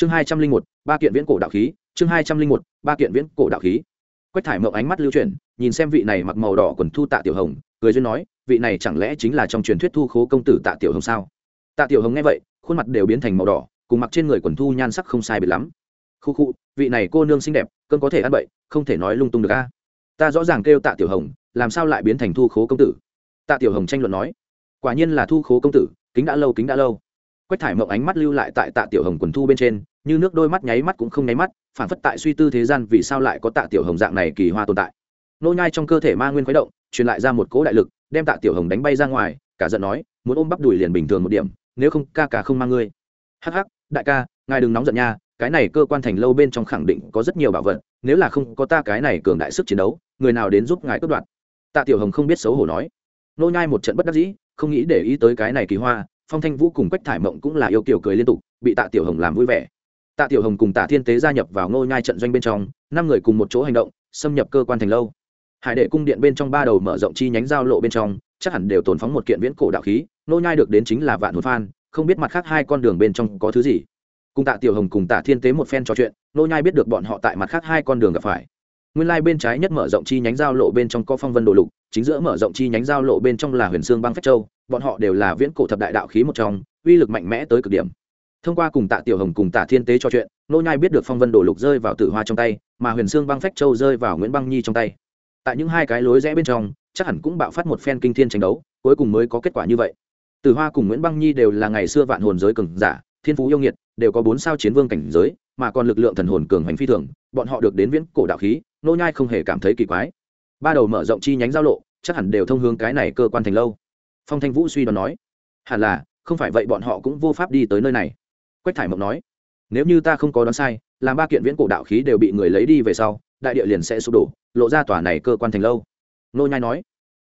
chương hai trăm linh một, ba kiện viễn cổ đạo khí, chương hai trăm linh một, ba kiện viễn cổ đạo khí. Quách thải mộng ánh mắt lưu chuyển, nhìn xem vị này mặc màu đỏ quần thu tạ tiểu hồng, cười duyên nói, vị này chẳng lẽ chính là trong truyền thuyết thu khố công tử tạ tiểu hồng sao? Tạ tiểu hồng nghe vậy, khuôn mặt đều biến thành màu đỏ, cùng mặc trên người quần thu nhan sắc không sai biệt lắm. Khu khu, vị này cô nương xinh đẹp cơn có thể ăn bậy, không thể nói lung tung được a. Ta rõ ràng kêu tạ tiểu hồng, làm sao lại biến thành thu khố công tử? Tạ tiểu hồng tranh luận nói, quả nhiên là thu khố công tử, kính đã lâu, kính đã lâu quách thải mộng ánh mắt lưu lại tại tạ tiểu hồng quần thu bên trên, như nước đôi mắt nháy mắt cũng không nháy mắt, phản phất tại suy tư thế gian vì sao lại có tạ tiểu hồng dạng này kỳ hoa tồn tại. Nô nhai trong cơ thể ma nguyên khuấy động, truyền lại ra một cỗ đại lực, đem tạ tiểu hồng đánh bay ra ngoài, cả giận nói, muốn ôm bắp đùi liền bình thường một điểm, nếu không ca ca không mang ngươi. Hắc hắc, đại ca, ngài đừng nóng giận nha, cái này cơ quan thành lâu bên trong khẳng định có rất nhiều bảo vật, nếu là không có ta cái này cường đại sức chiến đấu, người nào đến giúp ngài cướp đoạt? Tạ tiểu hồng không biết xấu hổ nói. Nô nhai một trận bất đắc dĩ, không nghĩ để ý tới cái này kỳ hoa phong thanh vũ cùng quách thải mộng cũng là yêu kiểu cười liên tục, bị tạ tiểu hồng làm vui vẻ. Tạ tiểu hồng cùng tạ thiên tế gia nhập vào ngôi nhai trận doanh bên trong, năm người cùng một chỗ hành động, xâm nhập cơ quan thành lâu. Hải đệ cung điện bên trong ba đầu mở rộng chi nhánh giao lộ bên trong, chắc hẳn đều tồn phóng một kiện viễn cổ đạo khí nô nhai được đến chính là vạn hồn phan, không biết mặt khác hai con đường bên trong có thứ gì. Cùng tạ tiểu hồng cùng tạ thiên tế một phen trò chuyện nô nhai biết được bọn họ tại mặt khác hai con đường gặp phải nguyên lai bên trái nhất mở rộng chi nhánh giao lộ bên trong có phong vân đồ lục, chính giữa mở rộng chi nhánh giao lộ bên trong là huyền xương băng phách châu, bọn họ đều là viễn cổ thập đại đạo khí một trong, uy lực mạnh mẽ tới cực điểm. Thông qua cùng tạ tiểu hồng cùng tạ thiên tế trò chuyện, nô nhai biết được phong vân đồ lục rơi vào tử hoa trong tay, mà huyền xương băng phách châu rơi vào nguyễn băng nhi trong tay. Tại những hai cái lối rẽ bên trong, chắc hẳn cũng bạo phát một phen kinh thiên tranh đấu, cuối cùng mới có kết quả như vậy. Tử hoa cùng nguyễn băng nhi đều là ngày xưa vạn hồn giới cường giả, thiên phú yêu nghiệt, đều có bốn sao chiến vương cảnh giới, mà còn lực lượng thần hồn cường hành phi thường, bọn họ được đến viễn cổ đạo khí nô nhai không hề cảm thấy kỳ quái. Ba đầu mở rộng chi nhánh giao lộ, chắc hẳn đều thông hướng cái này cơ quan thành lâu. Phong thanh vũ suy đoán nói, hẳn là, không phải vậy bọn họ cũng vô pháp đi tới nơi này. Quách thải mộng nói, nếu như ta không có đoán sai, làm ba kiện viễn cổ đạo khí đều bị người lấy đi về sau, đại địa liền sẽ sụp đổ, lộ ra tòa này cơ quan thành lâu. Nô nhai nói,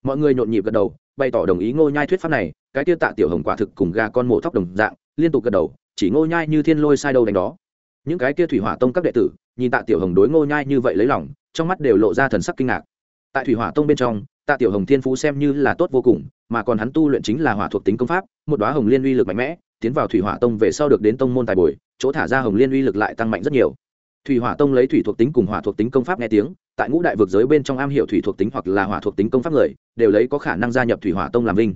mọi người nhộn nhịp gật đầu, bày tỏ đồng ý ngô nhai thuyết pháp này, cái tiêu tạ tiểu hồng quả thực cùng gà con mổ thóc đồng dạng, liên tục gật đầu, chỉ ngô nhai như thiên lôi sai đâu đánh đó. Những cái kia thủy hỏa tông các đệ tử, nhìn tạ tiểu hồng đối ngô nhai như vậy lấy lòng trong mắt đều lộ ra thần sắc kinh ngạc. Tại thủy hỏa tông bên trong, tạ tiểu hồng thiên phú xem như là tốt vô cùng, mà còn hắn tu luyện chính là hỏa thuộc tính công pháp, một đóa hồng liên uy lực mạnh mẽ, tiến vào thủy hỏa tông về sau được đến tông môn tài bồi, chỗ thả ra hồng liên uy lực lại tăng mạnh rất nhiều. Thủy hỏa tông lấy thủy thuộc tính cùng hỏa thuộc tính công pháp nghe tiếng, tại ngũ đại vực giới bên trong am hiểu thủy thuộc tính hoặc là hỏa thuộc tính công pháp người, đều lấy có khả năng gia nhập thủy hỏa tông làm vinh.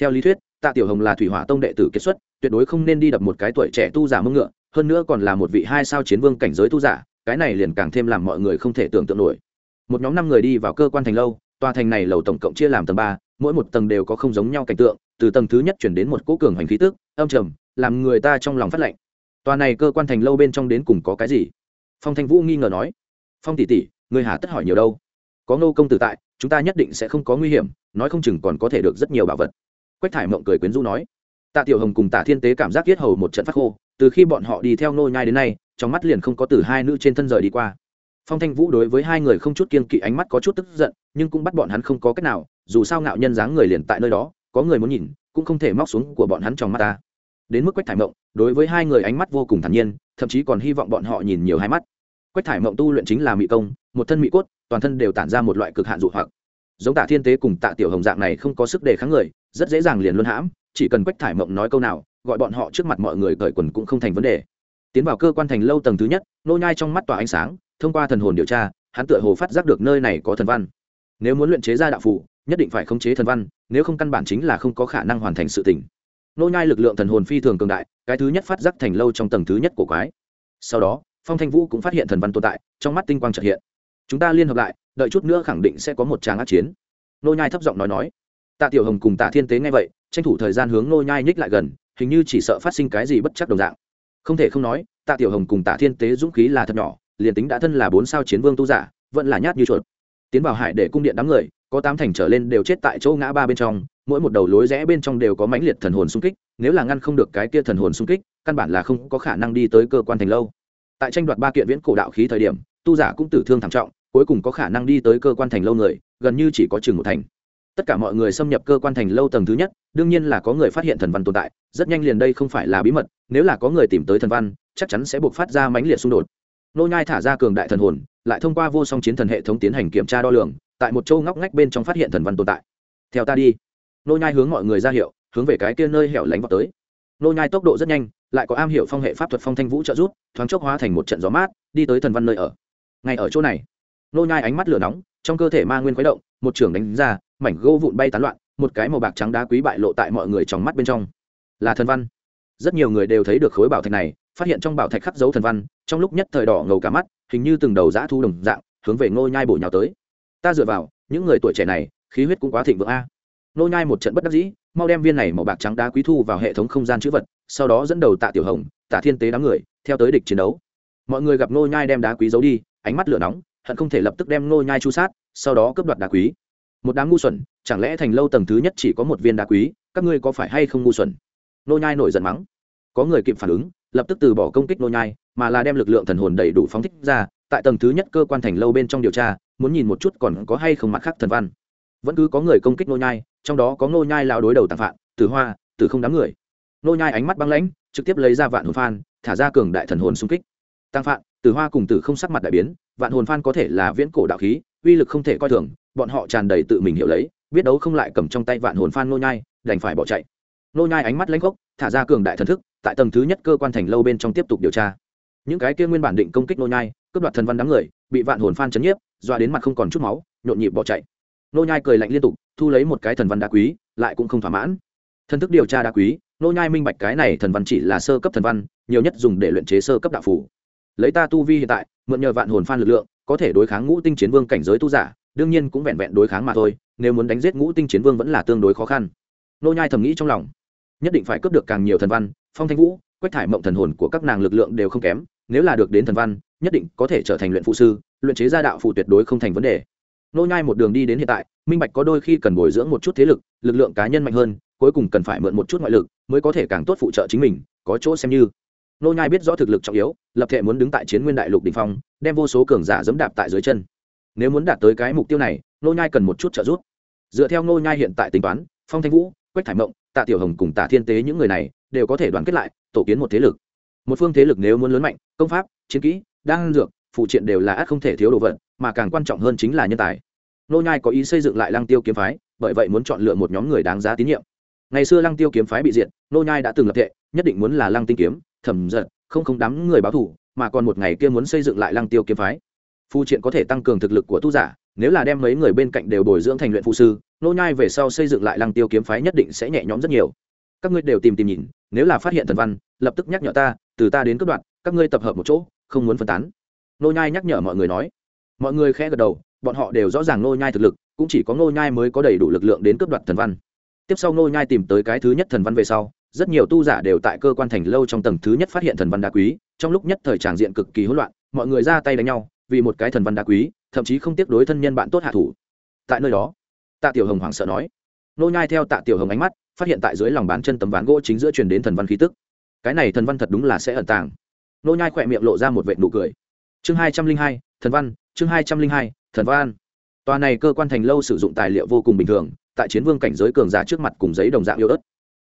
Theo lý thuyết, tạ tiểu hồng là thủy hỏa tông đệ tử kiệt xuất, tuyệt đối không nên đi đập một cái tuổi trẻ tu giả mông ngựa, hơn nữa còn là một vị hai sao chiến vương cảnh giới tu giả cái này liền càng thêm làm mọi người không thể tưởng tượng nổi. Một nhóm năm người đi vào cơ quan thành lâu, tòa thành này lầu tổng cộng chia làm tầng ba, mỗi một tầng đều có không giống nhau cảnh tượng, từ tầng thứ nhất chuyển đến một cỗ cường hành khí tức, âm trầm, làm người ta trong lòng phát lạnh. Tòa này cơ quan thành lâu bên trong đến cùng có cái gì? Phong thanh vũ nghi ngờ nói. Phong tỷ tỷ, người hà tất hỏi nhiều đâu? Có nô công tử tại, chúng ta nhất định sẽ không có nguy hiểm, nói không chừng còn có thể được rất nhiều bảo vật. Quách thải mộng cười quyến rũ nói. Tạ tiểu hồng cùng tạ thiên tế cảm giác yết hầu một trận phát khô, từ khi bọn họ đi theo nô nhai đến nay trong mắt liền không có từ hai nữ trên thân rời đi qua. Phong thanh vũ đối với hai người không chút kiên kỵ ánh mắt có chút tức giận, nhưng cũng bắt bọn hắn không có cách nào, dù sao ngạo nhân dáng người liền tại nơi đó, có người muốn nhìn, cũng không thể móc xuống của bọn hắn trong mắt ta. Đến mức quách thải mộng, đối với hai người ánh mắt vô cùng thản nhiên, thậm chí còn hy vọng bọn họ nhìn nhiều hai mắt. Quách thải mộng tu luyện chính là mỹ công, một thân mỹ cốt, toàn thân đều tản ra một loại cực hạn dụ hoặc. Giống tạ thiên tế cùng tạ tiểu hồng dạng này không có sức đề kháng người, rất dễ dàng liền luân hãm, chỉ cần quách thải mộng nói câu nào, gọi bọn họ trước mặt mọi người cởi quần cũng không thành vấn đề tiến vào cơ quan thành lâu tầng thứ nhất, nô nhai trong mắt tỏa ánh sáng, thông qua thần hồn điều tra, hắn tựa hồ phát giác được nơi này có thần văn. Nếu muốn luyện chế ra đạo phủ nhất định phải khống chế thần văn, nếu không căn bản chính là không có khả năng hoàn thành sự tình. Nô nhai lực lượng thần hồn phi thường cường đại, cái thứ nhất phát giác thành lâu trong tầng thứ nhất của quái. Sau đó, phong thanh vũ cũng phát hiện thần văn tồn tại, trong mắt tinh quang chợt hiện. Chúng ta liên hợp lại, đợi chút nữa khẳng định sẽ có một tràng ác chiến. Nô nhai thấp giọng nói nói. Tạ tiểu hồng cùng tạ thiên tế nghe vậy, tranh thủ thời gian hướng nô nhai nhích lại gần, hình như chỉ sợ phát sinh cái gì bất chắc đồng dạng không thể không nói, tạ tiểu hồng cùng tạ thiên tế dũng khí là thật nhỏ, liền tính đã thân là bốn sao chiến vương tu giả, vẫn là nhát như chuột. Tiến vào hải để cung điện đám người, có tám thành trở lên đều chết tại chỗ ngã ba bên trong, mỗi một đầu lối rẽ bên trong đều có mãnh liệt thần hồn xung kích, nếu là ngăn không được cái kia thần hồn xung kích, căn bản là không có khả năng đi tới cơ quan thành lâu. Tại tranh đoạt ba kiện viễn cổ đạo khí thời điểm, tu giả cũng tử thương thảm trọng, cuối cùng có khả năng đi tới cơ quan thành lâu người, gần như chỉ có chừng một thành tất cả mọi người xâm nhập cơ quan thành lâu tầng thứ nhất, đương nhiên là có người phát hiện thần văn tồn tại, rất nhanh liền đây không phải là bí mật, nếu là có người tìm tới thần văn, chắc chắn sẽ buộc phát ra mãnh liệt xung đột. Nô nhai thả ra cường đại thần hồn, lại thông qua vô song chiến thần hệ thống tiến hành kiểm tra đo lường, tại một châu ngóc ngách bên trong phát hiện thần văn tồn tại. Theo ta đi. Nô nhai hướng mọi người ra hiệu, hướng về cái kia nơi hẻo lánh vào tới. Nô nhai tốc độ rất nhanh, lại có am hiểu phong hệ pháp thuật phong thanh vũ trợ giúp, thoáng chốc hóa thành một trận gió mát, đi tới thần văn nơi ở. Ngay ở chỗ này, nô nhai ánh mắt lửa nóng, trong cơ thể ma nguyên khuấy động, một trường đánh ra mảnh gỗ vụn bay tán loạn, một cái màu bạc trắng đá quý bại lộ tại mọi người trong mắt bên trong. Là thần văn. Rất nhiều người đều thấy được khối bảo thạch này, phát hiện trong bảo thạch khắc dấu thần văn, trong lúc nhất thời đỏ ngầu cả mắt, hình như từng đầu dã thu đồng dạng, hướng về ngô nhai bổ nhào tới. Ta dựa vào, những người tuổi trẻ này, khí huyết cũng quá thịnh vượng a. Ngô nhai một trận bất đắc dĩ, mau đem viên này màu bạc trắng đá quý thu vào hệ thống không gian chữ vật, sau đó dẫn đầu tạ tiểu hồng, tạ thiên tế đám người, theo tới địch chiến đấu. Mọi người gặp ngô nhai đem đá quý giấu đi, ánh mắt lửa nóng, hận không thể lập tức đem ngô nhai chu sát, sau đó cướp đoạt đá quý một đám ngu xuẩn, chẳng lẽ thành lâu tầng thứ nhất chỉ có một viên đá quý, các ngươi có phải hay không ngu xuẩn? Nô nhai nổi giận mắng. Có người kịp phản ứng, lập tức từ bỏ công kích nô nhai, mà là đem lực lượng thần hồn đầy đủ phóng thích ra, tại tầng thứ nhất cơ quan thành lâu bên trong điều tra, muốn nhìn một chút còn có hay không mặt khác thần văn. Vẫn cứ có người công kích nô nhai, trong đó có nô nhai lao đối đầu tàng phạm tử hoa, tử không đám người. Nô nhai ánh mắt băng lãnh, trực tiếp lấy ra vạn hồn phan, thả ra cường đại thần hồn xung kích. Tăng phạm tử hoa cùng tử không sắc mặt đại biến, vạn hồn phan có thể là viễn cổ đạo khí, uy lực không thể coi thường bọn họ tràn đầy tự mình hiểu lấy, biết đấu không lại cầm trong tay vạn hồn phan nô nhai, đành phải bỏ chạy. Nô nhai ánh mắt lãnh gốc thả ra cường đại thần thức, tại tầng thứ nhất cơ quan thành lâu bên trong tiếp tục điều tra. Những cái kia nguyên bản định công kích nô nhai, cướp đoạt thần văn đám người, bị vạn hồn phan chấn nhiếp doa đến mặt không còn chút máu, nhộn nhịp bỏ chạy. Nô nhai cười lạnh liên tục, thu lấy một cái thần văn đá quý, lại cũng không thỏa mãn. Thần thức điều tra đá quý, nô nhai minh bạch cái này thần văn chỉ là sơ cấp thần văn, nhiều nhất dùng để luyện chế sơ cấp đạo phủ lấy ta tu vi hiện tại, mượn nhờ vạn hồn phan lực lượng, có thể đối kháng ngũ tinh chiến vương cảnh giới tu giả đương nhiên cũng vẹn vẹn đối kháng mà thôi, nếu muốn đánh giết ngũ tinh chiến vương vẫn là tương đối khó khăn. Nô nhai thầm nghĩ trong lòng. Nhất định phải cướp được càng nhiều thần văn, phong thanh vũ, quách thải mộng thần hồn của các nàng lực lượng đều không kém, nếu là được đến thần văn, nhất định có thể trở thành luyện phụ sư, luyện chế gia đạo phụ tuyệt đối không thành vấn đề. Nô nhai một đường đi đến hiện tại, minh bạch có đôi khi cần bồi dưỡng một chút thế lực lực lượng cá nhân mạnh hơn, cuối cùng cần phải mượn một chút ngoại lực mới có thể càng tốt phụ trợ chính mình, có chỗ xem như. Nô nhai biết rõ thực lực trọng yếu, lập thể muốn đứng tại chiến nguyên đại lục đỉnh phong, đem vô số cường giả dẫm đạp tại dưới chân nếu muốn đạt tới cái mục tiêu này nô nhai cần một chút trợ giúp. Dựa theo nô nhai hiện tại tính toán, phong thanh vũ, quách thải mộng, tạ tiểu hồng cùng tạ thiên tế những người này đều có thể đoàn kết lại, tổ kiến một thế lực. Một phương thế lực nếu muốn lớn mạnh, công pháp, chiến kỹ, đan dược, phụ triện đều là át không thể thiếu đồ vật, mà càng quan trọng hơn chính là nhân tài. Nô nhai có ý xây dựng lại lăng tiêu kiếm phái, bởi vậy muốn chọn lựa một nhóm người đáng giá tín nhiệm. Ngày xưa lăng tiêu kiếm phái bị diệt nô nhai đã từng lập thệ, nhất định muốn là lăng tinh kiếm, thẩm giật không không đám người báo thù mà còn một ngày kia muốn xây dựng lại lăng tiêu kiếm phái phụ triện có thể tăng cường thực lực của tu giả, nếu là đem mấy người bên cạnh đều bồi dưỡng thành luyện phụ sư, nô nhai về sau xây dựng lại lăng tiêu kiếm phái nhất định sẽ nhẹ nhõm rất nhiều. Các ngươi đều tìm tìm nhìn, nếu là phát hiện thần văn, lập tức nhắc nhở ta, từ ta đến cất đoạn các ngươi tập hợp một chỗ, không muốn phân tán. Nô nhai nhắc nhở mọi người nói. Mọi người khẽ gật đầu, bọn họ đều rõ ràng nô nhai thực lực, cũng chỉ có nô nhai mới có đầy đủ lực lượng đến cướp đoạt thần văn. Tiếp sau nô nhai tìm tới cái thứ nhất thần văn về sau, rất nhiều tu giả đều tại cơ quan thành lâu trong tầng thứ nhất phát hiện thần văn đá quý, trong lúc nhất thời tràng diện cực kỳ hỗn loạn, mọi người ra tay đánh nhau vì một cái thần văn đá quý, thậm chí không tiếc đối thân nhân bạn tốt hạ thủ. Tại nơi đó, tạ tiểu hồng hoảng sợ nói. Nô nhai theo tạ tiểu hồng ánh mắt, phát hiện tại dưới lòng bàn chân tấm ván gỗ chính giữa truyền đến thần văn khí tức. Cái này thần văn thật đúng là sẽ ẩn tàng. Nô nhai khỏe miệng lộ ra một vệt nụ cười. Chương hai trăm linh hai, thần văn, chương hai trăm linh hai, thần văn. Tòa này cơ quan thành lâu sử dụng tài liệu vô cùng bình thường, tại chiến vương cảnh giới cường giả trước mặt cùng giấy đồng dạng yêu ớt.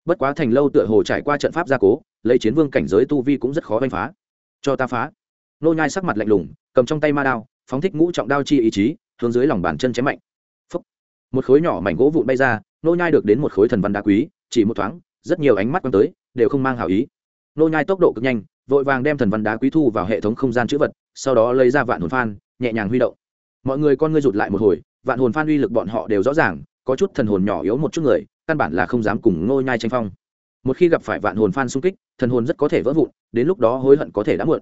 Bất quá thành lâu tựa hồ trải qua trận pháp gia cố, lấy chiến vương cảnh giới tu vi cũng rất khó đánh phá. Cho ta phá. Nô nhai sắc mặt lạnh lùng cầm trong tay ma đao, phóng thích ngũ trọng đao chi ý chí, hướng dưới lòng bàn chân chém mạnh. Phúc. một khối nhỏ mảnh gỗ vụn bay ra, nô nhai được đến một khối thần văn đá quý, chỉ một thoáng, rất nhiều ánh mắt quan tới, đều không mang hảo ý. Nô nhai tốc độ cực nhanh, vội vàng đem thần văn đá quý thu vào hệ thống không gian chữ vật, sau đó lấy ra vạn hồn phan, nhẹ nhàng huy động. Mọi người con ngươi rụt lại một hồi, vạn hồn phan uy lực bọn họ đều rõ ràng, có chút thần hồn nhỏ yếu một chút người, căn bản là không dám cùng nô nhai tranh phong. Một khi gặp phải vạn hồn phan xung kích, thần hồn rất có thể vỡ vụn, đến lúc đó hối hận có thể đã muộn.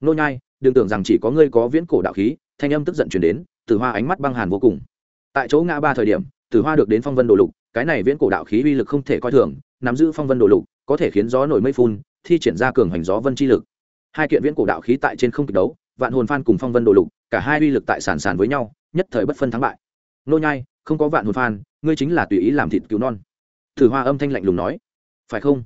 Nô nhai đừng tưởng rằng chỉ có ngươi có viễn cổ đạo khí, thanh âm tức giận truyền đến, tử hoa ánh mắt băng hàn vô cùng. Tại chỗ ngã ba thời điểm, tử hoa được đến phong vân đồ lục, cái này viễn cổ đạo khí uy lực không thể coi thường, nắm giữ phong vân đồ lục, có thể khiến gió nổi mây phun, thi triển ra cường hành gió vân chi lực. Hai kiện viễn cổ đạo khí tại trên không kịch đấu, vạn hồn phan cùng phong vân đồ lục, cả hai uy lực tại sản sản với nhau, nhất thời bất phân thắng bại. Nô nhai, không có vạn hồn phan, ngươi chính là tùy ý làm thịt cứu non. Thử hoa âm thanh lạnh lùng nói. Phải không?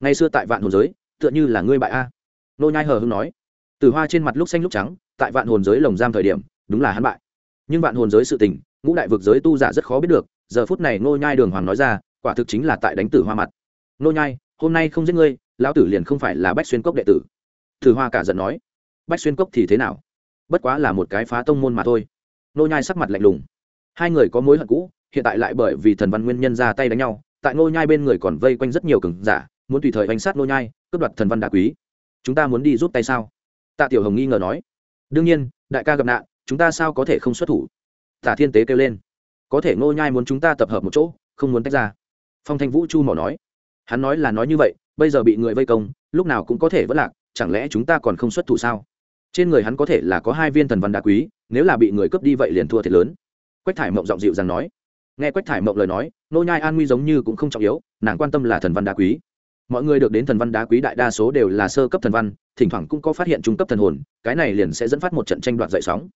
Ngày xưa tại vạn hồn giới, tựa như là ngươi bại a. Nô nhai hờ hững nói tử hoa trên mặt lúc xanh lúc trắng, tại vạn hồn giới lồng giam thời điểm, đúng là hắn bại. Nhưng vạn hồn giới sự tình, ngũ đại vực giới tu giả rất khó biết được, giờ phút này nô nhai đường hoàng nói ra, quả thực chính là tại đánh tử hoa mặt. Nô nhai, hôm nay không giết ngươi, lão tử liền không phải là bách xuyên cốc đệ tử. Tử hoa cả giận nói, bách xuyên cốc thì thế nào? Bất quá là một cái phá tông môn mà thôi. Nô nhai sắc mặt lạnh lùng. Hai người có mối hận cũ, hiện tại lại bởi vì thần văn nguyên nhân ra tay đánh nhau, tại nô nhai bên người còn vây quanh rất nhiều cường giả, muốn tùy thời bánh sát nô nhai, cướp đoạt thần văn đá quý. Chúng ta muốn đi giúp tay sao? Tạ tiểu hồng nghi ngờ nói. Đương nhiên, đại ca gặp nạn, chúng ta sao có thể không xuất thủ? Tả thiên tế kêu lên. Có thể ngô nhai muốn chúng ta tập hợp một chỗ, không muốn tách ra. Phong thanh vũ chu mỏ nói. Hắn nói là nói như vậy, bây giờ bị người vây công, lúc nào cũng có thể vỡ lạc, chẳng lẽ chúng ta còn không xuất thủ sao? Trên người hắn có thể là có hai viên thần văn đá quý, nếu là bị người cướp đi vậy liền thua thiệt lớn. Quách thải mộng giọng dịu rằng nói. Nghe quách thải mộng lời nói nô nhai an nguy giống như cũng không trọng yếu, nàng quan tâm là thần văn đá quý mọi người được đến thần văn đá quý đại đa số đều là sơ cấp thần văn, thỉnh thoảng cũng có phát hiện trung cấp thần hồn, cái này liền sẽ dẫn phát một trận tranh đoạt dậy sóng.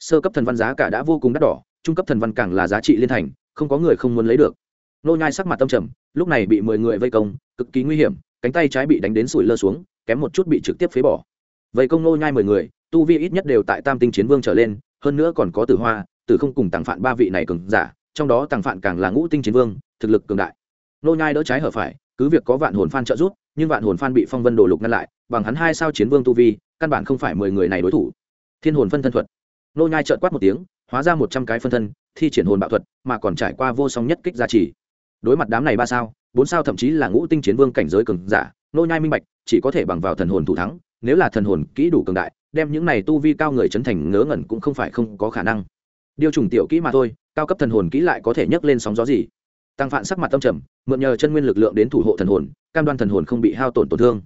Sơ cấp thần văn giá cả đã vô cùng đắt đỏ, trung cấp thần văn càng là giá trị liên thành, không có người không muốn lấy được. Nô nhai sắc mặt tâm trầm, lúc này bị mười người vây công, cực kỳ nguy hiểm, cánh tay trái bị đánh đến sủi lơ xuống, kém một chút bị trực tiếp phế bỏ. Vây công nô nhai mười người, tu vi ít nhất đều tại tam tinh chiến vương trở lên, hơn nữa còn có tử hoa, tử không cùng tàng phạn ba vị này cường giả, trong đó tàng phạn càng là ngũ tinh chiến vương, thực lực cường đại. Nô nhai đỡ trái hở phải cứ việc có vạn hồn phan trợ giúp, nhưng vạn hồn phan bị phong vân đồ lục ngăn lại, bằng hắn hai sao chiến vương tu vi, căn bản không phải mười người này đối thủ. Thiên hồn phân thân thuật. Nô nhai trợn quát một tiếng, hóa ra một trăm cái phân thân, thi triển hồn bạo thuật, mà còn trải qua vô song nhất kích gia trì. Đối mặt đám này ba sao, bốn sao thậm chí là ngũ tinh chiến vương cảnh giới cường giả, nô nhai minh bạch, chỉ có thể bằng vào thần hồn thủ thắng, nếu là thần hồn kỹ đủ cường đại, đem những này tu vi cao người chấn thành ngớ ngẩn cũng không phải không có khả năng. Điều trùng tiểu kỹ mà thôi, cao cấp thần hồn kỹ lại có thể nhấc lên sóng gió gì? Tăng phạn sắc mặt tâm trầm, mượn nhờ chân nguyên lực lượng đến thủ hộ thần hồn, cam đoan thần hồn không bị hao tổn tổn thương.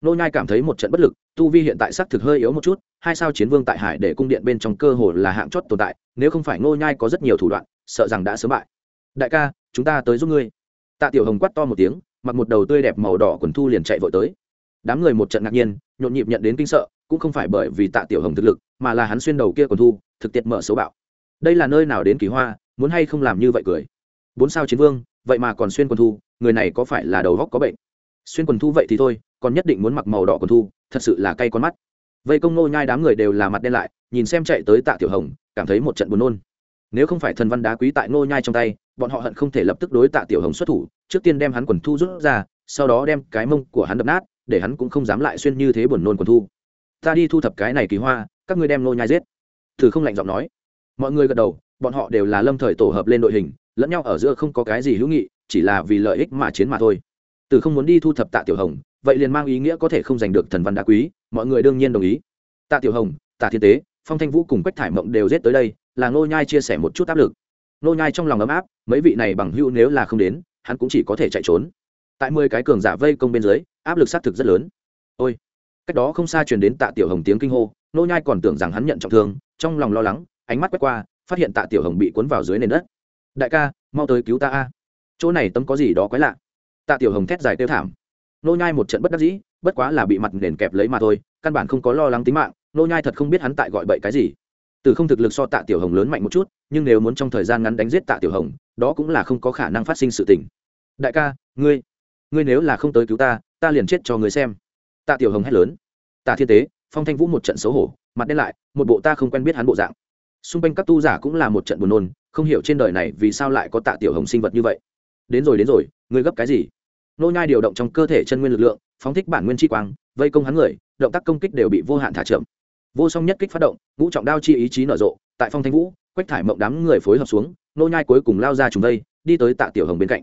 Nô nhai cảm thấy một trận bất lực, tu vi hiện tại sắc thực hơi yếu một chút, hai sao chiến vương tại hải để cung điện bên trong cơ hồ là hạng chót tồn tại, nếu không phải nô nhai có rất nhiều thủ đoạn, sợ rằng đã sớm bại. Đại ca, chúng ta tới giúp ngươi. Tạ tiểu hồng quát to một tiếng, mặc một đầu tươi đẹp màu đỏ quần thu liền chạy vội tới. Đám người một trận ngạc nhiên, nhộn nhịp nhận đến kinh sợ, cũng không phải bởi vì tạ tiểu hồng thực lực, mà là hắn xuyên đầu kia quần thu, thực tiệt mở xấu bạo. Đây là nơi nào đến kỳ hoa, muốn hay không làm như vậy cười bốn sao chiến vương, vậy mà còn xuyên quần thu, người này có phải là đầu góc có bệnh? Xuyên quần thu vậy thì thôi, còn nhất định muốn mặc màu đỏ quần thu, thật sự là cay con mắt. Vây công nô nhai đám người đều là mặt đen lại, nhìn xem chạy tới tạ tiểu hồng, cảm thấy một trận buồn nôn. Nếu không phải thần văn đá quý tại nô nhai trong tay, bọn họ hận không thể lập tức đối tạ tiểu hồng xuất thủ, trước tiên đem hắn quần thu rút ra, sau đó đem cái mông của hắn đập nát, để hắn cũng không dám lại xuyên như thế buồn nôn quần thu. Ta đi thu thập cái này kỳ hoa, các ngươi đem nô nhai giết. Thử không lạnh giọng nói. Mọi người gật đầu bọn họ đều là lâm thời tổ hợp lên đội hình, lẫn nhau ở giữa không có cái gì hữu nghị, chỉ là vì lợi ích mà chiến mà thôi. Từ không muốn đi thu thập tạ tiểu hồng, vậy liền mang ý nghĩa có thể không giành được thần văn đá quý, mọi người đương nhiên đồng ý. Tạ tiểu hồng, tạ thiên tế, phong thanh vũ cùng quách thải mộng đều giết tới đây, là ngô nhai chia sẻ một chút áp lực. Ngô nhai trong lòng ấm áp, mấy vị này bằng hữu nếu là không đến, hắn cũng chỉ có thể chạy trốn. Tại mười cái cường giả vây công bên dưới, áp lực xác thực rất lớn. Ôi! Cách đó không xa truyền đến tạ tiểu hồng tiếng kinh hô, ngô nhai còn tưởng rằng hắn nhận trọng thương, trong lòng lo lắng, ánh mắt quét qua phát hiện tạ tiểu hồng bị cuốn vào dưới nền đất. Đại ca, mau tới cứu ta a. Chỗ này tấm có gì đó quái lạ. Tạ tiểu hồng thét dài tiêu thảm. Nô nhai một trận bất đắc dĩ, bất quá là bị mặt nền kẹp lấy mà thôi, căn bản không có lo lắng tính mạng, nô nhai thật không biết hắn tại gọi bậy cái gì. Từ không thực lực so tạ tiểu hồng lớn mạnh một chút, nhưng nếu muốn trong thời gian ngắn đánh giết tạ tiểu hồng, đó cũng là không có khả năng phát sinh sự tình. Đại ca, ngươi ngươi nếu là không tới cứu ta ta liền chết cho ngươi xem. Tạ tiểu hồng hét lớn. Tạ thiên tế, phong thanh vũ một trận xấu hổ, mặt đen lại, một bộ ta không quen biết hắn bộ dạng xung quanh các tu giả cũng là một trận buồn nôn, không hiểu trên đời này vì sao lại có tạ tiểu hồng sinh vật như vậy. Đến rồi đến rồi, ngươi gấp cái gì? Nô nhai điều động trong cơ thể chân nguyên lực lượng, phóng thích bản nguyên chi quang, vây công hắn người, động tác công kích đều bị vô hạn thả chậm. Vô song nhất kích phát động, ngũ trọng đao chi ý chí nở rộ, tại phong thanh vũ, quách thải mộng đám người phối hợp xuống, nô nhai cuối cùng lao ra trùng vây, đi tới tạ tiểu hồng bên cạnh.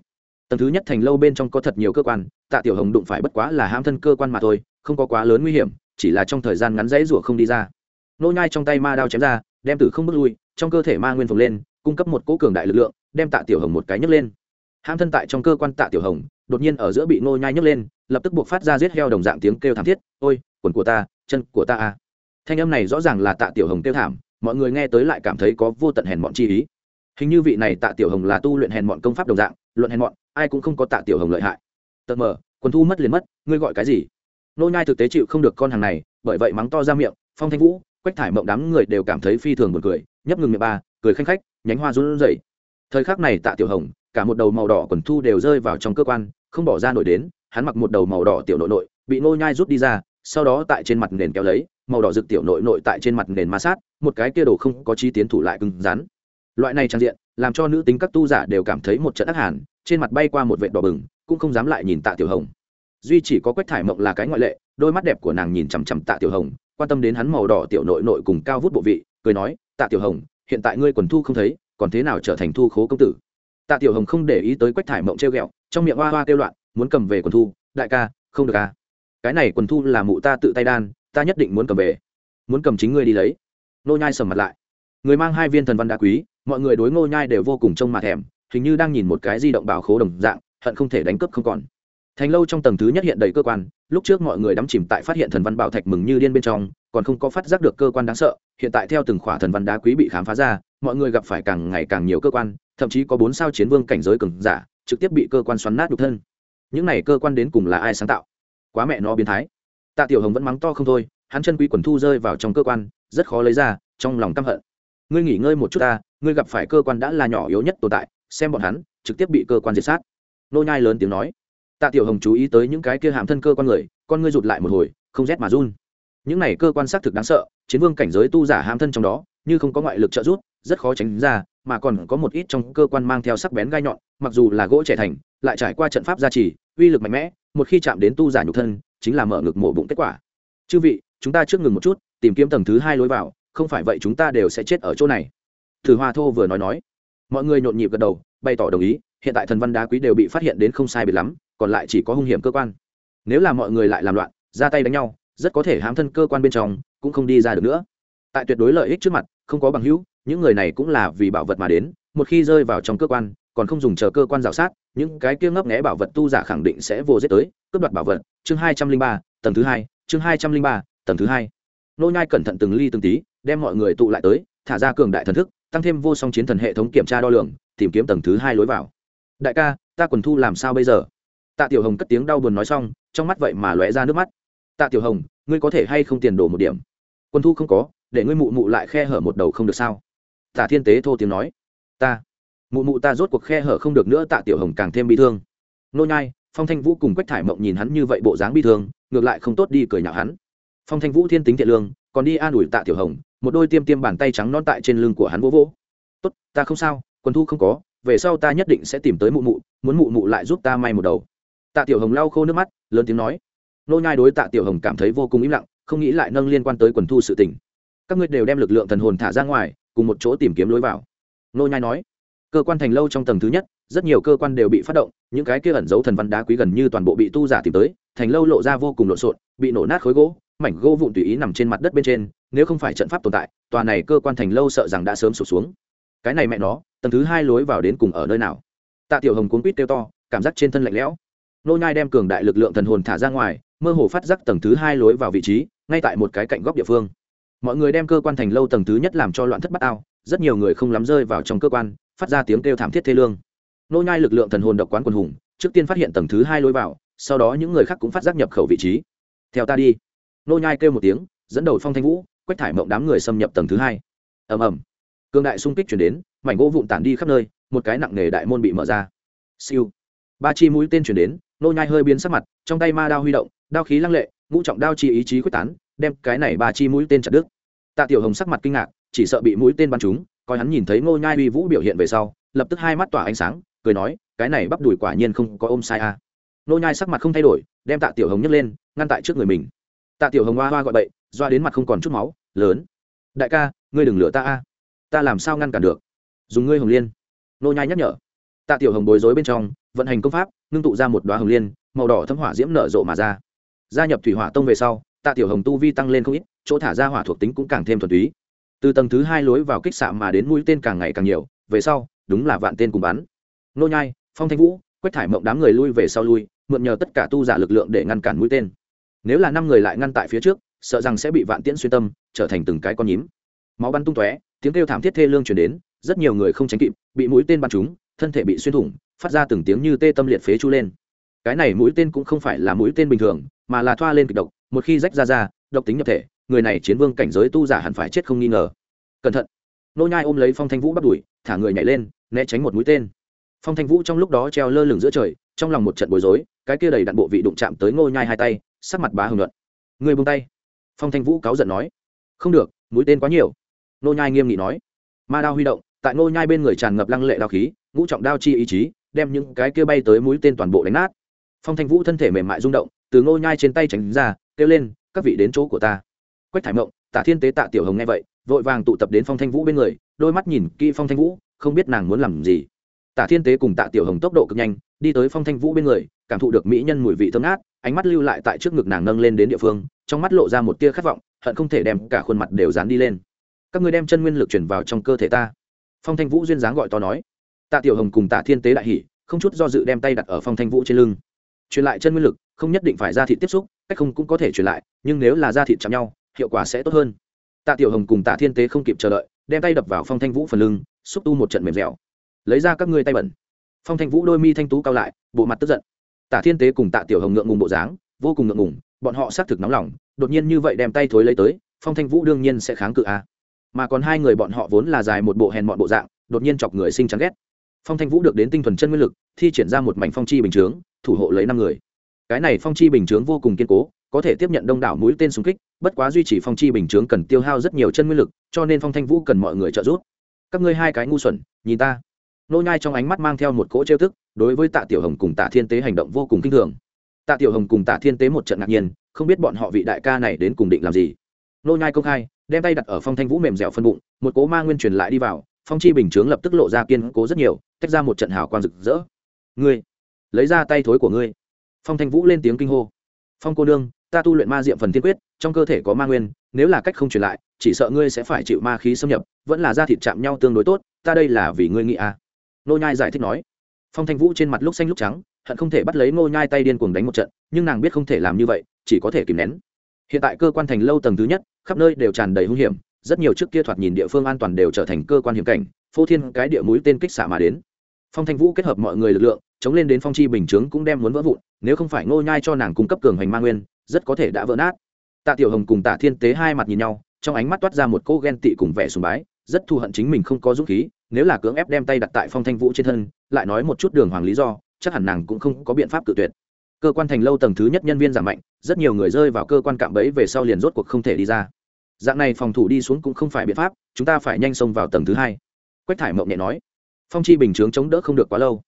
Tầng thứ nhất thành lâu bên trong có thật nhiều cơ quan, tạ tiểu hồng đụng phải bất quá là ham thân cơ quan mà thôi, không có quá lớn nguy hiểm, chỉ là trong thời gian ngắn dãy rủa không đi ra. Nô nhai trong tay ma đao chém ra đem tử không bước lui, trong cơ thể ma nguyên phồng lên, cung cấp một cỗ cường đại lực lượng, đem tạ tiểu hồng một cái nhấc lên. Ham thân tại trong cơ quan tạ tiểu hồng, đột nhiên ở giữa bị nô nhai nhấc lên, lập tức buộc phát ra giết heo đồng dạng tiếng kêu thảm thiết, ôi, quần của ta, chân của ta a thanh âm này rõ ràng là tạ tiểu hồng kêu thảm, mọi người nghe tới lại cảm thấy có vô tận hèn mọn chi ý. Hình như vị này tạ tiểu hồng là tu luyện hèn mọn công pháp đồng dạng, luận hèn mọn, ai cũng không có tạ tiểu hồng lợi hại. Tật mờ, quần thu mất liền mất, ngươi gọi cái gì? Nô nhai thực tế chịu không được con hàng này, bởi vậy mắng to ra miệng, phong thanh vũ quách thải mộng đám người đều cảm thấy phi thường buồn cười, nhấp ngừng miệng ba, cười khanh khách, nhánh hoa run rẩy. Thời khắc này tạ tiểu hồng, cả một đầu màu đỏ quần thu đều rơi vào trong cơ quan, không bỏ ra nổi đến, hắn mặc một đầu màu đỏ tiểu nội nội, bị nô nhai rút đi ra, sau đó tại trên mặt nền kéo lấy, màu đỏ rực tiểu nội nội tại trên mặt nền ma sát, một cái kia đồ không có chi tiến thủ lại cứng rắn. Loại này trang diện, làm cho nữ tính các tu giả đều cảm thấy một trận ác hàn, trên mặt bay qua một vệt đỏ bừng, cũng không dám lại nhìn tạ tiểu hồng. Duy chỉ có quách thải mộng là cái ngoại lệ, đôi mắt đẹp của nàng nhìn chằm chằm tạ tiểu hồng quan tâm đến hắn màu đỏ tiểu nội nội cùng cao vút bộ vị, cười nói, tạ tiểu hồng, hiện tại ngươi quần thu không thấy, còn thế nào trở thành thu khố công tử? Tạ tiểu hồng không để ý tới quách thải mộng treo ghẹo, trong miệng hoa hoa kêu loạn, muốn cầm về quần thu, đại ca, không được à. Cái này quần thu là mụ ta tự tay đan, ta nhất định muốn cầm về. Muốn cầm chính ngươi đi lấy. Nô nhai sầm mặt lại. Người mang hai viên thần văn đá quý, mọi người đối ngô nhai đều vô cùng trông mà thèm, hình như đang nhìn một cái di động bảo khố đồng dạng, hận không thể đánh cướp không còn thành lâu trong tầng thứ nhất hiện đầy cơ quan, lúc trước mọi người đắm chìm tại phát hiện thần văn bảo thạch mừng như điên bên trong, còn không có phát giác được cơ quan đáng sợ, hiện tại theo từng khỏa thần văn đá quý bị khám phá ra, mọi người gặp phải càng ngày càng nhiều cơ quan, thậm chí có bốn sao chiến vương cảnh giới cường giả, trực tiếp bị cơ quan xoắn nát nhục thân. Những này cơ quan đến cùng là ai sáng tạo? Quá mẹ nó biến thái. Tạ tiểu hồng vẫn mắng to không thôi, hắn chân quý quần thu rơi vào trong cơ quan, rất khó lấy ra, trong lòng căm hận. Ngươi nghỉ ngơi một chút ta, ngươi gặp phải cơ quan đã là nhỏ yếu nhất tồn tại, xem bọn hắn, trực tiếp bị cơ quan diệt sát. Nô nhai lớn tiếng nói tạ tiểu hồng chú ý tới những cái kia hàm thân cơ quan người, con ngươi rụt lại một hồi, không rét mà run. Những này cơ quan xác thực đáng sợ, chiến vương cảnh giới tu giả hàm thân trong đó, như không có ngoại lực trợ giúp, rất khó tránh ra, mà còn có một ít trong cơ quan mang theo sắc bén gai nhọn, mặc dù là gỗ trẻ thành, lại trải qua trận pháp gia trì, uy lực mạnh mẽ, một khi chạm đến tu giả nhục thân, chính là mở ngực mổ bụng kết quả. Chư vị, chúng ta trước ngừng một chút, tìm kiếm tầng thứ hai lối vào, không phải vậy chúng ta đều sẽ chết ở chỗ này. Thử hoa thô vừa nói nói. Mọi người nhộn nhịp gật đầu, bày tỏ đồng ý, hiện tại thần văn đá quý đều bị phát hiện đến không sai biệt lắm còn lại chỉ có hung hiểm cơ quan. Nếu là mọi người lại làm loạn, ra tay đánh nhau, rất có thể hám thân cơ quan bên trong, cũng không đi ra được nữa. Tại tuyệt đối lợi ích trước mặt, không có bằng hữu, những người này cũng là vì bảo vật mà đến, một khi rơi vào trong cơ quan, còn không dùng chờ cơ quan rào sát, những cái kia ngấp nghẽ bảo vật tu giả khẳng định sẽ vô giết tới. Cướp đoạt bảo vật, chương hai trăm linh ba, tầng thứ hai, chương hai trăm linh ba, tầng thứ hai. Nô nhai cẩn thận từng ly từng tí, đem mọi người tụ lại tới, thả ra cường đại thần thức, tăng thêm vô song chiến thần hệ thống kiểm tra đo lường, tìm kiếm tầng thứ hai lối vào. Đại ca, ta quần thu làm sao bây giờ? Tạ tiểu hồng cất tiếng đau buồn nói xong, trong mắt vậy mà lóe ra nước mắt. Tạ tiểu hồng, ngươi có thể hay không tiền đổ một điểm? Quân thu không có, để ngươi mụ mụ lại khe hở một đầu không được sao? Tạ thiên tế thô tiếng nói. Ta, mụ mụ ta rốt cuộc khe hở không được nữa. Tạ tiểu hồng càng thêm bi thương. Nô nhai, phong thanh vũ cùng quách thải mộng nhìn hắn như vậy bộ dáng bi thương, ngược lại không tốt đi cười nhạo hắn. Phong thanh vũ thiên tính thiện lương, còn đi an ủi tạ tiểu hồng, một đôi tiêm tiêm bàn tay trắng non tại trên lưng của hắn vỗ vỗ. Tốt, ta không sao, quân thu không có, về sau ta nhất định sẽ tìm tới mụ mụ, muốn mụ mụ lại giúp ta may một đầu tạ tiểu hồng lau khô nước mắt, lớn tiếng nói. Nô nhai đối tạ tiểu hồng cảm thấy vô cùng im lặng, không nghĩ lại nâng liên quan tới quần thu sự tình. Các ngươi đều đem lực lượng thần hồn thả ra ngoài, cùng một chỗ tìm kiếm lối vào. Nô nhai nói. Cơ quan thành lâu trong tầng thứ nhất, rất nhiều cơ quan đều bị phát động, những cái kia ẩn giấu thần văn đá quý gần như toàn bộ bị tu giả tìm tới, thành lâu lộ ra vô cùng lộn xộn, bị nổ nát khối gỗ, mảnh gỗ vụn tùy ý nằm trên mặt đất bên trên, nếu không phải trận pháp tồn tại, tòa này cơ quan thành lâu sợ rằng đã sớm sụp xuống. Cái này mẹ nó, tầng thứ hai lối vào đến cùng ở nơi nào? Tạ tiểu hồng cuốn quýt kêu to, cảm giác trên thân lạnh lẽo nô nhai đem cường đại lực lượng thần hồn thả ra ngoài, mơ hồ phát giác tầng thứ hai lối vào vị trí, ngay tại một cái cạnh góc địa phương. Mọi người đem cơ quan thành lâu tầng thứ nhất làm cho loạn thất bát ao, rất nhiều người không lắm rơi vào trong cơ quan, phát ra tiếng kêu thảm thiết thê lương. Nô nhai lực lượng thần hồn độc quán quần hùng, trước tiên phát hiện tầng thứ hai lối vào, sau đó những người khác cũng phát giác nhập khẩu vị trí. Theo ta đi. Nô nhai kêu một tiếng, dẫn đầu phong thanh vũ quách thải mộng đám người xâm nhập tầng thứ hai. Ầm ầm. Cương đại xung kích chuyển đến, mảnh gỗ vụn tản đi khắp nơi, một cái nặng nề đại môn bị mở ra. Siêu. Ba chi mũi tên chuyển đến nô nhai hơi biến sắc mặt, trong tay ma đao huy động, đao khí lăng lệ, ngũ trọng đao chi ý chí quyết tán, đem cái này ba chi mũi tên chặt đứt. Tạ tiểu hồng sắc mặt kinh ngạc, chỉ sợ bị mũi tên bắn trúng, coi hắn nhìn thấy nô nhai uy vũ biểu hiện về sau, lập tức hai mắt tỏa ánh sáng, cười nói, cái này bắp đùi quả nhiên không có ôm sai a. À. nô nhai sắc mặt không thay đổi, đem tạ tiểu hồng nhấc lên, ngăn tại trước người mình. Tạ tiểu hồng hoa hoa gọi bậy, doa đến mặt không còn chút máu, lớn, đại ca, ngươi đừng lừa ta a. Ta làm sao ngăn cản được? Dùng ngươi hồng liên. Nô nhai nhắc nhở. Tạ tiểu hồng bối rối bên trong, vận hành công pháp ngưng tụ ra một đoá hồng liên, màu đỏ thâm hỏa diễm nở rộ mà ra. Gia nhập thủy hỏa tông về sau, tạ tiểu hồng tu vi tăng lên không ít, chỗ thả ra hỏa thuộc tính cũng càng thêm thuần túy. Từ tầng thứ hai lối vào kích xạ mà đến mũi tên càng ngày càng nhiều, về sau, đúng là vạn tên cùng bắn. Nô nhai, phong thanh vũ, quách thải mộng đám người lui về sau lui, mượn nhờ tất cả tu giả lực lượng để ngăn cản mũi tên. Nếu là năm người lại ngăn tại phía trước, sợ rằng sẽ bị vạn tiễn xuyên tâm, trở thành từng cái con nhím. Máu bắn tung tóe, tiếng kêu thảm thiết thê lương truyền đến, rất nhiều người không tránh kịp, bị mũi tên bắn trúng, thân thể bị xuyên thủng phát ra từng tiếng như tê tâm liệt phế chu lên. Cái này mũi tên cũng không phải là mũi tên bình thường, mà là thoa lên kịch độc, một khi rách ra ra, độc tính nhập thể, người này chiến vương cảnh giới tu giả hẳn phải chết không nghi ngờ. Cẩn thận. Nô nhai ôm lấy phong thanh vũ bắt đuổi, thả người nhảy lên, né tránh một mũi tên. Phong thanh vũ trong lúc đó treo lơ lửng giữa trời, trong lòng một trận bối rối, cái kia đầy đặn bộ vị đụng chạm tới ngô nhai hai tay, sắc mặt bá hưng luận người buông tay. Phong thanh vũ cáu giận nói. Không được, mũi tên quá nhiều. Nô nhai nghiêm nghị nói. Ma đao huy động, tại nô nhai bên người tràn ngập lăng lệ đao khí, ngũ trọng đao chi ý chí đem những cái kia bay tới mũi tên toàn bộ đánh nát. Phong thanh vũ thân thể mềm mại rung động, từ ngô nhai trên tay tránh ra, kêu lên, các vị đến chỗ của ta. Quách thải mộng tạ thiên tế tạ tiểu hồng nghe vậy, vội vàng tụ tập đến phong thanh vũ bên người, đôi mắt nhìn kỹ phong thanh vũ, không biết nàng muốn làm gì. Tạ thiên tế cùng tạ tiểu hồng tốc độ cực nhanh, đi tới phong thanh vũ bên người, cảm thụ được mỹ nhân mùi vị thơm ngát, ánh mắt lưu lại tại trước ngực nàng nâng lên đến địa phương, trong mắt lộ ra một tia khát vọng, hận không thể đem cả khuôn mặt đều dán đi lên. Các người đem chân nguyên lực chuyển vào trong cơ thể ta. Phong thanh vũ duyên dáng gọi to nói tạ tiểu hồng cùng tạ thiên tế đại hỷ không chút do dự đem tay đặt ở phong thanh vũ trên lưng. Truyền lại chân nguyên lực, không nhất định phải ra thịt tiếp xúc, cách không cũng có thể truyền lại, nhưng nếu là ra thịt chạm nhau, hiệu quả sẽ tốt hơn. Tạ tiểu hồng cùng tạ thiên tế không kịp chờ đợi, đem tay đập vào phong thanh vũ phần lưng, xúc tu một trận mềm dẻo. Lấy ra các ngươi tay bẩn. Phong thanh vũ đôi mi thanh tú cao lại, bộ mặt tức giận. Tạ thiên tế cùng tạ tiểu hồng ngượng ngùng bộ dáng, vô cùng ngượng ngùng, bọn họ xác thực nóng lòng, đột nhiên như vậy đem tay thối lấy tới, phong thanh vũ đương nhiên sẽ kháng cự a. À. mà còn hai người bọn họ vốn là dài một bộ hèn mọn bộ dạng, đột nhiên chọc người sinh chán ghét phong thanh vũ được đến tinh thuần chân nguyên lực, thi triển ra một mảnh phong chi bình chướng, thủ hộ lấy năm người. Cái này phong chi bình chướng vô cùng kiên cố, có thể tiếp nhận đông đảo mũi tên xung kích, bất quá duy trì phong chi bình chướng cần tiêu hao rất nhiều chân nguyên lực, cho nên phong thanh vũ cần mọi người trợ giúp. Các ngươi hai cái ngu xuẩn, nhìn ta. Nô nhai trong ánh mắt mang theo một cỗ trêu tức, đối với tạ tiểu hồng cùng tạ thiên tế hành động vô cùng kinh thường. Tạ tiểu hồng cùng tạ thiên tế một trận ngạc nhiên, không biết bọn họ vị đại ca này đến cùng định làm gì. Nô nhai công khai, đem tay đặt ở phong thanh vũ mềm dẻo phân bụng, một cỗ ma nguyên truyền lại đi vào, phong chi bình chướng lập tức lộ ra kiên cố rất nhiều tách ra một trận hào quang rực rỡ. Ngươi, lấy ra tay thối của ngươi. Phong thanh vũ lên tiếng kinh hô. Phong cô nương, ta tu luyện ma diệm phần tiên quyết, trong cơ thể có ma nguyên, nếu là cách không truyền lại, chỉ sợ ngươi sẽ phải chịu ma khí xâm nhập, vẫn là da thịt chạm nhau tương đối tốt, ta đây là vì ngươi nghĩ à. nô nhai giải thích nói. Phong thanh vũ trên mặt lúc xanh lúc trắng, hận không thể bắt lấy nô nhai tay điên cuồng đánh một trận, nhưng nàng biết không thể làm như vậy, chỉ có thể kìm nén. Hiện tại cơ quan thành lâu tầng thứ nhất, khắp nơi đều tràn đầy hung hiểm, rất nhiều trước kia thoạt nhìn địa phương an toàn đều trở thành cơ quan hiểm cảnh, phô thiên cái địa mũi tên kích xạ mà đến phong thanh vũ kết hợp mọi người lực lượng, chống lên đến phong chi bình chướng cũng đem muốn vỡ vụn, nếu không phải ngô nhai cho nàng cung cấp cường hành ma nguyên, rất có thể đã vỡ nát. Tạ tiểu hồng cùng tạ thiên tế hai mặt nhìn nhau, trong ánh mắt toát ra một cô ghen tị cùng vẻ sùng bái, rất thù hận chính mình không có dũng khí, nếu là cưỡng ép đem tay đặt tại phong thanh vũ trên thân, lại nói một chút đường hoàng lý do, chắc hẳn nàng cũng không có biện pháp cự tuyệt. Cơ quan thành lâu tầng thứ nhất nhân viên giảm mạnh, rất nhiều người rơi vào cơ quan cạm bẫy về sau liền rốt cuộc không thể đi ra. Dạng này phòng thủ đi xuống cũng không phải biện pháp, chúng ta phải nhanh xông vào tầng thứ hai. Quách thải mộng nhẹ nói phong chi bình chướng chống đỡ không được quá lâu.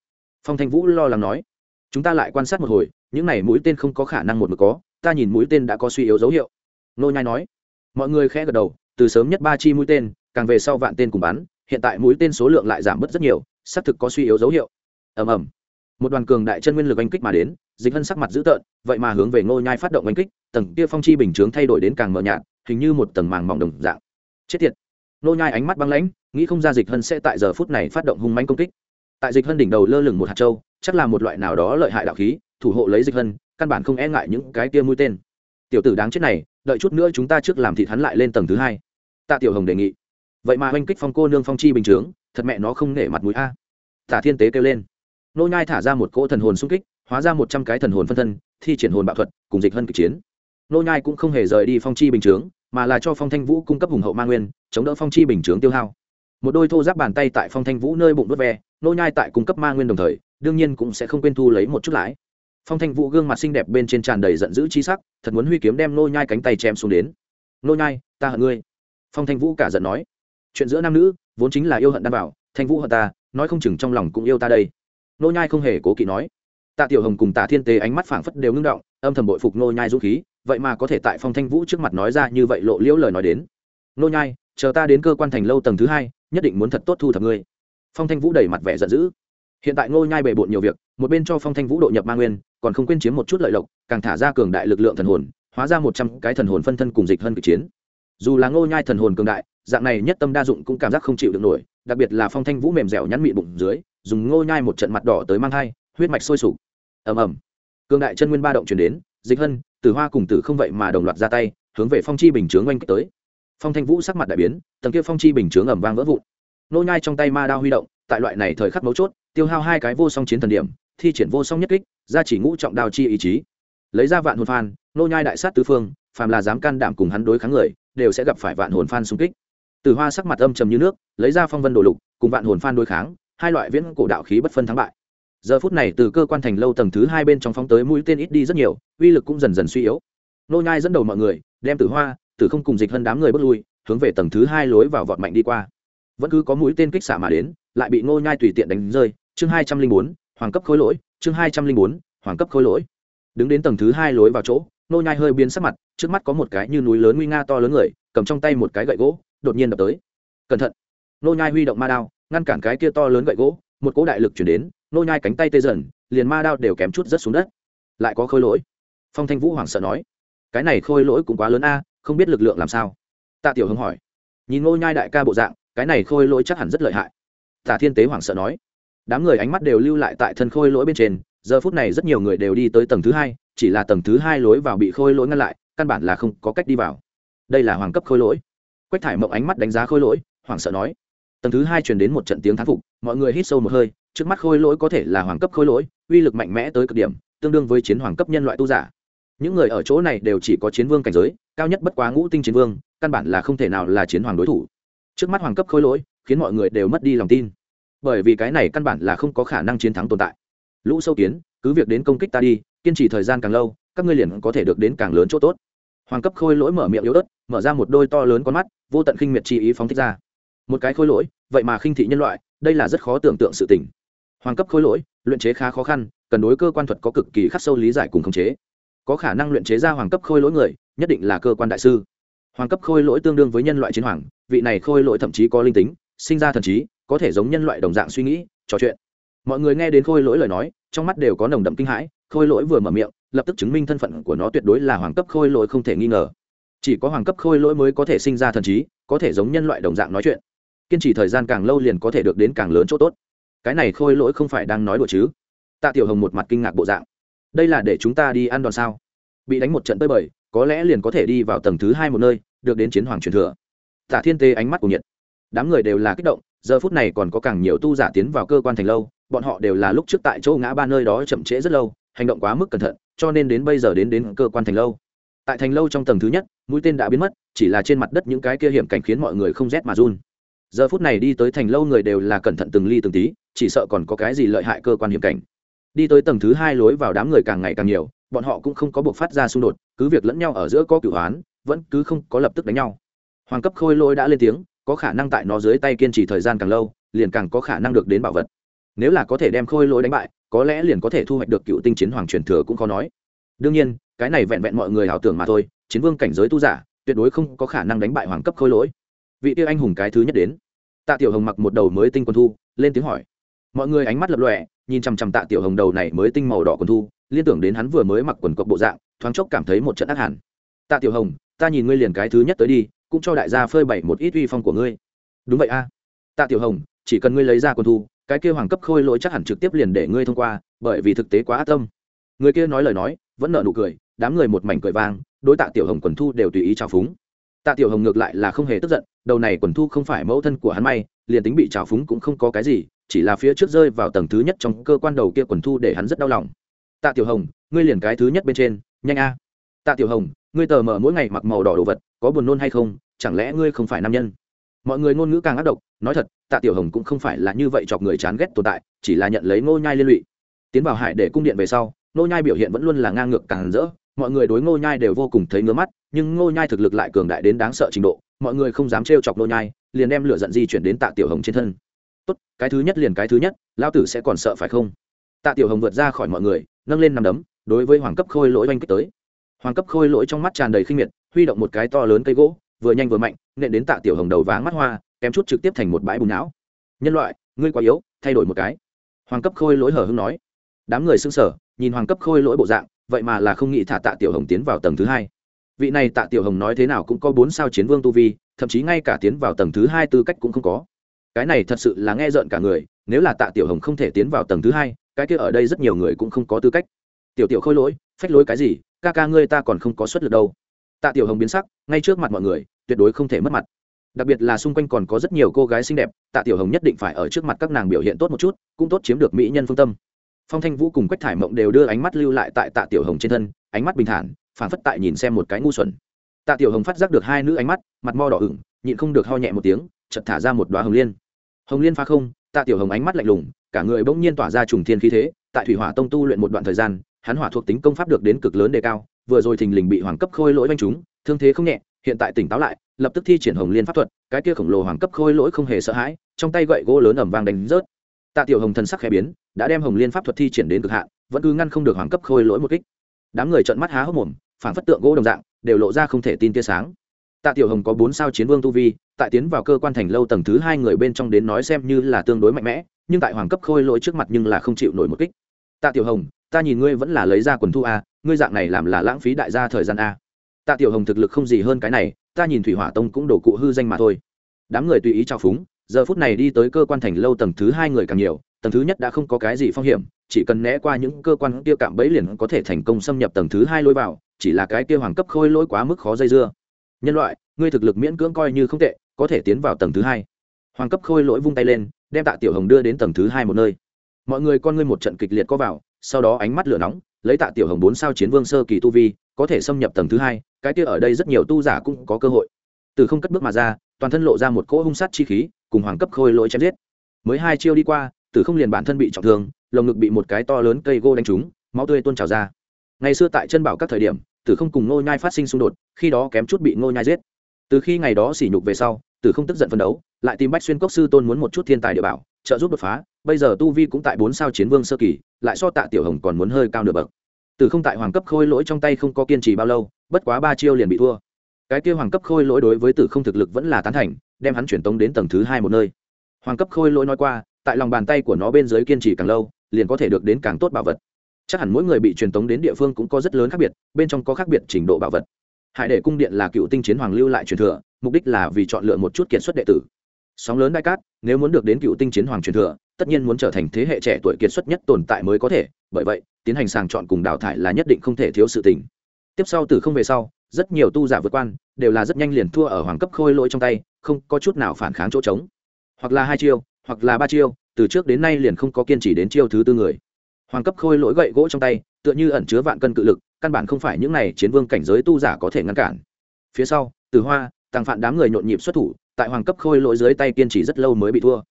Phong thanh vũ lo lắng nói, chúng ta lại quan sát một hồi, những này mũi tên không có khả năng một mực có, ta nhìn mũi tên đã có suy yếu dấu hiệu. Nô nhai nói. Mọi người khẽ gật đầu, từ sớm nhất ba chi mũi tên, càng về sau vạn tên cùng bắn, hiện tại mũi tên số lượng lại giảm bớt rất nhiều, xác thực có suy yếu dấu hiệu. Ầm ầm. Một đoàn cường đại chân nguyên lực oanh kích mà đến, dịch hân sắc mặt dữ tợn, vậy mà hướng về ngô nhai phát động oanh kích, tầng kia phong chi bình chướng thay đổi đến càng mờ nhạt, hình như một tầng màng mỏng đồng dạng. Chết tiệt. Nô nhai ánh mắt băng lãnh, nghĩ không ra dịch hân sẽ tại giờ phút này phát động hung manh công kích. Tại dịch hân đỉnh đầu lơ lửng một hạt châu, chắc là một loại nào đó lợi hại đạo khí, thủ hộ lấy dịch hân, căn bản không e ngại những cái kia mũi tên. Tiểu tử đáng chết này, đợi chút nữa chúng ta trước làm thịt hắn lại lên tầng thứ hai. Tạ tiểu hồng đề nghị. Vậy mà oanh kích phong cô nương phong chi bình chướng, thật mẹ nó không nể mặt mũi a. Tả thiên tế kêu lên. Nô nhai thả ra một cỗ thần hồn xung kích, hóa ra một trăm cái thần hồn phân thân, thi triển hồn bạo thuật, cùng dịch hân kịch chiến. Nô nhai cũng không hề rời đi phong chi bình chướng mà là cho phong thanh vũ cung cấp hùng hậu ma nguyên, chống đỡ phong chi bình chướng tiêu hao. Một đôi thô giáp bàn tay tại phong thanh vũ nơi bụng đốt ve, nô nhai tại cung cấp ma nguyên đồng thời, đương nhiên cũng sẽ không quên thu lấy một chút lãi. Phong thanh vũ gương mặt xinh đẹp bên trên tràn đầy giận dữ chi sắc, thật muốn huy kiếm đem nô nhai cánh tay chém xuống đến. Nô nhai, ta hận ngươi. Phong thanh vũ cả giận nói. Chuyện giữa nam nữ, vốn chính là yêu hận đan bảo, thanh vũ hận ta, nói không chừng trong lòng cũng yêu ta đây. Nô nhai không hề cố kỵ nói. Tạ tiểu hồng cùng tạ thiên tế ánh mắt phảng phất đều ngưng động, âm thầm bội phục nô nhai dũng khí vậy mà có thể tại phong thanh vũ trước mặt nói ra như vậy lộ liễu lời nói đến. Nô nhai, chờ ta đến cơ quan thành lâu tầng thứ hai, nhất định muốn thật tốt thu thập ngươi. Phong thanh vũ đầy mặt vẻ giận dữ. Hiện tại nô nhai bề bộn nhiều việc, một bên cho phong thanh vũ độ nhập ma nguyên, còn không quên chiếm một chút lợi lộc, càng thả ra cường đại lực lượng thần hồn, hóa ra một trăm cái thần hồn phân thân cùng dịch hơn kịch chiến. Dù là ngô nhai thần hồn cường đại, dạng này nhất tâm đa dụng cũng cảm giác không chịu được nổi, đặc biệt là phong thanh vũ mềm dẻo nhắn mịn bụng dưới, dùng ngô nhai một trận mặt đỏ tới mang thai, huyết mạch sôi sục. Ầm ầm. Cường đại chân nguyên ba động truyền đến dịch hân, tử hoa cùng tử không vậy mà đồng loạt ra tay, hướng về phong chi bình chướng oanh kích tới. Phong thanh vũ sắc mặt đại biến, tầng kia phong chi bình chướng ẩm vang vỡ vụn. Nô nhai trong tay ma đao huy động, tại loại này thời khắc mấu chốt, tiêu hao hai cái vô song chiến thần điểm, thi triển vô song nhất kích, ra chỉ ngũ trọng đao chi ý chí. Lấy ra vạn hồn phan, nô nhai đại sát tứ phương, phàm là dám can đảm cùng hắn đối kháng người, đều sẽ gặp phải vạn hồn phan xung kích. Từ hoa sắc mặt âm trầm như nước, lấy ra phong vân đồ lục, cùng vạn hồn phan đối kháng, hai loại viễn cổ đạo khí bất phân thắng bại giờ phút này từ cơ quan thành lâu tầng thứ hai bên trong phóng tới mũi tên ít đi rất nhiều, uy lực cũng dần dần suy yếu. Nô nhai dẫn đầu mọi người, đem tử hoa, tử không cùng dịch hơn đám người bước lui, hướng về tầng thứ hai lối vào vọt mạnh đi qua. Vẫn cứ có mũi tên kích xả mà đến, lại bị nô nhai tùy tiện đánh rơi. Chương hai trăm linh bốn, hoàng cấp khối lỗi, chương hai trăm linh bốn, hoàng cấp khối lỗi. Đứng đến tầng thứ hai lối vào chỗ, nô nhai hơi biến sắc mặt, trước mắt có một cái như núi lớn nguy nga to lớn người, cầm trong tay một cái gậy gỗ, đột nhiên đập tới. Cẩn thận! Nô nhai huy động ma đao, ngăn cản cái kia to lớn gậy gỗ, một cỗ đại lực chuyển đến nô nhai cánh tay tê dần, liền ma đao đều kém chút rất xuống đất. Lại có khôi lỗi. Phong thanh vũ hoảng sợ nói, cái này khôi lỗi cũng quá lớn a, không biết lực lượng làm sao? Tạ tiểu hưng hỏi. Nhìn nô nhai đại ca bộ dạng, cái này khôi lỗi chắc hẳn rất lợi hại. Tả thiên tế hoảng sợ nói, đám người ánh mắt đều lưu lại tại thân khôi lỗi bên trên, giờ phút này rất nhiều người đều đi tới tầng thứ hai, chỉ là tầng thứ hai lối vào bị khôi lỗi ngăn lại, căn bản là không có cách đi vào. Đây là hoàng cấp khôi lỗi. Quách thải mộng ánh mắt đánh giá khôi lỗi, hoảng sợ nói, tầng thứ hai truyền đến một trận tiếng thán phục, mọi người hít sâu một hơi trước mắt khôi lỗi có thể là hoàng cấp khôi lỗi, uy lực mạnh mẽ tới cực điểm, tương đương với chiến hoàng cấp nhân loại tu giả. Những người ở chỗ này đều chỉ có chiến vương cảnh giới, cao nhất bất quá ngũ tinh chiến vương, căn bản là không thể nào là chiến hoàng đối thủ. Trước mắt hoàng cấp khôi lỗi, khiến mọi người đều mất đi lòng tin. Bởi vì cái này căn bản là không có khả năng chiến thắng tồn tại. Lũ sâu kiến, cứ việc đến công kích ta đi, kiên trì thời gian càng lâu, các ngươi liền có thể được đến càng lớn chỗ tốt. Hoàng cấp khôi lỗi mở miệng yếu ớt, mở ra một đôi to lớn con mắt, vô tận khinh miệt chi ý phóng thích ra. Một cái khôi lỗi, vậy mà khinh thị nhân loại, đây là rất khó tưởng tượng sự tình hoàng cấp khối lỗi, luyện chế khá khó khăn, cần đối cơ quan thuật có cực kỳ khắc sâu lý giải cùng khống chế. Có khả năng luyện chế ra hoàng cấp khôi lỗi người, nhất định là cơ quan đại sư. Hoàng cấp khôi lỗi tương đương với nhân loại chiến hoàng, vị này khôi lỗi thậm chí có linh tính, sinh ra thần trí, có thể giống nhân loại đồng dạng suy nghĩ, trò chuyện. Mọi người nghe đến khôi lỗi lời nói, trong mắt đều có nồng đậm kinh hãi, khôi lỗi vừa mở miệng, lập tức chứng minh thân phận của nó tuyệt đối là hoàng cấp khôi lỗi không thể nghi ngờ. Chỉ có hoàng cấp khôi lỗi mới có thể sinh ra thần trí, có thể giống nhân loại đồng dạng nói chuyện. Kiên trì thời gian càng lâu liền có thể được đến càng lớn chỗ tốt cái này khôi lỗi không phải đang nói đùa chứ? Tạ tiểu hồng một mặt kinh ngạc bộ dạng. Đây là để chúng ta đi ăn đòn sao? Bị đánh một trận tơi bời, có lẽ liền có thể đi vào tầng thứ hai một nơi, được đến chiến hoàng truyền thừa. Tạ thiên tê ánh mắt của nhiệt. Đám người đều là kích động, giờ phút này còn có càng nhiều tu giả tiến vào cơ quan thành lâu, bọn họ đều là lúc trước tại chỗ ngã ba nơi đó chậm trễ rất lâu, hành động quá mức cẩn thận, cho nên đến bây giờ đến đến cơ quan thành lâu. Tại thành lâu trong tầng thứ nhất, mũi tên đã biến mất, chỉ là trên mặt đất những cái kia hiểm cảnh khiến mọi người không rét mà run giờ phút này đi tới thành lâu người đều là cẩn thận từng ly từng tí, chỉ sợ còn có cái gì lợi hại cơ quan hiểm cảnh. Đi tới tầng thứ hai lối vào đám người càng ngày càng nhiều, bọn họ cũng không có buộc phát ra xung đột, cứ việc lẫn nhau ở giữa có cửu hoán vẫn cứ không có lập tức đánh nhau. Hoàng cấp khôi lỗi đã lên tiếng, có khả năng tại nó dưới tay kiên trì thời gian càng lâu, liền càng có khả năng được đến bảo vật. Nếu là có thể đem khôi lỗi đánh bại, có lẽ liền có thể thu hoạch được cựu tinh chiến hoàng truyền thừa cũng khó nói. Đương nhiên, cái này vẹn vẹn mọi người ảo tưởng mà thôi, chiến vương cảnh giới tu giả, tuyệt đối không có khả năng đánh bại hoàng cấp khôi lỗi. Vị tiêu anh hùng cái thứ nhất đến tạ tiểu hồng mặc một đầu mới tinh quần thu, lên tiếng hỏi. Mọi người ánh mắt lập lòe, nhìn chằm chằm tạ tiểu hồng đầu này mới tinh màu đỏ quần thu, liên tưởng đến hắn vừa mới mặc quần cộc bộ dạng, thoáng chốc cảm thấy một trận ác hẳn. Tạ tiểu hồng, ta nhìn ngươi liền cái thứ nhất tới đi, cũng cho đại gia phơi bày một ít uy phong của ngươi. Đúng vậy a. Tạ tiểu hồng, chỉ cần ngươi lấy ra quần thu, cái kia hoàng cấp khôi lỗi chắc hẳn trực tiếp liền để ngươi thông qua, bởi vì thực tế quá ác tâm. Người kia nói lời nói, vẫn nợ nụ cười, đám người một mảnh cười vang, đối tạ tiểu hồng quần thu đều tùy ý trào phúng tạ tiểu hồng ngược lại là không hề tức giận, đầu này quần thu không phải mẫu thân của hắn may, liền tính bị trào phúng cũng không có cái gì, chỉ là phía trước rơi vào tầng thứ nhất trong cơ quan đầu kia quần thu để hắn rất đau lòng. Tạ tiểu hồng, ngươi liền cái thứ nhất bên trên, nhanh a. Tạ tiểu hồng, ngươi tờ mở mỗi ngày mặc màu đỏ đồ vật, có buồn nôn hay không, chẳng lẽ ngươi không phải nam nhân? Mọi người ngôn ngữ càng ác độc, nói thật, tạ tiểu hồng cũng không phải là như vậy chọc người chán ghét tồn tại, chỉ là nhận lấy ngô nhai liên lụy. Tiến vào hải để cung điện về sau, ngô nhai biểu hiện vẫn luôn là ngang ngược càng rỡ mọi người đối ngô nhai đều vô cùng thấy ngứa mắt, nhưng ngô nhai thực lực lại cường đại đến đáng sợ trình độ, mọi người không dám trêu chọc ngô nhai, liền đem lửa giận di chuyển đến tạ tiểu hồng trên thân. Tốt, cái thứ nhất liền cái thứ nhất, Lão tử sẽ còn sợ phải không? Tạ tiểu hồng vượt ra khỏi mọi người, nâng lên nằm đấm, đối với hoàng cấp khôi lỗi oanh kích tới. Hoàng cấp khôi lỗi trong mắt tràn đầy khinh miệt, huy động một cái to lớn cây gỗ, vừa nhanh vừa mạnh, nện đến tạ tiểu hồng đầu váng mắt hoa, kém chút trực tiếp thành một bãi bùn não. Nhân loại, ngươi quá yếu, thay đổi một cái. Hoàng cấp khôi lỗi hở hưng nói. Đám người xưng sở nhìn hoàng cấp khôi lỗi bộ dạng vậy mà là không nghĩ thả tạ tiểu hồng tiến vào tầng thứ hai. Vị này tạ tiểu hồng nói thế nào cũng có bốn sao chiến vương tu vi, thậm chí ngay cả tiến vào tầng thứ hai tư cách cũng không có. Cái này thật sự là nghe rợn cả người, nếu là tạ tiểu hồng không thể tiến vào tầng thứ hai, cái kia ở đây rất nhiều người cũng không có tư cách. Tiểu tiểu khôi lỗi, phách lối cái gì, ca ca ngươi ta còn không có xuất lực đâu. Tạ tiểu hồng biến sắc, ngay trước mặt mọi người, tuyệt đối không thể mất mặt. Đặc biệt là xung quanh còn có rất nhiều cô gái xinh đẹp, tạ tiểu hồng nhất định phải ở trước mặt các nàng biểu hiện tốt một chút, cũng tốt chiếm được mỹ nhân phương tâm phong thanh vũ cùng quách thải mộng đều đưa ánh mắt lưu lại tại tạ tiểu hồng trên thân, ánh mắt bình thản phản phất tại nhìn xem một cái ngu xuẩn. Tạ tiểu hồng phát giác được hai nữ ánh mắt, mặt mo đỏ ửng, nhịn không được ho nhẹ một tiếng chật thả ra một đoá hồng liên. Hồng liên pha không, tạ tiểu hồng ánh mắt lạnh lùng, cả người bỗng nhiên tỏa ra trùng thiên khí thế, tại thủy hỏa tông tu luyện một đoạn thời gian, hắn hỏa thuộc tính công pháp được đến cực lớn đề cao, vừa rồi thình lình bị hoàng cấp khôi lỗi vanh chúng thương thế không nhẹ, hiện tại tỉnh táo lại, lập tức thi triển hồng liên pháp thuật, cái kia khổng lồ hoàng cấp khôi lỗi không hề sợ hãi, trong tay gậy gỗ lớn ẩm vang đánh rớt. Tạ tiểu hồng thần sắc khẽ biến đã đem hồng liên pháp thuật thi triển đến cực hạn, vẫn cứ ngăn không được hoàng cấp khôi lỗi một kích. Đám người trợn mắt há hốc mồm phản phất tượng gỗ đồng dạng, đều lộ ra không thể tin tia sáng. Tạ tiểu hồng có bốn sao chiến vương tu vi, tại tiến vào cơ quan thành lâu tầng thứ hai người bên trong đến nói xem như là tương đối mạnh mẽ, nhưng tại hoàng cấp khôi lỗi trước mặt nhưng là không chịu nổi một kích. Tạ tiểu hồng, ta nhìn ngươi vẫn là lấy ra quần thu a, ngươi dạng này làm là lãng phí đại gia thời gian a. Tạ tiểu hồng thực lực không gì hơn cái này, ta nhìn thủy hỏa tông cũng đổ cụ hư danh mà thôi. Đám người tùy ý trao phúng, giờ phút này đi tới cơ quan thành lâu tầng thứ hai người càng nhiều tầng thứ nhất đã không có cái gì phong hiểm, chỉ cần né qua những cơ quan kia cạm bẫy liền có thể thành công xâm nhập tầng thứ hai lối vào, chỉ là cái kia hoàng cấp khôi lỗi quá mức khó dây dưa. Nhân loại, ngươi thực lực miễn cưỡng coi như không tệ, có thể tiến vào tầng thứ hai. Hoàng cấp khôi lỗi vung tay lên, đem tạ tiểu hồng đưa đến tầng thứ hai một nơi. Mọi người con ngươi một trận kịch liệt có vào, sau đó ánh mắt lửa nóng, lấy tạ tiểu hồng bốn sao chiến vương sơ kỳ tu vi, có thể xâm nhập tầng thứ hai, cái kia ở đây rất nhiều tu giả cũng có cơ hội. Từ không cất bước mà ra, toàn thân lộ ra một cỗ hung sát chi khí, cùng hoàng cấp khôi lỗi chém giết. Mới hai chiêu đi qua Tử không liền bản thân bị trọng thương, lồng ngực bị một cái to lớn cây gô đánh trúng, máu tươi tuôn trào ra. Ngày xưa tại chân bảo các thời điểm tử không cùng ngô nhai phát sinh xung đột, khi đó kém chút bị ngô nhai giết. Từ khi ngày đó sỉ nhục về sau tử không tức giận phân đấu, lại tìm bách xuyên cốc sư tôn muốn một chút thiên tài địa bảo, trợ giúp đột phá, bây giờ tu vi cũng tại bốn sao chiến vương sơ kỳ, lại so tạ tiểu hồng còn muốn hơi cao nửa bậc. Tử không tại hoàng cấp khôi lỗi trong tay không có kiên trì bao lâu, bất quá ba chiêu liền bị thua. Cái kia hoàng cấp khôi lỗi đối với tử không thực lực vẫn là tán thành, đem hắn chuyển tống đến tầng thứ hai một nơi. Hoàng cấp khôi lỗi nói qua tại lòng bàn tay của nó bên dưới kiên trì càng lâu, liền có thể được đến càng tốt bảo vật. Chắc hẳn mỗi người bị truyền tống đến địa phương cũng có rất lớn khác biệt, bên trong có khác biệt trình độ bảo vật. Hải đệ cung điện là cựu tinh chiến hoàng lưu lại truyền thừa, mục đích là vì chọn lựa một chút kiệt xuất đệ tử. Sóng lớn đại cát, nếu muốn được đến cựu tinh chiến hoàng truyền thừa, tất nhiên muốn trở thành thế hệ trẻ tuổi kiệt xuất nhất tồn tại mới có thể, bởi vậy, tiến hành sàng chọn cùng đào thải là nhất định không thể thiếu sự tình. Tiếp sau từ không về sau, rất nhiều tu giả vượt quan, đều là rất nhanh liền thua ở hoàng cấp khôi lỗi trong tay, không có chút nào phản kháng chỗ trống. Hoặc là hai chiêu hoặc là ba chiêu, từ trước đến nay liền không có kiên trì đến chiêu thứ tư người. Hoàng cấp khôi lỗi gậy gỗ trong tay, tựa như ẩn chứa vạn cân cự lực, căn bản không phải những này chiến vương cảnh giới tu giả có thể ngăn cản. Phía sau, từ hoa tăng phạn đám người nhộn nhịp xuất thủ, tại hoàng cấp khôi lỗi dưới tay kiên trì rất lâu mới bị thua.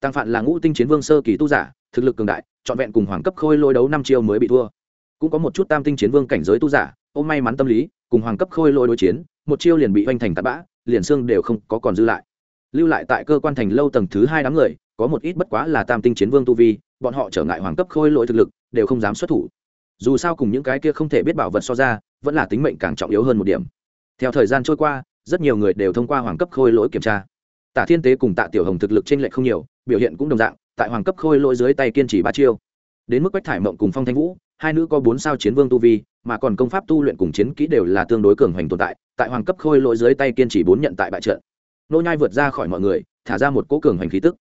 Tăng phạn là ngũ tinh chiến vương sơ kỳ tu giả, thực lực cường đại, trọn vẹn cùng hoàng cấp khôi lỗi đấu năm chiêu mới bị thua. Cũng có một chút tam tinh chiến vương cảnh giới tu giả ôm may mắn tâm lý, cùng hoàng cấp khôi lỗi đối chiến, một chiêu liền bị oanh thành tạt bã, liền xương đều không có còn dư lại. Lưu lại tại cơ quan thành lâu tầng thứ hai đám người có một ít bất quá là tam tinh chiến vương tu vi, bọn họ trở ngại hoàng cấp khôi lỗi thực lực, đều không dám xuất thủ. Dù sao cùng những cái kia không thể biết bảo vật so ra, vẫn là tính mệnh càng trọng yếu hơn một điểm. Theo thời gian trôi qua, rất nhiều người đều thông qua hoàng cấp khôi lỗi kiểm tra. Tạ thiên tế cùng tạ tiểu hồng thực lực t r ê n lệch không nhiều, biểu hiện cũng đồng dạng, tại hoàng cấp khôi lỗi dưới tay kiên trì ba chiêu. Đến mức quách thải mộng cùng phong thanh vũ, hai nữ có bốn sao chiến vương tu vi, mà còn công pháp tu luyện cùng chiến kỹ đều là tương đối cường hoành tồn tại tại hoàng cấp khôi lỗi dưới tay kiên trì bốn nhận tại bại trận. Nô nhai vượt ra khỏi mọi người, thả ra một cỗ cường hoành khí tức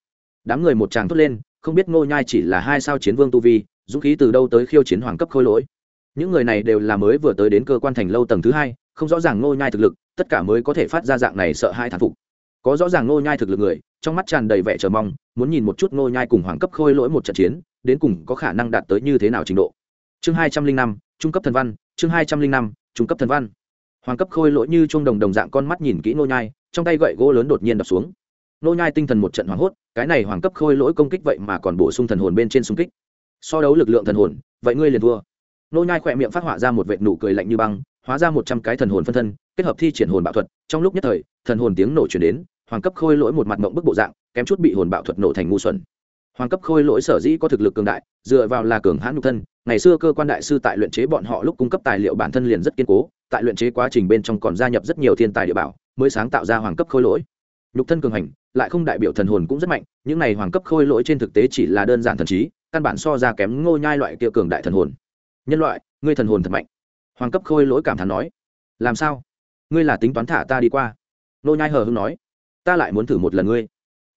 đám người một tràng thốt lên, không biết ngô nhai chỉ là hai sao chiến vương tu vi, dũng khí từ đâu tới khiêu chiến hoàng cấp khôi lỗi. Những người này đều là mới vừa tới đến cơ quan thành lâu tầng thứ hai, không rõ ràng ngô nhai thực lực, tất cả mới có thể phát ra dạng này sợ hai thán phục. Có rõ ràng ngô nhai thực lực người, trong mắt tràn đầy vẻ chờ mong, muốn nhìn một chút ngô nhai cùng hoàng cấp khôi lỗi một trận chiến, đến cùng có khả năng đạt tới như thế nào trình độ. Chương hai trăm linh năm, trung cấp thần văn, chương hai trăm linh năm, trung cấp thần văn. Hoàng cấp khôi lỗi như trung đồng đồng dạng con mắt nhìn kỹ ngô nhai, trong tay gậy gỗ lớn đột nhiên đập xuống nô nhai tinh thần một trận hoảng hốt, cái này hoàng cấp khôi lỗi công kích vậy mà còn bổ sung thần hồn bên trên xung kích. So đấu lực lượng thần hồn, vậy ngươi liền thua. Nô nhai khỏe miệng phát họa ra một vệt nụ cười lạnh như băng, hóa ra một trăm cái thần hồn phân thân, kết hợp thi triển hồn bạo thuật, trong lúc nhất thời, thần hồn tiếng nổ truyền đến, hoàng cấp khôi lỗi một mặt mộng bức bộ dạng, kém chút bị hồn bạo thuật nổ thành ngu xuẩn. Hoàng cấp khôi lỗi sở dĩ có thực lực cường đại, dựa vào là cường hãn nhục thân, ngày xưa cơ quan đại sư tại luyện chế bọn họ lúc cung cấp tài liệu bản thân liền rất kiên cố, tại luyện chế quá trình bên trong còn gia nhập rất nhiều thiên tài địa bảo, mới sáng tạo ra hoàng cấp khôi lỗi nhục thân cường hành, lại không đại biểu thần hồn cũng rất mạnh, những này hoàng cấp khôi lỗi trên thực tế chỉ là đơn giản thần trí, căn bản so ra kém ngô nhai loại kia cường đại thần hồn. Nhân loại, ngươi thần hồn thật mạnh. Hoàng cấp khôi lỗi cảm thán nói. Làm sao? Ngươi là tính toán thả ta đi qua. Ngô nhai hờ hững nói. Ta lại muốn thử một lần ngươi.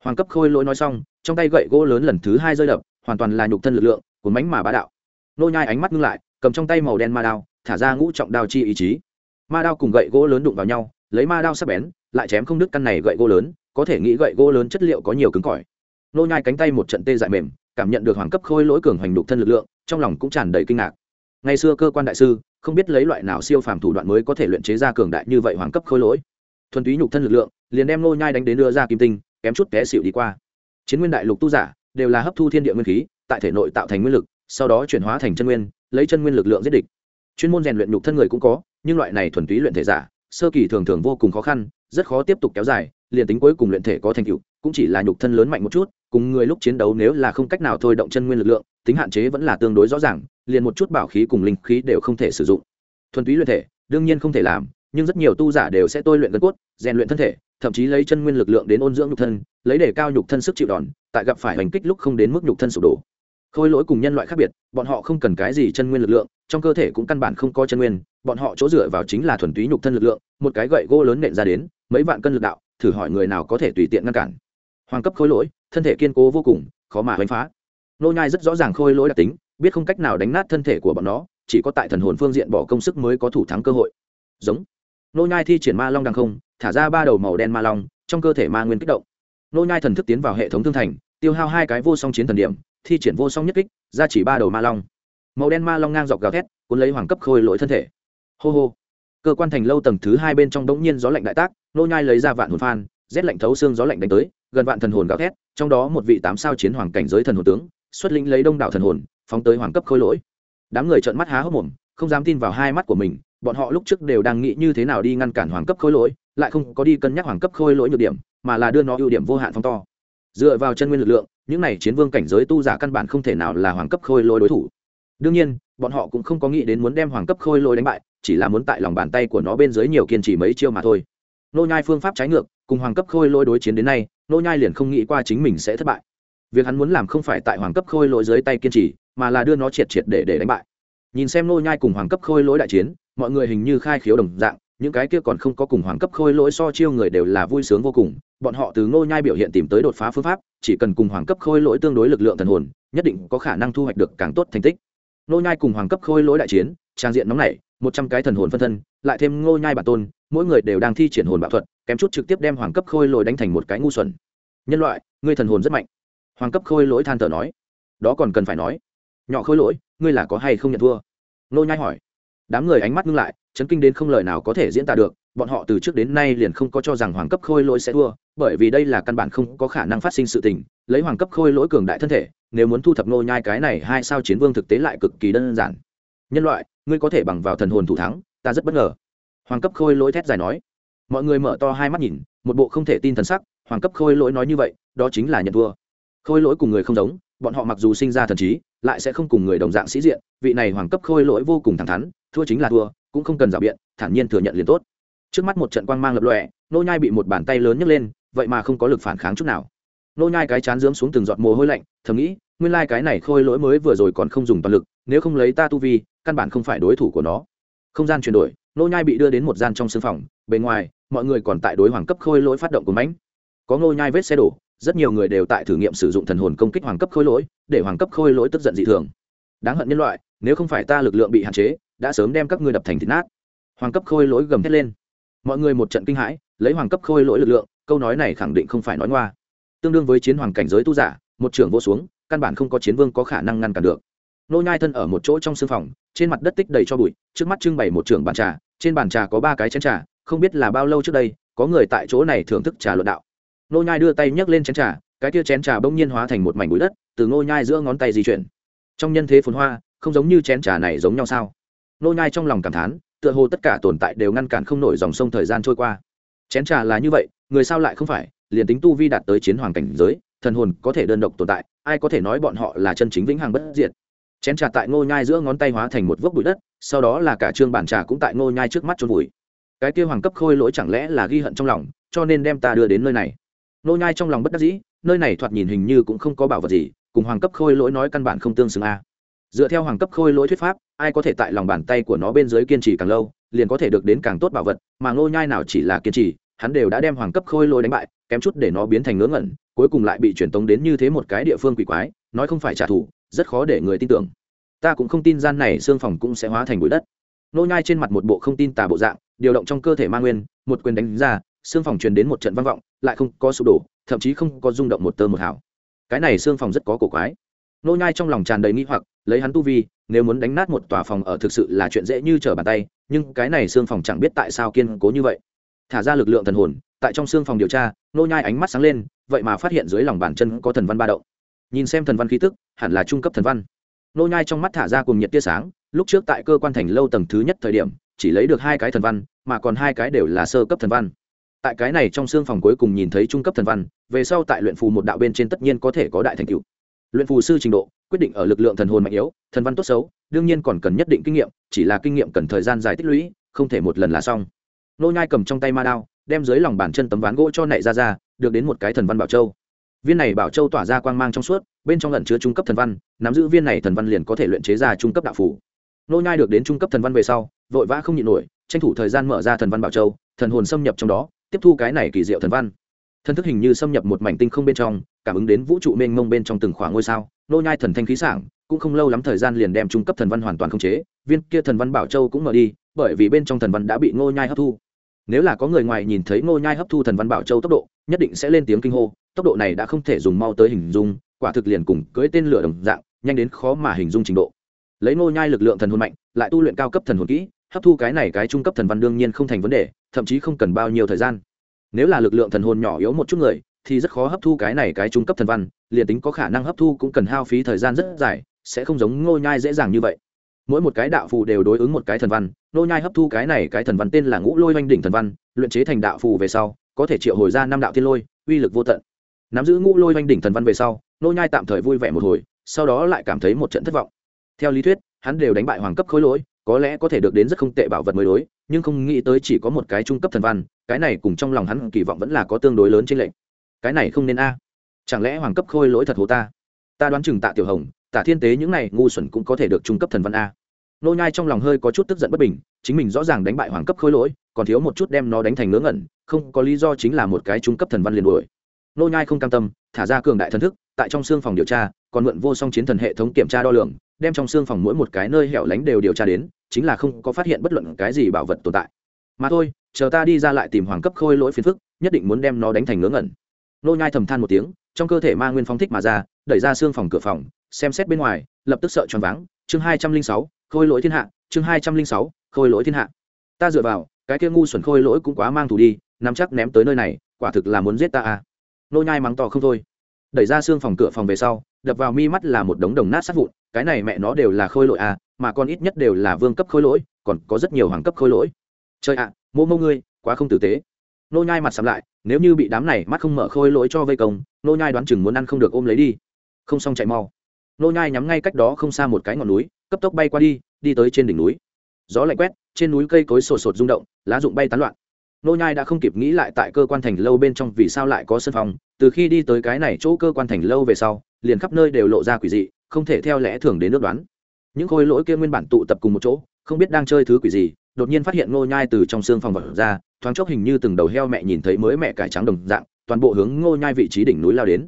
Hoàng cấp khôi lỗi nói xong, trong tay gậy gỗ lớn lần thứ hai rơi đập, hoàn toàn là nhục thân lực lượng, cuốn mánh mà bá đạo. Ngô nhai ánh mắt ngưng lại, cầm trong tay màu đen ma đao, thả ra ngũ trọng đao chi ý chí. Ma đao cùng gậy gỗ lớn đụng vào nhau lấy ma đao sắc bén, lại chém không đứt căn này gậy gỗ lớn, có thể nghĩ gậy gỗ lớn chất liệu có nhiều cứng cỏi. Nô nhai cánh tay một trận tê dại mềm, cảm nhận được hoàng cấp khôi lỗi cường hành đục thân lực lượng, trong lòng cũng tràn đầy kinh ngạc. Ngày xưa cơ quan đại sư, không biết lấy loại nào siêu phàm thủ đoạn mới có thể luyện chế ra cường đại như vậy hoàng cấp khôi lỗi. Thuần túy nhục thân lực lượng, liền đem nô nhai đánh đến đưa ra kim tinh, kém chút té xỉu đi qua. Chiến nguyên đại lục tu giả, đều là hấp thu thiên địa nguyên khí, tại thể nội tạo thành nguyên lực, sau đó chuyển hóa thành chân nguyên, lấy chân nguyên lực lượng giết địch. Chuyên môn rèn luyện nhục thân người cũng có, nhưng loại này thuần túy luyện thể giả sơ kỳ thường thường vô cùng khó khăn, rất khó tiếp tục kéo dài, liền tính cuối cùng luyện thể có thành tựu, cũng chỉ là nhục thân lớn mạnh một chút, cùng người lúc chiến đấu nếu là không cách nào thôi động chân nguyên lực lượng, tính hạn chế vẫn là tương đối rõ ràng, liền một chút bảo khí cùng linh khí đều không thể sử dụng. Thuần túy luyện thể, đương nhiên không thể làm, nhưng rất nhiều tu giả đều sẽ tôi luyện gân cốt, rèn luyện thân thể, thậm chí lấy chân nguyên lực lượng đến ôn dưỡng nhục thân, lấy để cao nhục thân sức chịu đòn, tại gặp phải hành kích lúc không đến mức nhục thân sụp đổ khôi lỗi cùng nhân loại khác biệt, bọn họ không cần cái gì chân nguyên lực lượng, trong cơ thể cũng căn bản không có chân nguyên, bọn họ chỗ dựa vào chính là thuần túy nhục thân lực lượng, một cái gậy gỗ lớn nện ra đến, mấy vạn cân lực đạo, thử hỏi người nào có thể tùy tiện ngăn cản. Hoàng cấp khôi lỗi, thân thể kiên cố vô cùng, khó mà đánh phá. Nô nhai rất rõ ràng khôi lỗi đặc tính, biết không cách nào đánh nát thân thể của bọn nó, chỉ có tại thần hồn phương diện bỏ công sức mới có thủ thắng cơ hội. Giống. Nô nhai thi triển ma long đằng không, thả ra ba đầu màu đen ma long, trong cơ thể ma nguyên kích động. Nô nhai thần thức tiến vào hệ thống thương thành, tiêu hao hai cái vô song chiến thần điểm thi triển vô song nhất kích, ra chỉ ba đầu ma long. Màu đen ma long ngang dọc gào thét, cuốn lấy hoàng cấp khôi lỗi thân thể. Hô hô. Cơ quan thành lâu tầng thứ hai bên trong đống nhiên gió lạnh đại tác, nô nhai lấy ra vạn hồn phan, rét lạnh thấu xương gió lạnh đánh tới, gần vạn thần hồn gào thét, trong đó một vị tám sao chiến hoàng cảnh giới thần hồn tướng, xuất lĩnh lấy đông đảo thần hồn, phóng tới hoàng cấp khôi lỗi. Đám người trợn mắt há hốc mồm, không dám tin vào hai mắt của mình, bọn họ lúc trước đều đang nghĩ như thế nào đi ngăn cản hoàng cấp khôi lỗi, lại không có đi cân nhắc hoàng cấp khôi lỗi nhược điểm, mà là đưa nó ưu điểm vô hạn phong to. Dựa vào chân nguyên lực lượng những này chiến vương cảnh giới tu giả căn bản không thể nào là hoàng cấp khôi lỗi đối thủ. Đương nhiên, bọn họ cũng không có nghĩ đến muốn đem hoàng cấp khôi lỗi đánh bại, chỉ là muốn tại lòng bàn tay của nó bên dưới nhiều kiên trì mấy chiêu mà thôi. Nô nhai phương pháp trái ngược, cùng hoàng cấp khôi lỗi đối chiến đến nay, nô nhai liền không nghĩ qua chính mình sẽ thất bại. Việc hắn muốn làm không phải tại hoàng cấp khôi lỗi dưới tay kiên trì, mà là đưa nó triệt triệt để để đánh bại. Nhìn xem nô nhai cùng hoàng cấp khôi lỗi đại chiến, mọi người hình như khai khiếu đồng dạng những cái kia còn không có cùng hoàng cấp khôi lỗi so chiêu người đều là vui sướng vô cùng, bọn họ từ nô nhai biểu hiện tìm tới đột phá phương pháp, chỉ cần cùng hoàng cấp khôi lỗi tương đối lực lượng thần hồn, nhất định có khả năng thu hoạch được càng tốt thành tích. Nô nhai cùng hoàng cấp khôi lỗi đại chiến, trang diện nóng nảy, một trăm cái thần hồn phân thân, lại thêm nô nhai bản tôn, mỗi người đều đang thi triển hồn bạo thuật, kém chút trực tiếp đem hoàng cấp khôi lỗi đánh thành một cái ngu xuẩn. Nhân loại, ngươi thần hồn rất mạnh. Hoàng cấp khôi lỗi than thở nói. Đó còn cần phải nói. Nhỏ khôi lỗi, ngươi là có hay không nhận thua? Nô nhai hỏi. Đám người ánh mắt ngưng lại chấn kinh đến không lời nào có thể diễn tả được, bọn họ từ trước đến nay liền không có cho rằng hoàng cấp khôi lỗi sẽ thua, bởi vì đây là căn bản không có khả năng phát sinh sự tình, lấy hoàng cấp khôi lỗi cường đại thân thể, nếu muốn thu thập nô nhai cái này hai sao chiến vương thực tế lại cực kỳ đơn giản. Nhân loại, ngươi có thể bằng vào thần hồn thủ thắng, ta rất bất ngờ. Hoàng cấp khôi lỗi thét dài nói. Mọi người mở to hai mắt nhìn, một bộ không thể tin thần sắc, hoàng cấp khôi lỗi nói như vậy, đó chính là nhận thua. Khôi lỗi cùng người không giống, bọn họ mặc dù sinh ra thần trí lại sẽ không cùng người đồng dạng sĩ diện, vị này hoàng cấp khôi lỗi vô cùng thẳng thắn, thua chính là thua, cũng không cần rào biện, thản nhiên thừa nhận liền tốt. Trước mắt một trận quang mang lập lọe nô nhai bị một bàn tay lớn nhấc lên, vậy mà không có lực phản kháng chút nào. Nô nhai cái chán dướng xuống từng giọt mồ hôi lạnh, thầm nghĩ, nguyên lai cái này khôi lỗi mới vừa rồi còn không dùng toàn lực, nếu không lấy ta tu vi, căn bản không phải đối thủ của nó. Không gian chuyển đổi, nô nhai bị đưa đến một gian trong sương phòng bên ngoài, mọi người còn tại đối hoàng cấp khôi lỗi phát động của mãnh có ngôi nhai vết xe đổ, rất nhiều người đều tại thử nghiệm sử dụng thần hồn công kích hoàng cấp khôi lỗi, để hoàng cấp khôi lỗi tức giận dị thường. Đáng hận nhân loại, nếu không phải ta lực lượng bị hạn chế, đã sớm đem các ngươi đập thành thịt nát. Hoàng cấp khôi lỗi gầm thét lên. Mọi người một trận kinh hãi, lấy hoàng cấp khôi lỗi lực lượng, câu nói này khẳng định không phải nói ngoa. Tương đương với chiến hoàng cảnh giới tu giả, một trưởng vô xuống, căn bản không có chiến vương có khả năng ngăn cản được. Nô nhai thân ở một chỗ trong sương phòng, trên mặt đất tích đầy cho bụi, trước mắt trưng bày một trưởng bàn trà, trên bàn trà có ba cái chén trà, không biết là bao lâu trước đây, có người tại chỗ này thưởng thức trà luận đạo nô nhai đưa tay nhấc lên chén trà, cái kia chén trà bỗng nhiên hóa thành một mảnh bụi đất, từ nô nhai giữa ngón tay di chuyển. Trong nhân thế phồn hoa, không giống như chén trà này giống nhau sao? Nô nhai trong lòng cảm thán, tựa hồ tất cả tồn tại đều ngăn cản không nổi dòng sông thời gian trôi qua. Chén trà là như vậy, người sao lại không phải? Liền tính tu vi đạt tới chiến hoàng cảnh giới, thần hồn có thể đơn độc tồn tại, ai có thể nói bọn họ là chân chính vĩnh hằng bất diệt? Chén trà tại ngô nhai giữa ngón tay hóa thành một vốc bụi đất, sau đó là cả trương bản trà cũng tại ngô nhai trước mắt trôn vùi. Cái kia hoàng cấp khôi lỗi chẳng lẽ là ghi hận trong lòng, cho nên đem ta đưa đến nơi này nô nhai trong lòng bất đắc dĩ, nơi này thoạt nhìn hình như cũng không có bảo vật gì, cùng hoàng cấp khôi lỗi nói căn bản không tương xứng a. Dựa theo hoàng cấp khôi lỗi thuyết pháp, ai có thể tại lòng bàn tay của nó bên dưới kiên trì càng lâu, liền có thể được đến càng tốt bảo vật, mà nô nhai nào chỉ là kiên trì, hắn đều đã đem hoàng cấp khôi lỗi đánh bại, kém chút để nó biến thành ngớ ngẩn, cuối cùng lại bị truyền tống đến như thế một cái địa phương quỷ quái, nói không phải trả thù, rất khó để người tin tưởng. Ta cũng không tin gian này xương phòng cũng sẽ hóa thành bụi đất. Nô nhai trên mặt một bộ không tin tà bộ dạng, điều động trong cơ thể ma nguyên, một quyền đánh ra xương phòng truyền đến một trận vang vọng, lại không có sụp đổ, thậm chí không có rung động một tơ một hào. Cái này xương phòng rất có cổ quái. Nô nhai trong lòng tràn đầy nghi hoặc, lấy hắn tu vi, nếu muốn đánh nát một tòa phòng ở thực sự là chuyện dễ như trở bàn tay, nhưng cái này xương phòng chẳng biết tại sao kiên cố như vậy. Thả ra lực lượng thần hồn, tại trong xương phòng điều tra, nô nhai ánh mắt sáng lên, vậy mà phát hiện dưới lòng bàn chân có thần văn ba động. Nhìn xem thần văn khí tức, hẳn là trung cấp thần văn. Nô nhai trong mắt thả ra cùng nhiệt tia sáng, lúc trước tại cơ quan thành lâu tầng thứ nhất thời điểm, chỉ lấy được hai cái thần văn, mà còn hai cái đều là sơ cấp thần văn tại cái này trong xương phòng cuối cùng nhìn thấy trung cấp thần văn, về sau tại luyện phù một đạo bên trên tất nhiên có thể có đại thành tựu. Luyện phù sư trình độ, quyết định ở lực lượng thần hồn mạnh yếu, thần văn tốt xấu, đương nhiên còn cần nhất định kinh nghiệm, chỉ là kinh nghiệm cần thời gian dài tích lũy, không thể một lần là xong. Nô nhai cầm trong tay ma đao, đem dưới lòng bàn chân tấm ván gỗ cho nảy ra ra, được đến một cái thần văn bảo châu. Viên này bảo châu tỏa ra quang mang trong suốt, bên trong lẩn chứa trung cấp thần văn, nắm giữ viên này thần văn liền có thể luyện chế ra trung cấp đạo phủ nô nhai được đến trung cấp thần văn về sau, vội vã không nhịn nổi, tranh thủ thời gian mở ra thần văn bảo châu, thần hồn xâm nhập trong đó tiếp thu cái này kỳ diệu thần văn. Thân thức hình như xâm nhập một mảnh tinh không bên trong, cảm ứng đến vũ trụ mênh mông bên trong từng khoảng ngôi sao, nô nhai thần thanh khí sảng, cũng không lâu lắm thời gian liền đem trung cấp thần văn hoàn toàn khống chế, viên kia thần văn bảo châu cũng mở đi, bởi vì bên trong thần văn đã bị nô nhai hấp thu. Nếu là có người ngoài nhìn thấy nô nhai hấp thu thần văn bảo châu tốc độ, nhất định sẽ lên tiếng kinh hô, tốc độ này đã không thể dùng mau tới hình dung, quả thực liền cùng cưỡi tên lửa đồng dạng, nhanh đến khó mà hình dung trình độ. Lấy nô nhai lực lượng thần hồn mạnh, lại tu luyện cao cấp thần hồn kỹ hấp thu cái này cái trung cấp thần văn đương nhiên không thành vấn đề, thậm chí không cần bao nhiêu thời gian. Nếu là lực lượng thần hồn nhỏ yếu một chút người, thì rất khó hấp thu cái này cái trung cấp thần văn, liền tính có khả năng hấp thu cũng cần hao phí thời gian rất dài, sẽ không giống ngô nhai dễ dàng như vậy. Mỗi một cái đạo phù đều đối ứng một cái thần văn, ngô nhai hấp thu cái này cái thần văn tên là ngũ lôi oanh đỉnh thần văn, luyện chế thành đạo phù về sau, có thể triệu hồi ra năm đạo thiên lôi, uy lực vô tận. Nắm giữ ngũ lôi oanh đỉnh thần văn về sau, ngô nhai tạm thời vui vẻ một hồi, sau đó lại cảm thấy một trận thất vọng. Theo lý thuyết, hắn đều đánh bại hoàng cấp khối lỗi có lẽ có thể được đến rất không tệ bảo vật mới đối, nhưng không nghĩ tới chỉ có một cái trung cấp thần văn, cái này cùng trong lòng hắn kỳ vọng vẫn là có tương đối lớn trên lệnh cái này không nên a. Chẳng lẽ hoàng cấp khôi lỗi thật hồ ta? Ta đoán chừng tạ tiểu hồng, tạ thiên tế những này ngu xuẩn cũng có thể được trung cấp thần văn a. Nô nhai trong lòng hơi có chút tức giận bất bình, chính mình rõ ràng đánh bại hoàng cấp khôi lỗi, còn thiếu một chút đem nó đánh thành ngớ ngẩn, không có lý do chính là một cái trung cấp thần văn liền đuổi. Nô nhai không cam tâm, thả ra cường đại thần thức, tại trong xương phòng điều tra, còn mượn vô song chiến thần hệ thống kiểm tra đo lường, đem trong xương phòng mỗi một cái nơi hẻo lánh đều điều tra đến chính là không có phát hiện bất luận cái gì bảo vật tồn tại. Mà thôi, chờ ta đi ra lại tìm hoàng cấp khôi lỗi phiền phức, nhất định muốn đem nó đánh thành ngớ ngẩn. Nô nhai thầm than một tiếng, trong cơ thể ma nguyên phóng thích mà ra, đẩy ra xương phòng cửa phòng, xem xét bên ngoài, lập tức sợ choáng váng. Chương hai trăm linh sáu, khôi lỗi thiên hạ, chương hai trăm linh sáu, khôi lỗi thiên hạ. Ta dựa vào, cái kia ngu xuẩn khôi lỗi cũng quá mang thủ đi, nắm chắc ném tới nơi này, quả thực là muốn giết ta à. Nô nhai mắng to không thôi. Đẩy ra xương phòng cửa phòng về sau, đập vào mi mắt là một đống đồng nát sát vụn, cái này mẹ nó đều là khôi lỗi à mà còn ít nhất đều là vương cấp khôi lỗi còn có rất nhiều hoàng cấp khôi lỗi. Chơi ạ à, mô mô ngươi quá không tử tế. Nô nhai mặt sầm lại nếu như bị đám này mắt không mở khôi lỗi cho vây công nô nhai đoán chừng muốn ăn không được ôm lấy đi. Không xong chạy mau. Nô nhai nhắm ngay cách đó không xa một cái ngọn núi cấp tốc bay qua đi đi tới trên đỉnh núi. Gió lạnh quét trên núi cây cối sột sột rung động lá rụng bay tán loạn. Nô nhai đã không kịp nghĩ lại tại cơ quan thành lâu bên trong vì sao lại có sân phòng từ khi đi tới cái này chỗ cơ quan thành lâu về sau liền khắp nơi đều lộ ra quỷ dị không thể theo lẽ thường đến nước đoán những khôi lỗi kia nguyên bản tụ tập cùng một chỗ, không biết đang chơi thứ quỷ gì, đột nhiên phát hiện ngô nhai từ trong xương phòng vật ra, thoáng chốc hình như từng đầu heo mẹ nhìn thấy mới mẹ cải trắng đồng dạng, toàn bộ hướng ngô nhai vị trí đỉnh núi lao đến.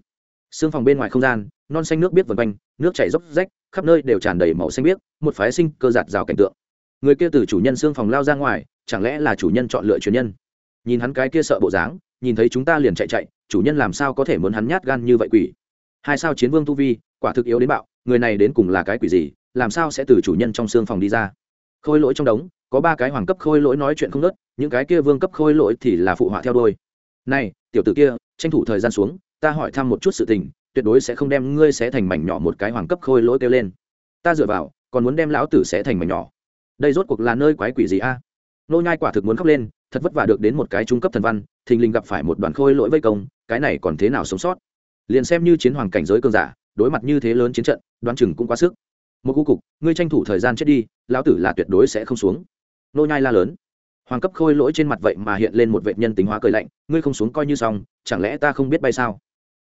Xương phòng bên ngoài không gian, non xanh nước biết vần quanh, nước chảy dốc rách, khắp nơi đều tràn đầy màu xanh biếc, một phái sinh cơ giạt rào cảnh tượng. Người kia từ chủ nhân xương phòng lao ra ngoài, chẳng lẽ là chủ nhân chọn lựa truyền nhân? Nhìn hắn cái kia sợ bộ dáng, nhìn thấy chúng ta liền chạy chạy, chủ nhân làm sao có thể muốn hắn nhát gan như vậy quỷ? Hai sao chiến vương tu vi, quả thực yếu đến bạo, người này đến cùng là cái quỷ gì làm sao sẽ từ chủ nhân trong xương phòng đi ra? Khôi lỗi trong đống, có ba cái hoàng cấp khôi lỗi nói chuyện không nớt những cái kia vương cấp khôi lỗi thì là phụ họa theo đôi này, tiểu tử kia, tranh thủ thời gian xuống, ta hỏi thăm một chút sự tình, tuyệt đối sẽ không đem ngươi xé thành mảnh nhỏ một cái hoàng cấp khôi lỗi kêu lên. Ta dựa vào, còn muốn đem lão tử xé thành mảnh nhỏ. Đây rốt cuộc là nơi quái quỷ gì a? Nô nhai quả thực muốn khóc lên, thật vất vả được đến một cái trung cấp thần văn, thình lình gặp phải một đoàn khôi lỗi vây công, cái này còn thế nào sống sót? Liền xem như chiến hoàng cảnh giới cường giả, đối mặt như thế lớn chiến trận, đoán chừng cũng quá sức một khu cục, ngươi tranh thủ thời gian chết đi, lão tử là tuyệt đối sẽ không xuống. Nô nhai la lớn. Hoàng cấp khôi lỗi trên mặt vậy mà hiện lên một vệ nhân tính hóa cười lạnh, ngươi không xuống coi như xong, chẳng lẽ ta không biết bay sao?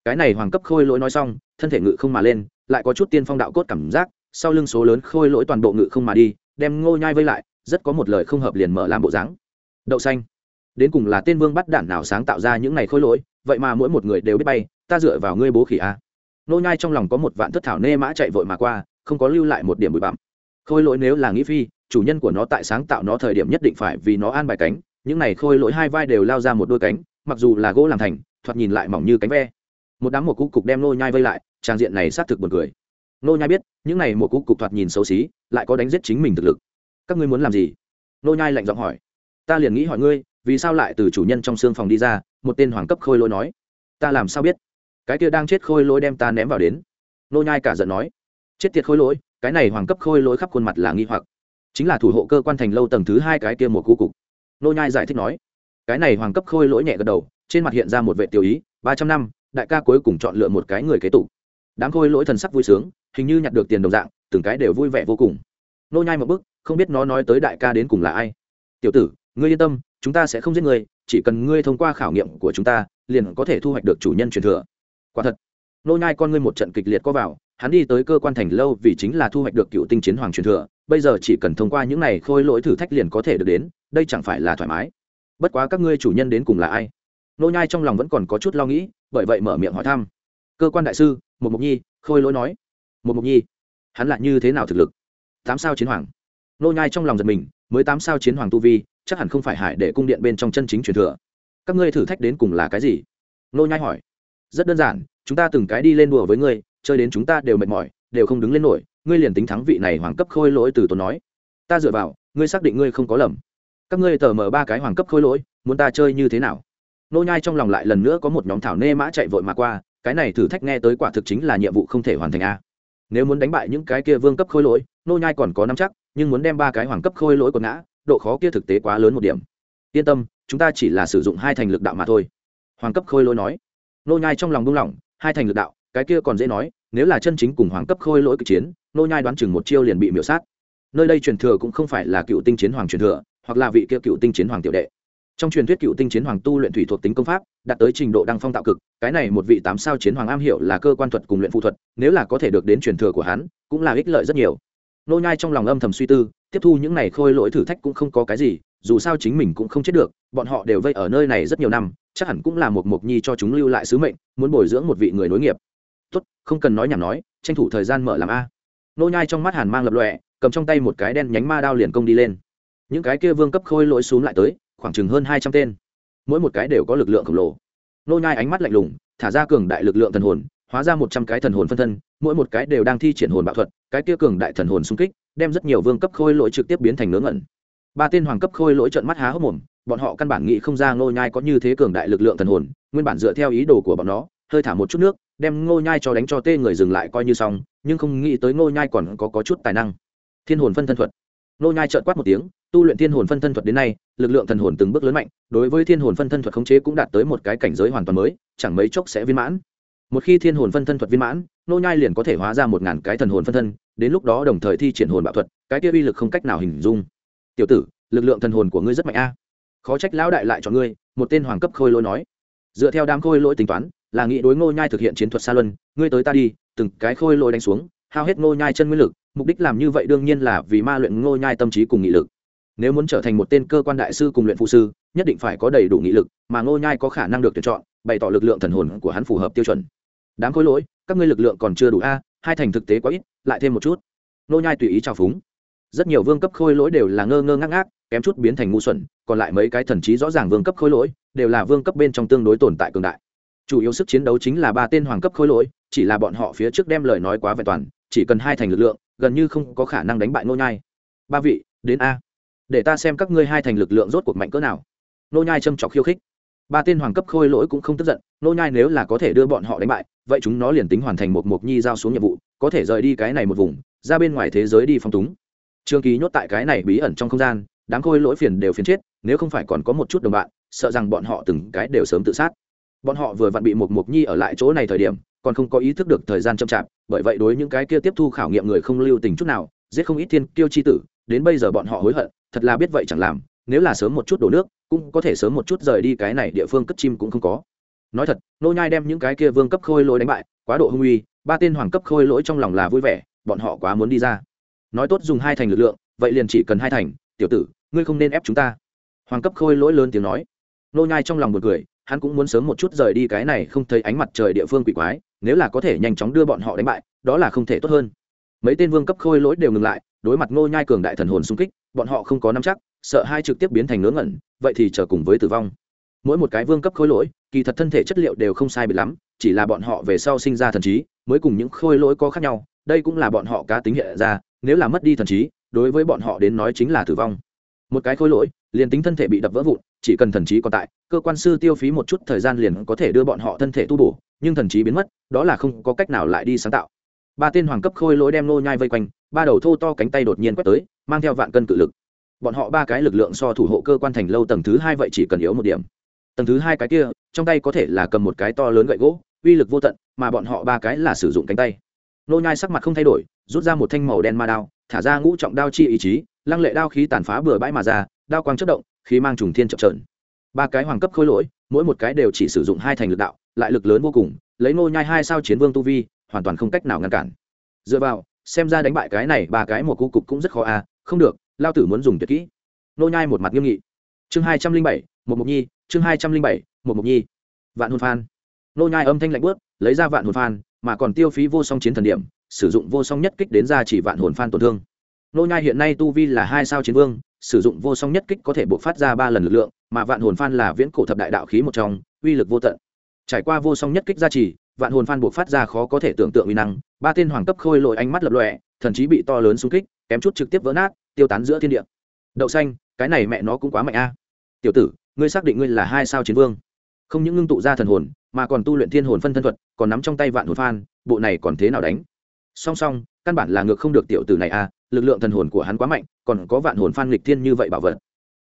Cái này hoàng cấp khôi lỗi nói xong, thân thể ngự không mà lên, lại có chút tiên phong đạo cốt cảm giác, sau lưng số lớn khôi lỗi toàn bộ ngự không mà đi, đem ngô nhai vây lại, rất có một lời không hợp liền mở làm bộ dáng. Đậu xanh. Đến cùng là tên vương bắt đản nào sáng tạo ra những này khôi lỗi, vậy mà mỗi một người đều biết bay, ta dựa vào ngươi bố khỉ à. a nô nhai trong lòng có một vạn thất thảo nê mã chạy vội mà qua không có lưu lại một điểm bụi bặm. Khôi lỗi nếu là nghĩ phi, chủ nhân của nó tại sáng tạo nó thời điểm nhất định phải vì nó an bài cánh. Những này khôi lỗi hai vai đều lao ra một đôi cánh, mặc dù là gỗ làm thành, thoạt nhìn lại mỏng như cánh ve. Một đám một cú cục đem nô nhai vây lại, trang diện này xác thực buồn cười. Nô nhai biết, những này một cú cục thoạt nhìn xấu xí, lại có đánh giết chính mình thực lực. Các ngươi muốn làm gì? Nô nhai lạnh giọng hỏi. Ta liền nghĩ hỏi ngươi, vì sao lại từ chủ nhân trong xương phòng đi ra? Một tên hoàng cấp khôi lỗi nói. Ta làm sao biết? Cái kia đang chết khôi lỗi đem ta ném vào đến. Nô nhai cả giận nói chết tiệt khôi lỗi, cái này hoàng cấp khôi lỗi khắp khuôn mặt là nghi hoặc. Chính là thủ hộ cơ quan thành lâu tầng thứ hai cái kia một cú cục. Nô nhai giải thích nói, cái này hoàng cấp khôi lỗi nhẹ gật đầu, trên mặt hiện ra một vệ tiêu ý, ba trăm năm, đại ca cuối cùng chọn lựa một cái người kế tục. Đám khôi lỗi thần sắc vui sướng, hình như nhặt được tiền đồng dạng, từng cái đều vui vẻ vô cùng. Nô nhai một bước, không biết nó nói tới đại ca đến cùng là ai. Tiểu tử, ngươi yên tâm, chúng ta sẽ không giết ngươi, chỉ cần ngươi thông qua khảo nghiệm của chúng ta, liền có thể thu hoạch được chủ nhân truyền thừa. Quả thật, nô nhai con ngươi một trận kịch liệt có vào hắn đi tới cơ quan thành lâu vì chính là thu hoạch được cựu tinh chiến hoàng truyền thừa, bây giờ chỉ cần thông qua những này khôi lỗi thử thách liền có thể được đến, đây chẳng phải là thoải mái. Bất quá các ngươi chủ nhân đến cùng là ai? Nô nhai trong lòng vẫn còn có chút lo nghĩ, bởi vậy mở miệng hỏi thăm. Cơ quan đại sư một mục nhi, khôi lỗi nói. Một mục nhi, hắn lại như thế nào thực lực? Tám sao chiến hoàng. Nô nhai trong lòng giật mình, mới tám sao chiến hoàng tu vi, chắc hẳn không phải hải để cung điện bên trong chân chính truyền thừa. Các ngươi thử thách đến cùng là cái gì? Nô nhai hỏi. Rất đơn giản, chúng ta từng cái đi lên đùa với ngươi chơi đến chúng ta đều mệt mỏi, đều không đứng lên nổi, ngươi liền tính thắng vị này hoàng cấp khôi lỗi từ tốn nói. Ta dựa vào, ngươi xác định ngươi không có lầm. Các ngươi tờ mở ba cái hoàng cấp khôi lỗi, muốn ta chơi như thế nào? Nô nhai trong lòng lại lần nữa có một nhóm thảo nê mã chạy vội mà qua, cái này thử thách nghe tới quả thực chính là nhiệm vụ không thể hoàn thành a. Nếu muốn đánh bại những cái kia vương cấp khôi lỗi, nô nhai còn có nắm chắc, nhưng muốn đem ba cái hoàng cấp khôi lỗi của ngã, độ khó kia thực tế quá lớn một điểm. Yên tâm, chúng ta chỉ là sử dụng hai thành lực đạo mà thôi. Hoàng cấp khôi lỗi nói. Nô nhai trong lòng buông lỏng, hai thành lực đạo, cái kia còn dễ nói nếu là chân chính cùng hoàng cấp khôi lỗi cực chiến, nô nhai đoán chừng một chiêu liền bị miểu sát. Nơi đây truyền thừa cũng không phải là cựu tinh chiến hoàng truyền thừa, hoặc là vị kia cựu tinh chiến hoàng tiểu đệ. Trong truyền thuyết cựu tinh chiến hoàng tu luyện thủy thuộc tính công pháp, đạt tới trình độ đăng phong tạo cực, cái này một vị tám sao chiến hoàng am hiểu là cơ quan thuật cùng luyện phụ thuật, nếu là có thể được đến truyền thừa của hắn, cũng là ích lợi rất nhiều. Nô nhai trong lòng âm thầm suy tư, tiếp thu những này khôi lỗi thử thách cũng không có cái gì, dù sao chính mình cũng không chết được, bọn họ đều vây ở nơi này rất nhiều năm, chắc hẳn cũng là một mục nhi cho chúng lưu lại sứ mệnh, muốn bồi dưỡng một vị người nối nghiệp tốt, không cần nói nhảm nói, tranh thủ thời gian mở làm a. Nô nhai trong mắt hàn mang lập lòe, cầm trong tay một cái đen nhánh ma đao liền công đi lên. Những cái kia vương cấp khôi lỗi xuống lại tới, khoảng chừng hơn hai trăm tên. Mỗi một cái đều có lực lượng khổng lồ. Nô nhai ánh mắt lạnh lùng, thả ra cường đại lực lượng thần hồn, hóa ra một trăm cái thần hồn phân thân, mỗi một cái đều đang thi triển hồn bạo thuật, cái kia cường đại thần hồn xung kích, đem rất nhiều vương cấp khôi lỗi trực tiếp biến thành nướng ẩn ba tên hoàng cấp khôi lỗi trợn mắt há hốc mồm, bọn họ căn bản nghĩ không ra nô nhai có như thế cường đại lực lượng thần hồn, nguyên bản dựa theo ý đồ của bọn nó, hơi thả một chút nước đem ngô nhai cho đánh cho tê người dừng lại coi như xong, nhưng không nghĩ tới ngô nhai còn có có chút tài năng. Thiên hồn phân thân thuật. Ngô nhai trợn quát một tiếng, tu luyện thiên hồn phân thân thuật đến nay, lực lượng thần hồn từng bước lớn mạnh, đối với thiên hồn phân thân thuật khống chế cũng đạt tới một cái cảnh giới hoàn toàn mới, chẳng mấy chốc sẽ viên mãn. Một khi thiên hồn phân thân thuật viên mãn, Ngô nhai liền có thể hóa ra một ngàn cái thần hồn phân thân, đến lúc đó đồng thời thi triển hồn bạo thuật, cái kia uy lực không cách nào hình dung. Tiểu tử, lực lượng thần hồn của ngươi rất mạnh a. Khó trách lão đại lại chọn ngươi, một tên hoàng cấp khôi lỗi nói. Dựa theo đám khôi lỗi tính toán là nghị đối ngô nhai thực hiện chiến thuật xa luân, ngươi tới ta đi, từng cái khôi lỗi đánh xuống, hao hết ngô nhai chân nguyên lực, mục đích làm như vậy đương nhiên là vì ma luyện ngô nhai tâm trí cùng nghị lực. Nếu muốn trở thành một tên cơ quan đại sư cùng luyện phụ sư, nhất định phải có đầy đủ nghị lực, mà ngô nhai có khả năng được tuyển chọn, bày tỏ lực lượng thần hồn của hắn phù hợp tiêu chuẩn. Đáng khối lỗi, các ngươi lực lượng còn chưa đủ a, hai thành thực tế quá ít, lại thêm một chút. Ngô nhai tùy ý trào phúng. Rất nhiều vương cấp khôi lỗi đều là ngơ ngơ ngác ngác, kém chút biến thành ngu xuẩn, còn lại mấy cái thần trí rõ ràng vương cấp khôi lỗi, đều là vương cấp bên trong tương đối tồn tại cường đại chủ yếu sức chiến đấu chính là ba tên hoàng cấp khôi lỗi, chỉ là bọn họ phía trước đem lời nói quá vẹn toàn, chỉ cần hai thành lực lượng, gần như không có khả năng đánh bại nô nhai. Ba vị, đến a. Để ta xem các ngươi hai thành lực lượng rốt cuộc mạnh cỡ nào. Nô nhai châm trọng khiêu khích. Ba tên hoàng cấp khôi lỗi cũng không tức giận nô nhai nếu là có thể đưa bọn họ đánh bại, vậy chúng nó liền tính hoàn thành một mục nhi giao xuống nhiệm vụ, có thể rời đi cái này một vùng, ra bên ngoài thế giới đi phong túng. Trương ký nhốt tại cái này bí ẩn trong không gian, đám khôi lỗi phiền đều phiền chết, nếu không phải còn có một chút đồng bạn, sợ rằng bọn họ từng cái đều sớm tự sát bọn họ vừa vặn bị một mục nhi ở lại chỗ này thời điểm, còn không có ý thức được thời gian chậm chạp, bởi vậy đối những cái kia tiếp thu khảo nghiệm người không lưu tình chút nào, giết không ít thiên kiêu chi tử, đến bây giờ bọn họ hối hận, thật là biết vậy chẳng làm, nếu là sớm một chút đổ nước, cũng có thể sớm một chút rời đi cái này địa phương cất chim cũng không có. Nói thật, nô nhai đem những cái kia vương cấp khôi lỗi đánh bại, quá độ hung uy, ba tên hoàng cấp khôi lỗi trong lòng là vui vẻ, bọn họ quá muốn đi ra. Nói tốt dùng hai thành lực lượng, vậy liền chỉ cần hai thành, tiểu tử, ngươi không nên ép chúng ta. Hoàng cấp khôi lỗi lớn tiếng nói. Nô nhai trong lòng một cười hắn cũng muốn sớm một chút rời đi cái này không thấy ánh mặt trời địa phương quỷ quái, nếu là có thể nhanh chóng đưa bọn họ đánh bại, đó là không thể tốt hơn. Mấy tên vương cấp khôi lỗi đều ngừng lại, đối mặt ngô nhai cường đại thần hồn xung kích, bọn họ không có nắm chắc, sợ hai trực tiếp biến thành ngớ ngẩn, vậy thì chờ cùng với tử vong. Mỗi một cái vương cấp khôi lỗi, kỳ thật thân thể chất liệu đều không sai biệt lắm, chỉ là bọn họ về sau sinh ra thần trí, mới cùng những khôi lỗi có khác nhau, đây cũng là bọn họ cá tính hiện ra, nếu là mất đi thần trí, đối với bọn họ đến nói chính là tử vong một cái khối lỗi, liền tính thân thể bị đập vỡ vụn, chỉ cần thần trí còn tại, cơ quan sư tiêu phí một chút thời gian liền có thể đưa bọn họ thân thể tu bổ, nhưng thần trí biến mất, đó là không có cách nào lại đi sáng tạo. Ba tên hoàng cấp khôi lỗi đem nô nhai vây quanh, ba đầu thô to cánh tay đột nhiên quét tới, mang theo vạn cân cự lực. Bọn họ ba cái lực lượng so thủ hộ cơ quan thành lâu tầng thứ hai vậy chỉ cần yếu một điểm. Tầng thứ hai cái kia, trong tay có thể là cầm một cái to lớn gậy gỗ, uy lực vô tận, mà bọn họ ba cái là sử dụng cánh tay. Nô nhai sắc mặt không thay đổi, rút ra một thanh màu đen ma đao, thả ra ngũ trọng đao chi ý chí lăng lệ đao khí tàn phá bừa bãi mà ra, đao quang chất động, khí mang trùng thiên chậm trợn ba cái hoàng cấp khôi lỗi, mỗi một cái đều chỉ sử dụng hai thành lực đạo, lại lực lớn vô cùng, lấy nô nhai hai sao chiến vương tu vi, hoàn toàn không cách nào ngăn cản. Dựa vào, xem ra đánh bại cái này ba cái một cú cục cũng rất khó à. không được, lao tử muốn dùng tuyệt kỹ. Nô nhai một mặt nghiêm nghị. Chương hai trăm linh bảy, một mục nhi, chương hai trăm linh bảy, một mục nhi. Vạn hồn phan. Nô nhai âm thanh lạnh bước lấy ra vạn hồn phan, mà còn tiêu phí vô song chiến thần điểm, sử dụng vô song nhất kích đến ra chỉ vạn hồn phan tổn thương nô nhai hiện nay tu vi là hai sao chiến vương, sử dụng vô song nhất kích có thể bộc phát ra ba lần lực lượng, mà vạn hồn phan là viễn cổ thập đại đạo khí một trong, uy lực vô tận. Trải qua vô song nhất kích gia trì, vạn hồn phan bộc phát ra khó có thể tưởng tượng uy năng, ba tên hoàng cấp khôi lội ánh mắt lập lòe, thần chí bị to lớn xung kích, kém chút trực tiếp vỡ nát, tiêu tán giữa thiên địa. Đậu xanh, cái này mẹ nó cũng quá mạnh a. Tiểu tử, ngươi xác định ngươi là hai sao chiến vương? Không những ngưng tụ ra thần hồn, mà còn tu luyện thiên hồn phân thân thuật, còn nắm trong tay vạn hồn phan, bộ này còn thế nào đánh? Song song, căn bản là ngược không được tiểu tử này a lực lượng thần hồn của hắn quá mạnh, còn có vạn hồn phan lịch thiên như vậy bảo vật.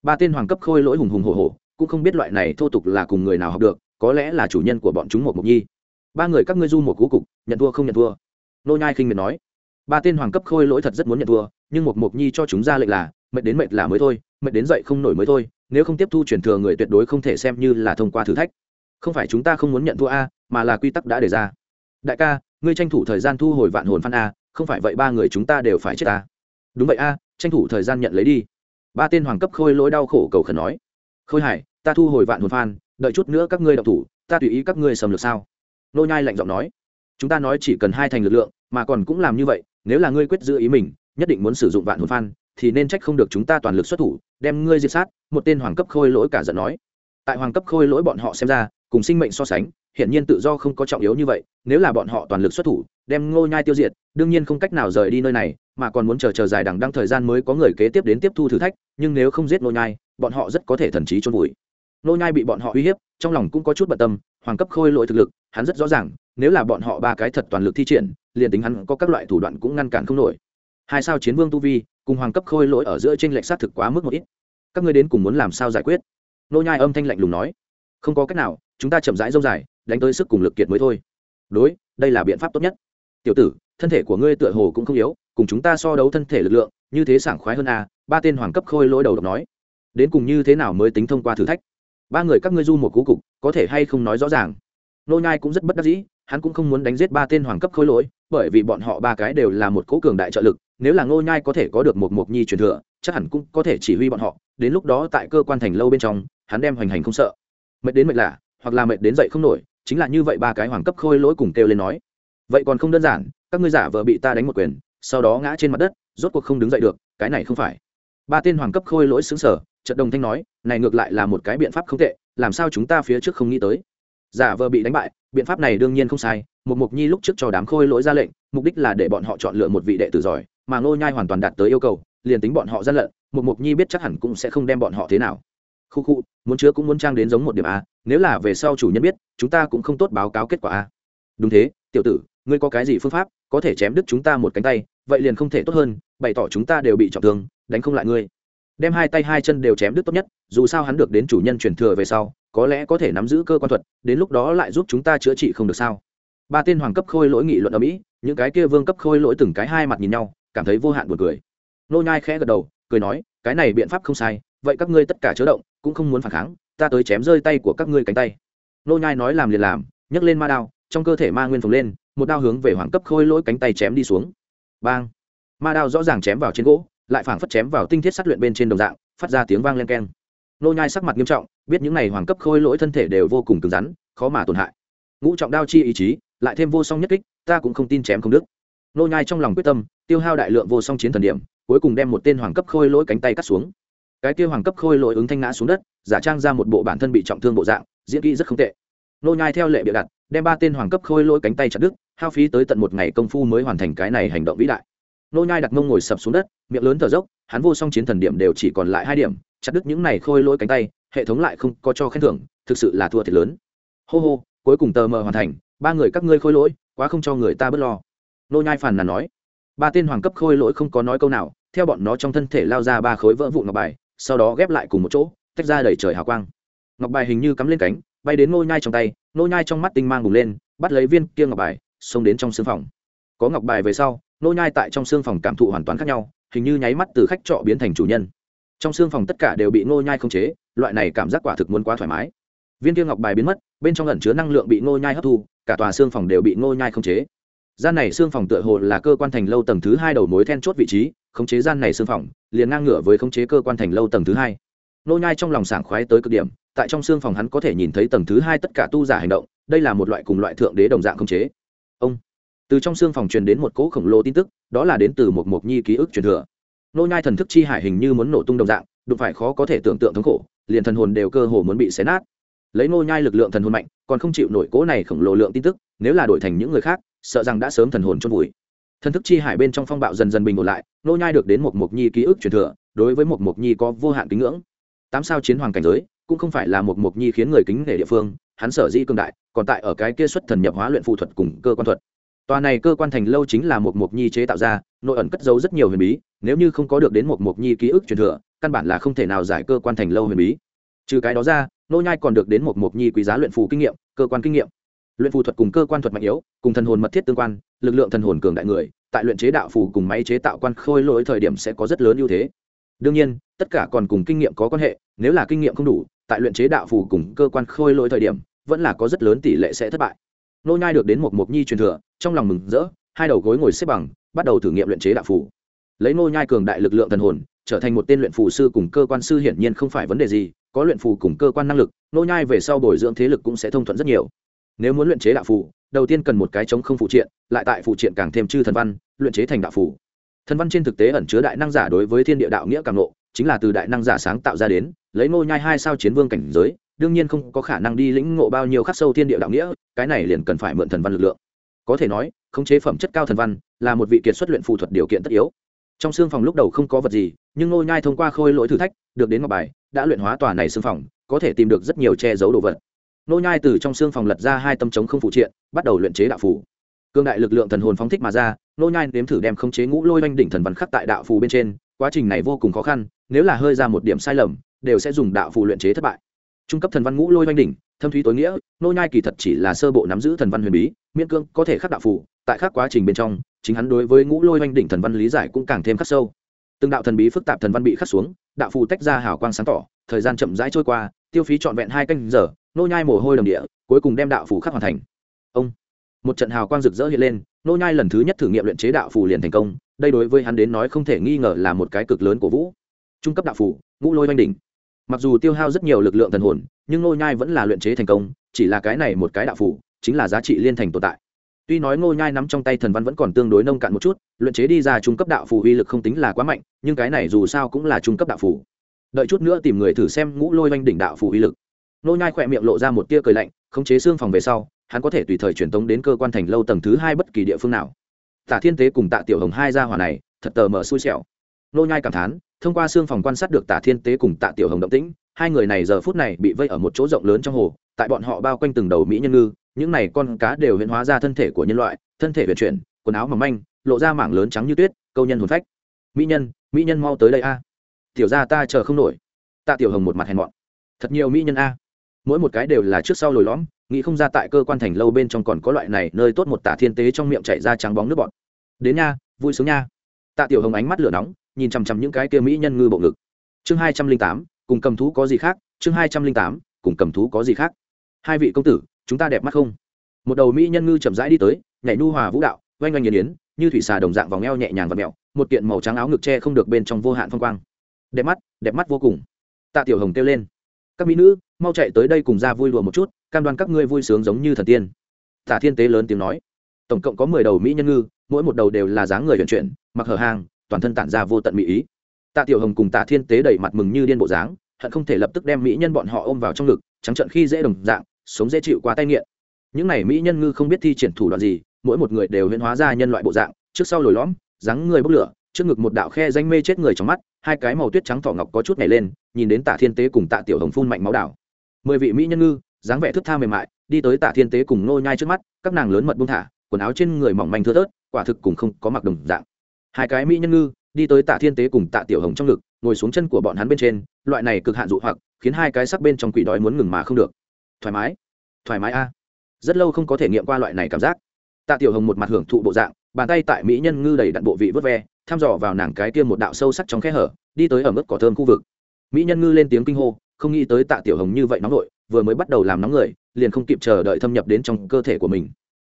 Ba tên hoàng cấp khôi lỗi hùng hùng hồ hồ cũng không biết loại này thô tục là cùng người nào học được, có lẽ là chủ nhân của bọn chúng một mục nhi. Ba người các ngươi du một cú cục, nhận thua không nhận thua? Nô nhai khinh miệt nói. Ba tên hoàng cấp khôi lỗi thật rất muốn nhận thua, nhưng một mục nhi cho chúng ra lệnh là mệt đến mệt là mới thôi mệt đến dậy không nổi mới thôi, nếu không tiếp thu truyền thừa người tuyệt đối không thể xem như là thông qua thử thách. Không phải chúng ta không muốn nhận thua a, mà là quy tắc đã đề ra. Đại ca, ngươi tranh thủ thời gian thu hồi vạn hồn phan a, không phải vậy ba người chúng ta đều phải chết ta đúng vậy a, tranh thủ thời gian nhận lấy đi. Ba tên hoàng cấp khôi lỗi đau khổ cầu khẩn nói. Khôi hải, ta thu hồi vạn hồn phan, đợi chút nữa các ngươi đọc thủ, ta tùy ý các ngươi sầm lược sao? Nô nhai lạnh giọng nói. Chúng ta nói chỉ cần hai thành lực lượng, mà còn cũng làm như vậy, nếu là ngươi quyết giữ ý mình, nhất định muốn sử dụng vạn hồn phan, thì nên trách không được chúng ta toàn lực xuất thủ, đem ngươi diệt sát, một tên hoàng cấp khôi lỗi cả giận nói. Tại hoàng cấp khôi lỗi bọn họ xem ra, cùng sinh mệnh so sánh hiện nhiên tự do không có trọng yếu như vậy, nếu là bọn họ toàn lực xuất thủ đem ngô nhai tiêu diệt, đương nhiên không cách nào rời đi nơi này, mà còn muốn chờ chờ dài đằng đăng thời gian mới có người kế tiếp đến tiếp thu thử thách, nhưng nếu không giết ngô nhai, bọn họ rất có thể thần trí chôn vùi. Ngô nhai bị bọn họ uy hiếp, trong lòng cũng có chút bận tâm, hoàng cấp khôi lỗi thực lực, hắn rất rõ ràng, nếu là bọn họ ba cái thật toàn lực thi triển, liền tính hắn có các loại thủ đoạn cũng ngăn cản không nổi. Hai sao chiến vương tu vi, cùng hoàng cấp khôi lỗi ở giữa trên lệch sát thực quá mức một ít. Các ngươi đến cùng muốn làm sao giải quyết? Nô nhai âm thanh lạnh lùng nói. Không có cách nào, chúng ta chậm rãi dông dài, đánh tới sức cùng lực kiệt mới thôi. Đối, đây là biện pháp tốt nhất tiểu tử, thân thể của ngươi tựa hồ cũng không yếu, cùng chúng ta so đấu thân thể lực lượng, như thế sảng khoái hơn a ba tên hoàng cấp khôi lỗi đầu độc nói. Đến cùng như thế nào mới tính thông qua thử thách? Ba người các ngươi du một cú cục, có thể hay không nói rõ ràng? Nô nhai cũng rất bất đắc dĩ, hắn cũng không muốn đánh giết ba tên hoàng cấp khôi lỗi, bởi vì bọn họ ba cái đều là một cố cường đại trợ lực, nếu là ngô nhai có thể có được một mục nhi truyền thừa, chắc hẳn cũng có thể chỉ huy bọn họ, đến lúc đó tại cơ quan thành lâu bên trong, hắn đem hoành hành không sợ. Mệt đến mệt lạ, hoặc là mệt đến dậy không nổi, chính là như vậy ba cái hoàng cấp khôi lỗi cùng kêu lên nói vậy còn không đơn giản, các ngươi giả vờ bị ta đánh một quyền, sau đó ngã trên mặt đất, rốt cuộc không đứng dậy được, cái này không phải. Ba tên hoàng cấp khôi lỗi xứng sở trận đồng thanh nói, này ngược lại là một cái biện pháp không tệ, làm sao chúng ta phía trước không nghĩ tới? Giả vờ bị đánh bại, biện pháp này đương nhiên không sai một mục nhi lúc trước cho đám khôi lỗi ra lệnh, mục đích là để bọn họ chọn lựa một vị đệ tử giỏi, mà ngô nhai hoàn toàn đạt tới yêu cầu, liền tính bọn họ gian lận một mục nhi biết chắc hẳn cũng sẽ không đem bọn họ thế nào. Khu khu, muốn chứa cũng muốn trang đến giống một điểm a, nếu là về sau chủ nhân biết, chúng ta cũng không tốt báo cáo kết quả a. Đúng thế, tiểu tử ngươi có cái gì phương pháp có thể chém đứt chúng ta một cánh tay, vậy liền không thể tốt hơn, bày tỏ chúng ta đều bị trọng thương, đánh không lại ngươi. Đem hai tay hai chân đều chém đứt tốt nhất, dù sao hắn được đến chủ nhân truyền thừa về sau, có lẽ có thể nắm giữ cơ quan thuật, đến lúc đó lại giúp chúng ta chữa trị không được sao. Ba tên hoàng cấp khôi lỗi nghị luận ở mỹ, những cái kia vương cấp khôi lỗi từng cái hai mặt nhìn nhau, cảm thấy vô hạn buồn cười. Nô nhai khẽ gật đầu, cười nói, cái này biện pháp không sai, vậy các ngươi tất cả chớ động, cũng không muốn phản kháng, ta tới chém rơi tay của các ngươi cánh tay. Nô nhai nói làm liền làm, nhấc lên ma đao, trong cơ thể ma nguyên phồng lên một đao hướng về hoàng cấp khôi lỗi cánh tay chém đi xuống. Bang! Ma đao rõ ràng chém vào trên gỗ, lại phảng phất chém vào tinh thiết sắt luyện bên trên đồng dạng, phát ra tiếng vang len keng. Nô nhai sắc mặt nghiêm trọng, biết những này hoàng cấp khôi lỗi thân thể đều vô cùng cứng rắn, khó mà tổn hại. Ngũ trọng đao chi ý chí, lại thêm vô song nhất kích, ta cũng không tin chém không đứt. Nô nhai trong lòng quyết tâm, tiêu hao đại lượng vô song chiến thần điểm, cuối cùng đem một tên hoàng cấp khôi lỗi cánh tay cắt xuống. Cái kia hoàng cấp khôi lỗi ứng thanh ngã xuống đất, giả trang ra một bộ bản thân bị trọng thương bộ dạng, diễn kỹ rất không tệ. Nô nhai theo lệ bịa đặt, đem ba tên hoàng cấp khôi lỗi cánh tay chặt đứt hao phí tới tận một ngày công phu mới hoàn thành cái này hành động vĩ đại. Nô nhai đặt mông ngồi sập xuống đất, miệng lớn thở dốc, hắn vô song chiến thần điểm đều chỉ còn lại hai điểm, chặt đứt những này khôi lỗi cánh tay, hệ thống lại không có cho khen thưởng, thực sự là thua thiệt lớn. Hô hô, cuối cùng tờ mờ hoàn thành, ba người các ngươi khôi lỗi, quá không cho người ta bớt lo. Nô nhai phàn nàn nói. Ba tên hoàng cấp khôi lỗi không có nói câu nào, theo bọn nó trong thân thể lao ra ba khối vỡ vụn ngọc bài, sau đó ghép lại cùng một chỗ, tách ra đầy trời hào quang. Ngọc bài hình như cắm lên cánh, bay đến nô nhai trong tay, nô nhai trong mắt tinh mang bùng lên, bắt lấy viên kia ngọc bài xông đến trong xương phòng. Có ngọc bài về sau, nô nhai tại trong xương phòng cảm thụ hoàn toàn khác nhau, hình như nháy mắt từ khách trọ biến thành chủ nhân. Trong xương phòng tất cả đều bị nô nhai không chế, loại này cảm giác quả thực muốn quá thoải mái. Viên kia ngọc bài biến mất, bên trong ẩn chứa năng lượng bị nô nhai hấp thu, cả tòa xương phòng đều bị nô nhai khống chế. Gian này xương phòng tựa hồ là cơ quan thành lâu tầng thứ hai đầu mối then chốt vị trí, khống chế gian này xương phòng, liền ngang ngửa với khống chế cơ quan thành lâu tầng thứ hai. Nô nhai trong lòng sảng khoái tới cực điểm, tại trong xương phòng hắn có thể nhìn thấy tầng thứ hai tất cả tu giả hành động, đây là một loại cùng loại thượng đế đồng dạng khống chế ông. Từ trong xương phòng truyền đến một cỗ khổng lồ tin tức, đó là đến từ một mộc nhi ký ức truyền thừa. Nô nhai thần thức chi hải hình như muốn nổ tung đồng dạng, đụng phải khó có thể tưởng tượng thống khổ, liền thần hồn đều cơ hồ muốn bị xé nát. Lấy nô nhai lực lượng thần hồn mạnh, còn không chịu nổi cỗ này khổng lồ lượng tin tức, nếu là đổi thành những người khác, sợ rằng đã sớm thần hồn chôn vùi. Thần thức chi hải bên trong phong bạo dần dần bình ổn lại, nô nhai được đến một mộc nhi ký ức truyền thừa, đối với một mộc nhi có vô hạn kính ngưỡng. Tám sao chiến hoàng cảnh giới, cũng không phải là một mộc nhi khiến người kính nể địa phương hắn sở dĩ cương đại, còn tại ở cái kia xuất thần nhập hóa luyện phù thuật cùng cơ quan thuật. Tòa này cơ quan thành lâu chính là một mộc nhi chế tạo ra, nội ẩn cất giấu rất nhiều huyền bí, nếu như không có được đến một mộc nhi ký ức truyền thừa, căn bản là không thể nào giải cơ quan thành lâu huyền bí. Trừ cái đó ra, nô nhai còn được đến một mộc nhi quý giá luyện phù kinh nghiệm, cơ quan kinh nghiệm. Luyện phù thuật cùng cơ quan thuật mạnh yếu, cùng thần hồn mật thiết tương quan, lực lượng thần hồn cường đại người, tại luyện chế đạo phù cùng máy chế tạo quan khôi lỗi thời điểm sẽ có rất lớn ưu thế. Đương nhiên, tất cả còn cùng kinh nghiệm có quan hệ, nếu là kinh nghiệm không đủ, tại luyện chế đạo phù cùng cơ quan khôi lỗi thời điểm vẫn là có rất lớn tỷ lệ sẽ thất bại. Nô nhai được đến một mục nhi truyền thừa, trong lòng mừng rỡ, hai đầu gối ngồi xếp bằng, bắt đầu thử nghiệm luyện chế đạo phù. Lấy nô nhai cường đại lực lượng thần hồn, trở thành một tên luyện phù sư cùng cơ quan sư hiển nhiên không phải vấn đề gì, có luyện phù cùng cơ quan năng lực, nô nhai về sau bồi dưỡng thế lực cũng sẽ thông thuận rất nhiều. Nếu muốn luyện chế đạo phù, đầu tiên cần một cái chống không phụ triện, lại tại phụ triện càng thêm chư thần văn, luyện chế thành đạo phù. Thần văn trên thực tế ẩn chứa đại năng giả đối với thiên địa đạo nghĩa cảm nộ chính là từ đại năng giả sáng tạo ra đến, lấy nô nhai hai sao chiến vương cảnh giới đương nhiên không có khả năng đi lĩnh ngộ bao nhiêu khắc sâu thiên địa đạo nghĩa, cái này liền cần phải mượn thần văn lực lượng. Có thể nói, khống chế phẩm chất cao thần văn là một vị kiệt xuất luyện phù thuật điều kiện tất yếu. Trong xương phòng lúc đầu không có vật gì, nhưng nô nhai thông qua khôi lỗi thử thách, được đến ngọc bài, đã luyện hóa tòa này xương phòng, có thể tìm được rất nhiều che giấu đồ vật. Nô nhai từ trong xương phòng lật ra hai tâm chống không phụ triện, bắt đầu luyện chế đạo phù. Cương đại lực lượng thần hồn phóng thích mà ra nô nhai nếm thử đem khống chế ngũ lôi oanh đỉnh thần văn khắc tại đạo phù bên trên, quá trình này vô cùng khó khăn, nếu là hơi ra một điểm sai lầm, đều sẽ dùng đạo phù luyện chế thất bại trung cấp thần văn ngũ lôi oanh đỉnh, thâm thúy tối nghĩa, nô nhai kỳ thật chỉ là sơ bộ nắm giữ thần văn huyền bí, miễn cương có thể khắc đạo phù, tại khắc quá trình bên trong, chính hắn đối với ngũ lôi oanh đỉnh thần văn lý giải cũng càng thêm khắc sâu. Từng đạo thần bí phức tạp thần văn bị khắc xuống, đạo phù tách ra hào quang sáng tỏ, thời gian chậm rãi trôi qua, tiêu phí trọn vẹn hai canh giờ, nô nhai mồ hôi đầm địa, cuối cùng đem đạo phù khắc hoàn thành. Ông, một trận hào quang rực rỡ hiện lên, nô nhai lần thứ nhất thử nghiệm luyện chế đạo phù liền thành công, đây đối với hắn đến nói không thể nghi ngờ là một cái cực lớn của vũ. Trung cấp đạo phù, ngũ lôi oanh đỉnh mặc dù tiêu hao rất nhiều lực lượng thần hồn, nhưng Ngô nhai vẫn là luyện chế thành công, chỉ là cái này một cái đạo phủ, chính là giá trị liên thành tồn tại. Tuy nói ngô nhai nắm trong tay thần văn vẫn còn tương đối nông cạn một chút, luyện chế đi ra trung cấp đạo phủ uy lực không tính là quá mạnh, nhưng cái này dù sao cũng là trung cấp đạo phủ. Đợi chút nữa tìm người thử xem ngũ lôi oanh đỉnh đạo phủ uy lực. Ngô nhai khỏe miệng lộ ra một tia cười lạnh, khống chế xương phòng về sau, hắn có thể tùy thời truyền tống đến cơ quan thành lâu tầng thứ hai bất kỳ địa phương nào. Tạ thiên tế cùng tạ tiểu hồng hai gia hỏa này, thật tờ mở xui xẻo. Ngô nhai cảm thán thông qua xương phòng quan sát được tạ thiên tế cùng tạ tiểu hồng động tĩnh, hai người này giờ phút này bị vây ở một chỗ rộng lớn trong hồ, tại bọn họ bao quanh từng đầu mỹ nhân ngư, những này con cá đều hiện hóa ra thân thể của nhân loại, thân thể vận chuyển, quần áo mỏng manh, lộ ra mảng lớn trắng như tuyết, câu nhân hồn phách. Mỹ nhân mỹ nhân mau tới đây a. Tiểu ra ta chờ không nổi. Tạ tiểu hồng một mặt hèn mọn. Thật nhiều mỹ nhân a. Mỗi một cái đều là trước sau lồi lõm, nghĩ không ra tại cơ quan thành lâu bên trong còn có loại này nơi tốt một tạ thiên tế trong miệng chảy ra trắng bóng nước bọt. Đến nha, vui sướng nha. Tạ tiểu hồng ánh mắt lửa nóng nhìn chằm chằm những cái kia mỹ nhân ngư bộ ngực. Chương hai trăm linh tám, cùng cầm thú có gì khác? Chương hai trăm linh tám, cùng cầm thú có gì khác? Hai vị công tử, chúng ta đẹp mắt không? Một đầu mỹ nhân ngư chậm rãi đi tới, nhảy nu hòa vũ đạo, oanh oanh nghiền yến như thủy xà đồng dạng vòng eo nhẹ nhàng và mẹo, một kiện màu trắng áo ngực tre không được bên trong vô hạn phong quang. Đẹp mắt đẹp mắt vô cùng. Tạ tiểu hồng kêu lên. Các mỹ nữ, mau chạy tới đây cùng ra vui lùa một chút, cam đoan các ngươi vui sướng giống như thần tiên. Tạ thiên tế lớn tiếng nói. Tổng cộng có mười đầu mỹ nhân ngư, mỗi một đầu đều là dáng người vận chuyển, mặc hở hàng toàn thân tản ra vô tận mỹ ý. Tạ tiểu hồng cùng tạ thiên tế đẩy mặt mừng như điên bộ dáng, hận không thể lập tức đem mỹ nhân bọn họ ôm vào trong ngực, trắng trận khi dễ đồng dạng, sống dễ chịu quá tay nghiện. Những này mỹ nhân ngư không biết thi triển thủ đoạn gì, mỗi một người đều huyễn hóa ra nhân loại bộ dạng, trước sau lồi lõm, dáng người bốc lửa, trước ngực một đạo khe danh mê chết người trong mắt, hai cái màu tuyết trắng thỏ ngọc có chút nhảy lên, nhìn đến tạ thiên tế cùng tạ tiểu hồng phun mạnh máu đảo. Mười vị mỹ nhân ngư, dáng vẻ thức tha mềm mại, đi tới tạ thiên tế cùng nô nhai trước mắt, các nàng lớn mật buông thả, quần áo trên người mỏng manh thưa thớt, quả thực cùng không có mặc đồng dạng hai cái mỹ nhân ngư đi tới tạ thiên tế cùng tạ tiểu hồng trong ngực, ngồi xuống chân của bọn hắn bên trên, loại này cực hạn dụ hoặc, khiến hai cái sắc bên trong quỷ đói muốn ngừng mà không được. Thoải mái thoải mái a. Rất lâu không có thể nghiệm qua loại này cảm giác. Tạ tiểu hồng một mặt hưởng thụ bộ dạng, bàn tay tại mỹ nhân ngư đầy đặn bộ vị vớt ve, thăm dò vào nàng cái tiêm một đạo sâu sắc trong khe hở, đi tới ở mức cỏ thơm khu vực. Mỹ nhân ngư lên tiếng kinh hô, không nghĩ tới tạ tiểu hồng như vậy nóng nội vừa mới bắt đầu làm nóng người, liền không kịp chờ đợi thâm nhập đến trong cơ thể của mình.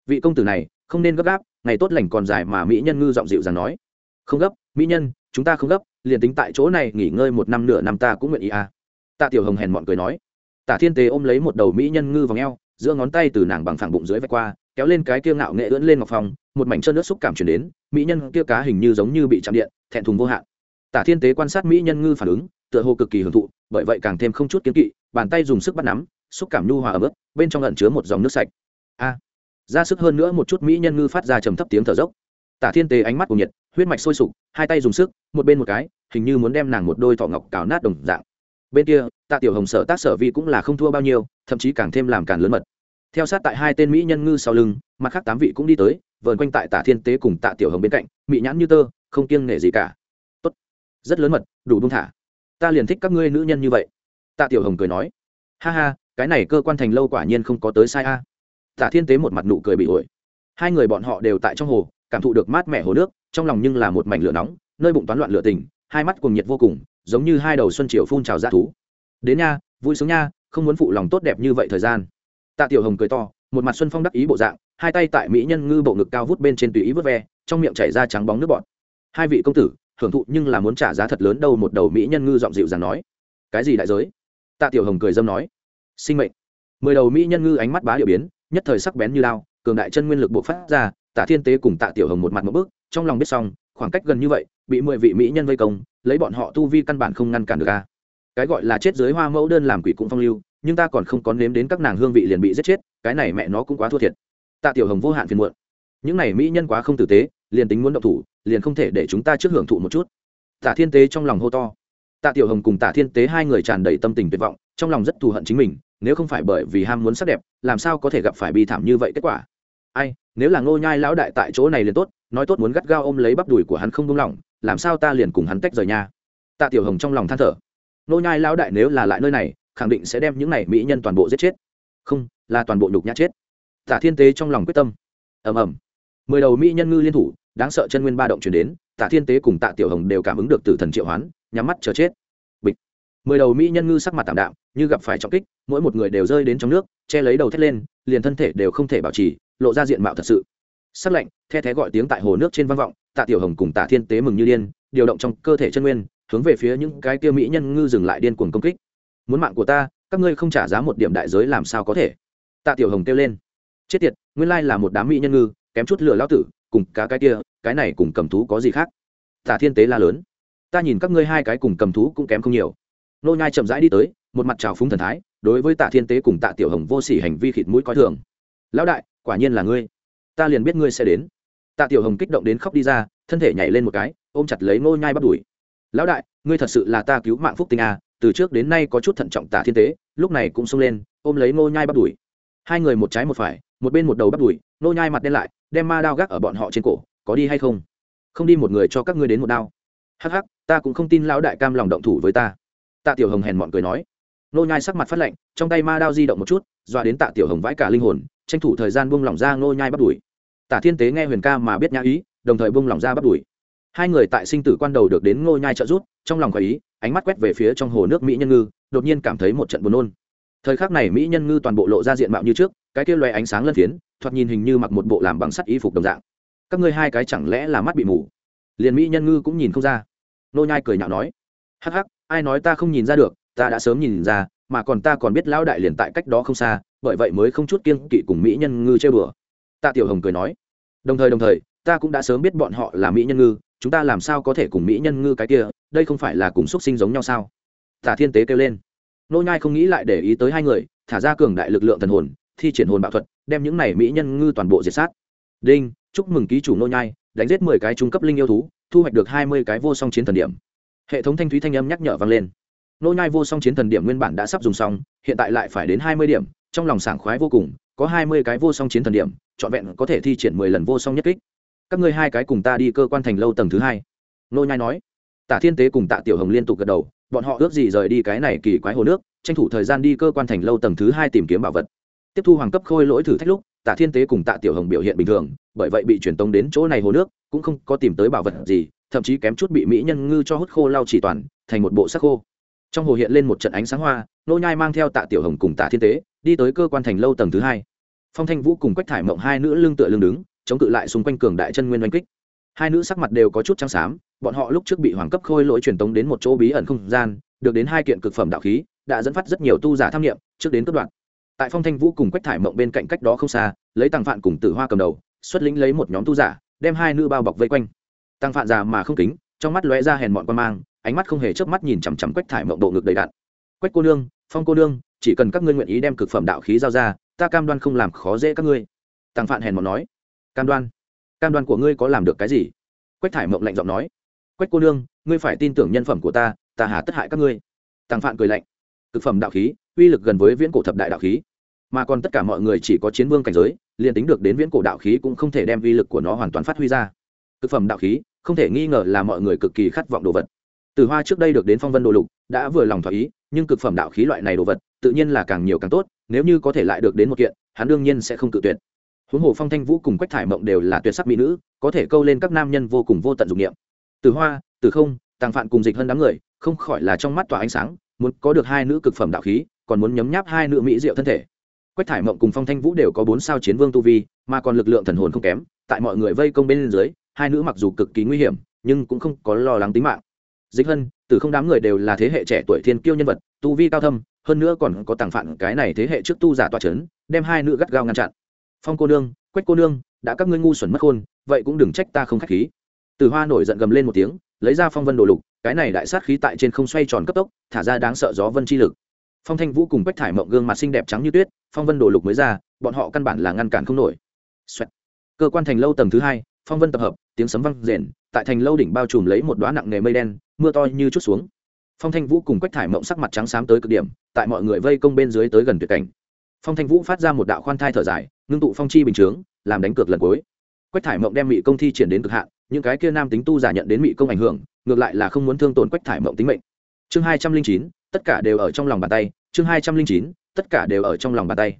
Vị công tử này, không nên gấp gáp, ngày tốt lành còn dài mà mỹ nhân ngư giọng dịu dàng nói không gấp mỹ nhân chúng ta không gấp liền tính tại chỗ này nghỉ ngơi một năm nửa năm ta cũng nguyện ý à. Tạ tiểu hồng hèn mọn cười nói. Tạ thiên tế ôm lấy một đầu mỹ nhân ngư vào eo, giữa ngón tay từ nàng bằng phẳng bụng dưới vạch qua kéo lên cái kia ngạo nghệ ưỡn lên ngọc phòng một mảnh chân nước xúc cảm chuyển đến mỹ nhân kia cá hình như giống như bị chạm điện thẹn thùng vô hạn. Tả thiên tế quan sát mỹ nhân ngư phản ứng tựa hồ cực kỳ hưởng thụ bởi vậy càng thêm không chút kiến kỵ bàn tay dùng sức bắt nắm xúc cảm nhu hòa ở mức bên trong ẩn chứa một dòng nước sạch. A. Ra sức hơn nữa một chút mỹ nhân ngư phát ra trầm thấp tiếng thở dốc tả thiên tế ánh mắt của nhiệt, huyết mạch sôi sục, hai tay dùng sức, một bên một cái, hình như muốn đem nàng một đôi thỏ ngọc cào nát đồng dạng. Bên kia, tạ tiểu hồng sở tác sở vi cũng là không thua bao nhiêu, thậm chí càng thêm làm càng lớn mật. Theo sát tại hai tên mỹ nhân ngư sau lưng, mặt khác tám vị cũng đi tới, vờn quanh tại tạ thiên tế cùng tạ tiểu hồng bên cạnh mỹ nhãn như tơ, không kiêng nể gì cả. Tốt, rất lớn mật, đủ buông thả. Ta liền thích các ngươi nữ nhân như vậy. Tạ tiểu hồng cười nói. Ha ha, cái này cơ quan thành lâu quả nhiên không có tới sai a. Tạ thiên tế một mặt nụ cười bị ổi. Hai người bọn họ đều tại trong hồ cảm thụ được mát mẻ hồ nước, trong lòng nhưng là một mảnh lửa nóng, nơi bụng toán loạn lửa tình, hai mắt cùng nhiệt vô cùng, giống như hai đầu xuân triều phun trào ra thú. Đến nha, vui sướng nha, không muốn phụ lòng tốt đẹp như vậy thời gian. Tạ tiểu hồng cười to, một mặt xuân phong đắc ý bộ dạng, hai tay tại mỹ nhân ngư bộ ngực cao vút bên trên tùy ý vớt ve, trong miệng chảy ra trắng bóng nước bọt. Hai vị công tử, hưởng thụ nhưng là muốn trả giá thật lớn đâu một đầu mỹ nhân ngư giọng dịu dàng nói. Cái gì đại giới? Tạ tiểu hồng cười dâm nói. Sinh mệnh. Mười đầu mỹ nhân ngư ánh mắt bá điệu biến, nhất thời sắc bén như lao, cường đại chân nguyên lực bộ phát ra tạ thiên tế cùng tạ tiểu hồng một mặt một bước trong lòng biết xong, khoảng cách gần như vậy, bị mười vị mỹ nhân vây công, lấy bọn họ tu vi căn bản không ngăn cản được a. Cái gọi là chết dưới hoa mẫu đơn làm quỷ cũng phong lưu, nhưng ta còn không có nếm đến các nàng hương vị liền bị giết chết, cái này mẹ nó cũng quá thua thiệt. Tạ tiểu hồng vô hạn phiền muộn. Những này mỹ nhân quá không tử tế, liền tính muốn động thủ, liền không thể để chúng ta trước hưởng thụ một chút. Tạ thiên tế trong lòng hô to. Tạ tiểu hồng cùng tạ thiên tế hai người tràn đầy tâm tình tuyệt vọng, trong lòng rất thù hận chính mình, nếu không phải bởi vì ham muốn sắc đẹp, làm sao có thể gặp phải bi thảm như vậy kết quả? Ai nếu là ngô nhai lão đại tại chỗ này liền tốt, nói tốt muốn gắt gao ôm lấy bắp đùi của hắn không buông lỏng, làm sao ta liền cùng hắn tách rời nha? Tạ tiểu hồng trong lòng than thở. Ngô nhai lão đại nếu là lại nơi này, khẳng định sẽ đem những này mỹ nhân toàn bộ giết chết. Không, là toàn bộ nhục nhã chết. Tạ thiên tế trong lòng quyết tâm. Ầm ầm. Mười đầu mỹ nhân ngư liên thủ, đáng sợ chân nguyên ba động truyền đến, tạ thiên tế cùng tạ tiểu hồng đều cảm ứng được tử thần triệu hoán, nhắm mắt chờ chết. Bịch. Mười đầu mỹ nhân ngư sắc mặt tạm đạm, như gặp phải trọng kích, mỗi một người đều rơi đến trong nước, che lấy đầu thét lên, liền thân thể đều không thể bảo trì lộ ra diện mạo thật sự. Sắc lạnh, the thé gọi tiếng tại hồ nước trên vang vọng, tạ tiểu hồng cùng tạ thiên tế mừng như điên, điều động trong cơ thể chân nguyên, hướng về phía những cái kia mỹ nhân ngư dừng lại điên cuồng công kích. Muốn mạng của ta, các ngươi không trả giá một điểm đại giới làm sao có thể? Tạ tiểu hồng kêu lên. Chết tiệt, nguyên lai là một đám mỹ nhân ngư, kém chút lửa lao tử, cùng cá cái kia, cái này cùng cầm thú có gì khác? Tạ thiên tế la lớn. Ta nhìn các ngươi hai cái cùng cầm thú cũng kém không nhiều. Nô nhai chậm rãi đi tới, một mặt trào phúng thần thái, đối với tạ thiên tế cùng tạ tiểu hồng vô sỉ hành vi khịt mũi coi thường lão đại, quả nhiên là ngươi. Ta liền biết ngươi sẽ đến. Tạ tiểu hồng kích động đến khóc đi ra, thân thể nhảy lên một cái, ôm chặt lấy Ngô nhai bắt đuổi lão đại, ngươi thật sự là ta cứu mạng phúc tinh à từ trước đến nay có chút thận trọng tạ thiên tế, lúc này cũng xông lên, ôm lấy Ngô nhai bắt đuổi hai người một trái một phải, một bên một đầu bắt đuổi Ngô nhai mặt đen lại, đem ma đao gác ở bọn họ trên cổ, có đi hay không? Không đi một người cho các ngươi đến một đao. Hắc hắc, ta cũng không tin lão đại cam lòng động thủ với ta. Tạ tiểu hồng hèn mọn cười nói. Ngô nhai sắc mặt phát lạnh, trong tay ma đao di động một chút, dọa đến tạ tiểu hồng vãi cả linh hồn tranh thủ thời gian buông lỏng ra nô nhai bắt đuổi tả thiên tế nghe huyền ca mà biết nhã ý, đồng thời buông lỏng ra bắt đuổi hai người tại sinh tử quan đầu được đến nô nhai trợ giúp, trong lòng khỏi ý, ánh mắt quét về phía trong hồ nước mỹ nhân ngư, đột nhiên cảm thấy một trận buồn nôn. Thời khắc này mỹ nhân ngư toàn bộ lộ ra diện mạo như trước, cái kia loé ánh sáng lân phiến, thoạt nhìn hình như mặc một bộ làm bằng sắt y phục đồng dạng. Các ngươi hai cái chẳng lẽ là mắt bị mù? Liền mỹ nhân ngư cũng nhìn không ra. Nô nhai cười nhạo nói, hắc hắc, ai nói ta không nhìn ra được, ta đã sớm nhìn ra, mà còn ta còn biết lão đại liền tại cách đó không xa bởi vậy mới không chút kiêng kỵ cùng mỹ nhân ngư chơi bừa tạ tiểu hồng cười nói, đồng thời đồng thời, ta cũng đã sớm biết bọn họ là mỹ nhân ngư, chúng ta làm sao có thể cùng mỹ nhân ngư cái kia, đây không phải là cùng xuất sinh giống nhau sao? Tả thiên tế kêu lên. Nô nhai không nghĩ lại để ý tới hai người, thả ra cường đại lực lượng thần hồn, thi triển hồn bạo thuật, đem những này mỹ nhân ngư toàn bộ diệt sát. Đinh, chúc mừng ký chủ nô nhai, đánh giết mười cái trung cấp linh yêu thú, thu hoạch được hai mươi cái vô song chiến thần điểm. Hệ thống thanh thúy thanh âm nhắc nhở vang lên. Nô nhai vô song chiến thần điểm nguyên bản đã sắp dùng xong, hiện tại lại phải đến hai mươi điểm trong lòng sảng khoái vô cùng, có hai mươi cái vô song chiến thần điểm, trọn vẹn có thể thi triển mười lần vô song nhất kích. Các ngươi hai cái cùng ta đi cơ quan thành lâu tầng thứ hai. Nô nhai nói. Tạ thiên tế cùng tạ tiểu hồng liên tục gật đầu, bọn họ ước gì rời đi cái này kỳ quái hồ nước, tranh thủ thời gian đi cơ quan thành lâu tầng thứ hai tìm kiếm bảo vật. Tiếp thu hoàng cấp khôi lỗi thử thách lúc, tạ thiên tế cùng tạ tiểu hồng biểu hiện bình thường, bởi vậy bị truyền tống đến chỗ này hồ nước, cũng không có tìm tới bảo vật gì, thậm chí kém chút bị mỹ nhân ngư cho hút khô lau chỉ toàn, thành một bộ sắc khô. Trong hồ hiện lên một trận ánh sáng hoa nô nhai mang theo tạ tiểu hồng cùng tạ thiên tế, đi tới cơ quan thành lâu tầng thứ hai. Phong thanh vũ cùng quách thải mộng hai nữ lưng tựa lưng đứng, chống cự lại xung quanh cường đại chân nguyên oanh kích. Hai nữ sắc mặt đều có chút trắng xám, bọn họ lúc trước bị hoàng cấp khôi lỗi truyền tống đến một chỗ bí ẩn không gian, được đến hai kiện cực phẩm đạo khí, đã dẫn phát rất nhiều tu giả tham nghiệm trước đến cất đoạn tại phong thanh vũ cùng quách thải mộng bên cạnh cách đó không xa, lấy tàng phạn cùng tử hoa cầm đầu, xuất lĩnh lấy một nhóm tu giả, đem hai nữ bao bọc vây quanh. Tăng phạn già mà không kính, trong mắt lóe ra hèn mọn quan mang, ánh mắt không hề chớp mắt nhìn chằm chằm quách thải mộng độ ngực đầy đạn quách cô nương, phong cô nương, chỉ cần các ngươi nguyện ý đem cực phẩm đạo khí giao ra, ta cam đoan không làm khó dễ các ngươi. Tăng phạn hèn mọn nói. Cam đoan? Cam đoan của ngươi có làm được cái gì? Quách thải mộng lạnh giọng nói. Quách cô nương, ngươi phải tin tưởng nhân phẩm của ta ta hà tất hại các ngươi. Tăng phạn cười lạnh. Cực phẩm đạo khí, uy lực gần với viễn cổ thập đại đạo khí. Mà còn tất cả mọi người chỉ có chiến vương cảnh giới, liền tính được đến viễn cổ đạo khí cũng không thể đem uy lực của nó hoàn toàn phát huy ra. Cực phẩm đạo khí, không thể nghi ngờ là mọi người cực kỳ khát vọng đồ vật từ hoa trước đây được đến phong vân đồ lục, đã vừa lòng thỏa ý, nhưng cực phẩm đạo khí loại này đồ vật, tự nhiên là càng nhiều càng tốt, nếu như có thể lại được đến một kiện, hắn đương nhiên sẽ không từ tuyệt. Huống hồ phong thanh vũ cùng quách thải mộng đều là tuyệt sắc mỹ nữ, có thể câu lên các nam nhân vô cùng vô tận dục niệm. từ hoa, từ không, tàng phạn cùng dịch hơn đám người, không khỏi là trong mắt tỏa ánh sáng, muốn có được hai nữ cực phẩm đạo khí, còn muốn nhấm nháp hai nữ mỹ diệu thân thể. Quách thải mộng cùng phong thanh vũ đều có bốn sao chiến vương tu vi, mà còn lực lượng thần hồn không kém, tại mọi người vây công bên dưới, hai nữ mặc dù cực kỳ nguy hiểm, nhưng cũng không có lo lắng tính mạng dịch hân, từ không đám người đều là thế hệ trẻ tuổi thiên kiêu nhân vật, tu vi cao thâm, hơn nữa còn có tàng phạn cái này thế hệ trước tu giả toa c h ấ n đem hai nữ gắt gao ngăn chặn. Phong cô nương, quách cô nương, đã các ngươi ngu xuẩn mất khôn vậy cũng đừng trách ta không k h á c h khí. Từ hoa nổi giận gầm lên một tiếng, lấy ra phong vân đồ lục, cái này đại sát khí tại trên không xoay tròn cấp tốc, thả ra đáng sợ gió vân chi lực. Phong thanh vũ cùng quách thải mộng gương mặt xinh đẹp trắng như tuyết, phong vân đồ lục mới ra, bọn họ căn bản là ngăn cản không nổi、Xoẹt. cơ quan thành lâu tầng thứ hai, phong vân tập hợp, tiếng sấm văng rền, tại thành lâu đỉnh bao trùm lấy một đoá nặng nghề mây đen mưa to như chút xuống. Phong thanh vũ cùng quách thải mộng sắc mặt trắng xám tới cực điểm, tại mọi người vây công bên dưới tới gần tuyệt cảnh. Phong thanh vũ phát ra một đạo khoan thai thở dài, ngưng tụ phong chi bình chướng, làm đánh cược lần cuối. Quách thải mộng đem mỹ công thi triển đến cực hạn, những cái kia nam tính tu giả nhận đến mỹ công ảnh hưởng, ngược lại là không muốn thương tổn quách thải mộng tính mệnh. Chương hai trăm linh chín, tất cả đều ở trong lòng bàn tay. Chương hai trăm linh chín, tất cả đều ở trong lòng bàn tay.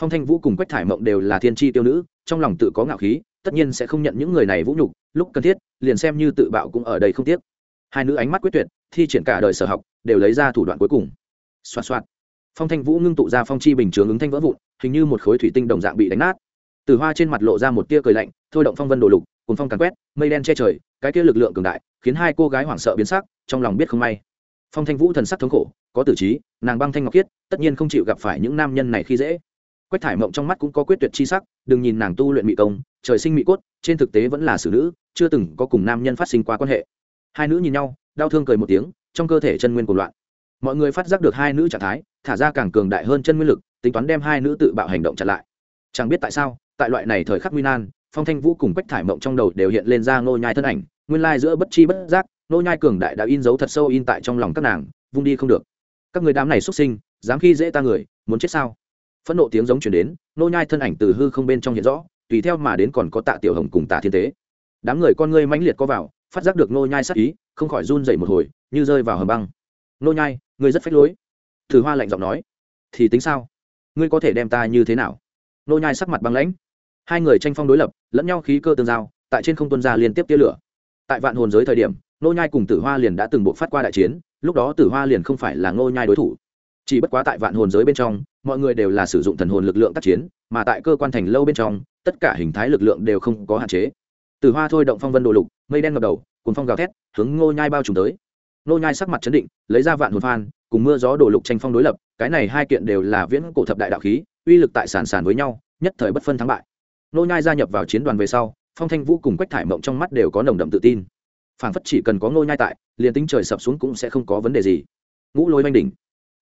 Phong thanh vũ cùng quách thải mộng đều là thiên tri tiêu nữ, trong lòng tự có ngạo khí, tất nhiên sẽ không nhận những người này vũ nhục, lúc cần thiết, liền xem như tự bạo cũng ở đây không tiếc hai nữ ánh mắt quyết tuyệt, thi triển cả đời sở học, đều lấy ra thủ đoạn cuối cùng. Xoạt xoạt. Phong thanh vũ ngưng tụ ra phong chi bình chướng ứng thanh vỡ vụn, hình như một khối thủy tinh đồng dạng bị đánh nát. Từ hoa trên mặt lộ ra một tia cười lạnh, thôi động phong vân đồ lục cùng phong càn quét, mây đen che trời, cái kia lực lượng cường đại, khiến hai cô gái hoảng sợ biến sắc, trong lòng biết không may. Phong thanh vũ thần sắc thống khổ, có tử trí, nàng băng thanh ngọc khiết, tất nhiên không chịu gặp phải những nam nhân này khi dễ. Quách thải mộng trong mắt cũng có quyết tuyệt chi sắc, đừng nhìn nàng tu luyện mỹ công, trời sinh mỹ cốt, trên thực tế vẫn là xử nữ, chưa từng có cùng nam nhân phát sinh qua quan hệ hai nữ nhìn nhau, đau thương cười một tiếng, trong cơ thể chân nguyên cuộc loạn. Mọi người phát giác được hai nữ trạng thái, thả ra càng cường đại hơn chân nguyên lực, tính toán đem hai nữ tự bạo hành động chặn lại. Chẳng biết tại sao, tại loại này thời khắc nguy nan, phong thanh vũ cùng quách thải mộng trong đầu đều hiện lên ra ngô nhai thân ảnh, nguyên lai giữa bất chi bất giác, ngô nhai cường đại đã in dấu thật sâu in tại trong lòng các nàng, vung đi không được. Các người đám này xuất sinh, dám khi dễ ta người, muốn chết sao? Phẫn nộ tiếng giống chuyển đến nô nhai thân ảnh từ hư không bên trong hiện rõ, tùy theo mà đến còn có tạ tiểu hồng cùng tạ thiên tế. Đám người con ngươi mãnh liệt có vào phát giác được nô nhai sát ý, không khỏi run rẩy một hồi, như rơi vào hầm băng. Nô nhai, ngươi rất phách lối. Thử hoa lạnh giọng nói. Thì tính sao? Ngươi có thể đem ta như thế nào? Nô nhai sắc mặt băng lãnh. Hai người tranh phong đối lập, lẫn nhau khí cơ tương giao, tại trên không tuân ra liên tiếp tia lửa. Tại vạn hồn giới thời điểm nô nhai cùng tử hoa liền đã từng bộ phát qua đại chiến, lúc đó tử hoa liền không phải là nô nhai đối thủ. Chỉ bất quá tại vạn hồn giới bên trong, mọi người đều là sử dụng thần hồn lực lượng tác chiến, mà tại cơ quan thành lâu bên trong, tất cả hình thái lực lượng đều không có hạn chế. Tử hoa thôi động phong vân đồ lục mây đen ngập đầu cùng phong gào thét, hướng ngô nhai bao trùm tới. Ngô nhai sắc mặt chấn định, lấy ra vạn hồn phan, cùng mưa gió đổ lục tranh phong đối lập, cái này hai kiện đều là viễn cổ thập đại đạo khí, uy lực tại sản sản với nhau, nhất thời bất phân thắng bại. Ngô nhai gia nhập vào chiến đoàn về sau, phong thanh vũ cùng quách thải mộng trong mắt đều có nồng đậm tự tin. Phảng phất chỉ cần có ngô nhai tại, liền tính trời sập xuống cũng sẽ không có vấn đề gì. Ngũ lôi oanh đỉnh.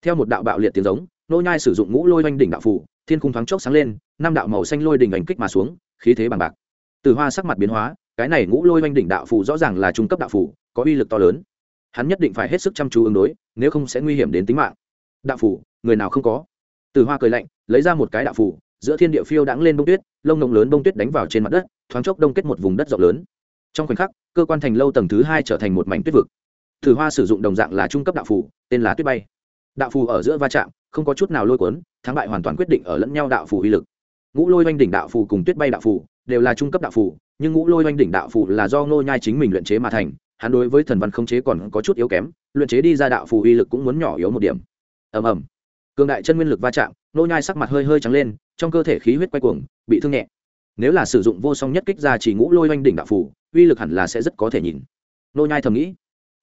Theo một đạo bạo liệt tiếng giống, Ngô nhai sử dụng ngũ lôi oanh đỉnh đạo phủ thiên cung thoáng chốc sáng lên, năm đạo màu xanh lôi đỉnh ảnh kích mà xuống, khí thế bằng bạc. Từ hoa sắc mặt biến hóa cái này ngũ lôi oanh đỉnh đạo phủ rõ ràng là trung cấp đạo phủ có uy lực to lớn. Hắn nhất định phải hết sức chăm chú ứng đối, nếu không sẽ nguy hiểm đến tính mạng. Đạo phủ người nào không có? Từ hoa cười lạnh, lấy ra một cái đạo phủ giữa thiên địa phiêu đãng lên bông tuyết, lông nồng lớn bông tuyết đánh vào trên mặt đất, thoáng chốc đông kết một vùng đất rộng lớn. Trong khoảnh khắc, cơ quan thành lâu tầng thứ hai trở thành một mảnh tuyết vực. Thử hoa sử dụng đồng dạng là trung cấp đạo phủ tên là tuyết bay. Đạo phù ở giữa va chạm, không có chút nào lôi cuốn, thắng bại hoàn toàn quyết định ở lẫn nhau đạo phù uy lực. Ngũ lôi oanh đỉnh đạo phù cùng tuyết bay đạo phù đều là trung cấp đạo phủ nhưng ngũ lôi oanh đỉnh đạo phủ là do ngô nhai chính mình luyện chế mà thành, hắn đối với thần văn không chế còn có chút yếu kém, luyện chế đi ra đạo phủ uy lực cũng muốn nhỏ yếu một điểm. Ầm ầm. Cường đại chân nguyên lực va chạm nô nhai sắc mặt hơi hơi trắng lên, trong cơ thể khí huyết quay cuồng, bị thương nhẹ. Nếu là sử dụng vô song nhất kích ra chỉ ngũ lôi oanh đỉnh đạo phủ uy lực hẳn là sẽ rất có thể nhìn. Nô nhai thầm nghĩ.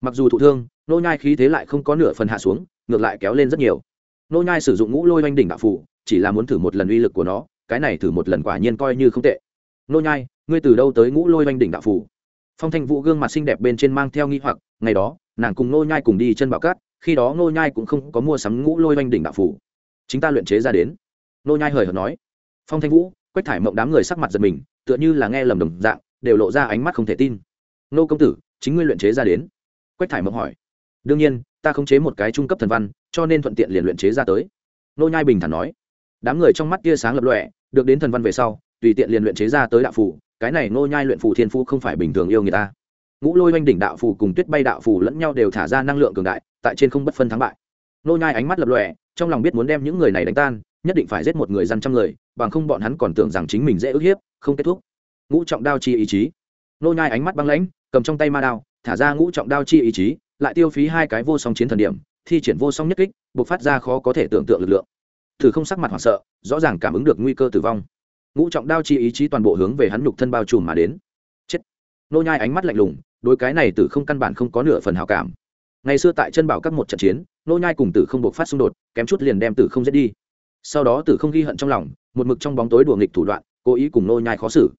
Mặc dù thụ thương nô nhai khí thế lại không có nửa phần hạ xuống, ngược lại kéo lên rất nhiều. Nô nhai sử dụng ngũ lôi oanh đỉnh đạo phủ chỉ là muốn thử một lần uy lực của nó, cái này thử một lần quả nhiên coi như không tệ nô nhai, ngươi từ đâu tới ngũ lôi oanh đỉnh đạo phủ? Phong thanh vũ gương mặt xinh đẹp bên trên mang theo nghi hoặc, ngày đó, nàng cùng nô nhai cùng đi chân bảo cát, khi đó nô nhai cũng không có mua sắm ngũ lôi oanh đỉnh đạo phủ. Chính ta luyện chế ra đến. Nô nhai hời hợt nói. Phong thanh vũ, quách thải mộng đám người sắc mặt giật mình, tựa như là nghe lầm đồng dạng, đều lộ ra ánh mắt không thể tin. Nô công tử, chính ngươi luyện chế ra đến. Quách thải mộng hỏi. Đương nhiên, ta khống chế một cái trung cấp thần văn, cho nên thuận tiện liền luyện chế ra tới. Nô nhai bình thản nói. Đám người trong mắt tia sáng lập lọe được đến thần văn về sau tùy tiện liền luyện chế ra tới đạo phù, cái này nô nhai luyện phù thiên phú không phải bình thường yêu người ta. Ngũ lôi oanh đỉnh đạo phù cùng tuyết bay đạo phù lẫn nhau đều thả ra năng lượng cường đại, tại trên không bất phân thắng bại. Nô nhai ánh mắt lập lòe, trong lòng biết muốn đem những người này đánh tan, nhất định phải giết một người dân trăm người, bằng không bọn hắn còn tưởng rằng chính mình dễ ức hiếp, không kết thúc. Ngũ trọng đao chi ý chí. Nô nhai ánh mắt băng lãnh, cầm trong tay ma đao, thả ra ngũ trọng đao chi ý chí, lại tiêu phí hai cái vô song chiến thần điểm, thi triển vô song nhất kích buộc phát ra khó có thể tưởng tượng lực lượng. Thử không sắc mặt hoảng sợ, rõ ràng cảm ứng được nguy cơ tử vong ngũ trọng đao chi ý chí toàn bộ hướng về hắn nhục thân bao trùm mà đến. Chết. Nô nhai ánh mắt lạnh lùng, đối cái này tử không căn bản không có nửa phần hảo cảm. Ngày xưa tại chân bảo các một trận chiến, nô nhai cùng tử không buộc phát xung đột, kém chút liền đem tử không giết đi. Sau đó tử không ghi hận trong lòng, một mực trong bóng tối đùa nghịch thủ đoạn, cố ý cùng nô nhai khó xử.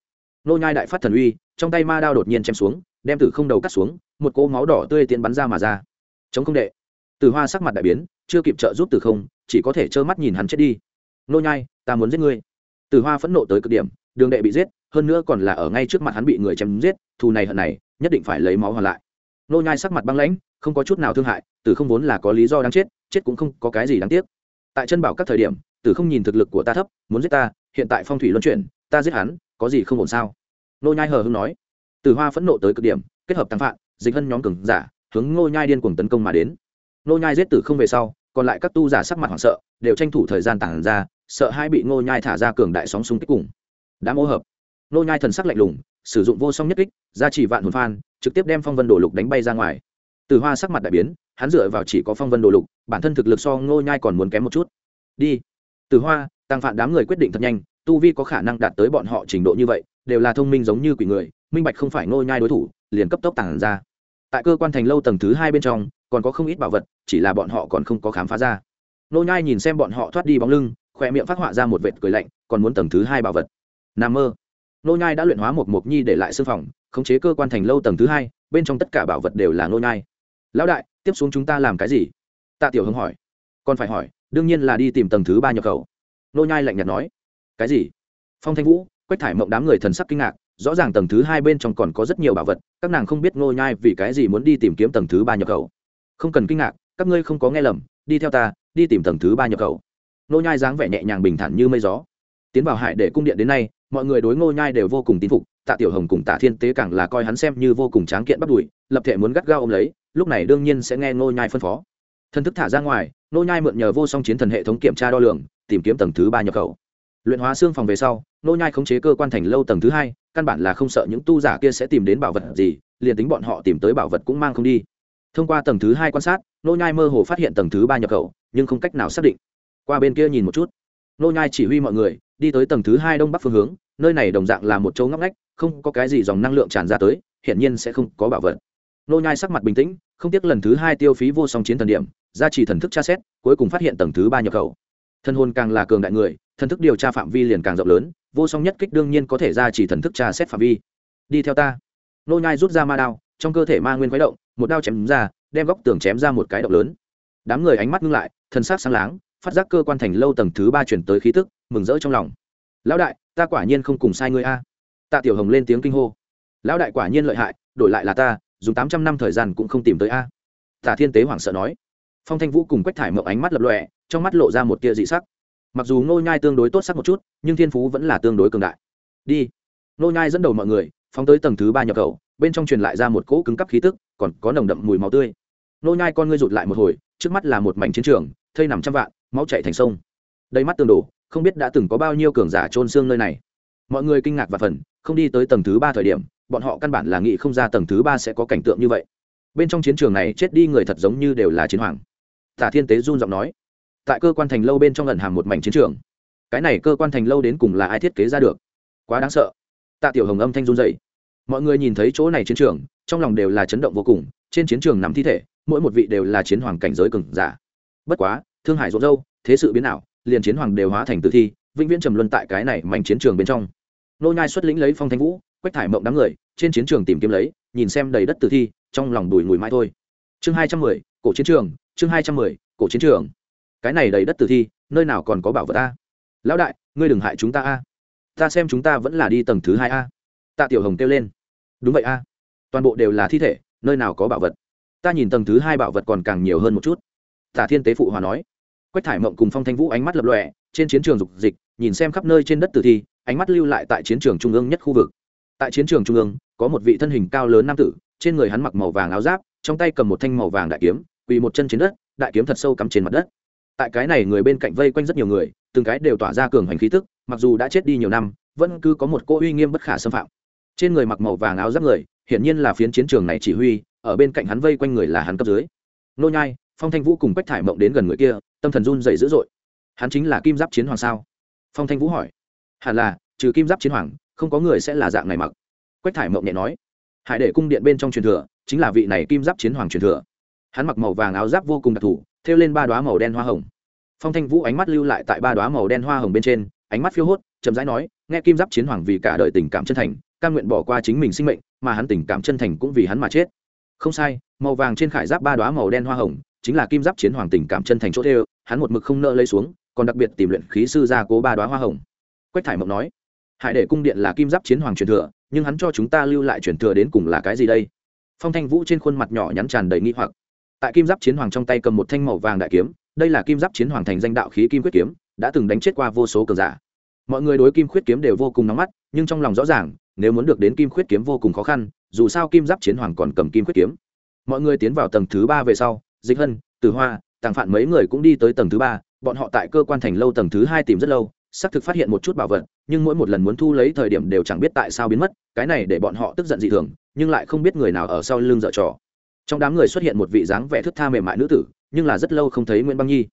Nô nhai đại phát thần uy, trong tay ma đao đột nhiên chém xuống, đem tử không đầu cắt xuống, một cỗ máu đỏ tươi tiến bắn ra mà ra. Chống không đệ. Tử hoa sắc mặt đại biến, chưa kịp trợ giúp tử không, chỉ có thể trơ mắt nhìn hắn chết đi. Nô nhai, ta muốn giết ngươi tử hoa phẫn nộ tới cực điểm, đường đệ bị giết, hơn nữa còn là ở ngay trước mặt hắn bị người chém giết, thù này hận này, nhất định phải lấy máu hoàn lại. Nô nhai sắc mặt băng lãnh, không có chút nào thương hại tử không vốn là có lý do đáng chết chết cũng không có cái gì đáng tiếc. Tại chân bảo các thời điểm tử không nhìn thực lực của ta thấp, muốn giết ta, hiện tại phong thủy luân chuyển, ta giết hắn, có gì không ổn sao? Nô nhai hờ hững nói. Tử hoa phẫn nộ tới cực điểm, kết hợp tăng phạn, dịch hân nhóm cường giả, hướng nô nhai điên cuồng tấn công mà đến. Nô nhai giết tử không về sau, còn lại các tu giả sắc mặt hoảng sợ, đều tranh thủ thời gian tản ra sợ hai bị Ngô nhai thả ra cường đại sóng xung kích cùng. Đã mô hợp. Ngô nhai thần sắc lạnh lùng, sử dụng vô song nhất kích, ra chỉ vạn hồn phan, trực tiếp đem phong vân đồ lục đánh bay ra ngoài. Từ hoa sắc mặt đại biến, hắn dựa vào chỉ có phong vân đồ lục, bản thân thực lực so ngô nhai còn muốn kém một chút. Đi. Từ hoa, tăng phạn đám người quyết định thật nhanh, tu vi có khả năng đạt tới bọn họ trình độ như vậy, đều là thông minh giống như quỷ người, minh bạch không phải ngô nhai đối thủ, liền cấp tốc tàng ra. Tại cơ quan thành lâu tầng thứ hai bên trong, còn có không ít bảo vật, chỉ là bọn họ còn không có khám phá ra. Ngô nhai nhìn xem bọn họ thoát đi bóng lưng khoe miệng phát họa ra một vệt cười lạnh, còn muốn tầng thứ hai bảo vật. Nam mơ. Nô nhai đã luyện hóa một mục nhi để lại sư phòng, khống chế cơ quan thành lâu tầng thứ hai, bên trong tất cả bảo vật đều là nô nhai. Lão đại, tiếp xuống chúng ta làm cái gì? Tạ tiểu hưng hỏi. Còn phải hỏi, đương nhiên là đi tìm tầng thứ ba nhập khẩu. Nô nhai lạnh nhạt nói. Cái gì? Phong thanh vũ, quách thải mộng đám người thần sắc kinh ngạc, rõ ràng tầng thứ hai bên trong còn có rất nhiều bảo vật, các nàng không biết nô nhai vì cái gì muốn đi tìm kiếm tầng thứ ba nhập khẩu. Không cần kinh ngạc, các ngươi không có nghe lầm, đi theo ta, đi tìm tầng thứ ba nhập khẩu nô nhai dáng vẻ nhẹ nhàng bình thản như mây gió. Tiến vào hải để cung điện đến nay, mọi người đối ngô nhai đều vô cùng tín phục, tạ tiểu hồng cùng tạ thiên tế càng là coi hắn xem như vô cùng tráng kiện bắt đuổi, lập thể muốn gắt gao ôm lấy, lúc này đương nhiên sẽ nghe ngô nhai phân phó. Thân thức thả ra ngoài, ngô nhai mượn nhờ vô song chiến thần hệ thống kiểm tra đo lường, tìm kiếm tầng thứ ba nhập khẩu. Luyện hóa xương phòng về sau, ngô nhai khống chế cơ quan thành lâu tầng thứ hai, căn bản là không sợ những tu giả kia sẽ tìm đến bảo vật gì, liền tính bọn họ tìm tới bảo vật cũng mang không đi. Thông qua tầng thứ hai quan sát, ngô nhai mơ hồ phát hiện tầng thứ ba nhập khẩu, nhưng không cách nào xác định qua bên kia nhìn một chút. Nô nhai chỉ huy mọi người, đi tới tầng thứ hai đông bắc phương hướng, nơi này đồng dạng là một chỗ ngóc ngách, không có cái gì dòng năng lượng tràn ra tới hiện nhiên sẽ không có bảo vật. Nô nhai sắc mặt bình tĩnh, không tiếc lần thứ hai tiêu phí vô song chiến thần điểm, gia trì thần thức tra xét, cuối cùng phát hiện tầng thứ ba nhập khẩu. Thân hồn càng là cường đại người, thần thức điều tra phạm vi liền càng rộng lớn, vô song nhất kích đương nhiên có thể gia trì thần thức tra xét phạm vi. Đi theo ta. Nô nhai rút ra ma đao, trong cơ thể ma nguyên quấy động, một đao chém ra, đem góc tường chém ra một cái động lớn. Đám người ánh mắt ngưng lại, thần sắc sáng láng phát giác cơ quan thành lâu tầng thứ ba chuyển tới khí tức, mừng rỡ trong lòng. Lão đại, ta quả nhiên không cùng sai ngươi a. Tạ tiểu hồng lên tiếng kinh hô. Lão đại quả nhiên lợi hại, đổi lại là ta, dùng tám trăm năm thời gian cũng không tìm tới a. Tả thiên tế hoảng sợ nói. Phong thanh vũ cùng quách thải mộng ánh mắt lập lọe trong mắt lộ ra một tia dị sắc. Mặc dù ngô nhai tương đối tốt sắc một chút, nhưng thiên phú vẫn là tương đối cường đại. Đi. Ngô nhai dẫn đầu mọi người, phóng tới tầng thứ ba nhập khẩu, bên trong truyền lại ra một cỗ cứng cắp khí tức, còn có nồng đậm mùi máu tươi. Ngô nhai con ngươi rụt lại một hồi, trước mắt là một mảnh chiến trường, thây nằm trăm vạn máu chảy thành sông. Đầy mắt tường đổ, không biết đã từng có bao nhiêu cường giả trôn xương nơi này. Mọi người kinh ngạc và phần không đi tới tầng thứ ba thời điểm, bọn họ căn bản là nghĩ không ra tầng thứ ba sẽ có cảnh tượng như vậy. Bên trong chiến trường này chết đi người thật giống như đều là chiến hoàng. Tả thiên tế run giọng nói. Tại cơ quan thành lâu bên trong lần hàm một mảnh chiến trường. Cái này cơ quan thành lâu đến cùng là ai thiết kế ra được? Quá đáng sợ. Tạ tiểu hồng âm thanh run dậy mọi người nhìn thấy chỗ này chiến trường, trong lòng đều là chấn động vô cùng, trên chiến trường nằm thi thể, mỗi một vị đều là chiến hoàng cảnh giới cường giả. Bất quá thương hải rộn râu thế sự biến ảo, liền chiến hoàng đều hóa thành tử thi, vĩnh viễn trầm luân tại cái này mảnh chiến trường bên trong. Nô nhai xuất lĩnh lấy phong thanh vũ, quách thải mộng đám người, trên chiến trường tìm kiếm lấy, nhìn xem đầy đất tử thi, trong lòng đùi ngùi mãi thôi. Chương hai trăm mười, cổ chiến trường, chương hai trăm mười, cổ chiến trường. Cái này đầy đất tử thi, nơi nào còn có bảo vật a? Lão đại, ngươi đừng hại chúng ta a. Ta xem chúng ta vẫn là đi tầng thứ hai a. Tạ tiểu hồng kêu lên. Đúng vậy a. Toàn bộ đều là thi thể, nơi nào có bảo vật? Ta nhìn tầng thứ hai bảo vật còn càng nhiều hơn một chút. Tả thiên tế phụ hòa nói quách thải mộng cùng phong thanh vũ ánh mắt lập lòe, trên chiến trường dục dịch, nhìn xem khắp nơi trên đất tử thi, ánh mắt lưu lại tại chiến trường trung ương nhất khu vực. Tại chiến trường trung ương, có một vị thân hình cao lớn nam tử, trên người hắn mặc màu vàng áo giáp, trong tay cầm một thanh màu vàng đại kiếm, quỳ một chân trên đất, đại kiếm thật sâu cắm trên mặt đất. Tại cái này người bên cạnh vây quanh rất nhiều người, từng cái đều tỏa ra cường hành khí tức, mặc dù đã chết đi nhiều năm, vẫn cứ có một cô uy nghiêm bất khả xâm phạm. Trên người mặc màu vàng áo giáp người, hiển nhiên là phiến chiến trường này chỉ huy, ở bên cạnh hắn vây quanh người là hắn cấp dưới. Nô nhai, phong thanh vũ cùng quách thải mộng đến gần người kia tâm thần run dậy dữ dội. Hắn chính là kim giáp chiến hoàng sao? Phong thanh vũ hỏi. Hẳn là, trừ kim giáp chiến hoàng, không có người sẽ là dạng này mặc. Quách thải mộng nhẹ nói. Hải để cung điện bên trong truyền thừa, chính là vị này kim giáp chiến hoàng truyền thừa. Hắn mặc màu vàng áo giáp vô cùng đặc thù, thêu lên ba đoá màu đen hoa hồng. Phong thanh vũ ánh mắt lưu lại tại ba đoá màu đen hoa hồng bên trên, ánh mắt phiêu hốt, chậm rãi nói, nghe kim giáp chiến hoàng vì cả đời tình cảm chân thành căn nguyện bỏ qua chính mình sinh mệnh, mà hắn tình cảm chân thành cũng vì hắn mà chết. Không sai, màu vàng trên khải giáp ba đoá màu đen hoa hồng chính là kim giáp chiến hoàng tình cảm chân thành chỗ thêu hắn một mực không nợ lấy xuống, còn đặc biệt tìm luyện khí sư gia cố ba đoá hoa hồng. Quách thải mộng nói, hải đệ cung điện là kim giáp chiến hoàng truyền thừa, nhưng hắn cho chúng ta lưu lại truyền thừa đến cùng là cái gì đây? Phong thanh vũ trên khuôn mặt nhỏ nhắn tràn đầy nghi hoặc. Tại kim giáp chiến hoàng trong tay cầm một thanh màu vàng đại kiếm, đây là kim giáp chiến hoàng thành danh đạo khí kim quyết kiếm, đã từng đánh chết qua vô số cờ giả. Mọi người đối kim khuyết kiếm đều vô cùng nóng mắt, nhưng trong lòng rõ ràng, nếu muốn được đến kim khuyết kiếm vô cùng khó khăn, dù sao kim giáp chiến hoàng còn cầm kim khuyết kiếm. Mọi người tiến vào tầng thứ ba về sau dịch hân, từ hoa, tàng phạn mấy người cũng đi tới tầng thứ ba. Bọn họ tại cơ quan thành lâu tầng thứ hai tìm rất lâu, xác thực phát hiện một chút bảo vật, nhưng mỗi một lần muốn thu lấy thời điểm đều chẳng biết tại sao biến mất. Cái này để bọn họ tức giận dị thường, nhưng lại không biết người nào ở sau lưng dở trò. Trong đám người xuất hiện một vị dáng vẻ thức tha mềm mại nữ tử, nhưng là rất lâu không thấy nguyễn băng nhi.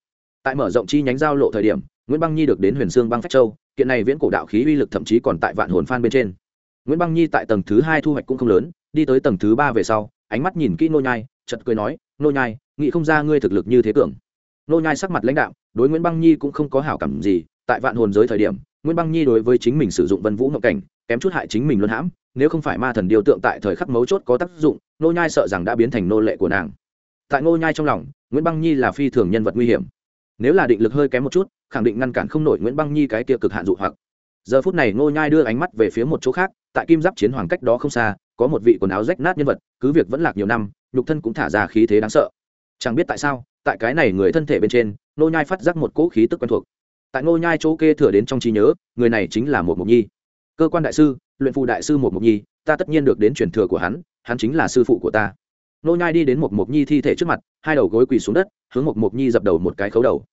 Tại mở rộng chi nhánh giao lộ thời điểm, nguyễn băng nhi được đến huyền sương băng phách châu, kiện này viễn cổ đạo khí uy lực thậm chí còn tại vạn hồn phan bên trên. Nguyễn băng nhi tại tầng thứ hai thu hoạch cũng không lớn, đi tới tầng thứ ba về sau, ánh mắt nhìn kỹ nô nhai chật cười nói, nô nhai nghĩ không ra ngươi thực lực như thế cường. Nô nhai sắc mặt lãnh đạo đối nguyễn băng nhi cũng không có hảo cảm gì, tại vạn hồn giới thời điểm, nguyễn băng nhi đối với chính mình sử dụng vân vũ ngọc cảnh, kém chút hại chính mình luôn hãm, nếu không phải ma thần điều tượng tại thời khắc mấu chốt có tác dụng, nô nhai sợ rằng đã biến thành nô lệ của nàng. Tại nô nhai trong lòng, nguyễn băng nhi là phi thường nhân vật nguy hiểm. Nếu là định lực hơi kém một chút, khẳng định ngăn cản không nổi nguyễn băng nhi cái kia cực hạn dụ hoặc. Giờ phút này nô nhai đưa ánh mắt về phía một chỗ khác, tại kim giáp chiến hoàng cách đó không xa, có một vị quần áo rách nát nhân vật, cứ việc vẫn lạc nhiều năm, nhục thân cũng thả ra khí thế đáng sợ chẳng biết tại sao, tại cái này người thân thể bên trên nô nhai phát giác một cỗ khí tức quen thuộc. Tại nô nhai chỗ kê thừa đến trong trí nhớ, người này chính là một mục nhi. Cơ quan đại sư, luyện phù đại sư một mục nhi, ta tất nhiên được đến truyền thừa của hắn hắn chính là sư phụ của ta. Nô nhai đi đến một mục nhi thi thể trước mặt, hai đầu gối quỳ xuống đất, hướng một mục nhi dập đầu một cái khấu đầu.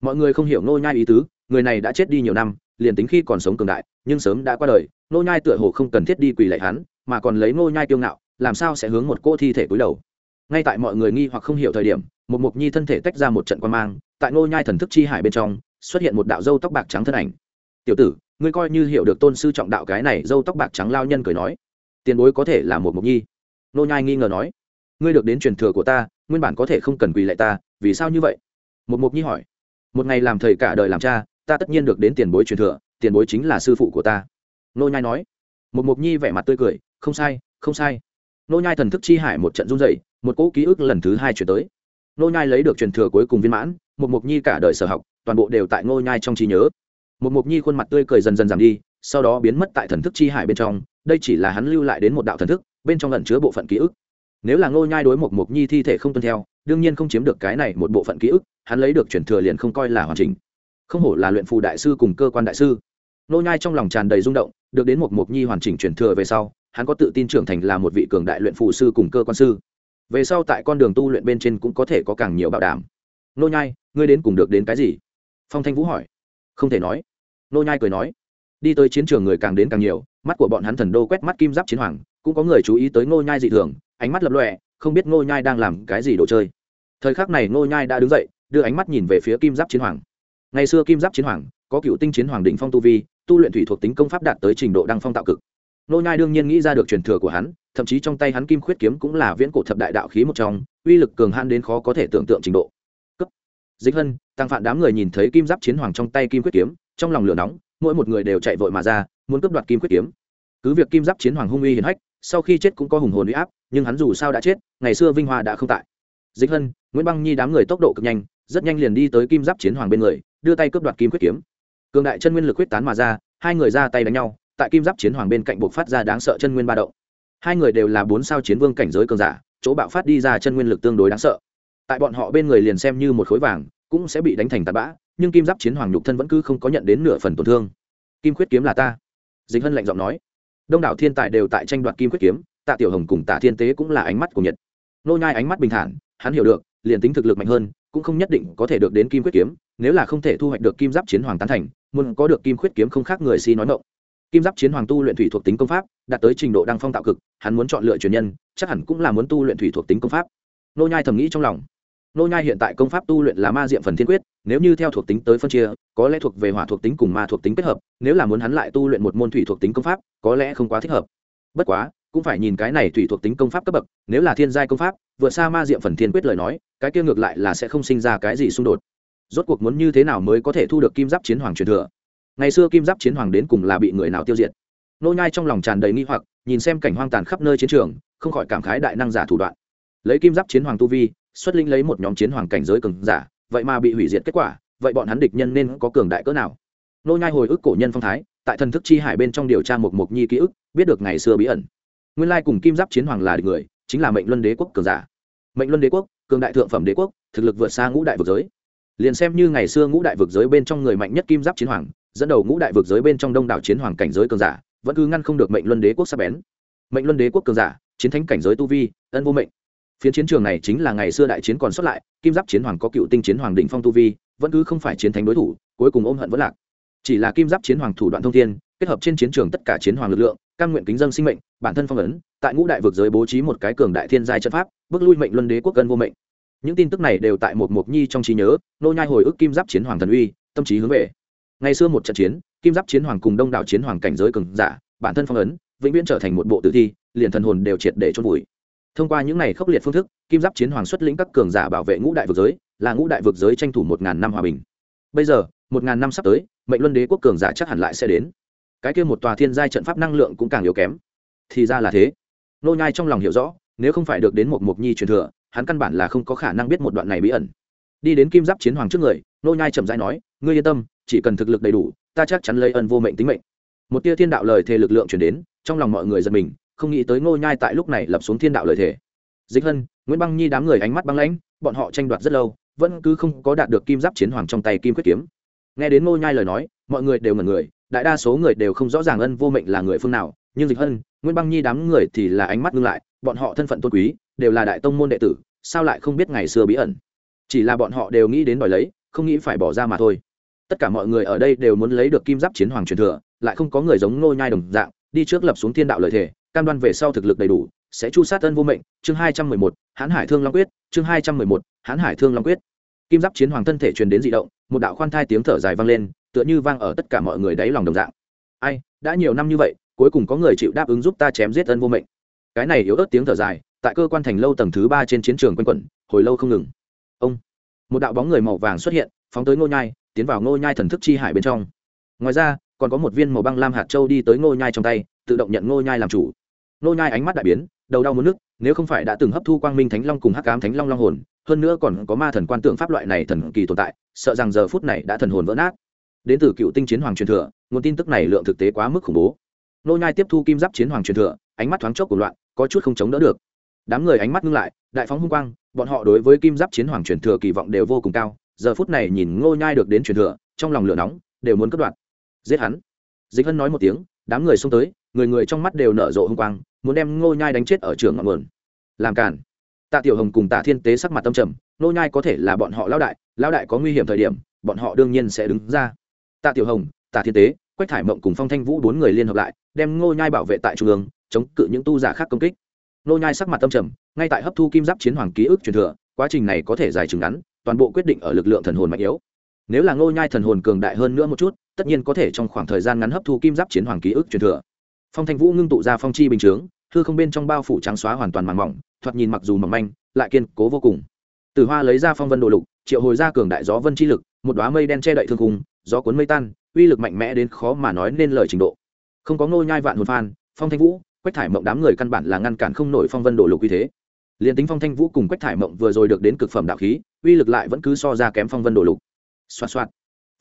Mọi người không hiểu nô nhai ý tứ, người này đã chết đi nhiều năm, liền tính khi còn sống cường đại, nhưng sớm đã qua đời nô nhai tựa hồ không cần thiết đi quỳ lạy hắn, mà còn lấy nô nhai kiêu ngạo, làm sao sẽ hướng một cô thi thể cúi đầu? Ngay tại mọi người nghi hoặc không hiểu thời điểm một mục nhi thân thể tách ra một trận quan mang, tại ngôi nhai thần thức chi hải bên trong, xuất hiện một đạo dâu tóc bạc trắng thân ảnh. Tiểu tử, ngươi coi như hiểu được tôn sư trọng đạo cái này dâu tóc bạc trắng lao nhân cười nói. Tiền bối có thể là một mục nhi. Nô nhai nghi ngờ nói. Ngươi được đến truyền thừa của ta, nguyên bản có thể không cần quỳ lại ta, vì sao như vậy? Một mục nhi hỏi. Một ngày làm thầy cả đời làm cha, ta tất nhiên được đến tiền bối truyền thừa, tiền bối chính là sư phụ của ta. Nô nhai nói. Một mục nhi vẻ mặt tươi cười. Không sai không sai nô nhai thần thức chi hải một trận run rẩy, một cỗ ký ức lần thứ hai chuyển tới. Nô nhai lấy được truyền thừa cuối cùng viên mãn một mục nhi cả đời sở học, toàn bộ đều tại nô nhai trong trí nhớ. Một mục nhi khuôn mặt tươi cười dần dần giảm đi, sau đó biến mất tại thần thức chi hải bên trong, đây chỉ là hắn lưu lại đến một đạo thần thức, bên trong lẩn chứa bộ phận ký ức. Nếu là nô nhai đối một mục nhi thi thể không tuân theo, đương nhiên không chiếm được cái này một bộ phận ký ức, hắn lấy được truyền thừa liền không coi là hoàn chỉnh. Không hổ là luyện phù đại sư cùng cơ quan đại sư. Nô nhai trong lòng tràn đầy rung động, được đến một mục nhi hoàn chỉnh truyền thừa về sau hắn có tự tin trưởng thành là một vị cường đại luyện phù sư cùng cơ quan sư. Về sau tại con đường tu luyện bên trên cũng có thể có càng nhiều bảo đảm. Nô nhai, ngươi đến cùng được đến cái gì? Phong thanh vũ hỏi. Không thể nói. Nô nhai cười nói. Đi tới chiến trường người càng đến càng nhiều, mắt của bọn hắn thần đô quét mắt kim giáp chiến hoàng, cũng có người chú ý tới ngô nhai dị thường, ánh mắt lập lòe, không biết ngô nhai đang làm cái gì đồ chơi. Thời khắc này ngô nhai đã đứng dậy, đưa ánh mắt nhìn về phía kim giáp chiến hoàng. Ngày xưa kim giáp chiến hoàng, có cựu tinh chiến hoàng đỉnh phong tu vi, tu luyện thủy thuộc tính công pháp đạt tới trình độ đăng phong tạo cực. Nô nhai đương nhiên nghĩ ra được truyền thừa của hắn, thậm chí trong tay hắn kim khuyết kiếm cũng là viễn cổ thập đại đạo khí một trong, uy lực cường hãn đến khó có thể tưởng tượng trình độ. Cấp. Dịch hân, tăng phạn đám người nhìn thấy kim giáp chiến hoàng trong tay kim khuyết kiếm, trong lòng lửa nóng, mỗi một người đều chạy vội mà ra, muốn cướp đoạt kim khuyết kiếm. Cứ việc kim giáp chiến hoàng hung uy hiển hách, sau khi chết cũng có hùng hồn uy áp, nhưng hắn dù sao đã chết, ngày xưa vinh hoa đã không tại. Dịch hân, nguyễn băng nhi đám người tốc độ cực nhanh, rất nhanh liền đi tới kim giáp chiến hoàng bên người, đưa tay cướp đoạt kim khuyết kiếm. Cường đại chân nguyên lực quyết tán mà ra, hai người ra tay đánh nhau tại kim giáp chiến hoàng bên cạnh buộc phát ra đáng sợ chân nguyên ba động. Hai người đều là bốn sao chiến vương cảnh giới cường giả, chỗ bạo phát đi ra chân nguyên lực tương đối đáng sợ. Tại bọn họ bên người liền xem như một khối vàng, cũng sẽ bị đánh thành tạt bã, nhưng kim giáp chiến hoàng nhục thân vẫn cứ không có nhận đến nửa phần tổn thương. Kim khuyết kiếm là ta. Dịch hân lạnh giọng nói. Đông đảo thiên tài đều tại tranh đoạt kim khuyết kiếm, tạ tiểu hồng cùng tạ thiên tế cũng là ánh mắt của nhật. Nô nhai ánh mắt bình thản, hắn hiểu được, liền tính thực lực mạnh hơn, cũng không nhất định có thể được đến kim khuyết kiếm, nếu là không thể thu hoạch được kim giáp chiến hoàng tán thành, muốn có được kim khuyết kiếm không khác người si nói mộng kim giáp chiến hoàng tu luyện thủy thuộc tính công pháp, đạt tới trình độ đăng phong tạo cực, hắn muốn chọn lựa truyền nhân, chắc hẳn cũng là muốn tu luyện thủy thuộc tính công pháp. Nô nhai thầm nghĩ trong lòng. Nô nhai hiện tại công pháp tu luyện là ma diệm phần thiên quyết, nếu như theo thuộc tính tới phân chia, có lẽ thuộc về hỏa thuộc tính cùng ma thuộc tính kết hợp, nếu là muốn hắn lại tu luyện một môn thủy thuộc tính công pháp, có lẽ không quá thích hợp. Bất quá, cũng phải nhìn cái này thủy thuộc tính công pháp cấp bậc, nếu là thiên giai công pháp, vượt xa ma diệm phần thiên quyết lời nói, cái kia ngược lại là sẽ không sinh ra cái gì xung đột. Rốt cuộc muốn như thế nào mới có thể thu được kim giáp chiến hoàng truyền thừa? Ngày xưa kim giáp chiến hoàng đến cùng là bị người nào tiêu diệt? Nô nhai trong lòng tràn đầy nghi hoặc, nhìn xem cảnh hoang tàn khắp nơi chiến trường, không khỏi cảm khái đại năng giả thủ đoạn. Lấy kim giáp chiến hoàng tu vi, xuất linh lấy một nhóm chiến hoàng cảnh giới cường giả, vậy mà bị hủy diệt kết quả, vậy bọn hắn địch nhân nên có cường đại cỡ nào? Nô nhai hồi ức cổ nhân phong thái, tại thần thức chi hải bên trong điều tra một mục nhi ký ức, biết được ngày xưa bí ẩn. Nguyên lai cùng kim giáp chiến hoàng là địch người, chính là mệnh luân đế quốc cường giả. Mệnh luân đế quốc, cường đại thượng phẩm đế quốc, thực lực vượt xa ngũ đại vực giới. Liền xem như ngày xưa ngũ đại vực giới bên trong người mạnh nhất kim giáp chiến hoàng dẫn đầu ngũ đại vực giới bên trong đông đảo chiến hoàng cảnh giới cường giả, vẫn cứ ngăn không được mệnh luân đế quốc sắp bén. Mệnh luân đế quốc cường giả, chiến thánh cảnh giới tu vi, ân vô mệnh. Phiến chiến trường này chính là ngày xưa đại chiến còn xuất lại, kim giáp chiến hoàng có cựu tinh chiến hoàng đỉnh phong tu vi, vẫn cứ không phải chiến thánh đối thủ, cuối cùng ôm hận vẫn lạc. Chỉ là kim giáp chiến hoàng thủ đoạn thông thiên, kết hợp trên chiến trường tất cả chiến hoàng lực lượng căn nguyện kính dân sinh mệnh, bản thân phong ấn, tại ngũ đại vực giới bố trí một cái cường đại thiên giai trận pháp, bước lui mệnh luân đế quốc cân vô mệnh. Những tin tức này đều tại một mộc nhi trong trí nhớ, nô nhai hồi ức kim giáp chiến hoàng thần uy, tâm trí hướng về ngày xưa một trận chiến, kim giáp chiến hoàng cùng đông đảo chiến hoàng cảnh giới cường giả, bản thân phong ấn, vĩnh viễn trở thành một bộ tử thi, liền thần hồn đều triệt để chôn vùi. Thông qua những này khốc liệt phương thức, kim giáp chiến hoàng xuất lĩnh các cường giả bảo vệ ngũ đại vực giới, là ngũ đại vực giới tranh thủ một ngàn năm hòa bình. Bây giờ, một ngàn năm sắp tới, mệnh luân đế quốc cường giả chắc hẳn lại sẽ đến. Cái kia một tòa thiên giai trận pháp năng lượng cũng càng yếu kém. Thì ra là thế. Nô nhai trong lòng hiểu rõ, nếu không phải được đến một mục nhi truyền thừa, hắn căn bản là không có khả năng biết một đoạn này bí ẩn. Đi đến kim giáp chiến hoàng trước người, nô nhai chậm rãi nói ngươi yên tâm, chỉ cần thực lực đầy đủ, ta chắc chắn lấy ân vô mệnh tính mệnh. Một tia thiên đạo lời thề lực lượng chuyển đến, trong lòng mọi người giật mình, không nghĩ tới ngô nhai tại lúc này lập xuống thiên đạo lời thề. Dịch hân, nguyễn băng nhi đám người ánh mắt băng lãnh, bọn họ tranh đoạt rất lâu, vẫn cứ không có đạt được kim giáp chiến hoàng trong tay kim quyết kiếm. Nghe đến ngô nhai lời nói, mọi người đều ngẩn người, đại đa số người đều không rõ ràng ân vô mệnh là người phương nào, nhưng dịch hân, nguyễn băng nhi đám người thì là ánh mắt ngưng lại, bọn họ thân phận tôn quý, đều là đại tông môn đệ tử, sao lại không biết ngày xưa bí ẩn? Chỉ là bọn họ đều nghĩ đến đòi lấy, không nghĩ phải bỏ ra mà thôi tất cả mọi người ở đây đều muốn lấy được kim giáp chiến hoàng truyền thừa, lại không có người giống ngô nhai đồng dạng, đi trước lập xuống thiên đạo lợi thể, cam đoan về sau thực lực đầy đủ, sẽ chu sát ân vô mệnh. Chương hai trăm mười một, hãn hải thương long quyết. Chương hai trăm mười một, hãn hải thương long quyết. Kim giáp chiến hoàng thân thể truyền đến dị động, một đạo khoan thai tiếng thở dài vang lên, tựa như vang ở tất cả mọi người đáy lòng đồng dạng. Ai, đã nhiều năm như vậy, cuối cùng có người chịu đáp ứng giúp ta chém giết ân vô mệnh. Cái này yếu ớt tiếng thở dài, tại cơ quan thành lâu tầng thứ ba trên chiến trường quanh quẩn, hồi lâu không ngừng. Ông, một đạo bóng người màu vàng xuất hiện, phóng tới ngô nhai tiến vào ngô nhai thần thức chi hải bên trong. Ngoài ra, còn có một viên màu băng lam hạt châu đi tới ngô nhai trong tay, tự động nhận ngô nhai làm chủ. Ngô nhai ánh mắt đại biến, đầu đau muốn nước, nếu không phải đã từng hấp thu quang minh thánh long cùng hắc ám thánh long long hồn, hơn nữa còn có ma thần quan tượng pháp loại này thần kỳ tồn tại, sợ rằng giờ phút này đã thần hồn vỡ nát. Đến từ cựu tinh chiến hoàng truyền thừa, nguồn tin tức này lượng thực tế quá mức khủng bố. Nô nhai tiếp thu kim giáp chiến hoàng truyền thừa, ánh mắt thoáng chốc của loạn, có chút không chống đỡ được. Đám người ánh mắt ngưng lại, đại phóng hung quang, bọn họ đối với kim giáp chiến hoàng truyền thừa kỳ vọng đều vô cùng cao giờ phút này nhìn ngô nhai được đến truyền thừa, trong lòng lửa nóng, đều muốn cất đoạn. Giết hắn. Dịch hân nói một tiếng, đám người xông tới, người người trong mắt đều nở rộ hung quang, muốn đem ngô nhai đánh chết ở trường ngọn nguồn. Làm cản. Tạ tiểu hồng cùng tạ thiên tế sắc mặt tâm trầm, ngô nhai có thể là bọn họ lão đại lão đại có nguy hiểm thời điểm, bọn họ đương nhiên sẽ đứng ra. Tạ tiểu hồng, tạ thiên tế, quách thải mộng cùng phong thanh vũ bốn người liên hợp lại, đem ngô nhai bảo vệ tại trung ương, chống cự những tu giả khác công kích. Ngô nhai sắc mặt tâm trầm, ngay tại hấp thu kim giáp chiến hoàng ký ức truyền thừa, quá trình này có thể dài chừng ngắn toàn bộ quyết định ở lực lượng thần hồn mạnh yếu. Nếu là ngô nhai thần hồn cường đại hơn nữa một chút tất nhiên có thể trong khoảng thời gian ngắn hấp thu kim giáp chiến hoàng ký ức truyền thừa. Phong thanh vũ ngưng tụ ra phong chi bình chướng hư không bên trong bao phủ trắng xóa hoàn toàn màng mỏng thoạt nhìn mặc dù mỏng manh lại kiên cố vô cùng. Từ hoa lấy ra phong vân đồ lục triệu hồi ra cường đại gió vân chi lực một đóa mây đen che đậy thương cùng, gió cuốn mây tan uy lực mạnh mẽ đến khó mà nói nên lời trình độ. Không có Ngô nhai vạn hồn phan phong thanh vũ quách thải mộng đám người căn bản là ngăn cản không nổi phong vân đồ lục uy thế. Liền tính phong thanh vũ cùng quách thải mộng vừa rồi được đến cực phẩm đạo khí uy lực lại vẫn cứ so ra kém phong vân đổ lục. Xoa xoa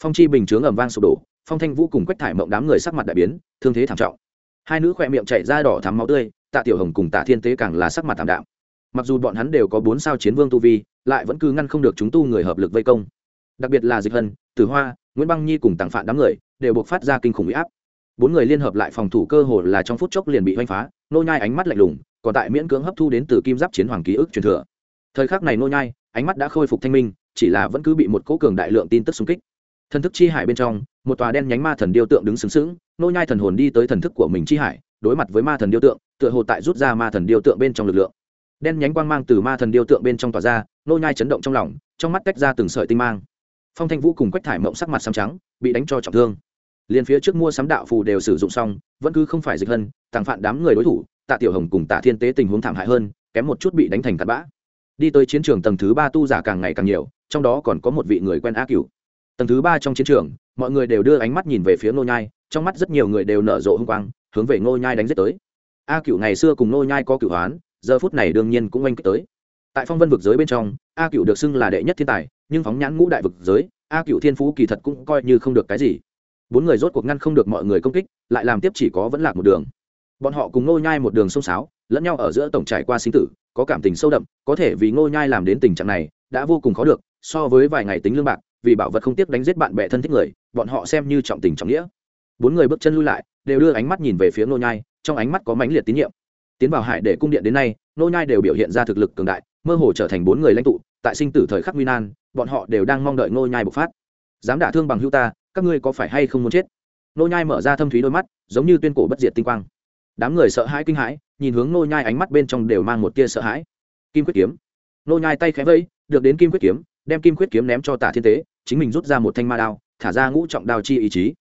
phong chi bình chướng ẩm vang sụp đổ, phong thanh vũ cùng quách thải mộng đám người sắc mặt đại biến, thương thế thảm trọng. Hai nữ khỏe miệng chảy ra đỏ thắm máu tươi, tạ tiểu hồng cùng tạ thiên tế càng là sắc mặt thảm đạm. Mặc dù bọn hắn đều có bốn sao chiến vương tu vi, lại vẫn cứ ngăn không được chúng tu người hợp lực vây công. Đặc biệt là dịch hân, tử hoa, nguyễn băng nhi cùng tặng phạn đám người, đều buộc phát ra kinh khủng huy áp. Bốn người liên hợp lại phòng thủ cơ hồ là trong phút chốc liền bị hoanh phá, nô nhai ánh mắt lạnh lùng, còn tại miễn cưỡng hấp thu đến từ kim giáp chiến hoàng ký ức truyền thừa. Thời khắc này nô nhai ánh mắt đã khôi phục thanh minh, chỉ là vẫn cứ bị một cỗ cường đại lượng tin tức xung kích. Thần thức chi hải bên trong, một tòa đen nhánh ma thần điêu tượng đứng xứng xứng nô nhai thần hồn đi tới thần thức của mình chi hải, đối mặt với ma thần điêu tượng, tựa hồ tại rút ra ma thần điêu tượng bên trong lực lượng. Đen nhánh quang mang từ ma thần điêu tượng bên trong tỏa ra, nô nhai chấn động trong lòng, trong mắt tách ra từng sợi tinh mang. Phong thanh vũ cùng quách thải mộng sắc mặt xám trắng, bị đánh cho trọng thương. Liền phía trước mua sắm đạo phù đều sử dụng xong, vẫn cứ không phải dịch hân, tàng phạn đám người đối thủ, tạ tiểu hồng cùng tạ thiên tế tình huống thảm hại hơn, kém một chút bị đánh thành cặn bã đi tới chiến trường tầng thứ ba tu giả càng ngày càng nhiều, trong đó còn có một vị người quen a cửu. Tầng thứ ba trong chiến trường, mọi người đều đưa ánh mắt nhìn về phía ngô nhai, trong mắt rất nhiều người đều nở rộ hung quang, hướng về ngô nhai đánh giết tới. A cửu ngày xưa cùng ngô nhai có cửu hoán, giờ phút này đương nhiên cũng oanh kích tới. Tại phong vân vực giới bên trong, a cửu được xưng là đệ nhất thiên tài, nhưng phóng nhãn ngũ đại vực giới, a cửu thiên phú kỳ thật cũng coi như không được cái gì. Bốn người rốt cuộc ngăn không được mọi người công kích, lại làm tiếp chỉ có vẫn lạc một đường bọn họ cùng ngô nhai một đường sông sáo lẫn nhau ở giữa tổng trải qua sinh tử, có cảm tình sâu đậm, có thể vì ngô nhai làm đến tình trạng này, đã vô cùng khó được, so với vài ngày tính lương bạc, vì bảo vật không tiếc đánh giết bạn bè thân thích người, bọn họ xem như trọng tình trọng nghĩa. Bốn người bước chân lui lại, đều đưa ánh mắt nhìn về phía ngô nhai, trong ánh mắt có mãnh liệt tín nhiệm. Tiến vào hải để cung điện đến nay, ngô nhai đều biểu hiện ra thực lực cường đại, mơ hồ trở thành bốn người lãnh tụ, tại sinh tử thời khắc nguy nan, bọn họ đều đang mong đợi ngô nhai bộc phát. Dám đả thương bằng hữu ta, các ngươi có phải hay không muốn chết? Ngô nhai mở ra thâm thúy đôi mắt, giống như tuyên cổ bất diệt tinh quang đám người sợ hãi kinh hãi, nhìn hướng Nô nhai ánh mắt bên trong đều mang một tia sợ hãi. Kim quyết kiếm. Nô nhai tay khẽ vẫy, được đến kim quyết kiếm, đem kim quyết kiếm ném cho tả thiên tế, chính mình rút ra một thanh ma đao, thả ra ngũ trọng đao chi ý chí.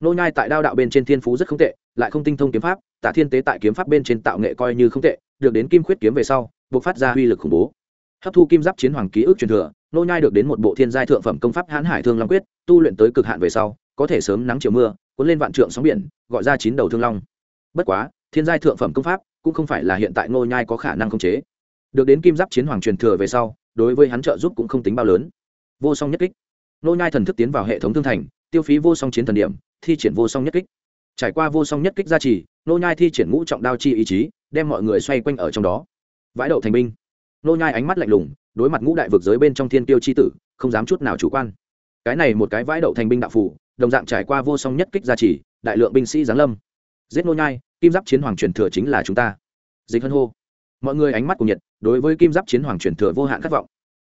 Nô nhai tại đao đạo bên trên thiên phú rất không tệ, lại không tinh thông kiếm pháp, tả thiên tế tại kiếm pháp bên trên tạo nghệ coi như không tệ, được đến kim quyết kiếm về sau buộc phát ra uy lực khủng bố. Hấp thu kim giáp chiến hoàng ký ức truyền thừa nô nhai được đến một bộ thiên giai thượng phẩm công pháp hãn hải thương long quyết, tu luyện tới cực hạn về sau, có thể sớm nắng chiều mưa, cuốn lên vạn trượng sóng biển, gọi ra chín đầu thương long. Bất quá thiên giai thượng phẩm công pháp cũng không phải là hiện tại Ngô nhai có khả năng khống chế. Được đến kim giáp chiến hoàng truyền thừa về sau, đối với hắn trợ giúp cũng không tính bao lớn. Vô song nhất kích. Ngô nhai thần thức tiến vào hệ thống thương thành, tiêu phí vô song chiến thần điểm, thi triển vô song nhất kích. Trải qua vô song nhất kích gia trì, Ngô nhai thi triển ngũ trọng đao chi ý chí, đem mọi người xoay quanh ở trong đó. Vãi đậu thành binh. Ngô nhai ánh mắt lạnh lùng, đối mặt ngũ đại vực giới bên trong thiên tiêu chi tử, không dám chút nào chủ quan. Cái này một cái vãi đậu thành binh đạo phủ đồng dạng trải qua vô song nhất kích gia trì, đại lượng binh sĩ giáng lâm giết nô nhai, kim giáp chiến hoàng truyền thừa chính là chúng ta. Dịch hân hô. Mọi người ánh mắt cùng nhiệt, đối với kim giáp chiến hoàng truyền thừa vô hạn khát vọng.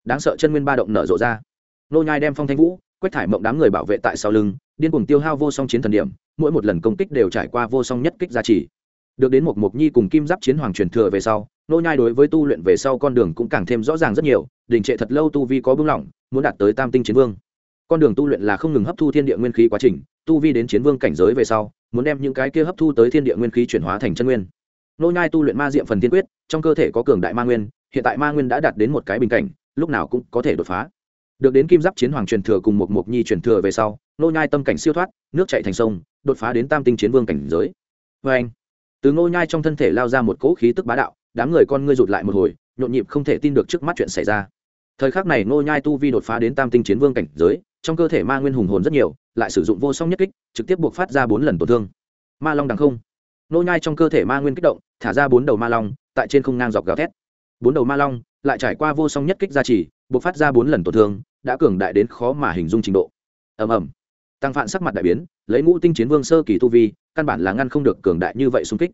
Đáng sợ chân nguyên ba động nở rộ ra. Nô nhai đem phong thanh vũ, quét thải mộng đám người bảo vệ tại sau lưng, điên cuồng tiêu hao vô song chiến thần điểm, mỗi một lần công kích đều trải qua vô song nhất kích gia trì. Được đến một mục nhi cùng kim giáp chiến hoàng truyền thừa về sau, nô nhai đối với tu luyện về sau con đường cũng càng thêm rõ ràng rất nhiều, đình trệ thật lâu tu vi có bưng lỏng, muốn đạt tới tam tinh chiến vương con đường tu luyện là không ngừng hấp thu thiên địa nguyên khí quá trình, tu vi đến chiến vương cảnh giới về sau, muốn đem những cái kia hấp thu tới thiên địa nguyên khí chuyển hóa thành chân nguyên. Nô nhai tu luyện ma diệm phần tiên quyết, trong cơ thể có cường đại ma nguyên, hiện tại ma nguyên đã đạt đến một cái bình cảnh, lúc nào cũng có thể đột phá. Được đến kim giáp chiến hoàng truyền thừa cùng một mục nhi truyền thừa về sau, nô nhai tâm cảnh siêu thoát, nước chảy thành sông, đột phá đến tam tinh chiến vương cảnh giới. Với anh, từ nô nhai trong thân thể lao ra một cỗ khí tức bá đạo, đám người con ngươi rụt lại một hồi, nhộn nhịp không thể tin được trước mắt chuyện xảy ra. Thời khắc này nô nhai tu vi đột phá đến tam tinh chiến vương cảnh giới trong cơ thể ma nguyên hùng hồn rất nhiều, lại sử dụng vô song nhất kích, trực tiếp buộc phát ra bốn lần tổn thương. Ma long đằng không. Nô nhai trong cơ thể ma nguyên kích động, thả ra bốn đầu ma long, tại trên không ngang dọc gào thét. Bốn đầu ma long lại trải qua vô song nhất kích gia trì, buộc phát ra bốn lần tổn thương, đã cường đại đến khó mà hình dung trình độ. Ầm ầm. Tăng phạn sắc mặt đại biến, lấy ngũ tinh chiến vương sơ kỳ tu vi, căn bản là ngăn không được cường đại như vậy xung kích.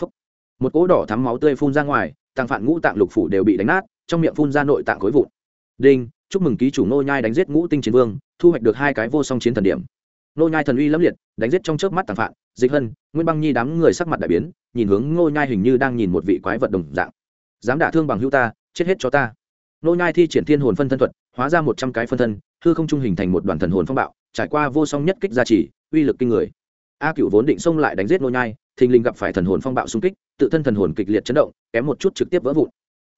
Phúc. một cỗ đỏ thắm máu tươi phun ra ngoài, tăng phạn ngũ tạng lục phủ đều bị đánh nát, trong miệng phun ra nội tạng khối vụn. Đinh chúc mừng ký chủ nô nhai đánh giết ngũ tinh chiến vương, thu hoạch được hai cái vô song chiến thần điểm. Nô nhai thần uy lẫm liệt, đánh giết trong chớp mắt tàn phạn dịch hân Nguyễn băng nhi đám người sắc mặt đại biến, nhìn hướng nô nhai hình như đang nhìn một vị quái vật đồng dạng. Dám đả thương bằng hữu ta, chết hết cho ta. Nô nhai thi triển thiên hồn phân thân thuật, hóa ra một trăm cái phân thân, hư không trung hình thành một đoàn thần hồn phong bạo, trải qua vô song nhất kích gia trì, uy lực kinh người. A cựu vốn định xông lại đánh giết nô nhai, thình lình gặp phải thần hồn phong bạo xung kích, tự thân thần hồn kịch liệt chấn động, kém một chút trực tiếp vỡ vụn.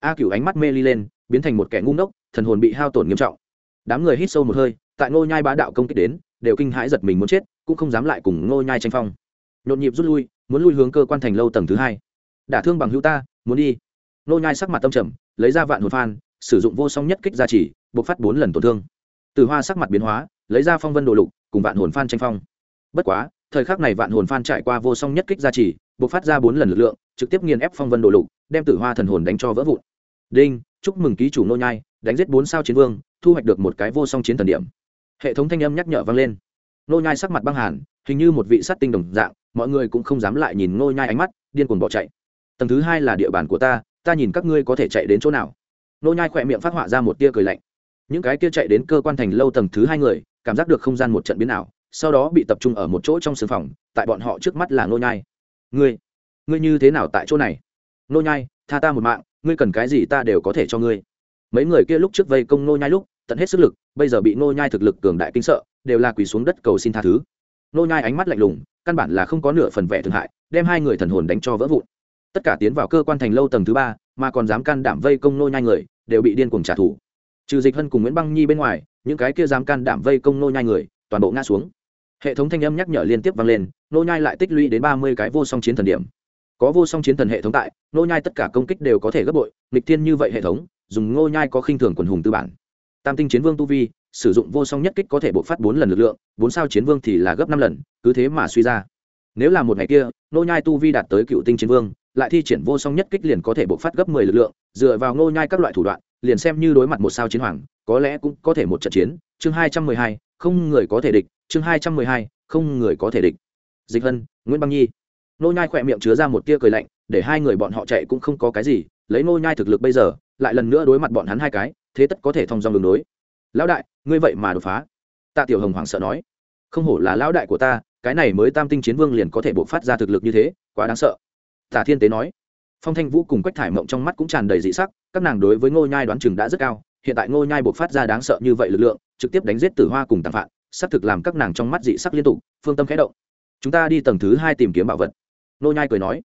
A cựu ánh mắt mê ly lên, biến thành một kẻ ngu ngốc thần hồn bị hao tổn nghiêm trọng. Đám người hít sâu một hơi, tại Ngô nhai bá đạo công kích đến, đều kinh hãi giật mình muốn chết, cũng không dám lại cùng Ngô nhai tranh phong. Nhộn nhịp rút lui, muốn lui hướng cơ quan thành lâu tầng thứ hai. Đả thương bằng hữu ta, muốn đi. Ngô nhai sắc mặt tâm trầm, lấy ra vạn hồn phan, sử dụng vô song nhất kích gia trì, bộc phát bốn lần tổn thương. Từ hoa sắc mặt biến hóa, lấy ra phong vân đồ lục, cùng vạn hồn phan tranh phong. Bất quá, thời khắc này vạn hồn phan trải qua vô song nhất kích gia trì, bộc phát ra bốn lần lực lượng, trực tiếp nghiền ép phong vân đồ lục, đem tử hoa thần hồn đánh cho vỡ vụn. Đinh, chúc mừng ký chủ nô nhai đánh giết bốn sao chiến vương, thu hoạch được một cái vô song chiến thần điểm. Hệ thống thanh âm nhắc nhở vang lên. Nô nhai sắc mặt băng hàn, hình như một vị sát tinh đồng dạng, mọi người cũng không dám lại nhìn nô nhai ánh mắt, điên cuồng bỏ chạy. Tầng thứ hai là địa bàn của ta ta nhìn các ngươi có thể chạy đến chỗ nào? Nô nhai khỏe miệng phát họa ra một tia cười lạnh. Những cái kia chạy đến cơ quan thành lâu tầng thứ hai người, cảm giác được không gian một trận biến ảo, sau đó bị tập trung ở một chỗ trong sương phòng, tại bọn họ trước mắt là nô nhai. Ngươi ngươi như thế nào tại chỗ này? Nô nhai, tha ta một mạng, ngươi cần cái gì ta đều có thể cho ngươi mấy người kia lúc trước vây công nô nhai lúc, tận hết sức lực, bây giờ bị nô nhai thực lực cường đại kinh sợ, đều là quỳ xuống đất cầu xin tha thứ. Nô nhai ánh mắt lạnh lùng, căn bản là không có nửa phần vẻ thương hại, đem hai người thần hồn đánh cho vỡ vụn. Tất cả tiến vào cơ quan thành lâu tầng thứ ba, mà còn dám can đảm vây công nô nhai người, đều bị điên cuồng trả thù. Trừ dịch hân cùng nguyễn băng nhi bên ngoài, những cái kia dám can đảm vây công nô nhai người, toàn bộ ngã xuống. Hệ thống thanh âm nhắc nhở liên tiếp vang lên nô nhai lại tích lũy đến ba mươi cái vô song chiến thần điểm. Có vô song chiến thần hệ thống tại nô nhai tất cả công kích đều có thể gấp bội, nghịch thiên như vậy hệ thống dùng Ngô nhai có khinh thường quần hùng tư bản. Tam tinh chiến vương tu vi, sử dụng vô song nhất kích có thể bộc phát bốn lần lực lượng, bốn sao chiến vương thì là gấp năm lần, cứ thế mà suy ra. Nếu là một ngày kia, Ngô nhai tu vi đạt tới cựu tinh chiến vương, lại thi triển vô song nhất kích liền có thể bộc phát gấp mười lực lượng, dựa vào Ngô nhai các loại thủ đoạn, liền xem như đối mặt một sao chiến hoàng, có lẽ cũng có thể một trận chiến. Chương hai trăm mười hai, không người có thể địch. Chương hai trăm mười hai, không người có thể địch. Dịch hân, nguyễn băng nhi. Nô nhai khỏe miệng chứa ra một tia cười lạnh, để hai người bọn họ chạy cũng không có cái gì, lấy nô nhai thực lực bây giờ lại lần nữa đối mặt bọn hắn hai cái, thế tất có thể thông dòng đường đối. Lão đại, ngươi vậy mà đột phá. Tạ tiểu hồng hoảng sợ nói. Không hổ là lão đại của ta, cái này mới tam tinh chiến vương liền có thể bộc phát ra thực lực như thế, quá đáng sợ. Tả thiên tế nói. Phong thanh vũ cùng quách thải mộng trong mắt cũng tràn đầy dị sắc, các nàng đối với ngô nhai đoán chừng đã rất cao, hiện tại ngô nhai bộc phát ra đáng sợ như vậy lực lượng, trực tiếp đánh giết tử hoa cùng tàng phạn, xác thực làm các nàng trong mắt dị sắc liên tục, phương tâm khẽ động. Chúng ta đi tầng thứ hai tìm kiếm bảo vật. Ngô nhai cười nói.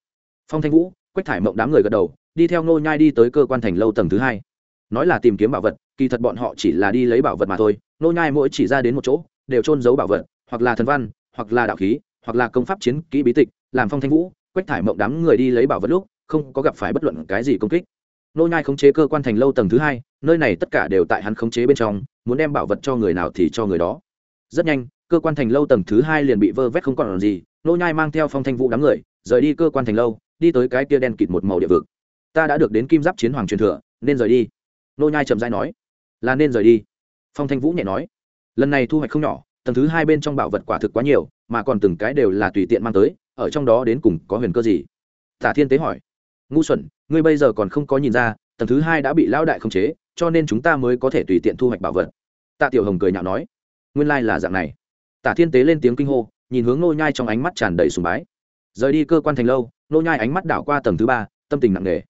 Phong thanh vũ, quách thải mộng đám người gật đầu đi theo ngô nhai đi tới cơ quan thành lâu tầng thứ hai. Nói là tìm kiếm bảo vật, kỳ thật bọn họ chỉ là đi lấy bảo vật mà thôi. Ngô nhai mỗi chỉ ra đến một chỗ, đều trôn giấu bảo vật, hoặc là thần văn, hoặc là đạo khí, hoặc là công pháp chiến kỹ bí tịch, làm phong thanh vũ, quách thải mộng đám người đi lấy bảo vật lúc, không có gặp phải bất luận cái gì công kích. Nô nhai khống chế cơ quan thành lâu tầng thứ hai, nơi này tất cả đều tại hắn khống chế bên trong, muốn đem bảo vật cho người nào thì cho người đó. Rất nhanh, cơ quan thành lâu tầng thứ hai liền bị vơ vét không còn gì. Nô nhai mang theo phong thanh vũ đám người, rời đi cơ quan thành lâu, đi tới cái kia đen kịt một màu địa vực ta đã được đến kim giáp chiến hoàng truyền thừa, nên rời đi. Nô nhai chậm rãi nói. Là nên rời đi. Phong thanh vũ nhẹ nói. Lần này thu hoạch không nhỏ, tầng thứ hai bên trong bảo vật quả thực quá nhiều, mà còn từng cái đều là tùy tiện mang tới, ở trong đó đến cùng có huyền cơ gì? Tả thiên tế hỏi. Ngu xuẩn, ngươi bây giờ còn không có nhìn ra, tầng thứ hai đã bị lão đại khống chế, cho nên chúng ta mới có thể tùy tiện thu hoạch bảo vật. Tạ tiểu hồng cười nhạo nói. Nguyên lai là dạng này. Tả thiên tế lên tiếng kinh hô, nhìn hướng nô nhai trong ánh mắt tràn đầy sùng bái. Rời đi cơ quan thành lâu, nô nhai ánh mắt đảo qua tầng thứ ba, tâm tình nặng nề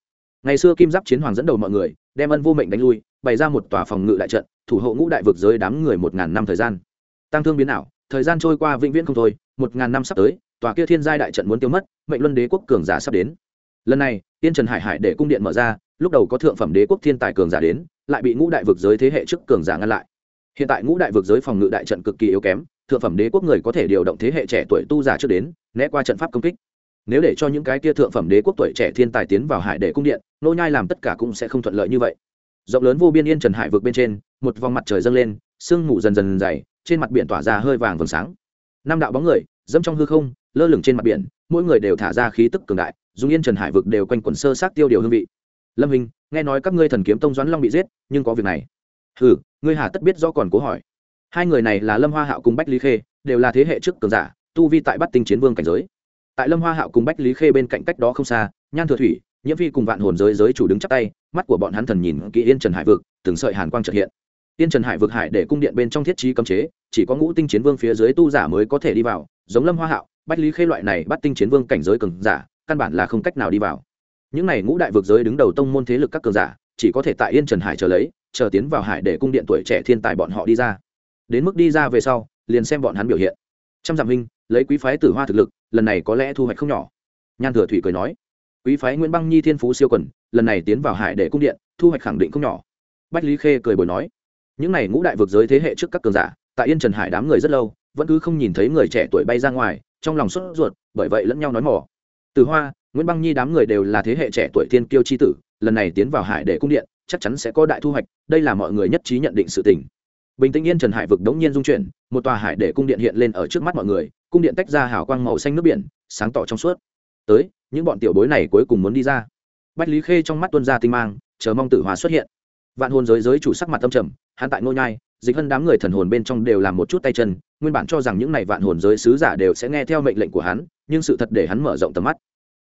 ngày xưa kim giáp chiến hoàng dẫn đầu mọi người, đem ân vô mệnh đánh lui, bày ra một tòa phòng ngự đại trận, thủ hộ ngũ đại vực giới đám người một ngàn năm thời gian. Tăng thương biến ảo, thời gian trôi qua vĩnh viễn không thôi, một ngàn năm sắp tới, tòa kia thiên giai đại trận muốn tiêu mất, mệnh luân đế quốc cường giả sắp đến. Lần này tiên trần hải hải để cung điện mở ra, lúc đầu có thượng phẩm đế quốc thiên tài cường giả đến, lại bị ngũ đại vực giới thế hệ trước cường giả ngăn lại. Hiện tại ngũ đại vực giới phòng ngự đại trận cực kỳ yếu kém, thượng phẩm đế quốc người có thể điều động thế hệ trẻ tuổi tu giả trước đến, né qua trận pháp công kích nếu để cho những cái kia thượng phẩm đế quốc tuổi trẻ thiên tài tiến vào hải để cung điện, nô nhai làm tất cả cũng sẽ không thuận lợi như vậy. Rộng lớn vô biên yên trần hải vực bên trên, một vòng mặt trời dâng lên, sương mù dần dần dày, trên mặt biển tỏa ra hơi vàng vầng sáng. Năm đạo bóng người, dẫm trong hư không, lơ lửng trên mặt biển, mỗi người đều thả ra khí tức cường đại, dùng yên trần hải vực đều quanh quẩn sơ sát tiêu điều hương vị. Lâm hình, nghe nói các ngươi thần kiếm tông doãn long bị giết, nhưng có việc này. Hừ, ngươi hà tất biết do còn cố hỏi. Hai người này là lâm hoa hạo cùng bách lý khê, đều là thế hệ trước cường giả, tu vi tại bắt tinh chiến vương cảnh giới tại lâm hoa hạo cùng bách lý khê bên cạnh cách đó không xa nhan thừa thủy nhiễm phi cùng vạn hồn giới giới chủ đứng chắc tay mắt của bọn hắn thần nhìn kỹ yên trần hải vực từng sợi hàn quang trật hiện Yên trần hải vực hải để cung điện bên trong thiết trí cấm chế chỉ có ngũ tinh chiến vương phía dưới tu giả mới có thể đi vào giống lâm hoa hạo bách lý khê loại này bắt tinh chiến vương cảnh giới cường giả căn bản là không cách nào đi vào những này ngũ đại vực giới đứng đầu tông môn thế lực các cường giả chỉ có thể tại yên trần hải chờ lấy chờ tiến vào hải để cung điện tuổi trẻ thiên tài bọn họ đi ra đến mức đi ra về sau liền xem bọn hắn biểu hiện trăm dặm Minh lấy quý phái tử hoa thực lực, lần này có lẽ thu hoạch không nhỏ. Nhan thừa thủy cười nói, quý phái nguyễn băng nhi thiên phú siêu quần, lần này tiến vào hải để cung điện, thu hoạch khẳng định không nhỏ. Bách lý khê cười bồi nói, những n à y ngũ đại vực giới thế hệ trước các cường giả, tại yên trần hải đám người rất lâu, vẫn cứ không nhìn thấy người trẻ tuổi bay ra ngoài, trong lòng sốt ruột, bởi vậy lẫn nhau nói mỏ từ hoa, nguyễn băng nhi đám người đều là thế hệ trẻ tuổi thiên kiêu c h i tử, lần này tiến vào hải để cung điện, chắc chắn sẽ có đại thu hoạch, đây là mọi người nhất trí nhận định sự tình. Bình tĩnh yên trần hải vực đống nhiên dung chuyển, một tòa hải để cung điện hiện lên ở trước mắt mọi người cung điện tách ra hào quang màu xanh nước biển, sáng tỏ trong suốt. Tới, những bọn tiểu bối này cuối cùng muốn đi ra. Bách lý khê trong mắt tuân ra tinh mang, chờ mong tử hòa xuất hiện. Vạn hồn giới giới chủ sắc mặt tâm trầm, hắn tại ngôi nhai, dịch hơn đám người thần hồn bên trong đều làm một chút tay chân, nguyên bản cho rằng những này vạn hồn giới sứ giả đều sẽ nghe theo mệnh lệnh của hắn, nhưng sự thật để hắn mở rộng tầm mắt.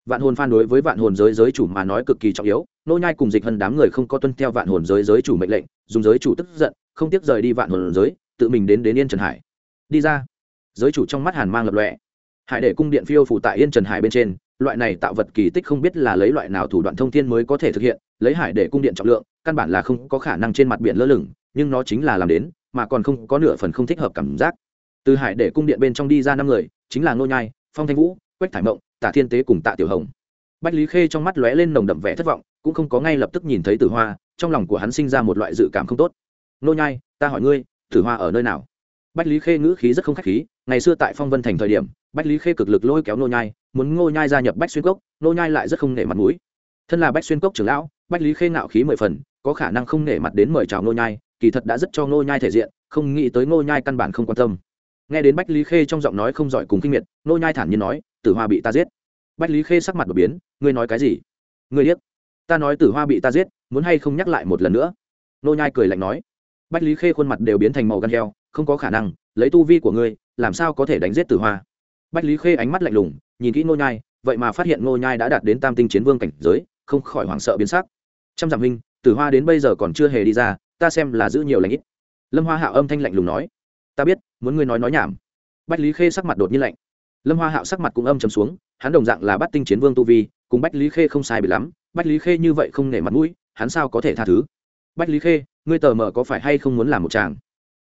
Vạn hồn phan đối với vạn hồn giới giới chủ mà nói cực kỳ trọng yếu nô nhai cùng dịch hơn đám người không có tuân theo vạn hồn giới giới chủ mệnh lệnh, dùng giới chủ tức giận, không tiếc rời đi vạn hồn giới, tự mình đến đến yên trần hải. Đi ra giới chủ trong mắt hàn mang lập lọe hải để cung điện phiêu phủ tại yên trần hải bên trên, loại này tạo vật kỳ tích không biết là lấy loại nào thủ đoạn thông thiên mới có thể thực hiện, lấy hải để cung điện trọng lượng, căn bản là không có khả năng trên mặt biển lơ lửng, nhưng nó chính là làm đến, mà còn không có nửa phần không thích hợp cảm giác. Từ hải để cung điện bên trong đi ra năm người, chính là ngô nhai, phong thanh vũ, quách thải mộng, tạ thiên tế cùng tạ tiểu hồng. Bách lý khê trong mắt lóe lên nồng đậm vẻ thất vọng, cũng không có ngay lập tức nhìn thấy tử hoa, trong lòng của hắn sinh ra một loại dự cảm không tốt. Ngô nhai, ta hỏi ngươi, tử hoa ở nơi nào? Bách lý khê ngữ khí rất không khách khí, ngày xưa tại phong vân thành thời điểm, bách lý khê cực lực lôi kéo Nô nhai, muốn ngô nhai gia nhập bách xuyên cốc, Nô nhai lại rất không nể mặt mũi. Thân là bách xuyên cốc trưởng lão, bách lý khê ngạo khí mười phần, có khả năng không nể mặt đến mời chào Nô nhai, kỳ thật đã rất cho Nô nhai thể diện, không nghĩ tới Nô nhai căn bản không quan tâm. Nghe đến bách lý khê trong giọng nói không giỏi cùng kinh miệt, Nô nhai thản nhiên nói, tử hoa bị ta giết. Bách lý khê sắc mặt đột biến, ngươi nói cái gì? Ngươi điếc. Ta nói tử hoa bị ta giết, muốn hay không nhắc lại một lần nữa? Nô nhai cười lạnh nói. Bách lý khê khuôn mặt đều biến thành màu gan heo không có khả năng, lấy tu vi của ngươi, làm sao có thể đánh giết tử hoa? Bách lý khê ánh mắt lạnh lùng, nhìn kỹ ngô nhai, vậy mà phát hiện ngô nhai đã đạt đến tam tinh chiến vương cảnh giới, không khỏi hoảng sợ biến sắc. Trăm dặm huynh, tử hoa đến bây giờ còn chưa hề đi ra, ta xem là giữ nhiều lãnh ít. Lâm hoa hạo âm thanh lạnh lùng nói, ta biết, muốn ngươi nói nói nhảm. Bách lý khê sắc mặt đột nhiên lạnh. Lâm hoa hạo sắc mặt cũng âm trầm xuống, hắn đồng dạng là bắt tinh chiến vương tu vi, cùng bách lý khê không sai bị lắm, bách lý khê như vậy không nể mặt mũi, hắn sao có thể tha thứ? Bách lý khê, ngươi tờ mờ có phải hay không muốn làm một chàng?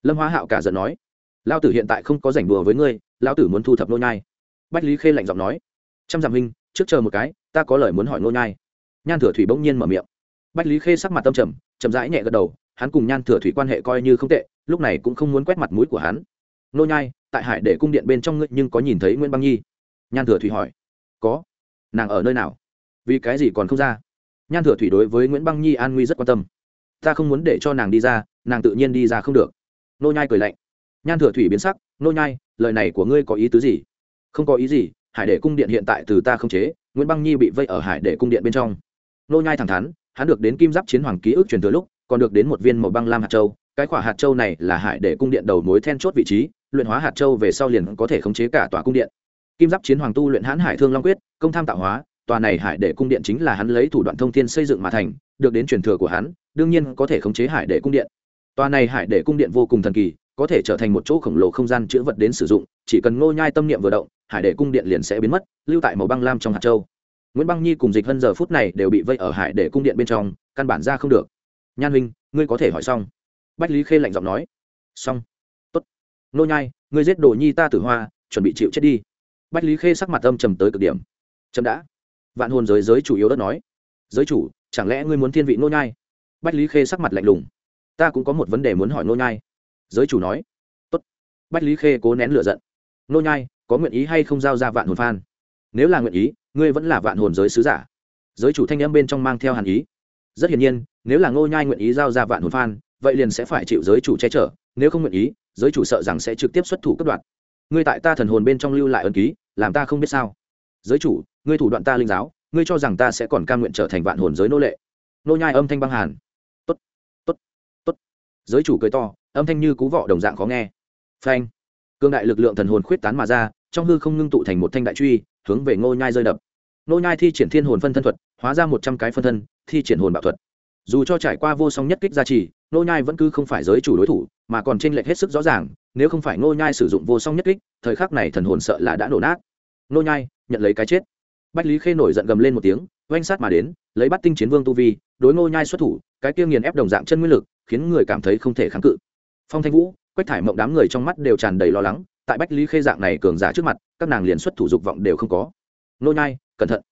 Lâm hoa hạo cả giận nói lao tử hiện tại không có rảnh đùa với ngươi lao tử muốn thu thập nô nhai bách lý khê lạnh giọng nói trăm dặm hình trước chờ một cái ta có lời muốn hỏi nô nhai nhan thừa thủy bỗng nhiên mở miệng bách lý khê sắc mặt tâm trầm chậm rãi nhẹ gật đầu hắn cùng nhan thừa thủy quan hệ coi như không tệ lúc này cũng không muốn quét mặt mũi của hắn nô nhai tại hải để cung điện bên trong ngươi nhưng có nhìn thấy nguyễn băng nhi nhan thừa thủy hỏi có nàng ở nơi nào vì cái gì còn không ra nhan thừa thủy đối với nguyễn băng nhi an nguy rất quan tâm ta không muốn để cho nàng đi ra nàng tự nhiên đi ra không được nô nhai cười lạnh. Nhan thừa thủy biến sắc, nô nhai, lời này của ngươi có ý tứ gì? Không có ý gì, hải đệ cung điện hiện tại từ ta không chế, nguyễn băng nhi bị vây ở hải đệ cung điện bên trong. Nô nhai thẳng thắn, hắn được đến kim giáp chiến hoàng ký ức truyền thừa lúc, còn được đến một viên màu băng lam hạt châu, cái quả hạt châu này là hải đệ cung điện đầu mối then chốt vị trí, luyện hóa hạt châu về sau liền có thể khống chế cả tòa cung điện. Kim giáp chiến hoàng tu luyện hãn hải thương long quyết, công tham tạo hóa, tòa này hải đệ cung điện chính là hắn lấy thủ đoạn thông thiên xây dựng mà thành, được đến truyền thừa của hắn, đương nhiên có thể khống chế hải đệ cung điện tòa này hải để cung điện vô cùng thần kỳ, có thể trở thành một chỗ khổng lồ không gian chữ vật đến sử dụng, chỉ cần ngô nhai tâm niệm vừa động, hải để cung điện liền sẽ biến mất, lưu tại màu băng lam trong hạt châu. Nguyễn băng nhi cùng dịch hân giờ phút này đều bị vây ở hải để cung điện bên trong, căn bản ra không được. Nhan huynh, ngươi có thể hỏi xong? Bách lý khê lạnh giọng nói. Xong. Tốt. Nô nhai, ngươi giết đồ nhi ta tử hoa, chuẩn bị chịu chết đi. Bách lý khê sắc mặt âm trầm tới cực điểm. Chậm đã. Vạn hồn giới giới chủ yếu đất nói. Giới chủ, chẳng lẽ ngươi muốn thiên vị nô nhai? Bách lý khê sắc mặt lạnh lùng ta cũng có một vấn đề muốn hỏi nô nhai. Giới chủ nói. Tốt. Bách lý khê cố nén lửa giận. Nô nhai, có nguyện ý hay không giao ra vạn hồn phan? Nếu là nguyện ý, ngươi vẫn là vạn hồn giới sứ giả. Giới chủ thanh âm bên trong mang theo hàn ý. Rất hiển nhiên, nếu là ngô nhai nguyện ý giao ra vạn hồn phan, vậy liền sẽ phải chịu giới chủ che chở. Nếu không nguyện ý, giới chủ sợ rằng sẽ trực tiếp xuất thủ cấp đoạn ngươi tại ta thần hồn bên trong lưu lại ân ký, làm ta không biết sao. Giới chủ, ngươi thủ đoạn ta linh giáo, ngươi cho rằng ta sẽ còn cam nguyện trở thành vạn hồn giới nô lệ. Nô nhai âm thanh băng hàn giới chủ cười to, âm thanh như cú vọ đồng dạng khó nghe. Phanh. Cương đại lực lượng thần hồn khuyết tán mà ra, trong hư không ngưng tụ thành một thanh đại truy, hướng về ngô nhai rơi đập. Ngô nhai thi triển thiên hồn phân thân thuật, hóa ra một trăm cái phân thân, thi triển hồn bạo thuật. Dù cho trải qua vô song nhất kích gia trì, Ngô nhai vẫn cứ không phải giới chủ đối thủ, mà còn trên lệch hết sức rõ ràng, nếu không phải Ngô nhai sử dụng vô song nhất kích, thời khắc này thần hồn sợ là đã nổ nát. Ngô nhai, nhận lấy cái chết. Bách lý khê nổi giận gầm lên một tiếng, oanh sát mà đến, lấy bắt tinh chiến vương tu vi, đối Ngô nhai xuất thủ, cái kia nghiền ép đồng dạng chân nguyên lực khiến người cảm thấy không thể kháng cự. Phong thanh vũ, quách thải mộng đám người trong mắt đều tràn đầy lo lắng, tại bách lý khê dạng này cường giả trước mặt, các nàng liền xuất thủ dục vọng đều không có. Nô nhai, cẩn thận.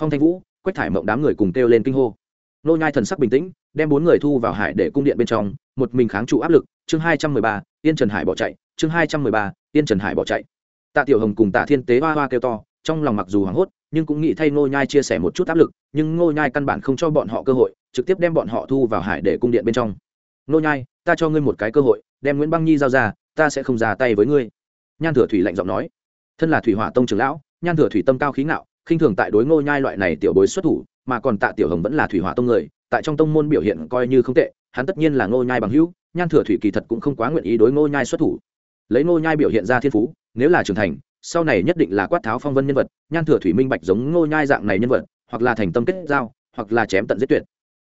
Phong thanh vũ, quách thải mộng đám người cùng kêu lên kinh hô. Nô nhai thần sắc bình tĩnh, đem bốn người thu vào hải để cung điện bên trong, một mình kháng trụ áp lực, chương hai trăm mười ba, yên trần hải bỏ chạy, chương hai trăm mười ba, yên trần hải bỏ chạy. Tạ tiểu hồng cùng tạ thiên tế hoa hoa kêu to, trong lòng mặc dù hoảng hốt, nhưng cũng nghĩ thay Ngô nhai chia sẻ một chút áp lực, nhưng Ngô nhai căn bản không cho bọn họ cơ hội, trực tiếp đem bọn họ thu vào hải để cung điện bên trong nô nhai, ta cho ngươi một cái cơ hội, đem nguyễn băng nhi giao ra, ta sẽ không ra tay với ngươi. Nhan thừa thủy lạnh giọng nói. Thân là thủy hỏa tông trưởng lão, nhan thừa thủy tâm cao khí ngạo, khinh thường tại đối ngô nhai loại này tiểu bối xuất thủ, mà còn tạ tiểu hồng vẫn là thủy hỏa tông người, tại trong tông môn biểu hiện coi như không tệ, hắn tất nhiên là ngô nhai bằng hữu, nhan thừa thủy kỳ thật cũng không quá nguyện ý đối ngô nhai xuất thủ. Lấy ngô nhai biểu hiện ra thiên phú, nếu là trưởng thành, sau này nhất định là quát tháo phong vân nhân vật, nhan thừa thủy minh bạch giống ngô nhai dạng này nhân vật, hoặc là thành tâm kết giao, hoặc là chém tận giết tuyệt.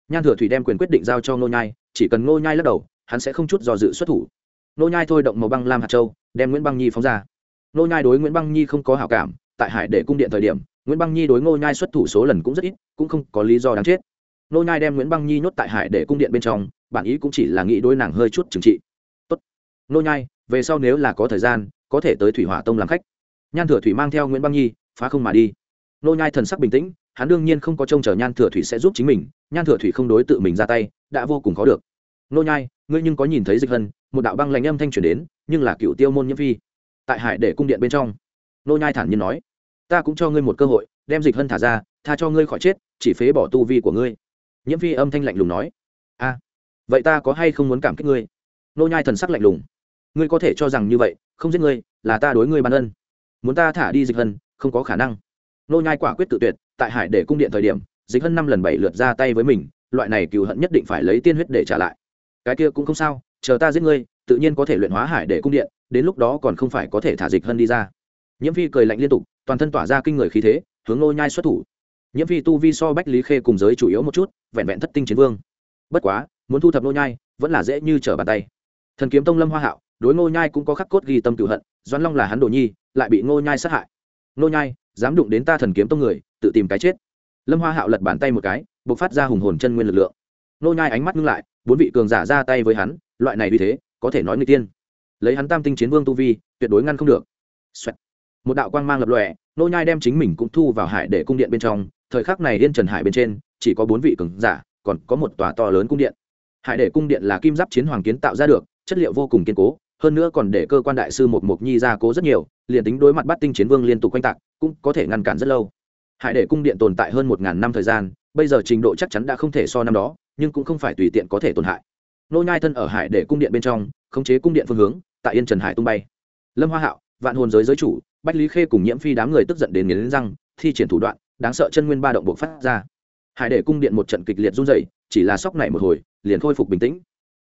Nhan thừa thủy đem quyền quyết định giao cho ngô nhai chỉ cần ngô nhai lắc đầu, hắn sẽ không chút do dự xuất thủ. Ngô nhai thôi động màu băng lam hạt châu, đem nguyễn băng nhi phóng ra. Ngô nhai đối nguyễn băng nhi không có hảo cảm, tại hải để cung điện thời điểm, nguyễn băng nhi đối ngô nhai xuất thủ số lần cũng rất ít, cũng không có lý do đáng chết. Ngô nhai đem nguyễn băng nhi nhốt tại hải để cung điện bên trong, bản ý cũng chỉ là nghĩ đối nàng hơi chút trừng trị. Tốt. Ngô nhai, về sau nếu là có thời gian, có thể tới thủy hỏa tông làm khách. Nhan thừa thủy mang theo nguyễn băng nhi, phá không mà đi. Nô nhai thần sắc bình tĩnh hắn đương nhiên không có trông chờ nhan thừa thủy sẽ giúp chính mình, nhan thừa thủy không đối tự mình ra tay, đã vô cùng khó được. Nô nhai, ngươi nhưng có nhìn thấy dịch hân, một đạo băng lạnh âm thanh truyền đến, nhưng là cựu tiêu môn nhiễm phi, tại hải để cung điện bên trong. Nô nhai thản nhiên nói, ta cũng cho ngươi một cơ hội, đem dịch hân thả ra, tha cho ngươi khỏi chết, chỉ phế bỏ tu vi của ngươi. Nhiễm phi âm thanh lạnh lùng nói, a, vậy ta có hay không muốn cảm kích ngươi? Nô nhai thần sắc lạnh lùng, ngươi có thể cho rằng như vậy, không giết ngươi, là ta đối ngươi ban ân. Muốn ta thả đi dịch hân, không có khả năng nô nhai quả quyết tự tuyệt, tại hải để cung điện thời điểm, dịch hân năm lần bảy lượt ra tay với mình, loại này cừu hận nhất định phải lấy tiên huyết để trả lại. Cái kia cũng không sao, chờ ta giết ngươi, tự nhiên có thể luyện hóa hải để cung điện, đến lúc đó còn không phải có thể thả dịch hân đi ra. Nhiễm phi cười lạnh liên tục, toàn thân tỏa ra kinh người khí thế, hướng nô nhai xuất thủ. Nhiễm phi tu vi so bách lý khê cùng giới chủ yếu một chút, vẹn vẹn thất tinh chiến vương. Bất quá, muốn thu thập nô nhai, vẫn là dễ như trở bàn tay. Thần kiếm tông lâm hoa hạo, đối nô nhai cũng có khắc cốt ghi tâm cửu hận Doan long là hắn đồ nhi, lại bị nô nhai sát hại. Nô nhai dám đụng đến ta thần kiếm tông người, tự tìm cái chết. Lâm hoa hạo lật bàn tay một cái, bộc phát ra hùng hồn chân nguyên lực lượng. Nô nhai ánh mắt ngưng lại, bốn vị cường giả ra tay với hắn, loại này vì thế, có thể nói người tiên. Lấy hắn tam tinh chiến vương tu vi, tuyệt đối ngăn không được、Xoẹt. Một đạo quang mang lập lòe, nô nhai đem chính mình cũng thu vào hải để cung điện bên trong, thời khắc này yên trần hải bên trên, chỉ có bốn vị cường giả, còn có một tòa to lớn cung điện. Hải để cung điện là kim giáp chiến hoàng kiến tạo ra được, chất liệu vô cùng kiên cố hơn nữa còn để cơ quan đại sư một mục nhi ra cố rất nhiều, liền tính đối mặt bắt tinh chiến vương liên tục quanh tạc, cũng có thể ngăn cản rất lâu. Hải để cung điện tồn tại hơn một ngàn năm thời gian, bây giờ trình độ chắc chắn đã không thể so năm đó, nhưng cũng không phải tùy tiện có thể tổn hại. Nô nhai thân ở hải để cung điện bên trong, khống chế cung điện phương hướng, tại yên trần hải tung bay. Lâm hoa hạo, vạn hồn giới giới chủ, bách lý khê cùng nhiễm phi đám người tức giận đến nghiến răng, thi triển thủ đoạn, đáng sợ chân nguyên ba động buộc phát ra. Hải để cung điện một trận kịch liệt run rẩy, chỉ là sóc này một hồi, liền khôi phục bình tĩnh.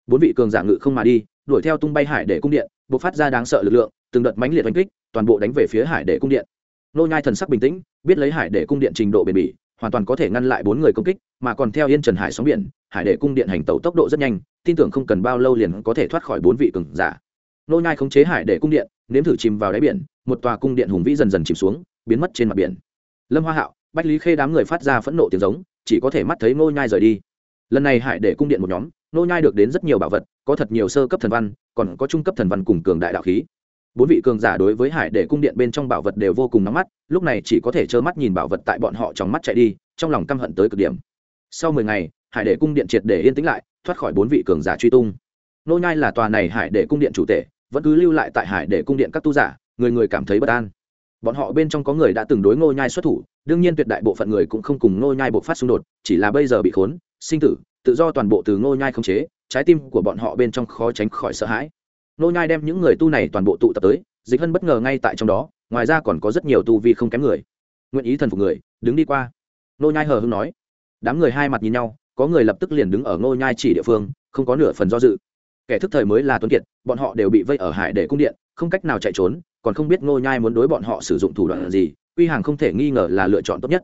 Bốn vị cường giả ngự không mà đi đuổi theo tung bay hải để cung điện buộc phát ra đáng sợ lực lượng, từng đợt mãnh liệt đánh kích, toàn bộ đánh về phía hải để cung điện. Nô nhai thần sắc bình tĩnh, biết lấy hải để cung điện trình độ bền bỉ, hoàn toàn có thể ngăn lại bốn người công kích, mà còn theo yên trần hải sóng biển, hải để cung điện hành tàu tốc độ rất nhanh, tin tưởng không cần bao lâu liền có thể thoát khỏi bốn vị cường giả. Nô nhai khống chế hải để cung điện, nếm thử chìm vào đáy biển, một tòa cung điện hùng vĩ dần dần chìm xuống, biến mất trên mặt biển. Lâm hoa hạo, bách lý khê đám người phát ra phẫn nộ tiếng giống, chỉ có thể mắt thấy nô nhai rời đi. Lần này hải để cung điện một nhóm nô nhai được đến rất nhiều bảo vật, có thật nhiều sơ cấp thần văn, còn có trung cấp thần văn cùng cường đại đạo khí. Bốn vị cường giả đối với hải để cung điện bên trong bảo vật đều vô cùng nóng mắt, lúc này chỉ có thể trơ mắt nhìn bảo vật tại bọn họ trong mắt chạy đi, trong lòng căm hận tới cực điểm. Sau mười ngày, hải để cung điện triệt để yên tĩnh lại, thoát khỏi bốn vị cường giả truy tung. Nô nhai là tòa này hải để cung điện chủ tể, vẫn cứ lưu lại tại hải để cung điện các tu giả, người người cảm thấy bất an. Bọn họ bên trong có người đã từng đối ngô nhai xuất thủ, đương nhiên tuyệt đại bộ phận người cũng không cùng ngô nhai bộ phát xung đột, chỉ là bây giờ bị khốn, sinh tử tự do toàn bộ từ ngô nhai không chế, trái tim của bọn họ bên trong khó tránh khỏi sợ hãi. Ngô nhai đem những người tu này toàn bộ tụ tập tới, dịch hân bất ngờ ngay tại trong đó, ngoài ra còn có rất nhiều tu vi không kém người. Nguyện ý thần phục người, đứng đi qua. Ngô nhai hờ hững nói. Đám người hai mặt nhìn nhau, có người lập tức liền đứng ở ngô nhai chỉ địa phương, không có nửa phần do dự. Kẻ thức thời mới là tuấn kiệt, bọn họ đều bị vây ở hải để cung điện, không cách nào chạy trốn, còn không biết ngô nhai muốn đối bọn họ sử dụng thủ đoạn gì, quy hàng không thể nghi ngờ là lựa chọn tốt nhất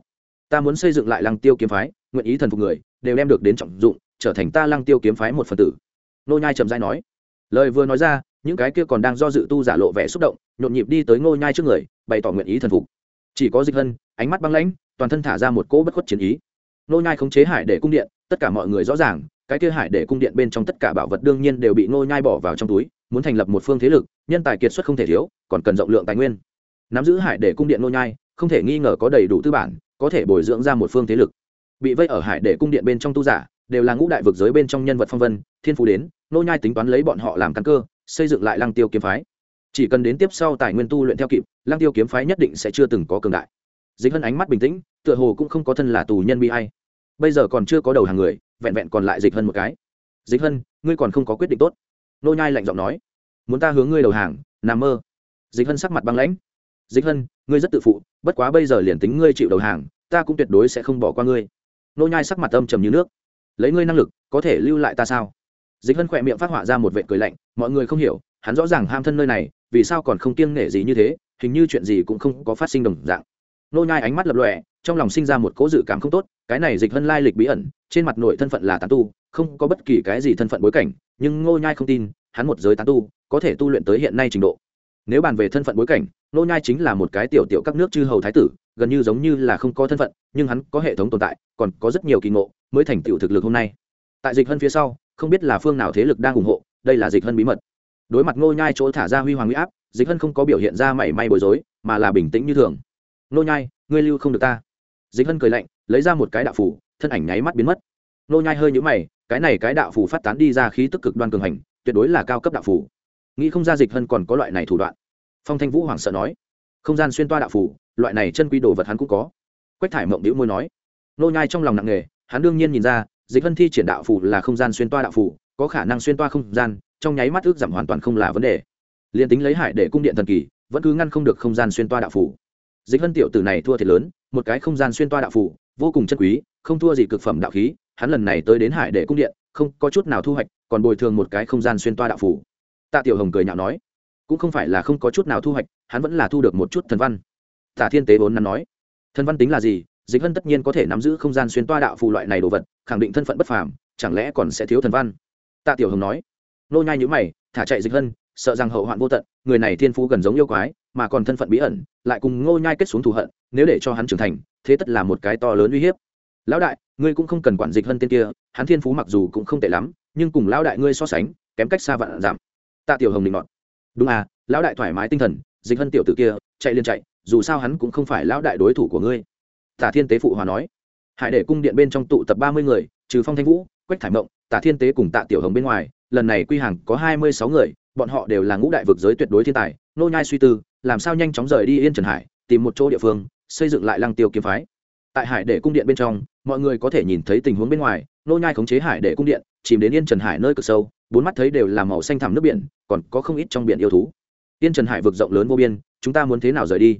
ta muốn xây dựng lại lăng tiêu kiếm phái, nguyện ý thần phục người, đều đem được đến trọng dụng, trở thành ta lăng tiêu kiếm phái một phần tử. Nô nhai chậm rãi nói. Lời vừa nói ra, những cái kia còn đang do dự tu giả lộ vẻ xúc động, nhộn nhịp đi tới ngô nhai trước người, bày tỏ nguyện ý thần phục. Chỉ có dịch hân, ánh mắt băng lãnh, toàn thân thả ra một cỗ bất khuất chiến ý. Nô nhai khống chế hải để cung điện, tất cả mọi người rõ ràng, cái kia hải để cung điện bên trong tất cả bảo vật đương nhiên đều bị nô nhai bỏ vào trong túi, muốn thành lập một phương thế lực, nhân tài kiệt xuất không thể thiếu, còn cần rộng lượng tài nguyên. Nắm giữ hải để cung điện nô nhai, không thể nghi ngờ có đầy đủ tư bản có thể bồi dưỡng ra một phương thế lực. Bị vây ở hải để cung điện bên trong tu giả, đều là ngũ đại vực giới bên trong nhân vật phong vân, thiên phú đến, nô nhai tính toán lấy bọn họ làm căn cơ, xây dựng lại lăng tiêu kiếm phái. Chỉ cần đến tiếp sau tài nguyên tu luyện theo kịp, lăng tiêu kiếm phái nhất định sẽ chưa từng có cường đại. Dịch hân ánh mắt bình tĩnh, tựa hồ cũng không có thân là tù nhân bi hay bây giờ còn chưa có đầu hàng người, vẹn vẹn còn lại dịch hân một cái. Dịch hân, ngươi còn không có quyết định tốt. Nô nhai lạnh giọng nói. Muốn ta hướng ngươi đầu hàng, nằm mơ. Dịch hân sắc mặt băng lãnh. Dịch hân, ngươi rất tự phụ bất quá bây giờ liền tính ngươi chịu đầu hàng, ta cũng tuyệt đối sẽ không bỏ qua ngươi. Nô nhai sắc mặt âm trầm như nước. Lấy ngươi năng lực, có thể lưu lại ta sao? Dịch hân khỏe miệng phát họa ra một vệ cười lạnh, mọi người không hiểu, hắn rõ ràng ham thân nơi này, vì sao còn không kiêng nể gì như thế, hình như chuyện gì cũng không có phát sinh đồng dạng. Nô nhai ánh mắt lập lòe, trong lòng sinh ra một cố dự cảm không tốt, cái này dịch hân lai lịch bí ẩn, trên mặt nội thân phận là tán tu, không có bất kỳ cái gì thân phận bối cảnh, nhưng nô nhai không tin, hắn một giới tán tu, có thể tu luyện tới hiện nay trình độ nếu bàn về thân phận bối cảnh, nô nhai chính là một cái tiểu tiểu các nước chư hầu thái tử, gần như giống như là không có thân phận, nhưng hắn có hệ thống tồn tại, còn có rất nhiều kỳ ngộ, mới thành tựu thực lực hôm nay. Tại dịch hân phía sau, không biết là phương nào thế lực đang ủng hộ, đây là dịch hân bí mật. Đối mặt nô nhai chỗ thả ra huy hoàng uy áp, dịch hân không có biểu hiện ra mảy may bối rối, mà là bình tĩnh như thường. Nô nhai, ngươi lưu không được ta. Dịch hân cười lạnh, lấy ra một cái đạo phủ thân ảnh nháy mắt biến mất. Nô nhai hơi nhũ mày, cái này cái đạo phủ phát tán đi ra khí tức cực đoan cường hành, tuyệt đối là cao cấp đạo phủ nghĩ không ra dịch hân còn có loại này thủ đoạn. Phong thanh vũ hoảng sợ nói. Không gian xuyên toa đạo phủ, loại này chân quy đồ vật hắn cũng có. Quách thải mộng đĩu môi nói. Nô nhai trong lòng nặng nề, hắn đương nhiên nhìn ra, dịch hân thi triển đạo phủ là không gian xuyên toa đạo phủ, có khả năng xuyên toa không gian, trong nháy mắt ước giảm hoàn toàn không là vấn đề. Liền tính lấy hải để cung điện thần kỳ, vẫn cứ ngăn không được không gian xuyên toa đạo phủ. Dịch hân tiểu tử này thua thiệt lớn, một cái không gian xuyên toa đạo phủ, vô cùng chân quý, không thua gì cực phẩm đạo khí, hắn lần này tới đến hải để cung điện, không có chút nào thu hoạch, còn bồi thường một cái không gian xuyên toa đạo phủ tạ tiểu hồng cười nhạo nói, cũng không phải là không có chút nào thu hoạch, hắn vẫn là thu được một chút thần văn. Tạ thiên tế vốn nắn nói, thần văn tính là gì? Dịch hân tất nhiên có thể nắm giữ không gian xuyên toa đạo phù loại này đồ vật, khẳng định thân phận bất phàm, chẳng lẽ còn sẽ thiếu thần văn? Tạ tiểu hồng nói, nô nhai nhữ mày, thả chạy dịch hân, sợ rằng hậu hoạn vô tận, người này thiên phú gần giống yêu quái, mà còn thân phận bí ẩn, lại cùng ngô nhai kết xuống thù hận, nếu để cho hắn trưởng thành, thế tất là một cái to lớn uy hiếp. Lão đại, ngươi cũng không cần quản dịch hân tên kia, hắn thiên phú mặc dù cũng không tệ lắm, nhưng cùng lão đại ngươi so sánh, kém cách xa vạn giảm tạ tiểu hồng định ngọn đúng à lão đại thoải mái tinh thần, dịch hân tiểu tử kia, chạy liền chạy, dù sao hắn cũng không phải lão đại đối thủ của ngươi. Tả thiên tế phụ hòa nói. Hải để cung điện bên trong tụ tập ba mươi người, trừ phong thanh vũ, quách thải mộng tả thiên tế cùng tạ tiểu hồng bên ngoài, lần này quy hàng có hai mươi sáu người, bọn họ đều là ngũ đại vực giới tuyệt đối thiên tài, nô nhai suy tư, làm sao nhanh chóng rời đi yên trần hải, tìm một chỗ địa phương, xây dựng lại lăng tiêu kiếm phái. Tại hải để cung điện bên trong, mọi người có thể nhìn thấy tình huống bên ngoài, nô nhai khống chế hải để cung điện chìm đến yên trần hải nơi cực sâu, bốn mắt thấy đều là màu xanh thẳm nước biển, còn có không ít trong biển yêu thú. Yên trần hải vực rộng lớn vô biên, chúng ta muốn thế nào rời đi?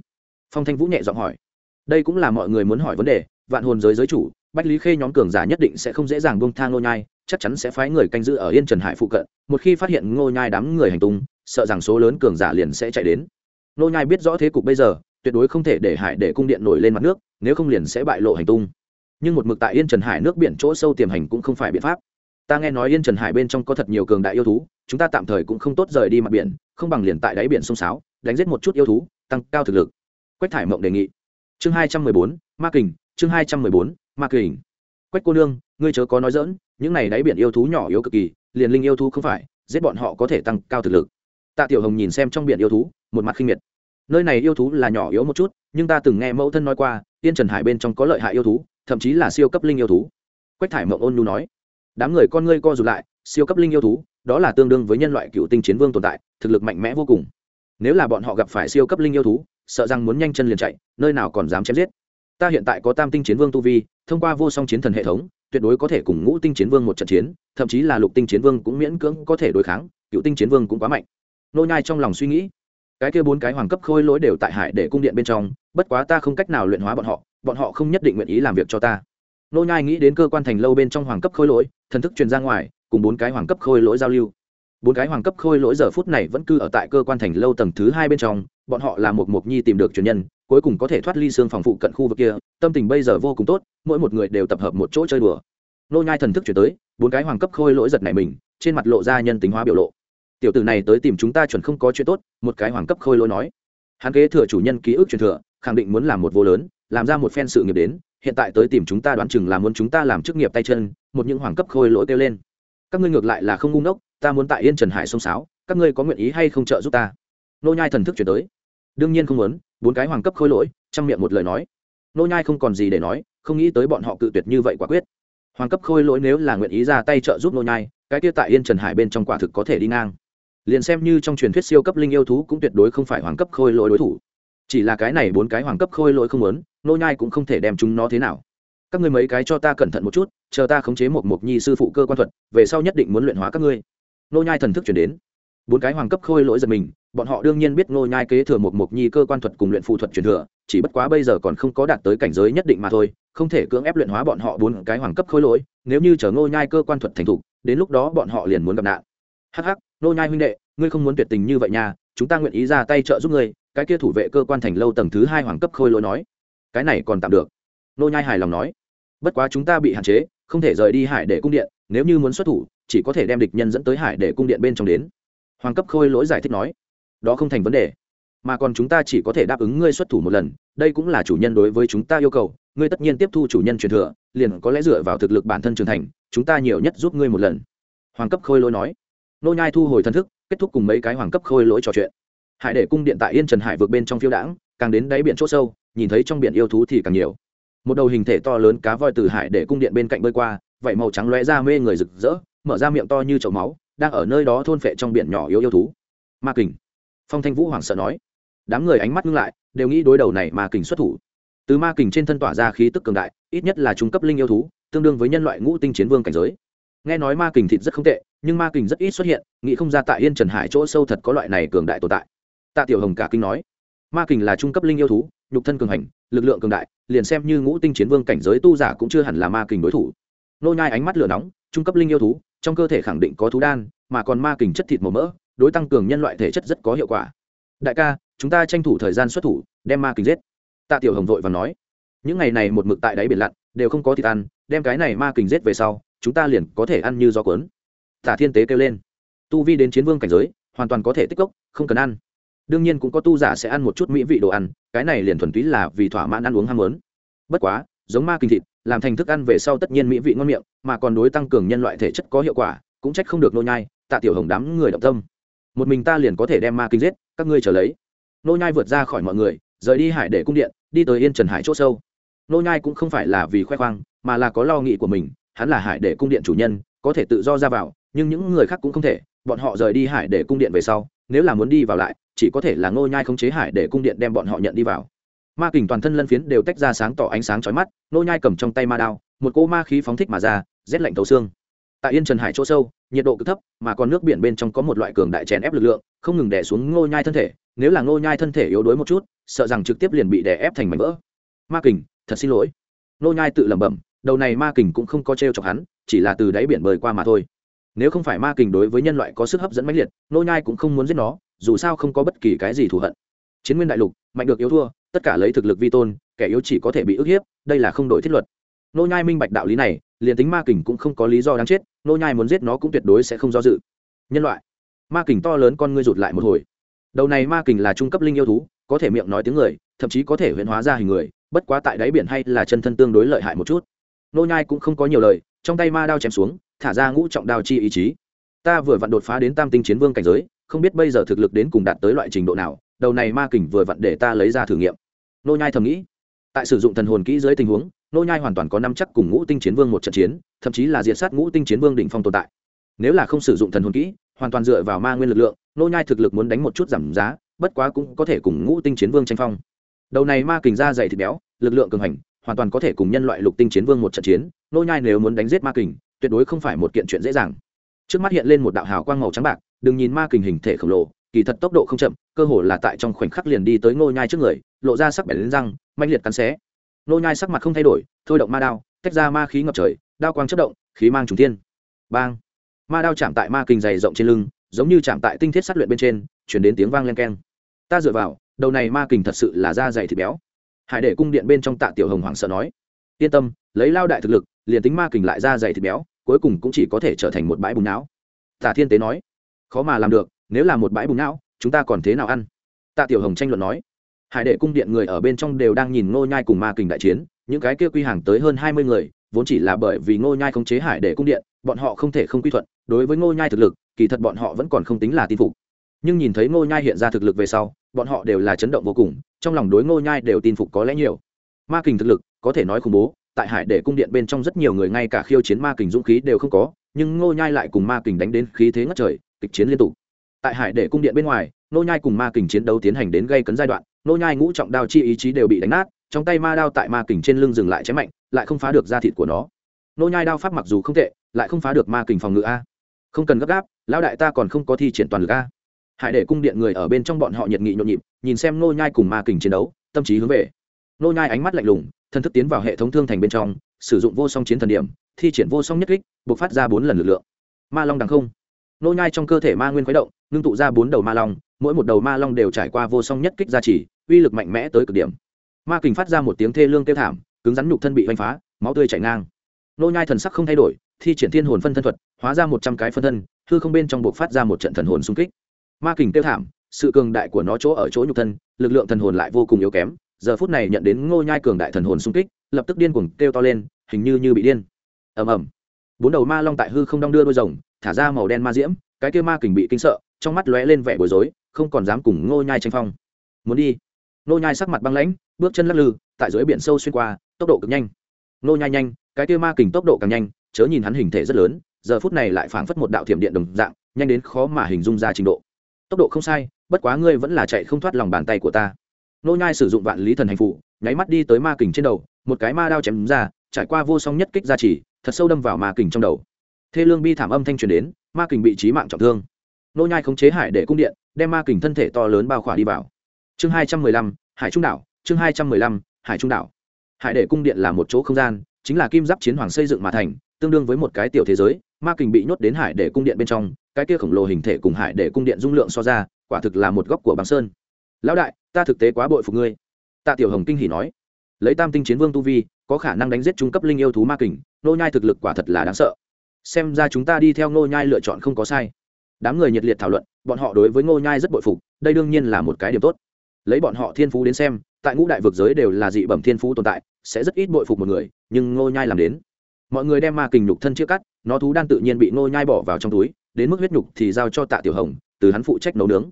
Phong thanh vũ nhẹ giọng hỏi. Đây cũng là mọi người muốn hỏi vấn đề, vạn hồn giới giới chủ, bách lý khê nhóm cường giả nhất định sẽ không dễ dàng buông thang nô nhai, chắc chắn sẽ phái người canh giữ ở yên trần hải phụ cận, một khi phát hiện ngô nhai đám người hành tung, sợ rằng số lớn cường giả liền sẽ chạy đến. Ngô nhai biết rõ thế cục bây giờ, tuyệt đối không thể để hải để cung điện nổi lên mặt nước, nếu không liền sẽ bại lộ hành tung. Nhưng một mực tại yên trần hải nước biển chỗ sâu tiềm hành cũng không phải biện pháp ta nghe nói yên trần hải bên trong có thật nhiều cường đại yêu thú, chúng ta tạm thời cũng không tốt rời đi mặt biển, không bằng liền tại đáy biển sông sáo, đánh giết một chút yêu thú, tăng cao thực lực. Quách thải mộng đề nghị. Chương hai trăm mười bốn, ma kình, chương hai trăm mười bốn, ma kình. Quách cô nương, ngươi chớ có nói dỡn những này đáy biển yêu thú nhỏ yếu cực kỳ, liền linh yêu thú không phải, giết bọn họ có thể tăng cao thực lực. Tạ tiểu hồng nhìn xem trong biển yêu thú, một mặt khinh miệt. Nơi này yêu thú là nhỏ yếu một chút, nhưng ta từng nghe mẫu thân nói qua, yên trần hải bên trong có lợi hại yêu thú, thậm chí là siêu cấp linh yêu thú. Quách thải mộng ôn nhu nói đám người con ngươi co rụt lại, siêu cấp linh yêu thú, đó là tương đương với nhân loại cựu tinh chiến vương tồn tại, thực lực mạnh mẽ vô cùng. Nếu là bọn họ gặp phải siêu cấp linh yêu thú, sợ rằng muốn nhanh chân liền chạy, nơi nào còn dám chém giết. Ta hiện tại có tam tinh chiến vương tu vi, thông qua vô song chiến thần hệ thống, tuyệt đối có thể cùng ngũ tinh chiến vương một trận chiến, thậm chí là lục tinh chiến vương cũng miễn cưỡng có thể đối kháng, cựu tinh chiến vương cũng quá mạnh. Nô nhai trong lòng suy nghĩ, cái kia bốn cái hoàng cấp khôi lỗi đều tại hải để cung điện bên trong, bất quá ta không cách nào luyện hóa bọn họ bọn họ không nhất định nguyện ý làm việc cho ta. Nô nhai nghĩ đến cơ quan thành lâu bên trong hoàng cấp khôi lỗi thần thức truyền ra ngoài, cùng bốn cái hoàng cấp khôi lỗi giao lưu. Bốn cái hoàng cấp khôi lỗi giờ phút này vẫn cư ở tại cơ quan thành lâu tầng thứ hai bên trong, bọn họ là một mục nhi tìm được truyền nhân, cuối cùng có thể thoát ly xương phòng phụ cận khu vực kia, tâm tình bây giờ vô cùng tốt, mỗi một người đều tập hợp một chỗ chơi đùa. Nô nhai thần thức chuyển tới, bốn cái hoàng cấp khôi lỗi giật này mình, trên mặt lộ ra nhân tính hóa biểu lộ. Tiểu tử này tới tìm chúng ta chuẩn không có chuyện tốt, một cái hoàng cấp khôi lỗi nói. Hắn kế thừa chủ nhân ký ức truyền thừa, khẳng định muốn làm một vô lớn, làm ra một phen sự nghiệp đến, hiện tại tới tìm chúng ta đoán chừng là muốn chúng ta làm chức nghiệp tay chân một những hoàng cấp khôi lỗi kêu lên. Các ngươi ngược lại là không ngu ngốc, ta muốn tại yên trần hải sông sáo, các ngươi có nguyện ý hay không trợ giúp ta? Nô nhai thần thức chuyển tới. Đương nhiên không muốn, bốn cái hoàng cấp khôi lỗi trong miệng một lời nói. Nô nhai không còn gì để nói, không nghĩ tới bọn họ cự tuyệt như vậy quả quyết. Hoàng cấp khôi lỗi nếu là nguyện ý ra tay trợ giúp nô nhai, cái kia tại yên trần hải bên trong quả thực có thể đi ngang. Liền xem như trong truyền thuyết siêu cấp linh yêu thú cũng tuyệt đối không phải hoàng cấp khôi lỗi đối thủ. Chỉ là cái này bốn cái hoàng cấp khôi lỗi không muốn, nô nhai cũng không thể đem chúng nó thế nào các ngươi mấy cái cho ta cẩn thận một chút, chờ ta khống chế một mục nhi sư phụ cơ quan thuật, về sau nhất định muốn luyện hóa các ngươi. Nô nhai thần thức chuyển đến. Bốn cái hoàng cấp khôi lỗi giật mình, bọn họ đương nhiên biết nô nhai kế thừa một mục nhi cơ quan thuật cùng luyện phù thuật truyền thừa, chỉ bất quá bây giờ còn không có đạt tới cảnh giới nhất định mà thôi, không thể cưỡng ép luyện hóa bọn họ bốn cái hoàng cấp khôi lỗi, nếu như chờ nô nhai cơ quan thuật thành thục, đến lúc đó bọn họ liền muốn gặp nạn. Hắc hắc nô nhai huynh đệ, ngươi không muốn tuyệt tình như vậy nha, chúng ta nguyện ý ra tay trợ giúp ngươi, cái kia thủ vệ cơ quan thành lâu tầng thứ hai hoàng cấp khôi lỗi nói. Cái này còn tạm được. Nô nhai hài lòng nói bất quá chúng ta bị hạn chế, không thể rời đi hải để cung điện, nếu như muốn xuất thủ, chỉ có thể đem địch nhân dẫn tới hải để cung điện bên trong đến. Hoàng cấp khôi lỗi giải thích nói. Đó không thành vấn đề, mà còn chúng ta chỉ có thể đáp ứng ngươi xuất thủ một lần, đây cũng là chủ nhân đối với chúng ta yêu cầu, ngươi tất nhiên tiếp thu chủ nhân truyền thừa, liền có lẽ dựa vào thực lực bản thân trưởng thành, chúng ta nhiều nhất giúp ngươi một lần. Hoàng cấp khôi lỗi nói. Nô nhai thu hồi thân thức, kết thúc cùng mấy cái hoàng cấp khôi lỗi trò chuyện. Hải để cung điện tại yên trần hải vượt bên trong phiêu đãng, càng đến đáy biển chỗ sâu, nhìn thấy trong biển yêu thú thì càng nhiều một đầu hình thể to lớn cá voi từ hải để cung điện bên cạnh bơi qua vậy màu trắng lóe ra mê người rực rỡ, mở ra miệng to như chậu máu, đang ở nơi đó thôn phệ trong biển nhỏ yếu yêu thú. Ma kình. Phong thanh vũ hoảng sợ nói. Đám người ánh mắt ngưng lại, đều nghĩ đối đầu này ma kình xuất thủ. Từ ma kình trên thân tỏa ra khí tức cường đại, ít nhất là trung cấp linh yêu thú, tương đương với nhân loại ngũ tinh chiến vương cảnh giới. Nghe nói ma kình thịt rất không tệ, nhưng ma kình rất ít xuất hiện, nghĩ không ra tại yên trần hải chỗ sâu thật có loại này cường đại tồn tại. Tạ tiểu hồng cả kinh nói. Ma kình là trung cấp linh yêu thú nhục thân cường hành, lực lượng cường đại, liền xem như ngũ tinh chiến vương cảnh giới tu giả cũng chưa hẳn là ma kình đối thủ. Nô nhai ánh mắt lửa nóng, trung cấp linh yêu thú, trong cơ thể khẳng định có thú đan, mà còn ma kình chất thịt màu mỡ, đối tăng cường nhân loại thể chất rất có hiệu quả. Đại ca, chúng ta tranh thủ thời gian xuất thủ, đem ma kình giết. Tạ tiểu hồng vội và nói. Những ngày này một mực tại đáy biển lặn, đều không có thịt ăn, đem cái này ma kình giết về sau, chúng ta liền có thể ăn như gió cuốn. Tạ thiên tế kêu lên. Tu vi đến chiến vương cảnh giới, hoàn toàn có thể tích cốc, không cần ăn đương nhiên cũng có tu giả sẽ ăn một chút mỹ vị đồ ăn, cái này liền thuần túy là vì thỏa mãn ăn uống ham muốn. Bất quá, giống ma kinh thịt, làm thành thức ăn về sau tất nhiên mỹ vị ngon miệng, mà còn đối tăng cường nhân loại thể chất có hiệu quả, cũng trách không được nô nhai, tạ tiểu hồng đám người động tâm. Một mình ta liền có thể đem ma kinh giết, các ngươi chờ lấy. Nô nhai vượt ra khỏi mọi người, rời đi hải để cung điện, đi tới yên trần hải chỗ sâu. Nô nhai cũng không phải là vì khoe khoang, mà là có lo nghĩ của mình, hắn là hải để cung điện chủ nhân, có thể tự do ra vào, nhưng những người khác cũng không thể, bọn họ rời đi hải để cung điện về sau, nếu là muốn đi vào lại chỉ có thể là ngô nhai không chế hải để cung điện đem bọn họ nhận đi vào. Ma kình toàn thân lân phiến đều tách ra sáng tỏ ánh sáng chói mắt, ngô nhai cầm trong tay ma đao, một cỗ ma khí phóng thích mà ra, rét lạnh thấu xương. Tại yên trần hải chỗ sâu, nhiệt độ cực thấp, mà còn nước biển bên trong có một loại cường đại chèn ép lực lượng, không ngừng đè xuống ngô nhai thân thể, nếu là ngô nhai thân thể yếu đuối một chút, sợ rằng trực tiếp liền bị đè ép thành mảnh vỡ. Ma kình, thật xin lỗi. Ngô nhai tự lẩm bẩm, đầu này ma kình cũng không có treo chọc hắn, chỉ là từ đáy biển bơi qua mà thôi. Nếu không phải ma kình đối với nhân loại có sức hấp dẫn mãnh liệt nô nhai cũng không muốn giết nó dù sao không có bất kỳ cái gì thù hận. Chiến nguyên đại lục, mạnh được yếu thua, tất cả lấy thực lực vi tôn, kẻ yếu chỉ có thể bị ức hiếp, đây là không đổi thiết luật. Nô nhai minh bạch đạo lý này, liền tính ma kình cũng không có lý do đáng chết, nô nhai muốn giết nó cũng tuyệt đối sẽ không do dự. Nhân loại, ma kình to lớn con ngươi rụt lại một hồi. Đầu này ma kình là trung cấp linh yêu thú, có thể miệng nói tiếng người, thậm chí có thể huyễn hóa ra hình người, bất quá tại đáy biển hay là chân thân tương đối lợi hại một chút. Nô nhai cũng không có nhiều lời, trong tay ma đao chém xuống, thả ra ngũ trọng đao chi ý chí. Ta vừa vặn đột phá đến tam tinh chiến vương cảnh giới không biết bây giờ thực lực đến cùng đạt tới loại trình độ nào, đầu này ma kình vừa vặn để ta lấy ra thử nghiệm. Nô nhai thầm nghĩ. Tại sử dụng thần hồn kỹ dưới tình huống, nô nhai hoàn toàn có năm chắc cùng ngũ tinh chiến vương một trận chiến, thậm chí là diệt sát ngũ tinh chiến vương đỉnh phong tồn tại. Nếu là không sử dụng thần hồn kỹ, hoàn toàn dựa vào ma nguyên lực lượng, nô nhai thực lực muốn đánh một chút giảm giá, bất quá cũng có thể cùng ngũ tinh chiến vương tranh phong. Đầu này ma kình ra dày thịt béo, lực lượng cường hành, hoàn toàn có thể cùng nhân loại lục tinh chiến vương một trận chiến, nô nhai nếu muốn đánh giết ma kình, tuyệt đối không phải một kiện chuyện dễ dàng. Trước mắt hiện lên một đạo hào quang màu trắng bạc đừng nhìn ma kình hình thể khổng lồ, kỳ thật tốc độ không chậm, cơ hồ là tại trong khoảnh khắc liền đi tới ngô nhai trước người, lộ ra sắc bén lên răng manh liệt cắn xé. Ngô nhai sắc mặt không thay đổi, thôi động ma đao, tách ra ma khí ngập trời, đao quang chớp động, khí mang trùng thiên. Bang! Ma đao chạm tại ma kình dày rộng trên lưng, giống như chạm tại tinh thiết sắt luyện bên trên, chuyển đến tiếng vang len keng. Ta dựa vào, đầu này ma kình thật sự là da dày thịt béo. Hải để cung điện bên trong tạ tiểu hồng hoảng sợ nói. Yên tâm, lấy lao đại thực lực, liền tính ma kình lại da dày thịt béo, cuối cùng cũng chỉ có thể trở thành một bãi bùn não. Tả thiên tế nói khó mà làm được, nếu là một bãi bùng não, chúng ta còn thế nào ăn? Tạ tiểu hồng tranh luận nói. Hải đệ cung điện người ở bên trong đều đang nhìn ngô nhai cùng ma kình đại chiến, những cái kia quy hàng tới hơn hai mươi người, vốn chỉ là bởi vì ngô nhai không chế hải đệ cung điện, bọn họ không thể không quy thuận, đối với ngô nhai thực lực, kỳ thật bọn họ vẫn còn không tính là tin phục. Nhưng nhìn thấy ngô nhai hiện ra thực lực về sau, bọn họ đều là chấn động vô cùng, trong lòng đối ngô nhai đều tin phục có lẽ nhiều. Ma kình thực lực, có thể nói khủng bố, tại hải đệ cung điện bên trong rất nhiều người, ngay cả khiêu chiến ma kình dũng khí đều không có, nhưng ngô nhai lại cùng ma kình đánh đến khí thế ngất trời kịch chiến liên tục. Tại hải đệ cung điện bên ngoài, nô nhai cùng ma kình chiến đấu tiến hành đến gây cấn giai đoạn, nô nhai ngũ trọng đao chi ý chí đều bị đánh nát, trong tay ma đao tại ma kình trên lưng dừng lại chém mạnh, lại không phá được da thịt của nó. Nô nhai đao pháp mặc dù không tệ, lại không phá được ma kình phòng ngự a. Không cần gấp gáp, lão đại ta còn không có thi triển toàn lực a. Hải đệ cung điện người ở bên trong bọn họ nhiệt nghị nhộn nhịp, nhìn xem nô nhai cùng ma kình chiến đấu, tâm trí hướng về. Nô nhai ánh mắt lạnh lùng thân thức tiến vào hệ thống thương thành bên trong, sử dụng vô song chiến thần điểm, thi triển vô song nhất kích buộc phát ra bốn lần lực lượng. Ma long đằng không nô nhai trong cơ thể ma nguyên khuấy động, ngưng tụ ra bốn đầu ma long, mỗi một đầu ma long đều trải qua vô song nhất kích gia trì, uy lực mạnh mẽ tới cực điểm. Ma kình phát ra một tiếng thê lương kêu thảm, cứng rắn nhục thân bị vanh phá, máu tươi chảy ngang. Nô nhai thần sắc không thay đổi, thi triển thiên hồn phân thân thuật, hóa ra một trăm cái phân thân, hư không bên trong buộc phát ra một trận thần hồn xung kích. Ma kình kêu thảm, sự cường đại của nó chỗ ở chỗ nhục thân, lực lượng thần hồn lại vô cùng yếu kém, giờ phút này nhận đến ngô nhai cường đại thần hồn xung kích, lập tức điên cuồng kêu to lên, hình như như bị điên. Ầm ầm. Bốn đầu ma long tại hư không đong đưa đôi rồng thả ra màu đen ma diễm, cái kia ma kình bị kinh sợ, trong mắt lóe lên vẻ bối rối, không còn dám cùng ngô nhai tranh phong. Muốn đi? Ngô nhai sắc mặt băng lãnh, bước chân lắc lư, tại dưới biển sâu xuyên qua, tốc độ cực nhanh. Ngô nhai nhanh, cái kia ma kình tốc độ càng nhanh, chớ nhìn hắn hình thể rất lớn, giờ phút này lại phảng phất một đạo thiểm điện đồng dạng, nhanh đến khó mà hình dung ra trình độ. Tốc độ không sai, bất quá ngươi vẫn là chạy không thoát lòng bàn tay của ta. Nô nhai sử dụng vạn lý thần hành phụ nháy mắt đi tới ma kình trên đầu, một cái ma đao chém ra, trải qua vô song nhất kích gia trì, thật sâu đâm vào ma kình trong đầu thê lương bi thảm âm thanh truyền đến, ma kình bị trí mạng trọng thương. Nô nhai khống chế hải để cung điện, đem ma kình thân thể to lớn bao khỏa đi vào. Chương hai trăm mười lăm, hải trung đảo, chương hai trăm mười lăm, hải trung đảo. Hải để cung điện là một chỗ không gian, chính là kim giáp chiến hoàng xây dựng mà thành, tương đương với một cái tiểu thế giới, ma kình bị nhốt đến hải để cung điện bên trong, cái kia khổng lồ hình thể cùng hải để cung điện dung lượng so ra, quả thực là một góc của băng sơn. Lão đại, ta thực tế quá bội phục ngươi. Tạ tiểu hồng kinh hỉ nói. Lấy tam tinh chiến vương tu vi, có khả năng đánh giết trung cấp linh yêu thú ma kình, nô nhai thực lực quả thật là đáng sợ xem ra chúng ta đi theo Ngô nhai lựa chọn không có sai. Đám người nhiệt liệt thảo luận, bọn họ đối với Ngô nhai rất bội phục, đây đương nhiên là một cái điểm tốt. Lấy bọn họ thiên phú đến xem, tại ngũ đại vực giới đều là dị bẩm thiên phú tồn tại, sẽ rất ít bội phục một người, nhưng Ngô nhai làm đến. Mọi người đem ma kình nhục thân chia cắt, nó thú đan tự nhiên bị Ngô nhai bỏ vào trong túi, đến mức huyết nhục thì giao cho tạ tiểu hồng, từ hắn phụ trách nấu nướng.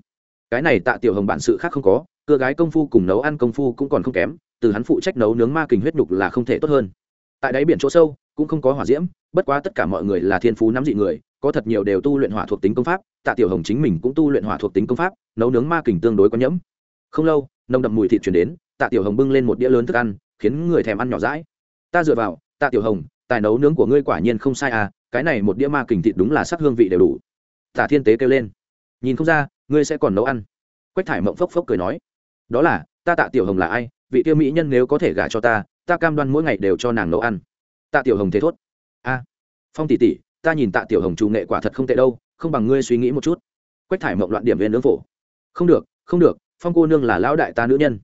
Cái này tạ tiểu hồng bản sự khác không có cưa gái công phu cùng nấu ăn công phu cũng còn không kém, từ hắn phụ trách nấu nướng ma kình huyết nhục là không thể tốt hơn tại đáy biển chỗ sâu, cũng không có hỏa diễm, bất quá tất cả mọi người là thiên phú nắm dị người, có thật nhiều đều tu luyện hỏa thuộc tính công pháp, tạ tiểu hồng chính mình cũng tu luyện hỏa thuộc tính công pháp, nấu nướng ma kình tương đối có nhẫm. Không lâu, nồng đậm mùi thịt chuyển đến, tạ tiểu hồng bưng lên một đĩa lớn thức ăn, khiến người thèm ăn nhỏ rãi ta dựa vào, tạ tiểu hồng, tài nấu nướng của ngươi quả nhiên không sai à cái này một đĩa ma kình thịt đúng là sắc hương vị đều đủ. Tạ thiên tế kêu lên. Nhìn không ra, ngươi sẽ còn nấu ăn. Quách thải mộng phốc phốc cười nói. Đó là, ta tạ tiểu hồng là ai? Vị tiêu mỹ nhân nếu có thể gả cho ta ta cam đoan mỗi ngày đều cho nàng nấu ăn. Tạ tiểu hồng thế thốt. A, phong tỷ tỷ, ta nhìn tạ tiểu hồng trù nghệ quả thật không tệ đâu, không bằng ngươi suy nghĩ một chút. Quách thải mộng loạn điểm viên nướng phổ. Không được không được, phong cô nương là lão đại ta nữ nhân.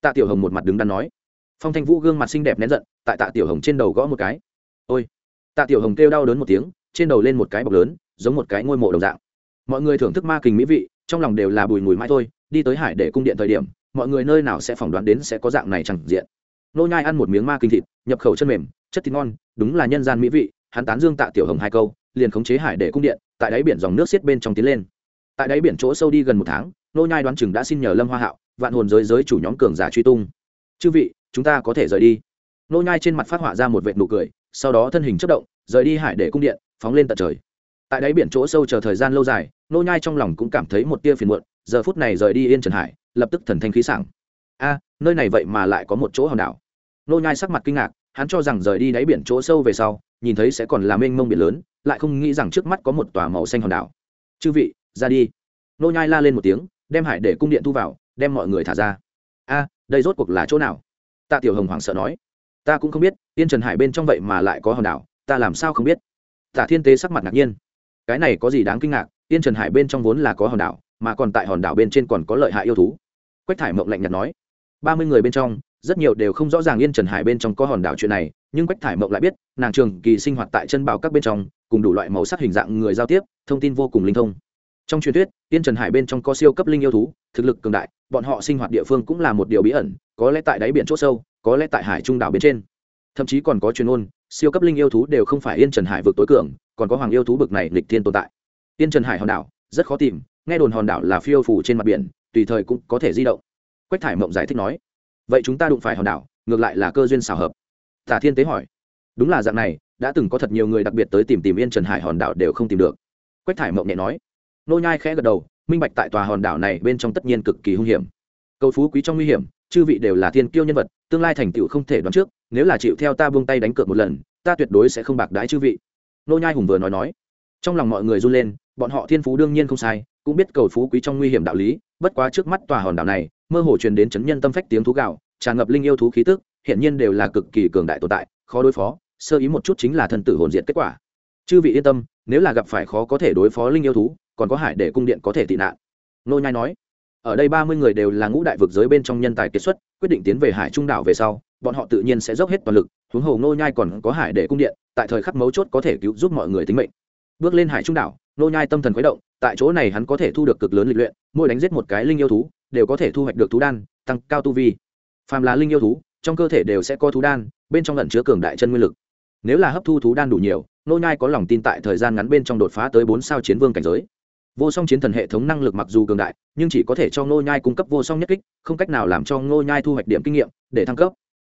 Tạ tiểu hồng một mặt đứng đắn nói. Phong thanh vũ gương mặt xinh đẹp nén giận, tại tạ tiểu hồng trên đầu gõ một cái. Ôi. Tạ tiểu hồng kêu đau đớn một tiếng, trên đầu lên một cái bọc lớn, giống một cái ngôi mộ đồng dạng. Mọi người thưởng thức ma kình mỹ vị, trong lòng đều là bùi mùi mãi thôi, đi tới hải để cung điện thời điểm, mọi người nơi nào sẽ phỏng đoán đến sẽ có dạng này chẳng diện nô nhai ăn một miếng ma kinh thịt, nhập khẩu chân mềm, chất thịt ngon, đúng là nhân gian mỹ vị, hắn tán dương tạ tiểu hồng hai câu, liền khống chế hải để cung điện, tại đáy biển dòng nước xiết bên trong tiến lên. Tại đáy biển chỗ sâu đi gần một tháng, nô nhai đoán chừng đã xin nhờ lâm hoa hạo, vạn hồn giới giới chủ nhóm cường giả truy tung. Chư vị, chúng ta có thể rời đi. Nô nhai trên mặt phát họa ra một vệt nụ cười, sau đó thân hình chớp động, rời đi hải để cung điện, phóng lên tận trời. Tại đáy biển chỗ sâu chờ thời gian lâu dài, nô nhai trong lòng cũng cảm thấy một tia phiền muộn, giờ phút này rời đi yên trần hải, lập tức thần thanh khí sảng a, nơi này vậy mà lại có một chỗ hòn đảo. Nô nhai sắc mặt kinh ngạc, hắn cho rằng rời đi đáy biển chỗ sâu về sau, nhìn thấy sẽ còn là mênh mông biển lớn, lại không nghĩ rằng trước mắt có một tòa màu xanh hòn đảo. Chư vị, ra đi. Nô nhai la lên một tiếng, đem hải để cung điện thu vào, đem mọi người thả ra. A, đây rốt cuộc là chỗ nào? Tạ tiểu hồng hoảng sợ nói. Ta cũng không biết tiên trần hải bên trong vậy mà lại có hòn đảo, ta làm sao không biết? Tạ thiên tế sắc mặt ngạc nhiên. Cái này có gì đáng kinh ngạc tiên trần hải bên trong vốn là có hòn đảo, mà còn tại hòn đảo bên trên còn có lợi hại yêu thú. Quách thải mộng lạnh nhạt nói ba mươi người bên trong, rất nhiều đều không rõ ràng yên trần hải bên trong có hòn đảo chuyện này, nhưng quách thải mộng lại biết, nàng trường kỳ sinh hoạt tại chân bảo các bên trong, cùng đủ loại màu sắc hình dạng người giao tiếp, thông tin vô cùng linh thông. Trong truyền thuyết, Yên trần hải bên trong có siêu cấp linh yêu thú, thực lực cường đại, bọn họ sinh hoạt địa phương cũng là một điều bí ẩn, có lẽ tại đáy biển c h ỗ sâu, có lẽ tại hải trung đảo bên trên. Thậm chí còn có truyền ôn siêu cấp linh yêu thú đều không phải yên trần hải vực tối cường, còn có hoàng yêu thú bực này lịch thiên tồn tại. Yên trần hải hòn đảo, rất khó tìm, nghe đồn hòn đảo là phiêu phủ trên mặt biển, tùy thời cũng có thể di động quách thải mộng giải thích nói, vậy chúng ta đụng phải hòn đảo, ngược lại là cơ duyên xào hợp. Tả thiên tế hỏi, đúng là dạng này, đã từng có thật nhiều người đặc biệt tới tìm tìm yên trần hải hòn đảo đều không tìm được. Quách thải mộng nhẹ nói, nô nhai khẽ gật đầu, minh bạch tại tòa hòn đảo này bên trong tất nhiên cực kỳ hung hiểm. Cầu phú quý trong nguy hiểm, chư vị đều là thiên kiêu nhân vật, tương lai thành tựu không thể đoán trước, nếu là chịu theo ta buông tay đánh cược một lần, ta tuyệt đối sẽ không bạc đãi chư vị. Nô nhai hùng vừa nói nói. Trong lòng mọi người run lên, bọn họ thiên phú đương nhiên không sai, cũng biết cầu phú quý trong nguy hiểm đạo lý, bất quá trước mắt tòa hòn đảo này mơ hồ truyền đến chấn nhân tâm phách tiếng thú gạo, tràn ngập linh yêu thú khí tức hiện nhiên đều là cực kỳ cường đại tồn tại, khó đối phó, sơ ý một chút chính là thân tử hồn diện kết quả. Chư vị yên tâm, nếu là gặp phải khó có thể đối phó linh yêu thú, còn có hải để cung điện có thể tị nạn. Nô nhai nói, ở đây ba mươi người đều là ngũ đại vực giới bên trong nhân tài kiệt xuất, quyết định tiến về hải trung đảo về sau, bọn họ tự nhiên sẽ dốc hết toàn lực, huống hồ nô nhai còn có hải để cung điện, tại thời khắc mấu chốt có thể cứu giúp mọi người tính mệnh. Bước lên hải trung đảo nô nhai tâm thần khuấy động, tại chỗ này hắn có thể thu được cực lớn lịch luyện, mỗi đánh giết một cái linh yêu thú, đều có thể thu hoạch được thú đan, tăng cao tu vi. Phàm là linh yêu thú, trong cơ thể đều sẽ có thú đan, bên trong lẩn chứa cường đại chân nguyên lực. Nếu là hấp thu thú đan đủ nhiều, nô nhai có lòng tin tại thời gian ngắn bên trong đột phá tới bốn sao chiến vương cảnh giới. Vô song chiến thần hệ thống năng lực mặc dù cường đại, nhưng chỉ có thể cho nô nhai cung cấp vô song nhất kích, không cách nào làm cho nô nhai thu hoạch điểm kinh nghiệm để thăng cấp.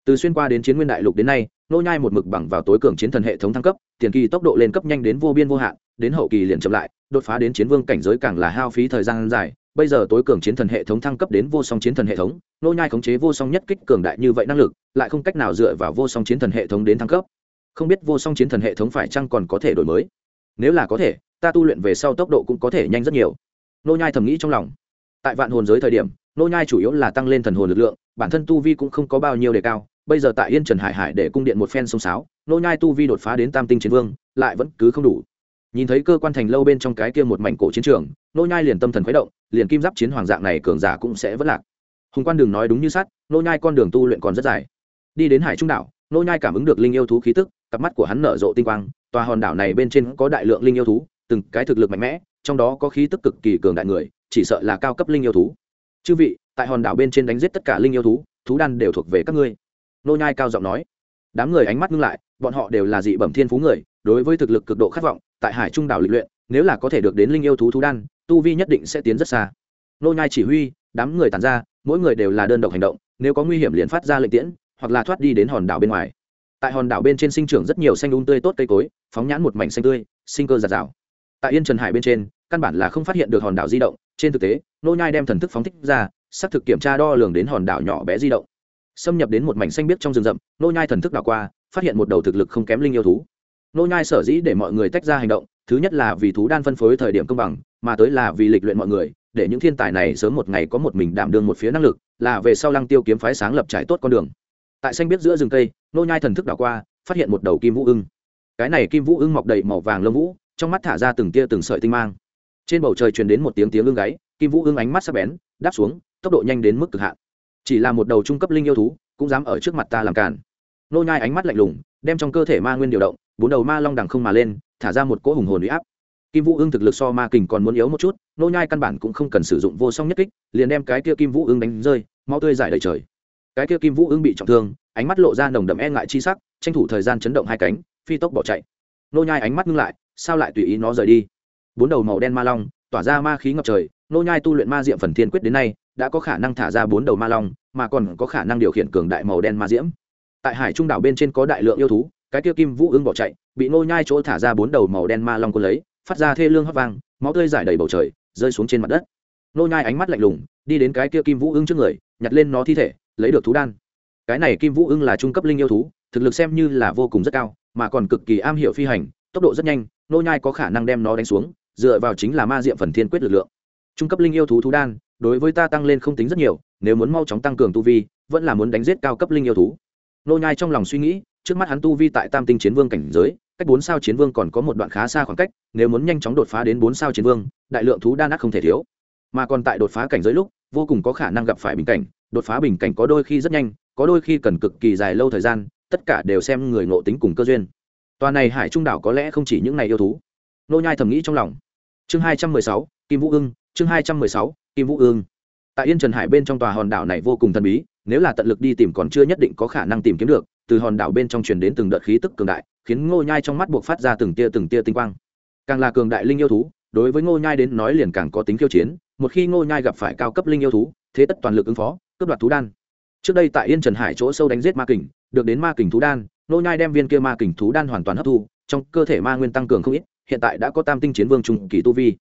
Từ xuyên qua đến chiến nguyên đại lục đến nay, nô nhai một mực bằng vào tối cường chiến thần hệ thống thăng cấp, tiền kỳ tốc độ lên cấp nhanh đến vô biên vô hạn đến hậu kỳ liền chậm lại, đột phá đến chiến vương cảnh giới càng là hao phí thời gian dài. Bây giờ tối cường chiến thần hệ thống thăng cấp đến vô song chiến thần hệ thống, nô nhai khống chế vô song nhất kích cường đại như vậy năng lực, lại không cách nào dựa vào vô song chiến thần hệ thống đến thăng cấp. Không biết vô song chiến thần hệ thống phải chăng còn có thể đổi mới? Nếu là có thể, ta tu luyện về sau tốc độ cũng có thể nhanh rất nhiều. Nô nhai thầm nghĩ trong lòng. Tại vạn hồn giới thời điểm, nô nhai chủ yếu là tăng lên thần hồn lực lượng, bản thân tu vi cũng không có bao nhiêu đề cao. Bây giờ tại yên trần hải hải để cung điện một phen sông sáo, nô nhai tu vi đột phá đến tam tinh chiến vương, lại vẫn cứ không đủ nhìn thấy cơ quan thành lâu bên trong cái kia một mảnh cổ chiến trường, nô nhai liền tâm thần khuấy động, liền kim giáp chiến hoàng dạng này cường giả cũng sẽ vất lạc. Hùng quan đường nói đúng như sát nô nhai con đường tu luyện còn rất dài. Đi đến hải trung đảo, nô nhai cảm ứng được linh yêu thú khí tức, cặp mắt của hắn nở rộ tinh quang, tòa hòn đảo này bên trên có đại lượng linh yêu thú, từng cái thực lực mạnh mẽ, trong đó có khí tức cực kỳ cường đại người, chỉ sợ là cao cấp linh yêu thú. Chư vị, tại hòn đảo bên trên đánh giết tất cả linh yêu thú thú đan đều thuộc về các ngươi. Nô nhai cao giọng nói. Đám người ánh mắt ngưng lại, bọn họ đều là dị bẩm thiên phú người, đối với thực lực cực độ khát vọng tại hải trung đảo lịch luyện, nếu là có thể được đến linh yêu thú thú đan, tu vi nhất định sẽ tiến rất xa. Nô nhai chỉ huy, đám người tàn ra, mỗi người đều là đơn độc hành động, nếu có nguy hiểm liền phát ra lệnh tiễn, hoặc là thoát đi đến hòn đảo bên ngoài. Tại hòn đảo bên trên sinh trưởng rất nhiều xanh un tươi tốt cây cối, phóng nhãn một mảnh xanh tươi, sinh cơ giạt rào. Tại yên trần hải bên trên, căn bản là không phát hiện được hòn đảo di động, trên thực tế, nô nhai đem thần thức phóng thích ra, xác thực kiểm tra đo lường đến hòn đảo nhỏ bé di động. Xâm nhập đến một mảnh xanh biếc trong rừng rậm, nô nhai thần thức đảo qua, phát hiện một đầu thực lực không kém linh yêu thú nô nhai sở dĩ để mọi người tách ra hành động, thứ nhất là vì thú đan phân phối thời điểm công bằng, mà tới là vì lịch luyện mọi người, để những thiên tài này sớm một ngày có một mình đảm đương một phía năng lực, là về sau lăng tiêu kiếm phái sáng lập trải tốt con đường. Tại xanh biết giữa rừng cây, nô nhai thần thức đảo qua, phát hiện một đầu kim vũ ưng. Cái này kim vũ ưng mọc đầy màu vàng lông vũ, trong mắt thả ra từng tia từng sợi tinh mang. Trên bầu trời truyền đến một tiếng tiếng ưng gáy, kim vũ ưng ánh mắt sắc bén, đáp xuống, tốc độ nhanh đến mức cực hạn. Chỉ là một đầu trung cấp linh yêu thú, cũng dám ở trước mặt ta làm cản nô nhai ánh mắt lạnh lùng, đem trong cơ thể ma nguyên điều động bốn đầu ma long đằng không mà lên, thả ra một cỗ hùng hồn uy áp. Kim vũ ưng thực lực so ma kình còn muốn yếu một chút, nô nhai căn bản cũng không cần sử dụng vô song nhất kích, liền đem cái kia kim vũ ưng đánh rơi mau tươi giải đầy trời. Cái kia kim vũ ưng bị trọng thương, ánh mắt lộ ra nồng đậm e ngại chi sắc, tranh thủ thời gian chấn động hai cánh, phi tốc bỏ chạy. Nô nhai ánh mắt ngưng lại, sao lại tùy ý nó rời đi? Bốn đầu màu đen ma long, tỏa ra ma khí ngập trời, nô nhai tu luyện ma diệm phần thiên quyết đến nay, đã có khả năng thả ra bốn đầu ma long, mà còn có khả năng điều khiển cường đại màu đen ma diễm. Tại hải trung đảo bên trên có đại lượng yêu thú cái kia kim vũ ưng bỏ chạy, bị nô nhai chỗ thả ra bốn đầu màu đen ma long cuốn lấy, phát ra thê lương hót vang, máu tươi giải đầy bầu trời, rơi xuống trên mặt đất. Nô nhai ánh mắt lạnh lùng, đi đến cái kia kim vũ ưng trước người, nhặt lên nó thi thể, lấy được thú đan. Cái này kim vũ ưng là trung cấp linh yêu thú, thực lực xem như là vô cùng rất cao, mà còn cực kỳ am hiểu phi hành, tốc độ rất nhanh, nô nhai có khả năng đem nó đánh xuống, dựa vào chính là ma diệm phần thiên quyết lực lượng. Trung cấp linh yêu thú thú đan, đối với ta tăng lên không tính rất nhiều, nếu muốn mau chóng tăng cường tu vi, vẫn là muốn đánh giết cao cấp linh yêu thú. Nô nhai trong lòng suy nghĩ trước mắt hắn tu vi tại tam tinh chiến vương cảnh giới, cách bốn sao chiến vương còn có một đoạn khá xa khoảng cách, nếu muốn nhanh chóng đột phá đến bốn sao chiến vương, đại lượng thú đan nát không thể thiếu. Mà còn tại đột phá cảnh giới lúc, vô cùng có khả năng gặp phải bình cảnh, đột phá bình cảnh có đôi khi rất nhanh, có đôi khi cần cực kỳ dài lâu thời gian, tất cả đều xem người ngộ tính cùng cơ duyên. Tòa này hải trung đảo có lẽ không chỉ những này yêu thú. Nô nhai thầm nghĩ trong lòng. Chương hai trăm mười sáu, kim vũ ưng, chương hai trăm mười sáu, kim vũ ương tại yên trần hải bên trong tòa hòn đảo này vô cùng thần bí nếu là tận lực đi tìm còn chưa nhất định có khả năng tìm kiếm được, từ hòn đảo bên trong truyền đến từng đợt khí tức cường đại, khiến ngô nhai trong mắt buộc phát ra từng tia từng tia tinh quang. Càng là cường đại linh yêu thú, đối với ngô nhai đến nói liền càng có tính khiêu chiến, một khi ngô nhai gặp phải cao cấp linh yêu thú, thế tất toàn lực ứng phó, cướp đoạt thú đan. Trước đây tại yên trần hải chỗ sâu đánh giết ma kình, được đến ma kình thú đan, ngô nhai đem viên kia ma kình thú đan hoàn toàn hấp thu, trong cơ thể ma nguyên tăng cường không ít, hiện tại đã có tam tinh chiến vương trung kỳ tu vi.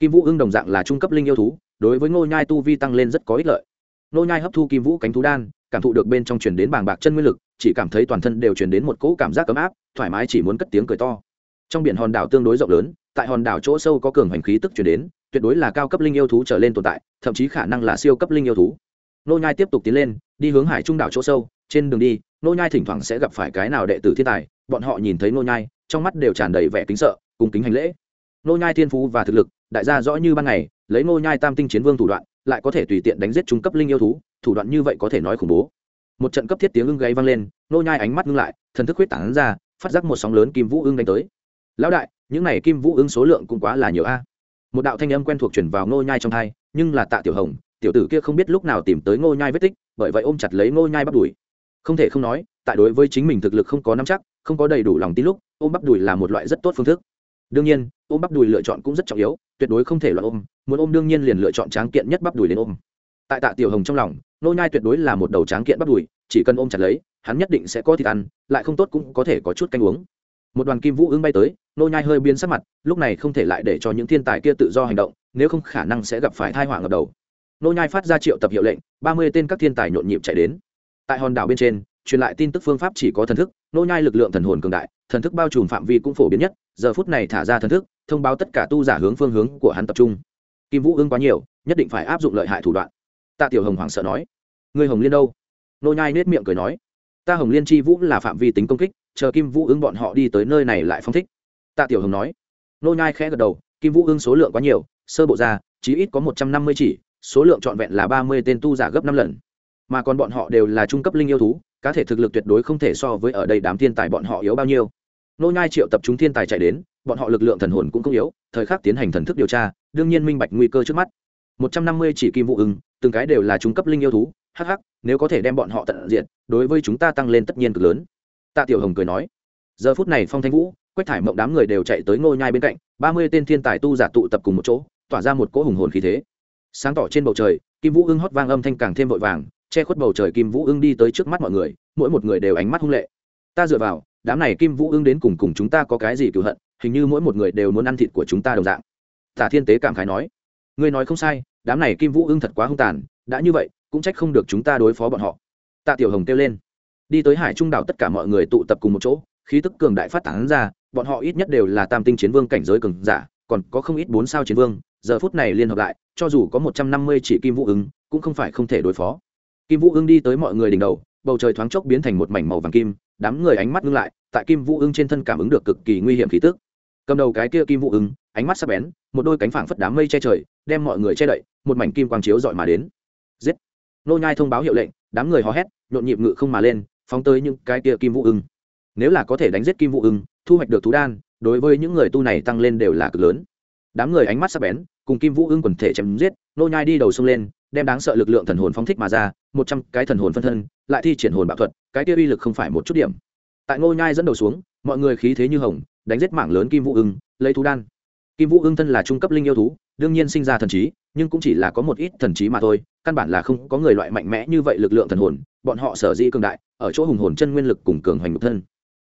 Kim vũ ưng đồng dạng là trung cấp linh yêu thú, đối với ngô nhai tu vi tăng lên rất có ích lợi. Nô nhai hấp thu kim vũ cánh thú đan, cảm thụ được bên trong truyền đến bàng bạc chân nguyên lực, chỉ cảm thấy toàn thân đều truyền đến một cỗ cảm giác ấm áp, thoải mái chỉ muốn cất tiếng cười to. Trong biển hòn đảo tương đối rộng lớn, tại hòn đảo chỗ sâu có cường hành khí tức truyền đến, tuyệt đối là cao cấp linh yêu thú trở lên tồn tại, thậm chí khả năng là siêu cấp linh yêu thú. Nô nhai tiếp tục tiến lên, đi hướng hải trung đảo chỗ sâu, trên đường đi, nô nhai thỉnh thoảng sẽ gặp phải cái nào đệ tử thiên tài, bọn họ nhìn thấy nô nhai, trong mắt đều tràn đầy vẻ kính sợ, cùng kính hành lễ. Nô nhai thiên phú và thực lực, đại gia rõ như ban ngày, lấy nô nhai tam tinh chiến vương thủ đoạn lại có thể tùy tiện đánh giết trung cấp linh yêu thú, thủ đoạn như vậy có thể nói khủng bố. Một trận cấp thiết tiếng ưng gáy vang lên, nô nhai ánh mắt ngưng lại, thần thức huyết tán ra, phát giác một sóng lớn kim vũ ưng đánh tới. Lão đại, những này kim vũ ưng số lượng cũng quá là nhiều a. Một đạo thanh âm quen thuộc truyền vào nô nhai trong tai nhưng là tạ tiểu hồng, tiểu tử kia không biết lúc nào tìm tới nô nhai vết tích, bởi vậy ôm chặt lấy nô nhai bắt đuổi không thể không nói, tại đối với chính mình thực lực không có nắm chắc, không có đầy đủ lòng tin lúc, ôm bắp đùi là một loại rất tốt phương thức. Đương nhiên, ôm bắp đùi lựa chọn cũng rất trọng yếu, tuyệt đối không thể loạn ôm muốn ôm đương nhiên liền lựa chọn tráng kiện nhất bắp đùi đến ôm. Tại tạ tiểu hồng trong lòng, nô nhai tuyệt đối là một đầu tráng kiện bắp đùi, chỉ cần ôm chặt lấy, hắn nhất định sẽ có thịt ăn, lại không tốt cũng có thể có chút canh uống. Một đoàn kim vũ ứng bay tới, nô nhai hơi biến sắc mặt, lúc này không thể lại để cho những thiên tài kia tự do hành động, nếu không khả năng sẽ gặp phải tai họa ngập đầu. Nô nhai phát ra triệu tập hiệu lệnh, ba mươi tên các thiên tài nhộn nhịp chạy đến. Tại hòn đảo bên trên, truyền lại tin tức phương pháp chỉ có thần thức, nô nhai lực lượng thần hồn cường đại, thần thức bao trùm phạm vi cũng phổ biến nhất, giờ phút này thả ra thần thức, thông báo tất cả tu giả hướng phương hướng của hắn tập trung kim vũ ương quá nhiều, nhất định phải áp dụng lợi hại thủ đoạn. Tạ tiểu hồng hoảng sợ nói người hồng liên đâu? Nô nhai nết miệng cười nói, ta hồng liên chi vũ là phạm vi tính công kích, chờ kim vũ ương bọn họ đi tới nơi này lại phong thích. Tạ tiểu hồng nói, nô nhai khẽ gật đầu, kim vũ ương số lượng quá nhiều, sơ bộ ra, chí ít có một trăm năm mươi chỉ, số lượng trọn vẹn là ba mươi tên tu giả gấp năm lần. Mà còn bọn họ đều là trung cấp linh yêu thú, cá thể thực lực tuyệt đối không thể so với ở đây đám thiên tài bọn họ yếu bao nhiêu. Nô nhai triệu tập chúng thiên tài chạy đến, bọn họ lực lượng thần hồn cũng không yếu, thời khắc tiến hành thần thức điều tra đương nhiên minh bạch nguy cơ trước mắt. Một trăm năm mươi chỉ kim vũ ưng từng cái đều là trung cấp linh yêu thú, hắc hắc, nếu có thể đem bọn họ tận diện đối với chúng ta tăng lên tất nhiên cực lớn. Tạ tiểu hồng cười nói. Giờ phút này phong thanh vũ, quách thải mộng đám người đều chạy tới ngôi nhai bên cạnh, ba mươi tên thiên tài tu giả tụ tập cùng một chỗ, tỏa ra một cỗ hùng hồn khí thế. Sáng tỏ trên bầu trời, kim vũ ưng hót vang âm thanh càng thêm vội vàng, che khuất bầu trời kim vũ ưng đi tới trước mắt mọi người, mỗi một người đều ánh mắt hung lệ. Ta dựa vào, đám này kim vũ ưng đến cùng cùng chúng ta có cái gì cựu hận, hình như mỗi một người đều muốn ăn thịt của chúng ta đồng dạng tả thiên tế cảm khái nói, ngươi nói không sai, đám này kim vũ ưng thật quá hung tàn, đã như vậy, cũng trách không được chúng ta đối phó bọn họ. Tạ tiểu hồng kêu lên, đi tới hải trung đảo tất cả mọi người tụ tập cùng một chỗ, khí tức cường đại phát tán ra, bọn họ ít nhất đều là tam tinh chiến vương cảnh giới cường giả, còn có không ít bốn sao chiến vương, giờ phút này liên hợp lại, cho dù có một trăm năm mươi chỉ kim vũ ứng cũng không phải không thể đối phó. Kim vũ ưng đi tới mọi người đỉnh đầu, bầu trời thoáng chốc biến thành một mảnh màu vàng kim, đám người ánh mắt ngưng lại, tại kim vũ ưng trên thân cảm ứng được cực kỳ nguy hiểm khí tức cầm đầu cái kia kim vũ ứng, ánh mắt sắc bén một đôi cánh phảng phất đám mây che trời đem mọi người che đậy một mảnh kim quang chiếu dọi mà đến. Giết! Nô nhai thông báo hiệu lệnh đám người hò hét nhộn nhịp ngự không mà lên phóng tới những cái kia kim vũ ưng nếu là có thể đánh giết kim vũ ưng thu hoạch được thú đan đối với những người tu này tăng lên đều là cực lớn. Đám người ánh mắt sắc bén cùng kim vũ ưng quần thể chém giết nô nhai đi đầu sông lên đem đáng sợ lực lượng thần hồn phóng thích mà ra một trăm cái thần hồn phân thân lại thi triển hồn bạo thuật cái kia uy lực không phải một chút điểm. Tại ngô nhai dẫn đầu xuống mọi người khí thế như hồng đánh giết mảng lớn kim vũ ưng, lấy thú đan. Kim vũ ưng thân là trung cấp linh yêu thú, đương nhiên sinh ra thần trí, nhưng cũng chỉ là có một ít thần trí mà thôi, căn bản là không có người loại mạnh mẽ như vậy lực lượng thần hồn, bọn họ sở dĩ cường đại, ở chỗ hùng hồn chân nguyên lực cùng cường hoành nhục thân.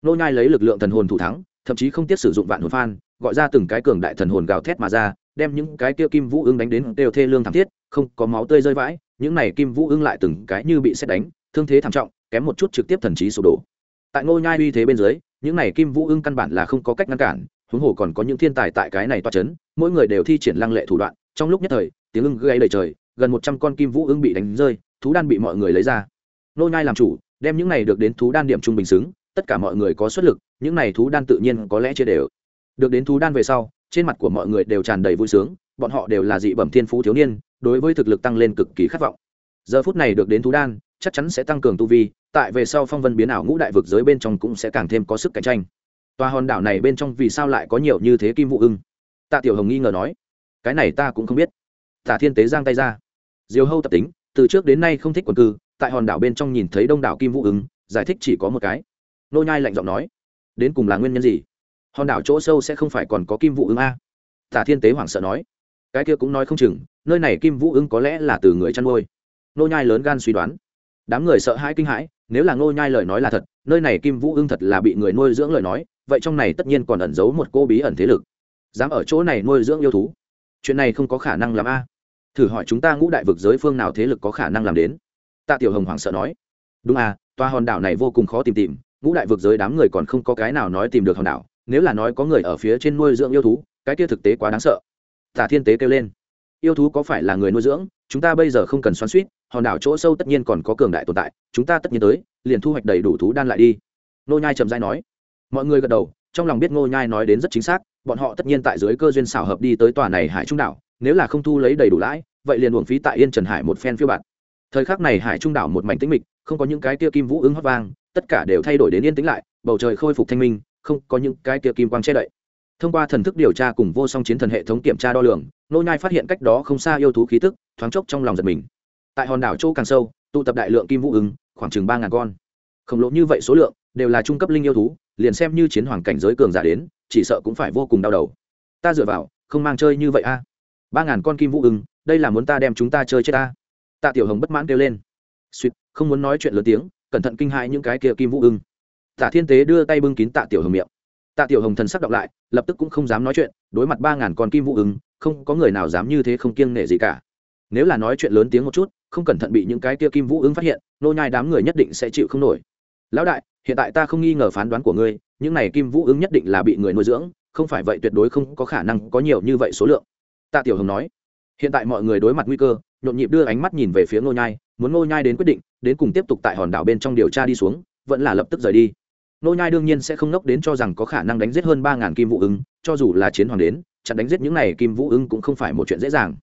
Nô nhai lấy lực lượng thần hồn thủ thắng, thậm chí không tiếc sử dụng vạn hồn phan, gọi ra từng cái cường đại thần hồn gào thét mà ra, đem những cái kia kim vũ ưng đánh đến đều thê lương thảm thiết, không có máu tươi rơi vãi, những này kim vũ ưng lại từng cái như bị xét đánh, thương thế thảm trọng, kém một chút trực tiếp thần trí sụp đổ. Tại ngô nhai uy thế bên dưới những này kim vũ ưng căn bản là không có cách ngăn cản, huống hồ còn có những thiên tài tại cái này toa chấn, mỗi người đều thi triển lăng lệ thủ đoạn, trong lúc nhất thời, tiếng ưng gây đầy trời, gần một trăm con kim vũ ưng bị đánh rơi, thú đan bị mọi người lấy ra. Nô nhai làm chủ, đem những này được đến thú đan điểm trung bình xứng, tất cả mọi người có xuất lực, những này thú đan tự nhiên có lẽ chưa đều. Được đến thú đan về sau, trên mặt của mọi người đều tràn đầy vui sướng, bọn họ đều là dị bẩm thiên phú thiếu niên, đối với thực lực tăng lên cực kỳ khát vọng. Giờ phút này được đến thú đan chắc chắn sẽ tăng cường tu vi, tại về sau phong vân biến ảo ngũ đại vực giới bên trong cũng sẽ càng thêm có sức cạnh tranh. Tòa hòn đảo này bên trong vì sao lại có nhiều như thế kim vũ ưng? Tạ tiểu hồng nghi ngờ nói. Cái này ta cũng không biết. Tạ thiên tế giang tay ra. Diều hâu tập tính, từ trước đến nay không thích quần cư, tại hòn đảo bên trong nhìn thấy đông đảo kim vũ ứng giải thích chỉ có một cái. Nô nhai lạnh giọng nói. Đến cùng là nguyên nhân gì? Hòn đảo chỗ sâu sẽ không phải còn có kim vũ ứng a? Tả thiên tế hoảng sợ nói. Cái kia cũng nói không chừng, nơi này kim vũ ứng có lẽ là từ người chăn nuôi. Nô nhai lớn gan suy đoán đám người sợ hãi kinh hãi, nếu là ngô nhai lời nói là thật, nơi này kim vũ ưng thật là bị người nuôi dưỡng lời nói, vậy trong này tất nhiên còn ẩn giấu một cô bí ẩn thế lực. Dám ở chỗ này nuôi dưỡng yêu thú. Chuyện này không có khả năng làm a. Thử hỏi chúng ta ngũ đại vực giới phương nào thế lực có khả năng làm đến? Tạ tiểu hồng hoảng sợ nói. Đúng à toa hòn đảo này vô cùng khó tìm tìm, ngũ đại vực giới đám người còn không có cái nào nói tìm được hòn đảo, nếu là nói có người ở phía trên nuôi dưỡng yêu thú, cái kia thực tế quá đáng sợ. Tả thiên tế kêu lên. Yêu thú có phải là người nuôi dưỡng, chúng ta bây giờ không cần xoắn suýt hòn đảo chỗ sâu tất nhiên còn có cường đại tồn tại, chúng ta tất nhiên tới, liền thu hoạch đầy đủ thú đan lại đi. Nô nhai trầm dai nói. Mọi người gật đầu, trong lòng biết ngô nhai nói đến rất chính xác, bọn họ tất nhiên tại dưới cơ duyên xảo hợp đi tới tòa này hải trung đảo, nếu là không thu lấy đầy đủ lãi, vậy liền uổng phí tại yên trần hải một phen phiêu bạt. Thời khắc này hải trung đảo một mảnh tĩnh mịch, không có những cái kia kim vũ ứng hót vang, tất cả đều thay đổi đến yên tĩnh lại, bầu trời khôi phục thanh minh, không có những cái kia kim quang che đậy. Thông qua thần thức điều tra cùng vô song chiến thần hệ thống kiểm tra đo lường nô nhai phát hiện cách đó không xa yêu thú khí tức, thoáng chốc trong lòng giật mình tại hòn đảo châu càng sâu tụ tập đại lượng kim vũ ứng khoảng chừng ba ngàn con. Khổng lồ như vậy số lượng đều là trung cấp linh yêu thú liền xem như chiến hoàng cảnh giới cường giả đến chỉ sợ cũng phải vô cùng đau đầu. Ta dựa vào không mang chơi như vậy a. Ba ngàn con kim vũ ứng, đây là muốn ta đem chúng ta chơi chết ta tạ tiểu hồng bất mãn kêu lên. Suýt không muốn nói chuyện lớn tiếng cẩn thận kinh hại những cái kia kim vũ ưng tạ thiên tế đưa tay bưng kín tạ tiểu hồng miệng. Tạ tiểu hồng thần sắc đọc lại lập tức cũng không dám nói chuyện đối mặt ba ngàn con kim vũ ưng không có người nào dám như thế không kiêng nể gì cả. Nếu là nói chuyện lớn tiếng một chút không cẩn thận bị những cái kia kim vũ ứng phát hiện nô nhai đám người nhất định sẽ chịu không nổi. Lão đại hiện tại ta không nghi ngờ phán đoán của ngươi những này kim vũ ứng nhất định là bị người nuôi dưỡng không phải vậy tuyệt đối không có khả năng có nhiều như vậy số lượng. Tạ tiểu hồng nói. Hiện tại mọi người đối mặt nguy cơ nhộn nhịp đưa ánh mắt nhìn về phía ngô nhai muốn ngô nhai đến quyết định đến cùng tiếp tục tại hòn đảo bên trong điều tra đi xuống vẫn là lập tức rời đi. Ngô nhai đương nhiên sẽ không nốc đến cho rằng có khả năng đánh giết hơn ba ngàn kim vũ ứng, cho dù là chiến hoàng đến chặn đánh giết những này kim vũ ứng cũng không phải một chuyện dễ dàng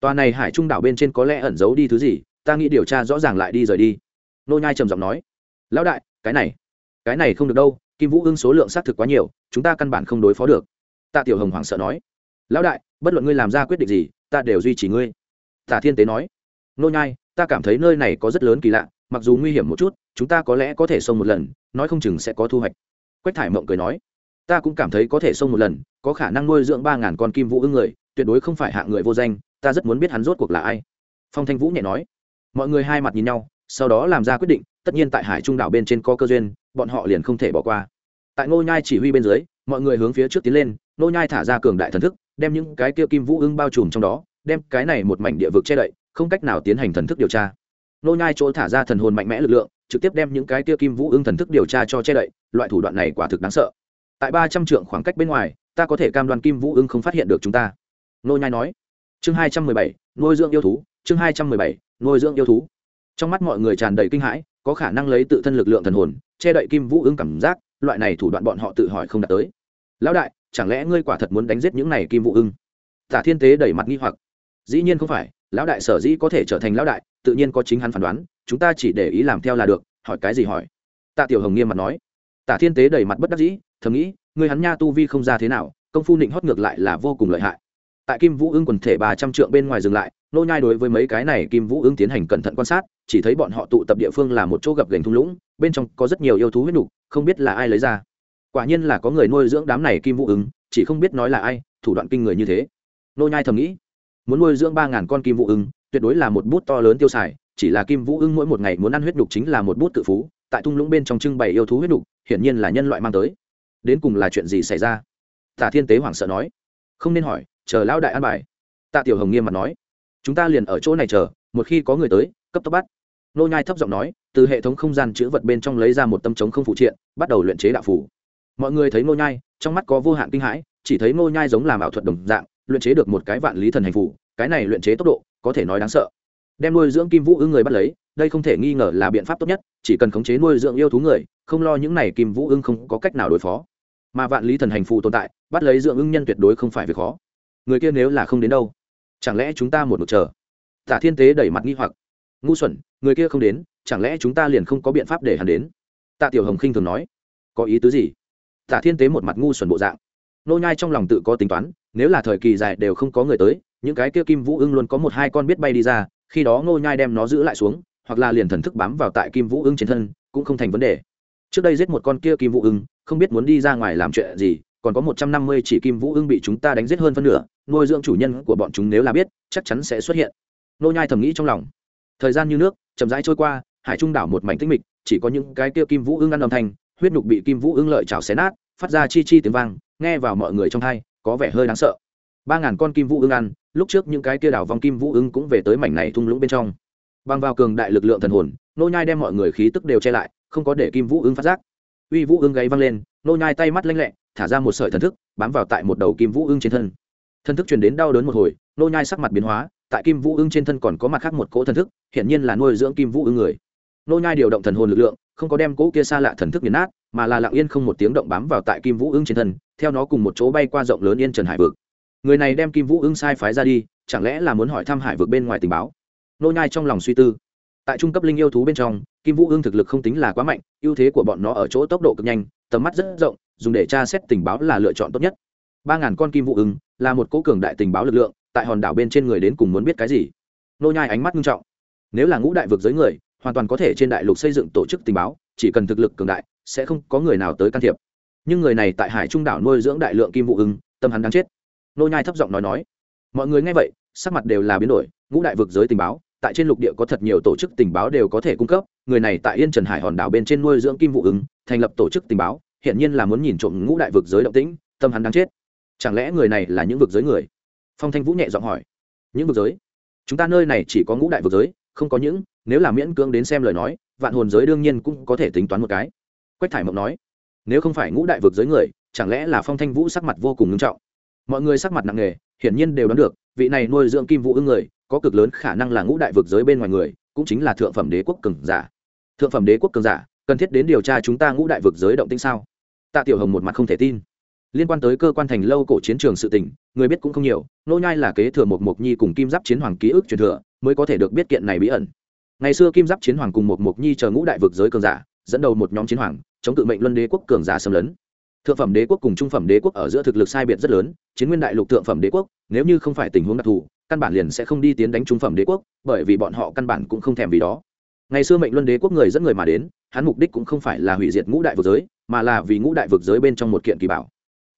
tòa này hải trung đảo bên trên có lẽ ẩn giấu đi thứ gì, ta nghĩ điều tra rõ ràng lại đi rời đi. Nô nhai trầm giọng nói. Lão đại, cái này cái này không được đâu, kim vũ ưng số lượng xác thực quá nhiều, chúng ta căn bản không đối phó được. Tạ tiểu hồng hoảng sợ nói. Lão đại, bất luận ngươi làm ra quyết định gì, ta đều duy trì ngươi. Tạ thiên tế nói. Nô nhai, ta cảm thấy nơi này có rất lớn kỳ lạ, mặc dù nguy hiểm một chút, chúng ta có lẽ có thể xông một lần, nói không chừng sẽ có thu hoạch. Quách thải mộng cười nói. Ta cũng cảm thấy có thể xông một lần, có khả năng nuôi dưỡng ba ngàn con kim vũ ưng người, tuyệt đối không phải hạng người vô danh ta rất muốn biết hắn rốt cuộc là ai. Phong thanh vũ nhẹ nói. Mọi người hai mặt nhìn nhau, sau đó làm ra quyết định, tất nhiên tại hải trung đảo bên trên có cơ duyên, bọn họ liền không thể bỏ qua. Tại ngô nhai chỉ huy bên dưới, mọi người hướng phía trước tiến lên, ngô nhai thả ra cường đại thần thức, đem những cái kia kim vũ ưng bao trùm trong đó, đem cái này một mảnh địa vực che đậy, không cách nào tiến hành thần thức điều tra. Ngô nhai chỗ thả ra thần hồn mạnh mẽ lực lượng, trực tiếp đem những cái kia kim vũ ưng thần thức điều tra cho che đậy, loại thủ đoạn này quả thực đáng sợ. Tại ba trăm trượng khoảng cách bên ngoài, ta có thể cam đoan kim vũ ưng không phát hiện được chúng ta. Ngô nhai nói chương hai trăm mười bảy, nuôi dưỡng yêu thú, chương hai trăm mười bảy, nuôi dưỡng yêu thú. Trong mắt mọi người tràn đầy kinh hãi, có khả năng lấy tự thân lực lượng thần hồn, che đậy kim vũ ưng cảm giác, loại này thủ đoạn bọn họ tự hỏi không đạt tới. Lão đại, chẳng lẽ ngươi quả thật muốn đánh giết những này kim vũ ưng tả thiên tế đẩy mặt nghi hoặc. Dĩ nhiên không phải, lão đại sở dĩ có thể trở thành lão đại, tự nhiên có chính hắn phán đoán, chúng ta chỉ để ý làm theo là được, hỏi cái gì hỏi. Tạ tiểu hồng nghiêm mặt nói. Tả thiên tế đẩy mặt bất đắc dĩ, thầm nghĩ, người hắn nha tu vi không ra thế nào, công phu nịnh hót ngược lại là vô cùng lợi hại tại kim vũ ưng quần thể ba trăm trượng bên ngoài dừng lại nô nhai đối với mấy cái này kim vũ ưng tiến hành cẩn thận quan sát chỉ thấy bọn họ tụ tập địa phương là một chỗ gập gành thung lũng bên trong có rất nhiều yêu thú huyết đủ, không biết là ai lấy ra. Quả nhiên là có người nuôi dưỡng đám này kim vũ ưng chỉ không biết nói là ai thủ đoạn kinh người như thế. Nô nhai thầm nghĩ muốn nuôi dưỡng ba ngàn con kim vũ ưng tuyệt đối là một bút to lớn tiêu xài chỉ là kim vũ ưng mỗi một ngày muốn ăn huyết đục chính là một bút tự phú tại thung lũng bên trong trưng bày yêu thú huyết đục hiển nhiên là nhân loại mang tới. Đến cùng là chuyện gì xảy ra? Tả thiên tế hoảng sợ nói. Không nên hỏi chờ lão đại an bài. Tạ tiểu hồng nghiêm mặt nói, chúng ta liền ở chỗ này chờ, một khi có người tới, cấp tốc bắt. Nô nhai thấp giọng nói, từ hệ thống không gian chữ vật bên trong lấy ra một tâm chống không phụ triện, bắt đầu luyện chế đạo phủ. Mọi người thấy nô nhai, trong mắt có vô hạn kinh hãi, chỉ thấy nô nhai giống làm ảo thuật đồng dạng, luyện chế được một cái vạn lý thần hành phủ, cái này luyện chế tốc độ, có thể nói đáng sợ. Đem nuôi dưỡng kim vũ ưng người bắt lấy, đây không thể nghi ngờ là biện pháp tốt nhất, chỉ cần khống chế nuôi dưỡng yêu thú người, không lo những này kim vũ ưng không có cách nào đối phó. Mà vạn lý thần hành phù tồn tại, bắt lấy dưỡng ưng nhân tuyệt đối không phải việc khó người kia nếu là không đến đâu, chẳng lẽ chúng ta một một chờ? Tả thiên tế đẩy mặt nghi hoặc. Ngu xuẩn, người kia không đến, chẳng lẽ chúng ta liền không có biện pháp để hắn đến? Tạ tiểu hồng khinh thường nói. Có ý tứ gì? Tạ thiên tế một mặt ngu xuẩn bộ dạng. Nô nhai trong lòng tự có tính toán, nếu là thời kỳ dài đều không có người tới, những cái kia kim vũ ưng luôn có một hai con biết bay đi ra, khi đó nô nhai đem nó giữ lại xuống, hoặc là liền thần thức bám vào tại kim vũ ưng trên thân, cũng không thành vấn đề. Trước đây giết một con kia kim vũ ưng, không biết muốn đi ra ngoài làm chuyện gì còn có một trăm năm mươi chỉ kim vũ ưng bị chúng ta đánh giết hơn phân nửa, nuôi dưỡng chủ nhân của bọn chúng nếu là biết, chắc chắn sẽ xuất hiện. Nô nhai thầm nghĩ trong lòng. Thời gian như nước, chậm rãi trôi qua, hải trung đảo một mảnh tĩnh mịch, chỉ có những cái kia kim vũ ưng ăn âm thanh, huyết nhục bị kim vũ ưng lợi chảo xé nát, phát ra chi chi tiếng vang, nghe vào mọi người trong tai có vẻ hơi đáng sợ. ba ngàn con kim vũ ưng ăn, lúc trước những cái kia đảo vòng kim vũ ưng cũng về tới mảnh này thung lũng bên trong. Băng vào cường đại lực lượng thần hồn, nô nhai đem mọi người khí tức đều che lại, không có để kim vũ ưng phát giác uy vũ ương gáy văng lên, nô nhai tay mắt lanh lẹ, thả ra một sợi thần thức, bám vào tại một đầu kim vũ ương trên thân. Thần thức truyền đến đau đớn một hồi, nô nhai sắc mặt biến hóa, tại kim vũ ương trên thân còn có mặt khác một cỗ thần thức hiện nhiên là nuôi dưỡng kim vũ ương người. Nô nhai điều động thần hồn lực lượng, không có đem cỗ kia xa lạ thần thức nghiền nát, mà là lặng yên không một tiếng động bám vào tại kim vũ ương trên thân, theo nó cùng một chỗ bay qua rộng lớn yên trần hải vực. Người này đem kim vũ ưng sai phái ra đi, chẳng lẽ là muốn hỏi thăm hải vực bên ngoài tình báo? Nô nhai trong lòng suy tư tại trung cấp linh yêu thú bên trong, kim vũ ương thực lực không tính là quá mạnh, ưu thế của bọn nó ở chỗ tốc độ cực nhanh, tầm mắt rất rộng, dùng để tra xét tình báo là lựa chọn tốt nhất. Ba ngàn con kim vũ ưng là một cố cường đại tình báo lực lượng, tại hòn đảo bên trên người đến cùng muốn biết cái gì. Nô nhai ánh mắt nghiêm trọng. Nếu là ngũ đại vực giới người, hoàn toàn có thể trên đại lục xây dựng tổ chức tình báo, chỉ cần thực lực cường đại, sẽ không có người nào tới can thiệp. Nhưng người này tại hải trung đảo nuôi dưỡng đại lượng kim vũ ưng tâm hắn đáng chết. Nô nhai thấp giọng nói nói. Mọi người nghe vậy, sắc mặt đều là biến đổi, ngũ đại vực giới tình báo tại trên lục địa có thật nhiều tổ chức tình báo đều có thể cung cấp, người này tại yên trần hải hòn đảo bên trên nuôi dưỡng kim vũ ứng, thành lập tổ chức tình báo hiện nhiên là muốn nhìn trộm ngũ đại vực giới động tĩnh, tâm hắn đáng chết. Chẳng lẽ người này là những vực giới người? Phong thanh vũ nhẹ giọng hỏi. Những vực giới? Chúng ta nơi này chỉ có ngũ đại vực giới, không có những, nếu là miễn cưỡng đến xem lời nói, vạn hồn giới đương nhiên cũng có thể tính toán một cái. Quách thải mộng nói. Nếu không phải ngũ đại vực giới người, chẳng lẽ là phong thanh vũ sắc mặt vô cùng nghiêm trọng? Mọi người sắc mặt nặng nề, hiển nhiên đều đoán được, vị này nuôi dưỡng kim vũ ưng người có cực lớn khả năng là ngũ đại vực giới bên ngoài người, cũng chính là thượng phẩm đế quốc cường giả. Thượng phẩm đế quốc cường giả, cần thiết đến điều tra chúng ta ngũ đại vực giới động tĩnh sao? Tạ tiểu hồng một mặt không thể tin. Liên quan tới cơ quan thành lâu cổ chiến trường sự tình, người biết cũng không nhiều, nô nhai là kế thừa một mộc nhi cùng kim giáp chiến hoàng ký ức truyền thừa, mới có thể được biết kiện này bí ẩn. Ngày xưa kim giáp chiến hoàng cùng một mộc nhi chờ ngũ đại vực giới cường giả, dẫn đầu một nhóm chiến hoàng, chống cự mệnh luân đế quốc cường giả xâm lấn. Thượng phẩm đế quốc cùng trung phẩm đế quốc ở giữa thực lực sai biệt rất lớn, chiến nguyên đại lục thượng phẩm đế quốc, nếu như không phải tình huống đặc thù căn bản liền sẽ không đi tiến đánh trung phẩm đế quốc, bởi vì bọn họ căn bản cũng không thèm vì đó. Ngày xưa mệnh luân đế quốc người dẫn người mà đến, hắn mục đích cũng không phải là hủy diệt ngũ đại vực giới, mà là vì ngũ đại vực giới bên trong một kiện kỳ bảo.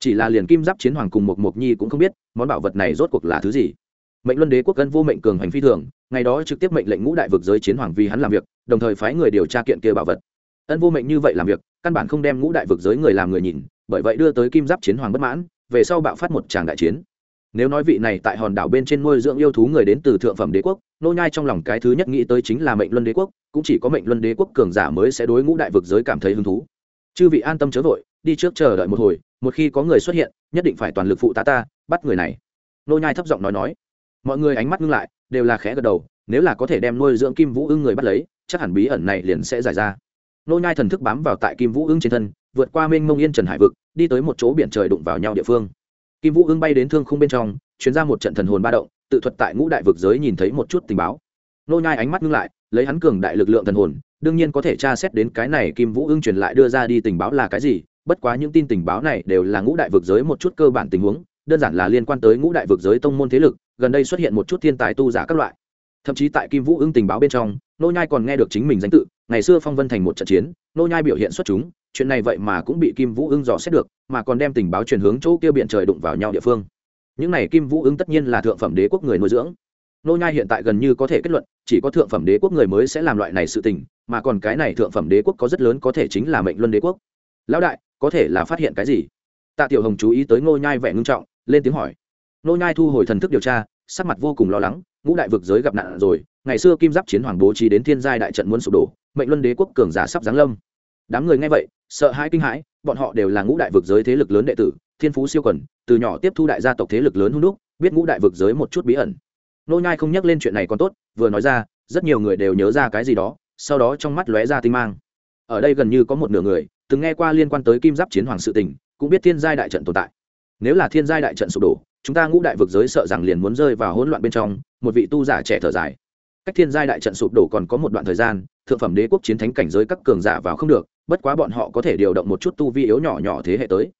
Chỉ là liền kim giáp chiến hoàng cùng một mộc nhi cũng không biết, món bảo vật này rốt cuộc là thứ gì. Mệnh luân đế quốc gân vô mệnh cường hành phi thường, ngày đó trực tiếp mệnh lệnh ngũ đại vực giới chiến hoàng vì hắn làm việc, đồng thời phái người điều tra kiện kia bảo vật. Ân vô mệnh như vậy làm việc, căn bản không đem ngũ đại vực giới người làm người nhìn, bởi vậy đưa tới kim giáp chiến hoàng bất mãn, về sau bạo phát một tràng đại chiến nếu nói vị này tại hòn đảo bên trên nuôi dưỡng yêu thú người đến từ thượng phẩm đế quốc, nô nhai trong lòng cái thứ nhất nghĩ tới chính là mệnh luân đế quốc, cũng chỉ có mệnh luân đế quốc cường giả mới sẽ đối ngũ đại vực giới cảm thấy hứng thú. Chư vị an tâm chớ vội, đi trước chờ đợi một hồi, một khi có người xuất hiện, nhất định phải toàn lực phụ tá ta, bắt người này. Nô nhai thấp giọng nói nói. Mọi người ánh mắt ngưng lại, đều là khẽ gật đầu, nếu là có thể đem nuôi dưỡng kim vũ ưng người bắt lấy, chắc hẳn bí ẩn này liền sẽ giải ra. Nô nhai thần thức bám vào tại kim vũ ưng trên thân, vượt qua mênh mông yên trần hải vực, đi tới một chỗ biển trời đụng vào nhau địa phương kim vũ ưng bay đến thương khung bên trong chuyến ra một trận thần hồn ba động, tự thuật tại ngũ đại vực giới nhìn thấy một chút tình báo. Nô nhai ánh mắt ngưng lại, lấy hắn cường đại lực lượng thần hồn, đương nhiên có thể tra xét đến cái này kim vũ ưng truyền lại đưa ra đi tình báo là cái gì, bất quá những tin tình báo này đều là ngũ đại vực giới một chút cơ bản tình huống, đơn giản là liên quan tới ngũ đại vực giới tông môn thế lực, gần đây xuất hiện một chút thiên tài tu giả các loại. Thậm chí tại kim vũ ưng tình báo bên trong, nô nhai còn nghe được chính mình danh tự, ngày xưa phong vân thành một trận chiến, nô nhai biểu hiện xuất chúng chuyện này vậy mà cũng bị kim vũ ưng dò xét được, mà còn đem tình báo truyền hướng chỗ kia biển trời đụng vào nhau địa phương. Những này kim vũ ưng tất nhiên là thượng phẩm đế quốc người nuôi dưỡng. Nô nhai hiện tại gần như có thể kết luận, chỉ có thượng phẩm đế quốc người mới sẽ làm loại này sự tình, mà còn cái này thượng phẩm đế quốc có rất lớn có thể chính là mệnh luân đế quốc. Lão đại, có thể là phát hiện cái gì? Tạ tiểu hồng chú ý tới nô nhai vẻ ngưng trọng, lên tiếng hỏi. Nô nhai thu hồi thần thức điều tra, sắc mặt vô cùng lo lắng, ngũ đại vực giới gặp nạn rồi, ngày xưa kim giáp chiến hoàng bố trí đến thiên giai đại trận muốn sụp đổ, mệnh luân đế quốc cường giả sắp giáng lâm đám người nghe vậy, sợ hãi kinh hãi, bọn họ đều là ngũ đại vực giới thế lực lớn đệ tử, thiên phú siêu quần, từ nhỏ tiếp thu đại gia tộc thế lực lớn hung đúc, biết ngũ đại vực giới một chút bí ẩn. Nô nhai không nhắc lên chuyện này còn tốt, vừa nói ra, rất nhiều người đều nhớ ra cái gì đó, sau đó trong mắt lóe ra tinh mang. Ở đây gần như có một nửa người, từng nghe qua liên quan tới kim giáp chiến hoàng sự tình, cũng biết thiên giai đại trận tồn tại. Nếu là thiên giai đại trận sụp đổ, chúng ta ngũ đại vực giới sợ rằng liền muốn rơi vào hỗn loạn bên trong, một vị tu giả trẻ thở dài. Cách thiên giai đại trận sụp đổ còn có một đoạn thời gian, thượng phẩm đế quốc chiến thánh cảnh giới các cường giả vào không được bất quá bọn họ có thể điều động một chút tu vi yếu nhỏ nhỏ thế hệ tới.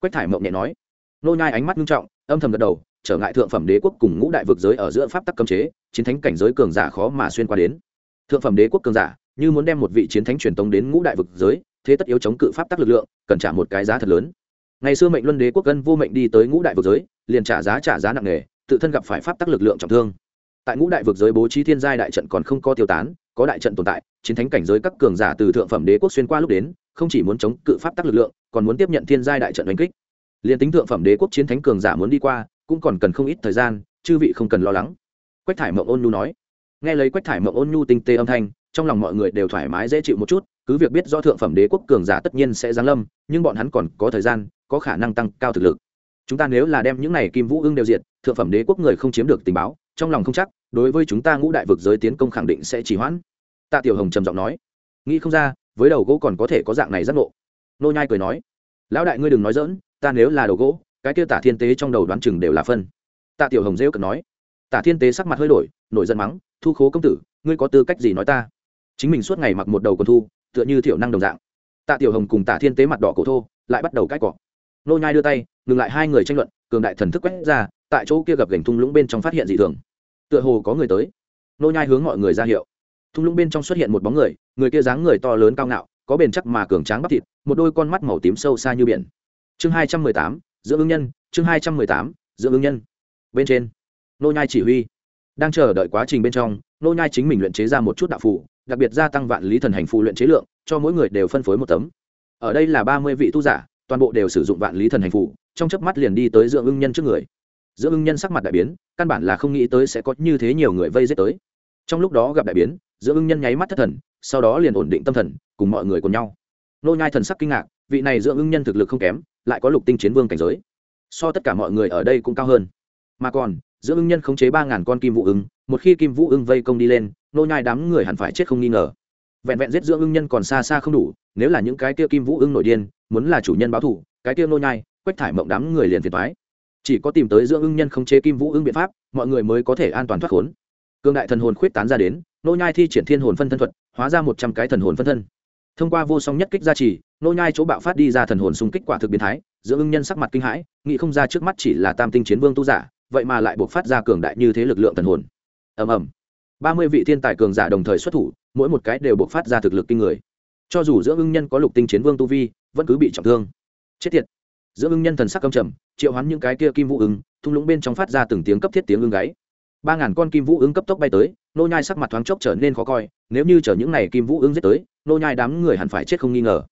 Quách thải mộng nhẹ nói. Nô nhai ánh mắt nghiêm trọng, âm thầm gật đầu, trở ngại thượng phẩm đế quốc cùng ngũ đại vực giới ở giữa pháp tắc cấm chế, chiến thánh cảnh giới cường giả khó mà xuyên qua đến. Thượng phẩm đế quốc cường giả, như muốn đem một vị chiến thánh truyền tống đến ngũ đại vực giới, thế tất yếu chống cự pháp tắc lực lượng, cần trả một cái giá thật lớn. Ngày xưa mệnh luân đế quốc cân vô mệnh đi tới ngũ đại vực giới, liền trả giá trả giá nặng nề, tự thân gặp phải pháp tắc lực lượng trọng thương. Tại ngũ đại vực giới bố trí thiên giai đại trận còn không có tiêu tán có đại trận tồn tại, chiến thánh cảnh giới các cường giả từ thượng phẩm đế quốc xuyên qua lúc đến, không chỉ muốn chống cự pháp tắc lực lượng, còn muốn tiếp nhận thiên giai đại trận đánh kích. Liền tính thượng phẩm đế quốc chiến thánh cường giả muốn đi qua, cũng còn cần không ít thời gian, chư vị không cần lo lắng. Quách thải mộng ôn nhu nói. Nghe lấy quách thải mộng ôn nhu tinh tế âm thanh, trong lòng mọi người đều thoải mái dễ chịu một chút, cứ việc biết do thượng phẩm đế quốc cường giả tất nhiên sẽ giáng lâm, nhưng bọn hắn còn có thời gian, có khả năng tăng cao thực lực. Chúng ta nếu là đem những này kim vũ ưng đều diệt, thượng phẩm đế quốc người không chiếm được tình báo trong lòng không chắc, đối với chúng ta ngũ đại vực giới tiến công khẳng định sẽ chỉ hoãn. Tạ tiểu hồng trầm giọng nói. Nghĩ không ra, với đầu gỗ còn có thể có dạng này giác ngộ. Nô nhai cười nói. Lão đại ngươi đừng nói dỡn ta nếu là đầu gỗ, cái kia tả thiên tế trong đầu đoán chừng đều là phân. Tạ tiểu hồng rêu cần nói. Tả thiên tế sắc mặt hơi đổi, nổi giận mắng. Thu khố công tử, ngươi có tư cách gì nói ta? Chính mình suốt ngày mặc một đầu còn thu, tựa như thiểu năng đồng dạng. Tạ tiểu hồng cùng tả thiên tế mặt đỏ cổ thô, lại bắt đầu cãi cọ. Nô nhai đưa tay, ngừng lại hai người tranh luận, cường đại thần thức quét ra tại chỗ kia gặp gành thung lũng bên trong phát hiện dị thường. Tựa hồ có người tới. Nô nhai hướng mọi người ra hiệu. Thung lũng bên trong xuất hiện một bóng người người kia dáng người to lớn cao ngạo, có bền chắc mà cường tráng bắp thịt, một đôi con mắt màu tím sâu xa như biển. Chương hai trăm mười tám, giữa ứng nhân, chương hai trăm mười tám, giữa ứng nhân. Bên trên, nô nhai chỉ huy. Đang chờ đợi quá trình bên trong, nô nhai chính mình luyện chế ra một chút đạo phù, đặc biệt gia tăng vạn lý thần hành phù luyện chế lượng, cho mỗi người đều phân phối một tấm. Ở đây là ba mươi vị tu giả, toàn bộ đều sử dụng vạn lý thần hành phù, trong chớp mắt liền đi tới dưỡng ưng nhân trước người dưỡng ưng nhân sắc mặt đại biến, căn bản là không nghĩ tới sẽ có như thế nhiều người vây giết tới. Trong lúc đó gặp đại biến dưỡng ưng nhân nháy mắt thất thần, sau đó liền ổn định tâm thần, cùng mọi người cùng nhau. Nô nhai thần sắc kinh ngạc, vị này dưỡng ưng nhân thực lực không kém, lại có lục tinh chiến vương cảnh giới. So tất cả mọi người ở đây cũng cao hơn. Mà còn dưỡng ưng nhân khống chế ba ngàn con kim vũ ưng, một khi kim vũ ưng vây công đi lên, nô nhai đám người hẳn phải chết không nghi ngờ. Vẹn vẹn giết dưỡng ưng nhân còn xa xa không đủ, nếu là những cái kia kim vũ ưng nổi điên, muốn là chủ nhân báo thù, cái kia nô nhai, quách thải mộng đám người liền phiền toái chỉ có tìm tới dưỡng ưng nhân khống chế kim vũ ưng biện pháp, mọi người mới có thể an toàn thoát khốn. Cương đại thần hồn khuyết tán ra đến, nô nhai thi triển thiên hồn phân thân thuật, hóa ra một trăm cái thần hồn phân thân. Thông qua vô song nhất kích gia trì, nô nhai chỗ bạo phát đi ra thần hồn xung kích quả thực biến thái, dưỡng ưng nhân sắc mặt kinh hãi, nghĩ không ra trước mắt chỉ là tam tinh chiến vương tu giả, vậy mà lại buộc phát ra cường đại như thế lực lượng thần hồn. Ầm ầm. Ba mươi vị thiên tài cường giả đồng thời xuất thủ, mỗi một cái đều buộc phát ra thực lực kinh người. Cho dù dưỡng ưng nhân có lục tinh chiến vương tu vi, vẫn cứ bị trọng thương. Chết tiệt giữa ưng nhân thần sắc căm trầm, triệu hoán những cái kia kim vũ ứng thung lũng bên trong phát ra từng tiếng cấp thiết tiếng ưng gáy. Ba ngàn con kim vũ ứng cấp tốc bay tới, nô nhai sắc mặt thoáng chốc trở nên khó coi, nếu như chở những này kim vũ ứng giết tới, nô nhai đám người hẳn phải chết không nghi ngờ.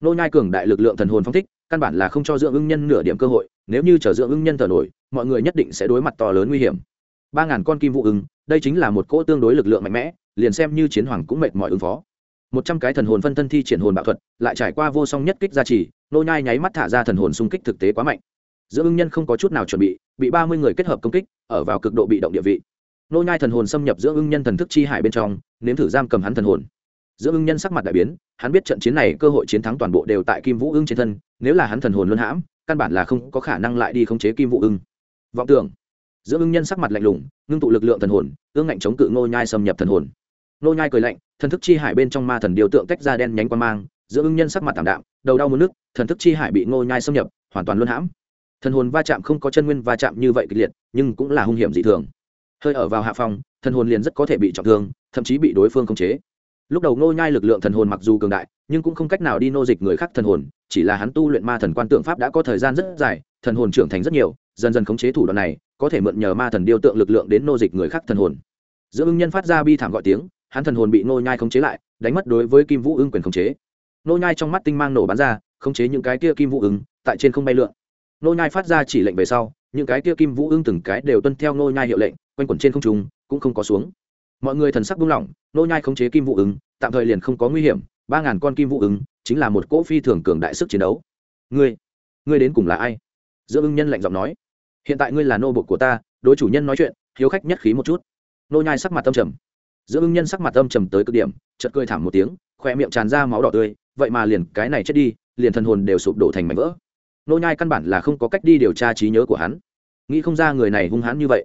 Nô nhai cường đại lực lượng thần hồn phong thích, căn bản là không cho dưỡng ưng nhân nửa điểm cơ hội, nếu như chở dưỡng ưng nhân thở nổi, mọi người nhất định sẽ đối mặt to lớn nguy hiểm. Ba ngàn con kim vũ ứng đây chính là một cỗ tương đối lực lượng mạnh mẽ, liền xem như chiến hoàng cũng mệt mỏi ứng phó một trăm cái thần hồn phân thân thi triển hồn bạo thuật, lại trải qua vô song nhất kích gia trì, nô nhai nháy mắt thả ra thần hồn xung kích thực tế quá mạnh. Giữa ưng nhân không có chút nào chuẩn bị bị ba mươi người kết hợp công kích, ở vào cực độ bị động địa vị. Nô nhai thần hồn xâm nhập giữa ưng nhân thần thức chi hải bên trong, nếm thử giam cầm hắn thần hồn. Giữa ưng nhân sắc mặt đại biến, hắn biết trận chiến này cơ hội chiến thắng toàn bộ đều tại kim vũ ưng trên thân, nếu là hắn thần hồn luân hãm, căn bản là không có khả năng lại đi khống chế kim vũ ưng. Vọng tưởng. Giữa ưng nhân sắc mặt lạnh lùng, ngưng tụ lực lượng thần hồn, ương ngạnh chống cự nô nhai xâm nhập thần hồn. Nô nhai cười lạnh thần thức chi hải bên trong ma thần điều tượng tách ra đen nhánh quan mang, giữa ưng nhân sắc mặt tạm đạm, đầu đau muốn nước, thần thức chi hải bị nô nhai xâm nhập, hoàn toàn luân hãm. Thần hồn va chạm không có chân nguyên va chạm như vậy kịch liệt, nhưng cũng là hung hiểm dị thường. Hơi ở vào hạ phòng, thần hồn liền rất có thể bị trọng thương, thậm chí bị đối phương khống chế. Lúc đầu nô nhai lực lượng thần hồn mặc dù cường đại, nhưng cũng không cách nào đi nô dịch người khác thần hồn, chỉ là hắn tu luyện ma thần quan tượng pháp đã có thời gian rất dài, thần hồn trưởng thành rất nhiều, dần dần khống chế thủ đoạn này, có thể mượn nhờ ma thần điêu tượng lực lượng đến nô dịch người khác thần hồn. Giữa ưng nhân phát ra bi thảm gọi tiếng hắn thần hồn bị nô nhai khống chế lại, đánh mất đối với kim vũ ưng quyền khống chế. Nô nhai trong mắt tinh mang nổ bắn ra, khống chế những cái kia kim vũ ưng, tại trên không bay lượn. Nô nhai phát ra chỉ lệnh về sau, những cái kia kim vũ ưng từng cái đều tuân theo nô nhai hiệu lệnh, quanh quẩn trên không trung, cũng không có xuống. Mọi người thần sắc buông lỏng nô nhai khống chế kim vũ ưng, tạm thời liền không có nguy hiểm, ba ngàn con kim vũ ưng, chính là một cỗ phi thường cường đại sức chiến đấu. Ngươi ngươi đến cùng là ai? Giữa ưng nhân lạnh giọng nói. Hiện tại ngươi là nô bộc của ta, đối chủ nhân nói chuyện, hiếu khách nhất khí một chút. Nô nhai sắc mặt tâm trầm giữa ưng nhân sắc mặt âm trầm tới cực điểm, chợt cười thảm một tiếng khoe miệng tràn ra máu đỏ tươi, vậy mà liền cái này chết đi, liền thần hồn đều sụp đổ thành mảnh vỡ. Nô nhai căn bản là không có cách đi điều tra trí nhớ của hắn. Nghĩ không ra người này hung hãn như vậy.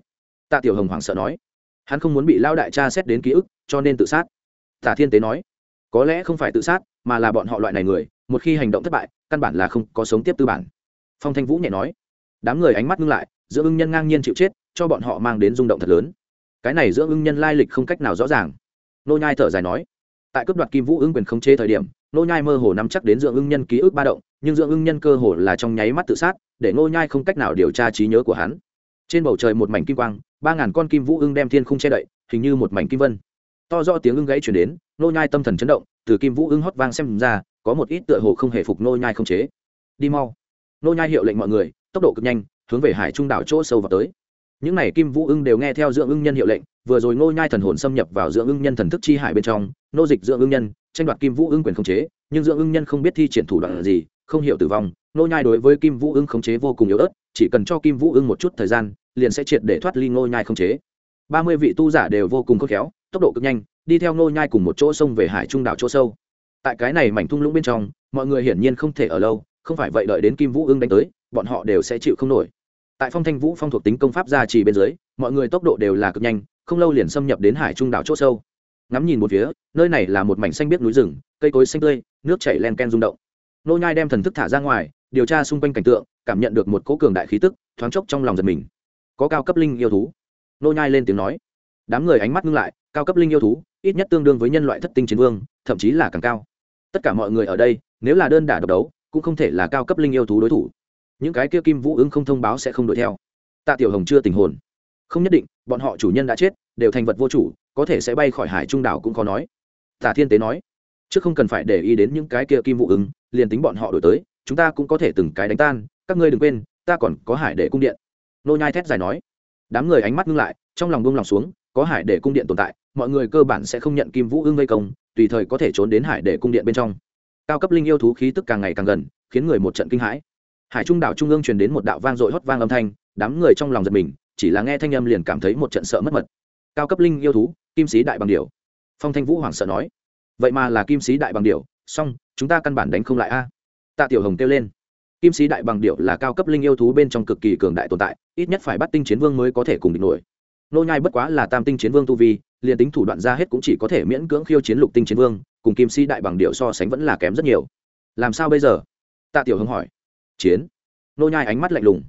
Tạ tiểu hồng hoảng sợ nói, hắn không muốn bị lao đại cha xét đến ký ức, cho nên tự sát. Tạ thiên tế nói, có lẽ không phải tự sát, mà là bọn họ loại này người, một khi hành động thất bại, căn bản là không có sống tiếp tư bản. Phong thanh vũ nhẹ nói, đám người ánh mắt ngưng lại, giữa ưng nhân ngang nhiên chịu chết, cho bọn họ mang đến rung động thật lớn cái này giữa ưng nhân lai lịch không cách nào rõ ràng. Nô nhai thở dài nói, tại cướp đoạt kim vũ ưng quyền khống chế thời điểm, nô nhai mơ hồ nắm chắc đến dưỡng ưng nhân ký ức ba động, nhưng dưỡng ưng nhân cơ hồ là trong nháy mắt tự sát, để nô nhai không cách nào điều tra trí nhớ của hắn. Trên bầu trời một mảnh kim quang, ba ngàn con kim vũ ưng đem thiên khung che đậy, hình như một mảnh kim vân. To do tiếng ưng gãy truyền đến, nô nhai tâm thần chấn động, từ kim vũ ưng hót vang xem ra, có một ít tựa hồ không hề phục nô nhai không chế. Đi mau. Nô nhai hiệu lệnh mọi người, tốc độ cực nhanh, hướng về hải trung đảo chỗ sâu vào tới những này kim vũ ưng đều nghe theo dưỡng ưng nhân hiệu lệnh, vừa rồi nô nhai thần hồn xâm nhập vào dưỡng ưng nhân thần thức chi hải bên trong, nô dịch dưỡng ưng nhân, tranh đoạt kim vũ ưng quyền khống chế, nhưng dưỡng ưng nhân không biết thi triển thủ đoạn gì, không hiểu tử vong nô nhai đối với kim vũ ưng khống chế vô cùng yếu ớt, chỉ cần cho kim vũ ưng một chút thời gian, liền sẽ triệt để thoát ly nô nhai khống chế. Ba mươi vị tu giả đều vô cùng khôn khéo, tốc độ cực nhanh, đi theo nô nhai cùng một chỗ sông về hải trung đảo chỗ sâu. Tại cái này mảnh thung lũng bên trong, mọi người hiển nhiên không thể ở lâu, không phải vậy đợi đến kim vũ ưng đánh tới, bọn họ đều sẽ chịu không nổi tại phong thanh vũ phong thuộc tính công pháp gia trì bên dưới, mọi người tốc độ đều là cực nhanh, không lâu liền xâm nhập đến hải trung đảo chỗ sâu. Ngắm nhìn một phía, nơi này là một mảnh xanh biếc núi rừng, cây cối xanh tươi, nước chảy len ken rung động. Nô nhai đem thần thức thả ra ngoài, điều tra xung quanh cảnh tượng, cảm nhận được một cỗ cường đại khí tức, thoáng chốc trong lòng giật mình. Có cao cấp linh yêu thú. Nô nhai lên tiếng nói. Đám người ánh mắt ngưng lại, cao cấp linh yêu thú, ít nhất tương đương với nhân loại thất tinh chiến vương, thậm chí là càng cao. Tất cả mọi người ở đây, nếu là đơn đả độc đấu, cũng không thể là cao cấp linh yêu thú đối thủ những cái kia kim vũ ứng không thông báo sẽ không đuổi theo. Tạ tiểu hồng chưa tình hồn. Không nhất định, bọn họ chủ nhân đã chết, đều thành vật vô chủ, có thể sẽ bay khỏi hải trung đảo cũng khó nói. Tả thiên tế nói, chứ không cần phải để ý đến những cái kia kim vũ ứng, liền tính bọn họ đổi tới, chúng ta cũng có thể từng cái đánh tan, các ngươi đừng quên, ta còn có hải để cung điện. Nô nhai thét dài nói. Đám người ánh mắt ngưng lại, trong lòng buông lòng xuống, có hải để cung điện tồn tại, mọi người cơ bản sẽ không nhận kim vũ ưng vây công, tùy thời có thể trốn đến hải để cung điện bên trong. Cao cấp linh yêu thú khí tức càng ngày càng gần, khiến người một trận kinh hãi hải trung đảo trung ương truyền đến một đạo vang dội hót vang âm thanh, đám người trong lòng giật mình, chỉ là nghe thanh âm liền cảm thấy một trận sợ mất mật. Cao cấp linh yêu thú, kim sĩ đại bằng điều phong thanh vũ hoảng sợ nói. Vậy mà là kim sĩ đại bằng điều song chúng ta căn bản đánh không lại a. Tạ tiểu hồng kêu lên. Kim sĩ đại bằng điệu là cao cấp linh yêu thú bên trong cực kỳ cường đại tồn tại, ít nhất phải bắt tinh chiến vương mới có thể cùng địch nổi. Nô nhai bất quá là tam tinh chiến vương tu vi, liền tính thủ đoạn ra hết cũng chỉ có thể miễn cưỡng khiêu chiến lục tinh chiến vương, cùng kim sĩ đại bằng điệu so sánh vẫn là kém rất nhiều. Làm sao bây giờ? Tạ tiểu hồng hỏi chiến. Nô nhai ánh mắt lạnh lùng.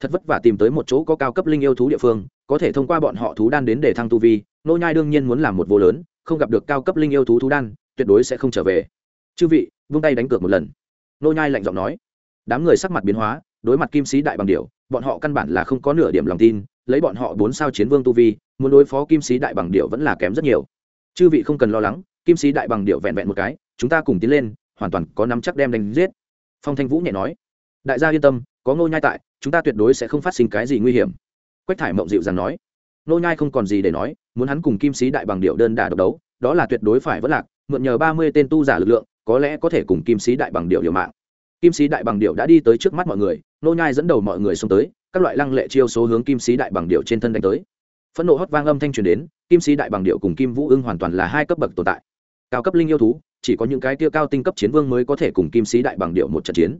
Thật vất vả tìm tới một chỗ có cao cấp linh yêu thú địa phương, có thể thông qua bọn họ thú đan đến để thăng tu vi, nô nhai đương nhiên muốn làm một vô lớn, không gặp được cao cấp linh yêu thú thú đan, tuyệt đối sẽ không trở về. Chư vị, vung tay đánh cược một lần. Nô nhai lạnh giọng nói. Đám người sắc mặt biến hóa, đối mặt kim sĩ đại bằng điểu, bọn họ căn bản là không có nửa điểm lòng tin, lấy bọn họ bốn sao chiến vương tu vi, muốn đối phó kim sĩ đại bằng điểu vẫn là kém rất nhiều. Chư vị không cần lo lắng, kim sĩ đại bằng điểu vẹn vẹn một cái, chúng ta cùng tiến lên, hoàn toàn có nắm chắc đem đánh giết. Phong thanh vũ nhẹ nói đại gia yên tâm, có ngô nhai tại, chúng ta tuyệt đối sẽ không phát sinh cái gì nguy hiểm. Quách thải mộng dịu dàng nói. Ngô nhai không còn gì để nói, muốn hắn cùng kim sĩ đại bằng điệu đơn đả độc đấu, đó là tuyệt đối phải vất lạc, mượn nhờ ba mươi tên tu giả lực lượng, có lẽ có thể cùng kim sĩ đại bằng điệu liều mạng. Kim sĩ đại bằng điệu đã đi tới trước mắt mọi người, Ngô nhai dẫn đầu mọi người xông tới, các loại lăng lệ chiêu số hướng kim sĩ đại bằng điệu trên thân đánh tới. Phẫn nộ hót vang âm thanh truyền đến, kim sĩ đại bằng điệu cùng kim vũ ưng hoàn toàn là hai cấp bậc tồn tại. Cao cấp linh yêu thú, chỉ có những cái tiêu cao tinh cấp chiến vương mới có thể cùng kim sĩ đại bằng điệu một trận chiến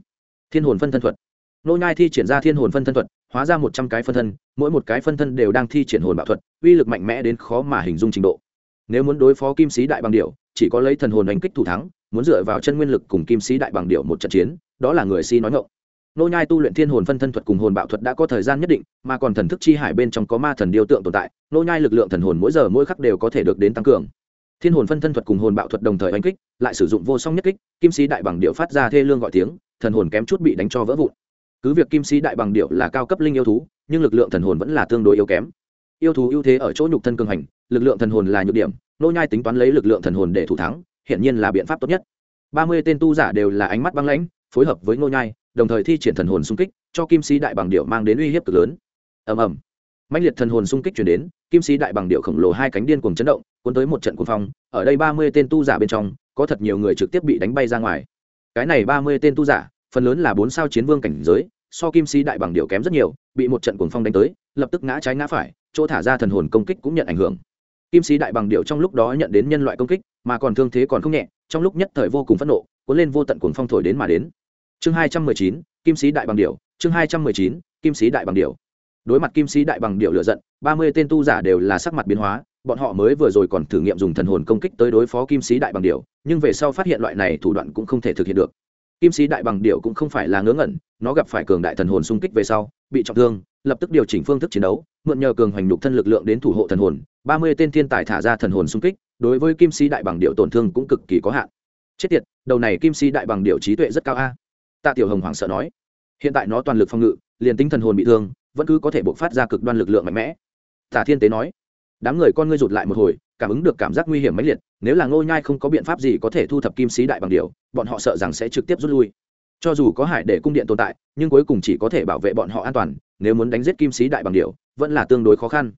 thiên hồn phân thân thuật. Nô nhai thi triển ra thiên hồn phân thân thuật, hóa ra một trăm cái phân thân, mỗi một cái phân thân đều đang thi triển hồn bạo thuật, uy lực mạnh mẽ đến khó mà hình dung trình độ. Nếu muốn đối phó kim sĩ đại bằng điệu chỉ có lấy thần hồn đánh kích thủ thắng, muốn dựa vào chân nguyên lực cùng kim sĩ đại bằng điệu một trận chiến, đó là người si nói ngọng. nô nhai tu luyện thiên hồn phân thân thuật cùng hồn bạo thuật đã có thời gian nhất định, mà còn thần thức chi hải bên trong có ma thần điêu tượng tồn tại, nô nhai lực lượng thần hồn mỗi giờ mỗi khắc đều có thể được đến tăng cường thiên hồn phân thân thuật cùng hồn bạo thuật đồng thời oanh kích, lại sử dụng vô song nhất kích, kim sĩ đại bằng điệu phát ra thê lương gọi tiếng, thần hồn kém chút bị đánh cho vỡ vụn. Cứ việc kim sĩ đại bằng điệu là cao cấp linh yêu thú, nhưng lực lượng thần hồn vẫn là tương đối yếu kém. Yêu thú ưu thế ở chỗ nhục thân cường hành, lực lượng thần hồn là nhược điểm, nô nhai tính toán lấy lực lượng thần hồn để thủ thắng hiện nhiên là biện pháp tốt nhất. Ba mươi tên tu giả đều là ánh mắt băng lãnh, phối hợp với nô nhai, đồng thời thi triển thần hồn xung kích, cho kim sĩ đại bằng điệu mang đến uy hiếp cực lớn. Ầm ầm mãnh liệt thần hồn xung kích truyền đến, kim sĩ đại bằng điệu khổng lồ hai cánh điên cuồng chấn động, cuốn tới một trận cuồng phong, ở đây ba mươi tên tu giả bên trong, có thật nhiều người trực tiếp bị đánh bay ra ngoài. Cái này ba mươi tên tu giả, phần lớn là bốn sao chiến vương cảnh giới, so kim sĩ đại bằng điệu kém rất nhiều, bị một trận cuồng phong đánh tới, lập tức ngã trái ngã phải, chỗ thả ra thần hồn công kích cũng nhận ảnh hưởng. Kim sĩ đại bằng điệu trong lúc đó nhận đến nhân loại công kích, mà còn thương thế còn không nhẹ, trong lúc nhất thời vô cùng phẫn nộ, cuốn lên vô tận cuồng phong thổi đến mà đến. Chương hai trăm mười chín, kim sĩ đại bằng điệu, chương hai trăm mười chín, kim sĩ đại bằng điệu đối mặt kim sĩ đại bằng điệu lựa giận, ba mươi tên tu giả đều là sắc mặt biến hóa, bọn họ mới vừa rồi còn thử nghiệm dùng thần hồn công kích tới đối phó kim sĩ đại bằng điệu, nhưng về sau phát hiện loại này thủ đoạn cũng không thể thực hiện được. Kim sĩ đại bằng điệu cũng không phải là ngớ ngẩn, nó gặp phải cường đại thần hồn xung kích về sau, bị trọng thương, lập tức điều chỉnh phương thức chiến đấu, mượn nhờ cường hoành nhục thân lực lượng đến thủ hộ thần hồn, ba mươi tên thiên tài thả ra thần hồn xung kích, đối với kim sĩ đại bằng điệu tổn thương cũng cực kỳ có hạn. Chết tiệt, đầu này kim sĩ đại bằng điệu trí tuệ rất cao a. Tạ tiểu hồng hoảng sợ nói, hiện tại nó toàn lực phòng ngự, liền tinh thần hồn bị thương vẫn cứ có thể bộc phát ra cực đoan lực lượng mạnh mẽ. Tả thiên tế nói, đám người con ngươi rụt lại một hồi, cảm ứng được cảm giác nguy hiểm mãnh liệt, nếu là ngô nhai không có biện pháp gì có thể thu thập kim sĩ đại bằng điều, bọn họ sợ rằng sẽ trực tiếp rút lui. Cho dù có hải để cung điện tồn tại, nhưng cuối cùng chỉ có thể bảo vệ bọn họ an toàn, nếu muốn đánh giết kim sĩ đại bằng điều, vẫn là tương đối khó khăn.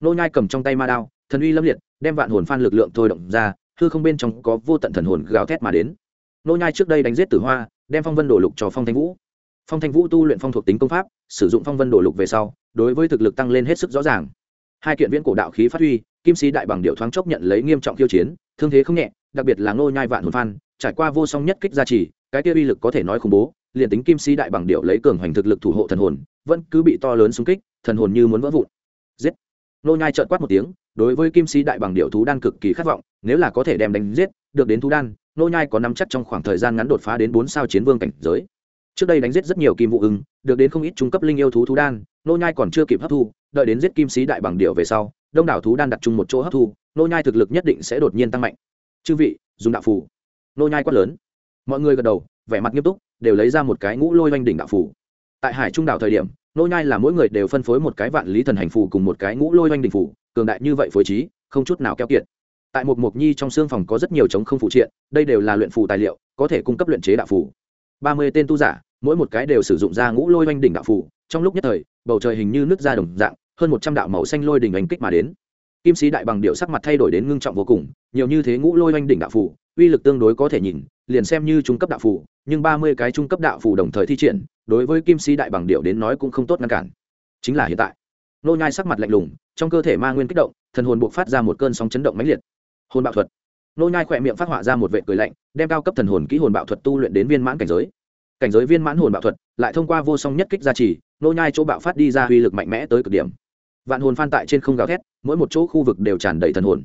Ngô nhai cầm trong tay ma đao, thần uy lâm liệt, đem vạn hồn phan lực lượng thôi động ra, hư không bên trong có vô tận thần hồn gào thét mà đến. Ngô nhai trước đây đánh giết tử hoa, đem phong vân đổ lục cho phong thanh vũ phong thanh vũ tu luyện phong thuộc tính công pháp, sử dụng phong vân đổ lục về sau, đối với thực lực tăng lên hết sức rõ ràng. Hai kiện viễn cổ đạo khí phát huy, kim sĩ đại bằng điệu thoáng chốc nhận lấy nghiêm trọng khiêu chiến, thương thế không nhẹ, đặc biệt là ngô nhai vạn hồn phan, trải qua vô song nhất kích gia trì, cái kia uy lực có thể nói khủng bố, liền tính kim sĩ đại bằng điệu lấy cường hoành thực lực thủ hộ thần hồn, vẫn cứ bị to lớn xung kích, thần hồn như muốn vỡ vụn. Giết! Ngô nhai trợn quát một tiếng, đối với kim sĩ đại bằng điệu thú đan cực kỳ khát vọng, nếu là có thể đem đánh giết, được đến thú đan, ngô nhai có nắm chắc trong khoảng thời gian ngắn đột phá đến bốn sao chiến vương cảnh giới trước đây đánh giết rất nhiều kim vụ ưng, được đến không ít trung cấp linh yêu thú thú đan, nô nhai còn chưa kịp hấp thu, đợi đến giết kim sĩ đại bằng điệu về sau, đông đảo thú đan đặt chung một chỗ hấp thu, nô nhai thực lực nhất định sẽ đột nhiên tăng mạnh. Chư vị, dùng đạo phù. Nô nhai quát lớn. Mọi người gật đầu, vẻ mặt nghiêm túc, đều lấy ra một cái ngũ lôi oanh đỉnh đạo phù. Tại hải trung đảo thời điểm, nô nhai là mỗi người đều phân phối một cái vạn lý thần hành phù cùng một cái ngũ lôi oanh đỉnh phù, cường đại như vậy phối trí, không chút nào keo kiệt. Tại một mục nhi trong xương phòng có rất nhiều chống không phụ triện, đây đều là luyện phù tài liệu, có thể cung cấp luyện chế đạo phù ba mươi tên tu giả, mỗi một cái đều sử dụng ra ngũ lôi oanh đỉnh đạo phủ trong lúc nhất thời, bầu trời hình như nước ra đồng dạng, hơn một trăm đạo màu xanh lôi đỉnh oanh kích mà đến. Kim sĩ đại bằng điệu sắc mặt thay đổi đến ngưng trọng vô cùng, nhiều như thế ngũ lôi oanh đỉnh đạo phủ uy lực tương đối có thể nhìn, liền xem như trung cấp đạo phủ nhưng ba mươi cái trung cấp đạo phủ đồng thời thi triển, đối với kim sĩ đại bằng điệu đến nói cũng không tốt ngăn cản. Chính là hiện tại, nô nhai sắc mặt lạnh lùng, trong cơ thể ma nguyên kích động, thần hồn buộc phát ra một cơn sóng chấn động mãnh liệt. Hồn bạo thuật nô nhai khỏe miệng phát họa ra một vệ cười lạnh, đem cao cấp thần hồn kỹ hồn bạo thuật tu luyện đến viên mãn cảnh giới. Cảnh giới viên mãn hồn bạo thuật, lại thông qua vô song nhất kích gia trì, nô nhai chỗ bạo phát đi ra uy lực mạnh mẽ tới cực điểm. Vạn hồn phan tại trên không gào thét, mỗi một chỗ khu vực đều tràn đầy thần hồn.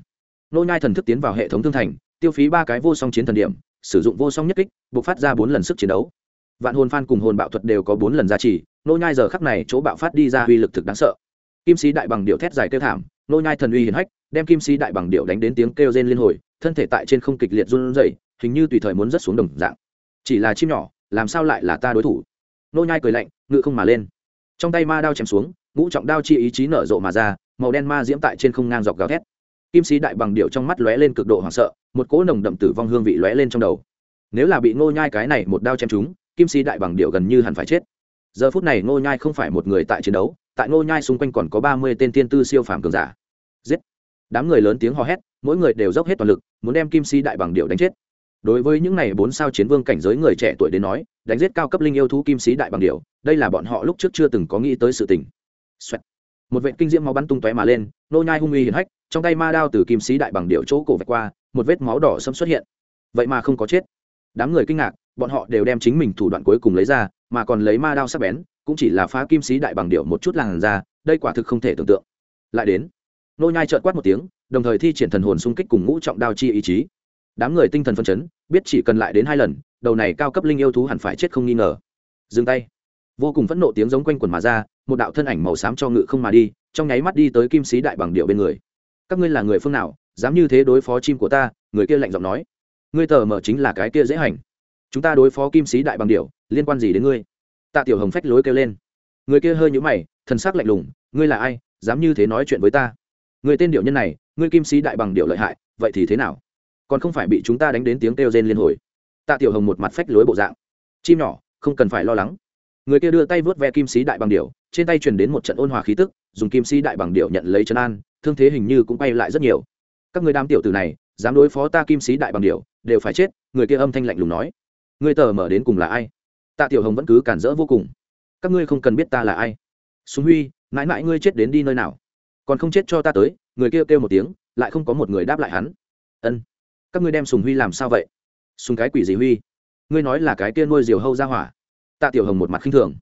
Nô nhai thần thức tiến vào hệ thống thương thành, tiêu phí ba cái vô song chiến thần điểm, sử dụng vô song nhất kích, bộc phát ra bốn lần sức chiến đấu. Vạn hồn phan cùng hồn bạo thuật đều có bốn lần gia trì, nô nhai giờ khắc này chỗ bạo phát đi ra uy lực thực đáng sợ. Kim sĩ đại bằng điệu thét dài kêu thảm, nô nhai thần uy hiển hách, đem kim sĩ đại bằng điệu đánh đến tiếng kêu rên liên hồi thân thể tại trên không kịch liệt run rẩy, hình như tùy thời muốn rớt xuống đồng dạng. Chỉ là chim nhỏ, làm sao lại là ta đối thủ? Nô nhai cười lạnh, ngự không mà lên. Trong tay ma đao chém xuống, ngũ trọng đao chi ý chí nở rộ mà ra, màu đen ma diễm tại trên không ngang dọc gào thét. Kim sĩ đại bằng điệu trong mắt lóe lên cực độ hoảng sợ, một cỗ nồng đậm tử vong hương vị lóe lên trong đầu. Nếu là bị ngô nhai cái này một đao chém trúng, kim sĩ đại bằng điệu gần như hẳn phải chết. Giờ phút này ngô nhai không phải một người tại chiến đấu, tại ngô nhai xung quanh còn có ba mươi tên tiên tư siêu phàm cường giả đám người lớn tiếng hò hét, mỗi người đều dốc hết toàn lực, muốn đem kim sĩ đại bằng điệu đánh chết. Đối với những này bốn sao chiến vương cảnh giới người trẻ tuổi đến nói, đánh giết cao cấp linh yêu thú kim sĩ đại bằng điệu đây là bọn họ lúc trước chưa từng có nghĩ tới sự tình. Xoẹt. một vệ kinh diễm máu bắn tung tóe mà lên, nô nhai hung uy hiển hách, trong tay ma đao từ kim sĩ đại bằng điệu chỗ cổ vạch qua, một vết máu đỏ sẫm xuất hiện. Vậy mà không có chết. Đám người kinh ngạc, bọn họ đều đem chính mình thủ đoạn cuối cùng lấy ra, mà còn lấy ma đao sắc bén, cũng chỉ là phá kim sĩ đại bằng điệu một chút làn ra đây quả thực không thể tưởng tượng. Lại đến nô nhai trợn quát một tiếng, đồng thời thi triển thần hồn xung kích cùng ngũ trọng đao chi ý chí. Đám người tinh thần phân chấn, biết chỉ cần lại đến hai lần, đầu này cao cấp linh yêu thú hẳn phải chết không nghi ngờ. Dừng tay. Vô cùng phẫn nộ tiếng giống quanh quần mà ra, một đạo thân ảnh màu xám cho ngự không mà đi, trong nháy mắt đi tới kim sĩ đại bằng điệu bên người. Các ngươi là người phương nào, dám như thế đối phó chim của ta? Người kia lạnh giọng nói. Ngươi tờ mở chính là cái kia dễ hành. Chúng ta đối phó kim sĩ đại bằng điệu, liên quan gì đến ngươi? Tạ tiểu hồng phách lối kêu lên. Người kia hơi nhũ mày, thần sắc lạnh lùng, ngươi là ai, dám như thế nói chuyện với ta? Người tên điệu nhân này người kim sĩ đại bằng điệu lợi hại, vậy thì thế nào? Còn không phải bị chúng ta đánh đến tiếng kêu rên liên hồi. Tạ tiểu hồng một mặt phách lối bộ dạng. Chim nhỏ, không cần phải lo lắng. Người kia đưa tay vớt ve kim sĩ đại bằng điệu, trên tay truyền đến một trận ôn hòa khí tức, dùng kim sĩ đại bằng điệu nhận lấy chân an, thương thế hình như cũng bay lại rất nhiều. Các người đám tiểu tử này, dám đối phó ta kim sĩ đại bằng điệu, đều phải chết, người kia âm thanh lạnh lùng nói. Người tờ mở đến cùng là ai? Tạ tiểu hồng vẫn cứ cản rỡ vô cùng. Các ngươi không cần biết ta là ai. Súng huy, mãi mãi ngươi chết đến đi nơi nào? Còn không chết cho ta tới, người kia kêu kêu một tiếng, lại không có một người đáp lại hắn. Ân, các ngươi đem sùng huy làm sao vậy? Sùng cái quỷ gì huy? Ngươi nói là cái kia nuôi diều hâu ra hỏa. Tạ tiểu hồng một mặt khinh thường.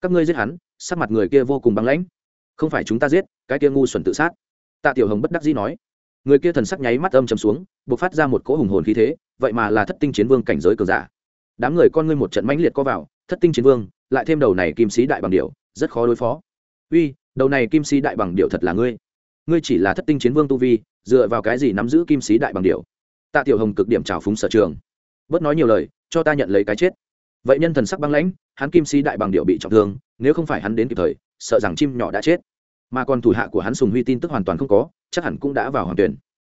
Các ngươi giết hắn, sắc mặt người kia vô cùng băng lãnh. Không phải chúng ta giết, cái kia ngu xuẩn tự sát. Tạ tiểu hồng bất đắc dĩ nói. Người kia thần sắc nháy mắt âm chầm xuống b ộ c phát ra một cỗ hùng hồn khí thế, vậy mà là thất tinh chiến vương cảnh giới cường giả. Đám người con ngươi một trận mãnh liệt co vào, thất tinh chiến vương, lại thêm đầu này kim sĩ đại bằng điệu rất khó đối phó. Uy đầu này kim sĩ đại bằng điệu thật là ngươi. Ngươi chỉ là thất tinh chiến vương tu vi, dựa vào cái gì nắm giữ kim sĩ đại bằng điệu tạ tiểu hồng cực điểm trào phúng sở trường. Bớt nói nhiều lời, cho ta nhận lấy cái chết. Vậy nhân thần sắc băng lãnh, hắn kim sĩ đại bằng điệu bị trọng thương, nếu không phải hắn đến kịp thời, sợ rằng chim nhỏ đã chết. Mà còn thủ hạ của hắn sùng huy tin tức hoàn toàn không có, chắc hẳn cũng đã vào hoàn tuyển.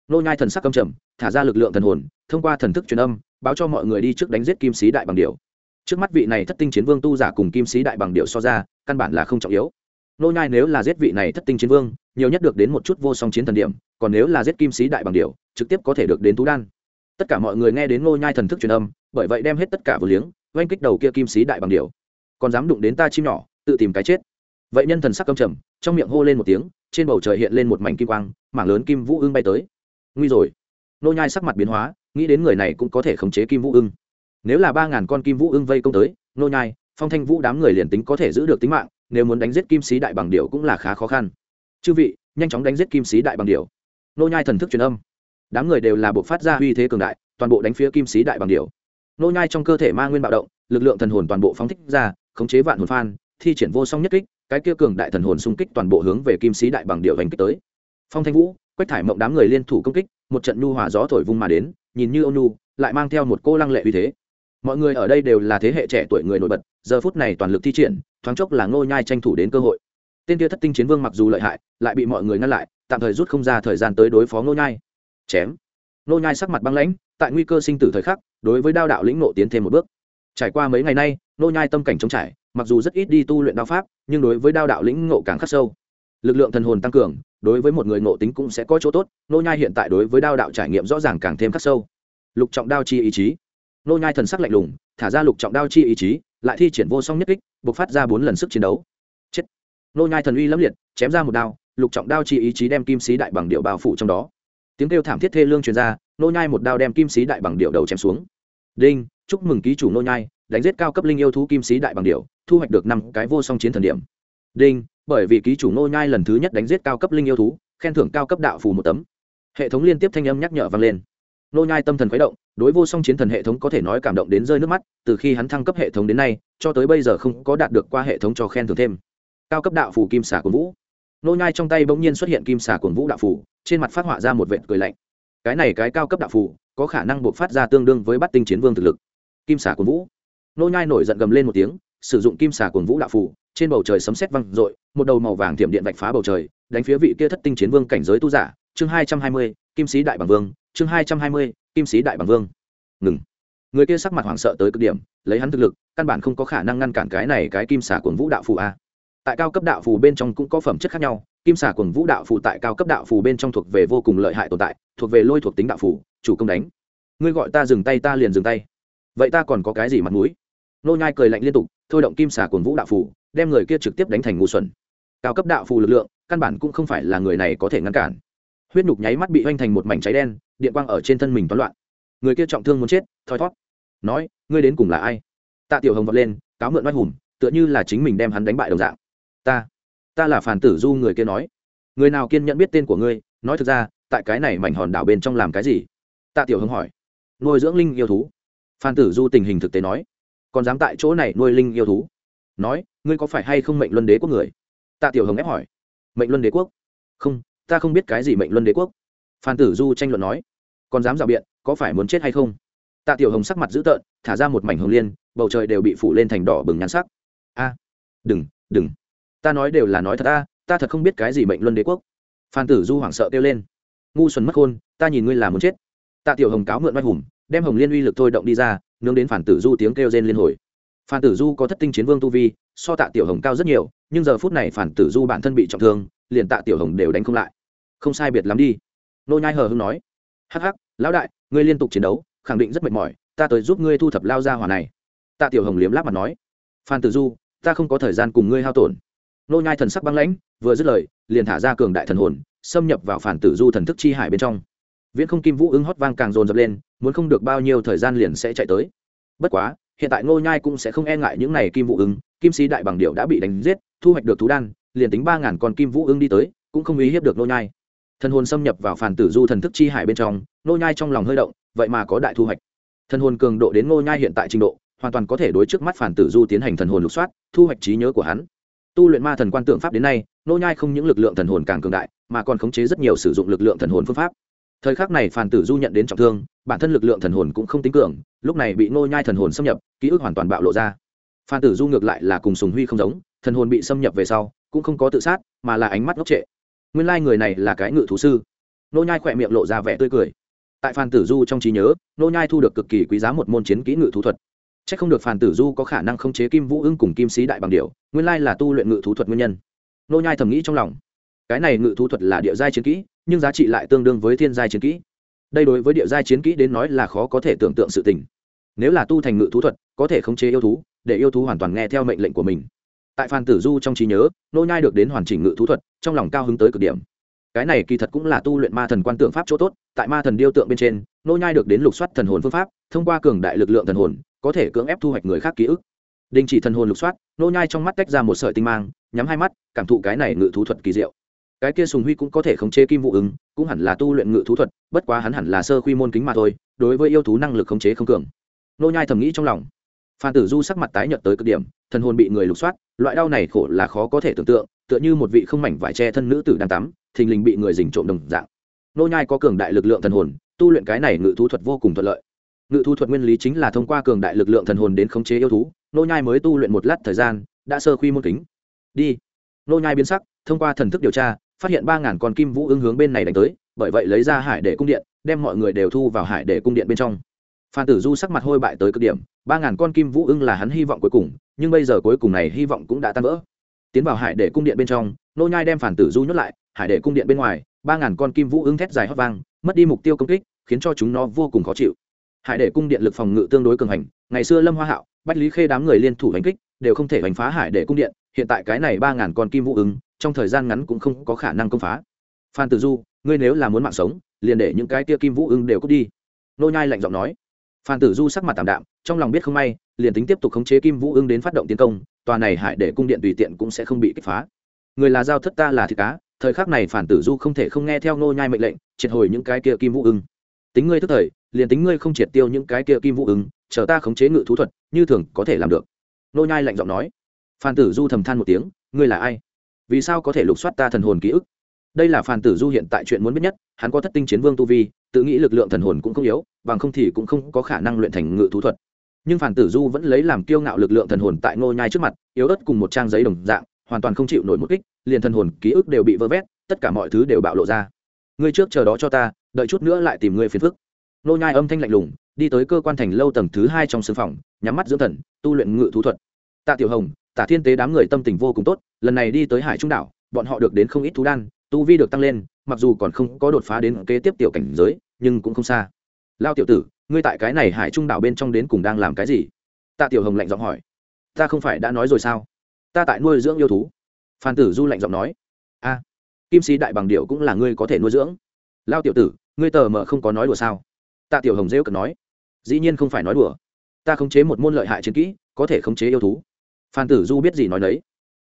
Nô nhai thần sắc căm trầm, thả ra lực lượng thần hồn, thông qua thần thức truyền âm, báo cho mọi người đi trước đánh giết kim sĩ đại bằng điệu trước mắt vị này thất tinh chiến vương tu giả cùng kim sĩ đại bằng điệu so ra, căn bản là không trọng yếu nô nhai nếu là giết vị này thất tinh chiến vương, nhiều nhất được đến một chút vô song chiến thần điểm, còn nếu là giết kim sĩ đại bằng điệu trực tiếp có thể được đến tú đan. Tất cả mọi người nghe đến nô nhai thần thức truyền âm, bởi vậy đem hết tất cả vừa liếng, oanh kích đầu kia kim sĩ đại bằng điệu còn dám đụng đến ta chim nhỏ, tự tìm cái chết. Vậy nhân thần sắc căm trầm, trong miệng hô lên một tiếng, trên bầu trời hiện lên một mảnh kim quang, mảng lớn kim vũ ưng bay tới. Nguy rồi. Nô nhai sắc mặt biến hóa, nghĩ đến người này cũng có thể khống chế kim vũ ưng. Nếu là ba ngàn con kim vũ ưng vây công tới nô nhai, phong thanh vũ đám người liền tính có thể giữ được tính mạng nếu muốn đánh giết kim sĩ đại bằng điệu cũng là khá khó khăn. Chư vị, nhanh chóng đánh giết kim sĩ đại bằng điệu nô nhai thần thức truyền âm. Đám người đều là bộ phát ra uy thế cường đại, toàn bộ đánh phía kim sĩ đại bằng điệu nô nhai trong cơ thể ma nguyên bạo động, lực lượng thần hồn toàn bộ phóng thích ra, khống chế vạn hồn phan, thi triển vô song nhất kích, cái kia cường đại thần hồn xung kích toàn bộ hướng về kim sĩ đại bằng điệu đánh kích tới. Phong thanh vũ, quách thải mộng đám người liên thủ công kích, một trận nhu hòa gió thổi vung mà đến, nhìn như ôn nhu, lại mang theo một cô lăng lệ uy thế mọi người ở đây đều là thế hệ trẻ tuổi người nổi bật, giờ phút này toàn lực thi triển, thoáng chốc là ngô nhai tranh thủ đến cơ hội. Tên kia thất tinh chiến vương mặc dù lợi hại, lại bị mọi người ngăn lại, tạm thời rút không ra thời gian tới đối phó ngô nhai. Chém. Ngô nhai sắc mặt băng lãnh, tại nguy cơ sinh tử thời khắc, đối với đao đạo lĩnh nộ tiến thêm một bước. Trải qua mấy ngày nay, ngô nhai tâm cảnh chống trải, mặc dù rất ít đi tu luyện đao pháp, nhưng đối với đao đạo lĩnh ngộ càng khắc sâu. Lực lượng thần hồn tăng cường, đối với một người ngộ tính cũng sẽ có chỗ tốt nô nhai hiện tại đối với đao đạo trải nghiệm rõ ràng càng thêm khắc sâu. Lục trọng đao chi ý chí nô nhai thần sắc lạnh lùng, thả ra lục trọng đao chi ý chí, lại thi triển vô song nhất kích, bộc phát ra bốn lần sức chiến đấu. Chết. Nô nhai thần uy lẫm liệt, chém ra một đao, lục trọng đao chi ý chí đem kim sĩ đại bằng điệu bao phủ trong đó. Tiếng kêu thảm thiết thê lương truyền ra, nô nhai một đao đem kim sĩ đại bằng điệu đầu chém xuống. Đinh, chúc mừng ký chủ nô nhai, đánh giết cao cấp linh yêu thú kim sĩ đại bằng điệu, thu hoạch được năm cái vô song chiến thần điểm. Đinh, bởi vì ký chủ nô nhai lần thứ nhất đánh giết cao cấp linh yêu thú, khen thưởng cao cấp đạo phù một tấm. Hệ thống liên tiếp thanh âm nhắc nhở vang lên nô nhai tâm thần khuấy động, đối vô song chiến thần hệ thống có thể nói cảm động đến rơi nước mắt, từ khi hắn thăng cấp hệ thống đến nay, cho tới bây giờ không có đạt được qua hệ thống cho khen thưởng thêm. Cao cấp đạo phù kim xà cuồng vũ. Nô nhai trong tay bỗng nhiên xuất hiện kim xà cuồng vũ đạo phù, trên mặt phát họa ra một vệt cười lạnh. Cái này cái cao cấp đạo phù, có khả năng buộc phát ra tương đương với bắt tinh chiến vương thực lực. Kim xà cuồng vũ. Nô nhai nổi giận gầm lên một tiếng, sử dụng kim xà cuồng vũ đạo phù, trên bầu trời sấm sét vang rội một đầu màu vàng tiệm điện vạch phá bầu trời, đánh phía vị kia thất tinh chiến vương cảnh giới tu giả. Chương hai trăm hai mươi, kim sĩ đại bằng vương chương hai trăm hai mươi, kim sĩ đại bằng vương. Ngừng. Người kia sắc mặt hoảng sợ tới cực điểm, lấy hắn thực lực, căn bản không có khả năng ngăn cản cái này cái kim xà cuồng vũ đạo phù a. Tại cao cấp đạo phù bên trong cũng có phẩm chất khác nhau, kim xà cuồng vũ đạo phù tại cao cấp đạo phù bên trong thuộc về vô cùng lợi hại tồn tại, thuộc về lôi thuộc tính đạo phù, chủ công đánh. Ngươi gọi ta dừng tay, ta liền dừng tay. Vậy ta còn có cái gì mặt mũi? Nô nhai cười lạnh liên tục, thôi động kim xà cuồng vũ đạo phù, đem người kia trực tiếp đánh thành ngu xuẩn. Cao cấp đạo phù lực lượng, căn bản cũng không phải là người này có thể ngăn cản. Huyết nhục nháy mắt bị hoành thành một mảnh cháy đen điện quang ở trên thân mình toán loạn. Người kia trọng thương muốn chết, thoi thót nói, ngươi đến cùng là ai? Tạ tiểu hồng vọt lên, cáo mượn oai hùng, tựa như là chính mình đem hắn đánh bại đồng dạng. Ta ta là phản tử du người kia nói. Người nào kiên nhận biết tên của ngươi? Nói thực ra, tại cái này mảnh hòn đảo bên trong làm cái gì? Tạ tiểu hồng hỏi. Nuôi dưỡng linh yêu thú. Phan tử du tình hình thực tế nói. Còn dám tại chỗ này nuôi linh yêu thú? Nói, ngươi có phải hay không mệnh luân đế quốc người? Tạ tiểu hồng ép hỏi. Mệnh luân đế quốc? Không, ta không biết cái gì mệnh luân đế quốc. Phan tử du tranh luận nói còn dám rào biện, có phải muốn chết hay không? Tạ tiểu hồng sắc mặt dữ tợn, thả ra một mảnh hồng liên, bầu trời đều bị phủ lên thành đỏ bừng nhắn sắc. A, đừng đừng. Ta nói đều là nói thật ta ta thật không biết cái gì mệnh luân đế quốc. Phan tử du hoảng sợ kêu lên. Ngu xuẩn mất khôn, ta nhìn ngươi là muốn chết. Tạ tiểu hồng cáo mượn oai hùng, đem hồng liên uy lực thôi động đi ra, nướng đến phản tử du tiếng kêu rên liên hồi. Phản tử du có thất tinh chiến vương tu vi, so tạ tiểu hồng cao rất nhiều, nhưng giờ phút này phản tử du bản thân bị trọng thương, liền tạ tiểu hồng đều đánh không lại. Không sai biệt lắm đi. Nô nhai hờ hưng nói hắc hắc, lão đại, ngươi liên tục chiến đấu, khẳng định rất mệt mỏi, ta tới giúp ngươi thu thập lao ra hỏa này. Tạ tiểu hồng liếm láp mặt nói. Phan tử du, ta không có thời gian cùng ngươi hao tổn. Nô nhai thần sắc băng lãnh, vừa dứt lời, liền thả ra cường đại thần hồn, xâm nhập vào phản tử du thần thức chi hải bên trong. Viễn không kim vũ ứng hót vang càng dồn dập lên, muốn không được bao nhiêu thời gian liền sẽ chạy tới. Bất quá, hiện tại ngô nhai cũng sẽ không e ngại những này kim vũ ứng, kim sĩ đại bằng điệu đã bị đánh giết, thu hoạch được thú đan, liền tính ba ngàn con kim vũ ứng đi tới, cũng không uy hiếp được nô nhai thần hồn xâm nhập vào phản tử du thần thức chi hải bên trong nô nhai trong lòng hơi động, vậy mà có đại thu hoạch. Thần hồn cường độ đến nô nhai hiện tại trình độ, hoàn toàn có thể đối trước mắt phản tử du tiến hành thần hồn lục soát, thu hoạch trí nhớ của hắn. Tu luyện ma thần quan tượng pháp đến nay nô nhai không những lực lượng thần hồn càng cường đại, mà còn khống chế rất nhiều sử dụng lực lượng thần hồn phương pháp. Thời khắc này phản tử du nhận đến trọng thương, bản thân lực lượng thần hồn cũng không tính cường, lúc này bị nô nhai thần hồn xâm nhập, ký ức hoàn toàn bạo lộ ra. Phan tử du ngược lại là cùng sùng huy không giống, thần hồn bị xâm nhập về sau, cũng không có tự sát, mà là ánh mắt ngốc trệ nguyên lai người này là cái ngự thú sư. Nô nhai khỏe miệng lộ ra vẻ tươi cười. Tại phan tử du trong trí nhớ, nô nhai thu được cực kỳ quý giá một môn chiến kỹ ngự thú thuật. Chắc không được phan tử du có khả năng không chế kim vũ ưng cùng kim sĩ đại bằng điểu, nguyên lai là tu luyện ngự thú thuật nguyên nhân. Nô nhai thầm nghĩ trong lòng. Cái này ngự thú thuật là địa giai chiến kỹ, nhưng giá trị lại tương đương với thiên giai chiến kỹ. Đây đối với địa giai chiến kỹ đến nói là khó có thể tưởng tượng sự tình. Nếu là tu thành ngự thú thuật, có thể khống chế yêu thú, để yêu thú hoàn toàn nghe theo mệnh lệnh của mình tại phan tử du trong trí nhớ, nô nhai được đến hoàn chỉnh ngự thú thuật, trong lòng cao hứng tới cực điểm. Cái này kỳ thật cũng là tu luyện ma thần quan tượng pháp chỗ tốt, tại ma thần điêu tượng bên trên, nô nhai được đến lục soát thần hồn phương pháp, thông qua cường đại lực lượng thần hồn, có thể cưỡng ép thu hoạch người khác ký ức. Đình chỉ thần hồn lục soát, nô nhai trong mắt tách ra một sợi tinh mang, nhắm hai mắt, cảm thụ cái này ngự thú thuật kỳ diệu. Cái kia sùng huy cũng có thể khống chế kim vụ ứng, cũng hẳn là tu luyện ngự thú thuật, bất quá hắn hẳn là sơ quy môn kính mà thôi, đối với yêu thú năng lực khống chế không cường. Nô nhai thầm nghĩ trong lòng phan tử du sắc mặt tái nhợt tới cực điểm, thần hồn bị người lục soát, loại đau này khổ là khó có thể tưởng tượng, tựa như một vị không mảnh vải che thân nữ tử đang tắm, thình lình bị người dình trộm đồng dạng. Nô nhai có cường đại lực lượng thần hồn, tu luyện cái này ngự thú thuật vô cùng thuận lợi. Ngự thú thuật nguyên lý chính là thông qua cường đại lực lượng thần hồn đến khống chế yêu thú, nô nhai mới tu luyện một lát thời gian, đã sơ quy môn kính. Đi. Nô nhai biến sắc, thông qua thần thức điều tra, phát hiện ba ngàn con kim vũ ứng hướng bên này đánh tới, bởi vậy lấy ra hải để cung điện, đem mọi người đều thu vào hải để cung điện bên trong. Phan tử du sắc mặt hôi bại tới cực điểm ba ngàn con kim vũ ưng là hắn hy vọng cuối cùng, nhưng bây giờ cuối cùng này hy vọng cũng đã tan vỡ. Tiến vào hải để cung điện bên trong, nô nhai đem phản tử du nhốt lại, hải để cung điện bên ngoài, ba ngàn con kim vũ ưng thét dài hót vang, mất đi mục tiêu công kích, khiến cho chúng nó vô cùng khó chịu. Hải để cung điện lực phòng ngự tương đối cường hành, ngày xưa lâm hoa hạo, bách lý khê đám người liên thủ đánh kích, đều không thể đánh phá hải để cung điện, hiện tại cái này ba ngàn con kim vũ ưng, trong thời gian ngắn cũng không có khả năng công phá. Phan tử du, ngươi nếu là muốn mạng sống, liền để những cái tia kim vũ ưng đều cút đi. Nô nhai lạnh giọng nói phan tử du sắc mặt tạm đạm, trong lòng biết không may, liền tính tiếp tục khống chế kim vũ ưng đến phát động tiến công, tòa này hại để cung điện tùy tiện cũng sẽ không bị kích phá. Người là giao thất ta là thịt cá, thời khắc này phản tử du không thể không nghe theo nô nhai mệnh lệnh, triệt hồi những cái kia kim vũ ưng. Tính ngươi tức thời, liền tính ngươi không triệt tiêu những cái kia kim vũ ưng, chờ ta khống chế ngự thú thuật, như thường có thể làm được. Nô nhai lạnh giọng nói. Phan tử du thầm than một tiếng, ngươi là ai? Vì sao có thể lục soát ta thần hồn ký ức? Đây là phàn tử du hiện tại chuyện muốn biết nhất, hắn có thất tinh chiến vương tu vi, tự nghĩ lực lượng thần hồn cũng không yếu, bằng không thì cũng không có khả năng luyện thành ngự thú thuật. Nhưng phàn tử du vẫn lấy làm kiêu ngạo lực lượng thần hồn tại ngô nhai trước mặt, yếu ớt cùng một trang giấy đồng dạng, hoàn toàn không chịu nổi một kích, liền thần hồn, ký ức đều bị vỡ vét, tất cả mọi thứ đều bạo lộ ra. Ngươi trước chờ đó cho ta, đợi chút nữa lại tìm ngươi phiền phức. Ngô nhai âm thanh lạnh lùng, đi tới cơ quan thành lâu tầng thứ hai trong sương phòng, nhắm mắt dưỡng thần, tu luyện ngự thú thuật. Tạ tiểu hồng, Tạ thiên tế đám người tâm tình vô cùng tốt, lần này đi tới hải trung đảo, bọn họ được đến không ít thú đan tu vi được tăng lên, mặc dù còn không có đột phá đến kế tiếp tiểu cảnh giới, nhưng cũng không xa. Lao tiểu tử, ngươi tại cái này hải trung đảo bên trong đến cùng đang làm cái gì? Tạ tiểu hồng lạnh giọng hỏi. Ta không phải đã nói rồi sao? Ta tại nuôi dưỡng yêu thú. Phan tử du lạnh giọng nói. A, kim sĩ đại bằng điệu cũng là ngươi có thể nuôi dưỡng. Lao tiểu tử, ngươi tờ mờ không có nói đùa sao? Tạ tiểu hồng rêu cần nói. Dĩ nhiên không phải nói đùa. Ta khống chế một môn lợi hại chiến kỹ, có thể khống chế yêu thú. Phan tử du biết gì nói đấy.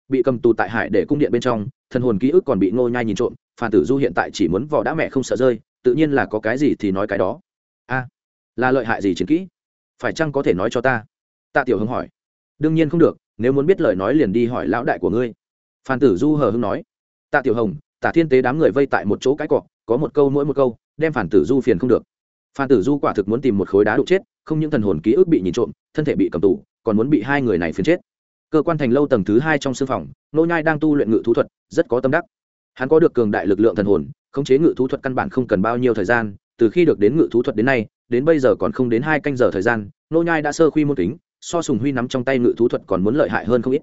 Bị cầm tù tại hải để cung điện bên trong thần hồn ký ức còn bị ngô nhai nhìn trộm, phan tử du hiện tại chỉ muốn vò đã mẹ không sợ rơi, tự nhiên là có cái gì thì nói cái đó. A, là lợi hại gì chiến kỹ? Phải chăng có thể nói cho ta? Tạ tiểu hưng hỏi. Đương nhiên không được, nếu muốn biết lời nói liền đi hỏi lão đại của ngươi. Phan tử du hờ hưng nói. Tạ tiểu hồng, tạ thiên tế đám người vây tại một chỗ cái cọ, có một câu mỗi một câu, đem Phan tử du phiền không được. Phan tử du quả thực muốn tìm một khối đá đục chết, không những thần hồn ký ức bị nhìn trộm, thân thể bị cầm tù, còn muốn bị hai người này phiền chết cơ quan thành lâu tầng thứ hai trong sương phòng nô nhai đang tu luyện ngự thú thuật, rất có tâm đắc. Hắn có được cường đại lực lượng thần hồn, khống chế ngự thú thuật căn bản không cần bao nhiêu thời gian, từ khi được đến ngự thú thuật đến nay, đến bây giờ còn không đến hai canh giờ thời gian nô nhai đã sơ khuy môn kính, so sùng huy nắm trong tay ngự thú thuật còn muốn lợi hại hơn không ít.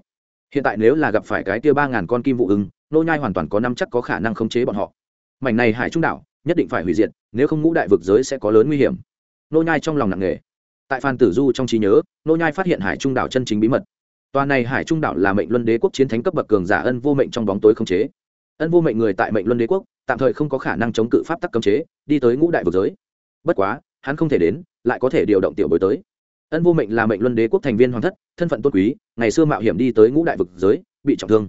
Hiện tại nếu là gặp phải cái kia ba ngàn con kim vụ ưng nô nhai hoàn toàn có năm chắc có khả năng khống chế bọn họ. Mảnh này hải trung đảo, nhất định phải hủy diệt, nếu không ngũ đại vực giới sẽ có lớn nguy hiểm. Nô nhai trong lòng nặng nề. Tại phan tử du trong trí nhớ nô nhai phát hiện hải trung đảo chân chính bí mật tòa này hải trung đảo là mệnh luân đế quốc chiến thánh cấp bậc cường giả ân vô mệnh trong bóng tối không chế. Ân vô mệnh người tại mệnh luân đế quốc, tạm thời không có khả năng chống cự pháp tắc cấm chế, đi tới ngũ đại vực giới. Bất quá, hắn không thể đến, lại có thể điều động tiểu bối tới. Ân vô mệnh là mệnh luân đế quốc thành viên hoàng thất, thân phận tôn quý, ngày xưa mạo hiểm đi tới ngũ đại vực giới, bị trọng thương.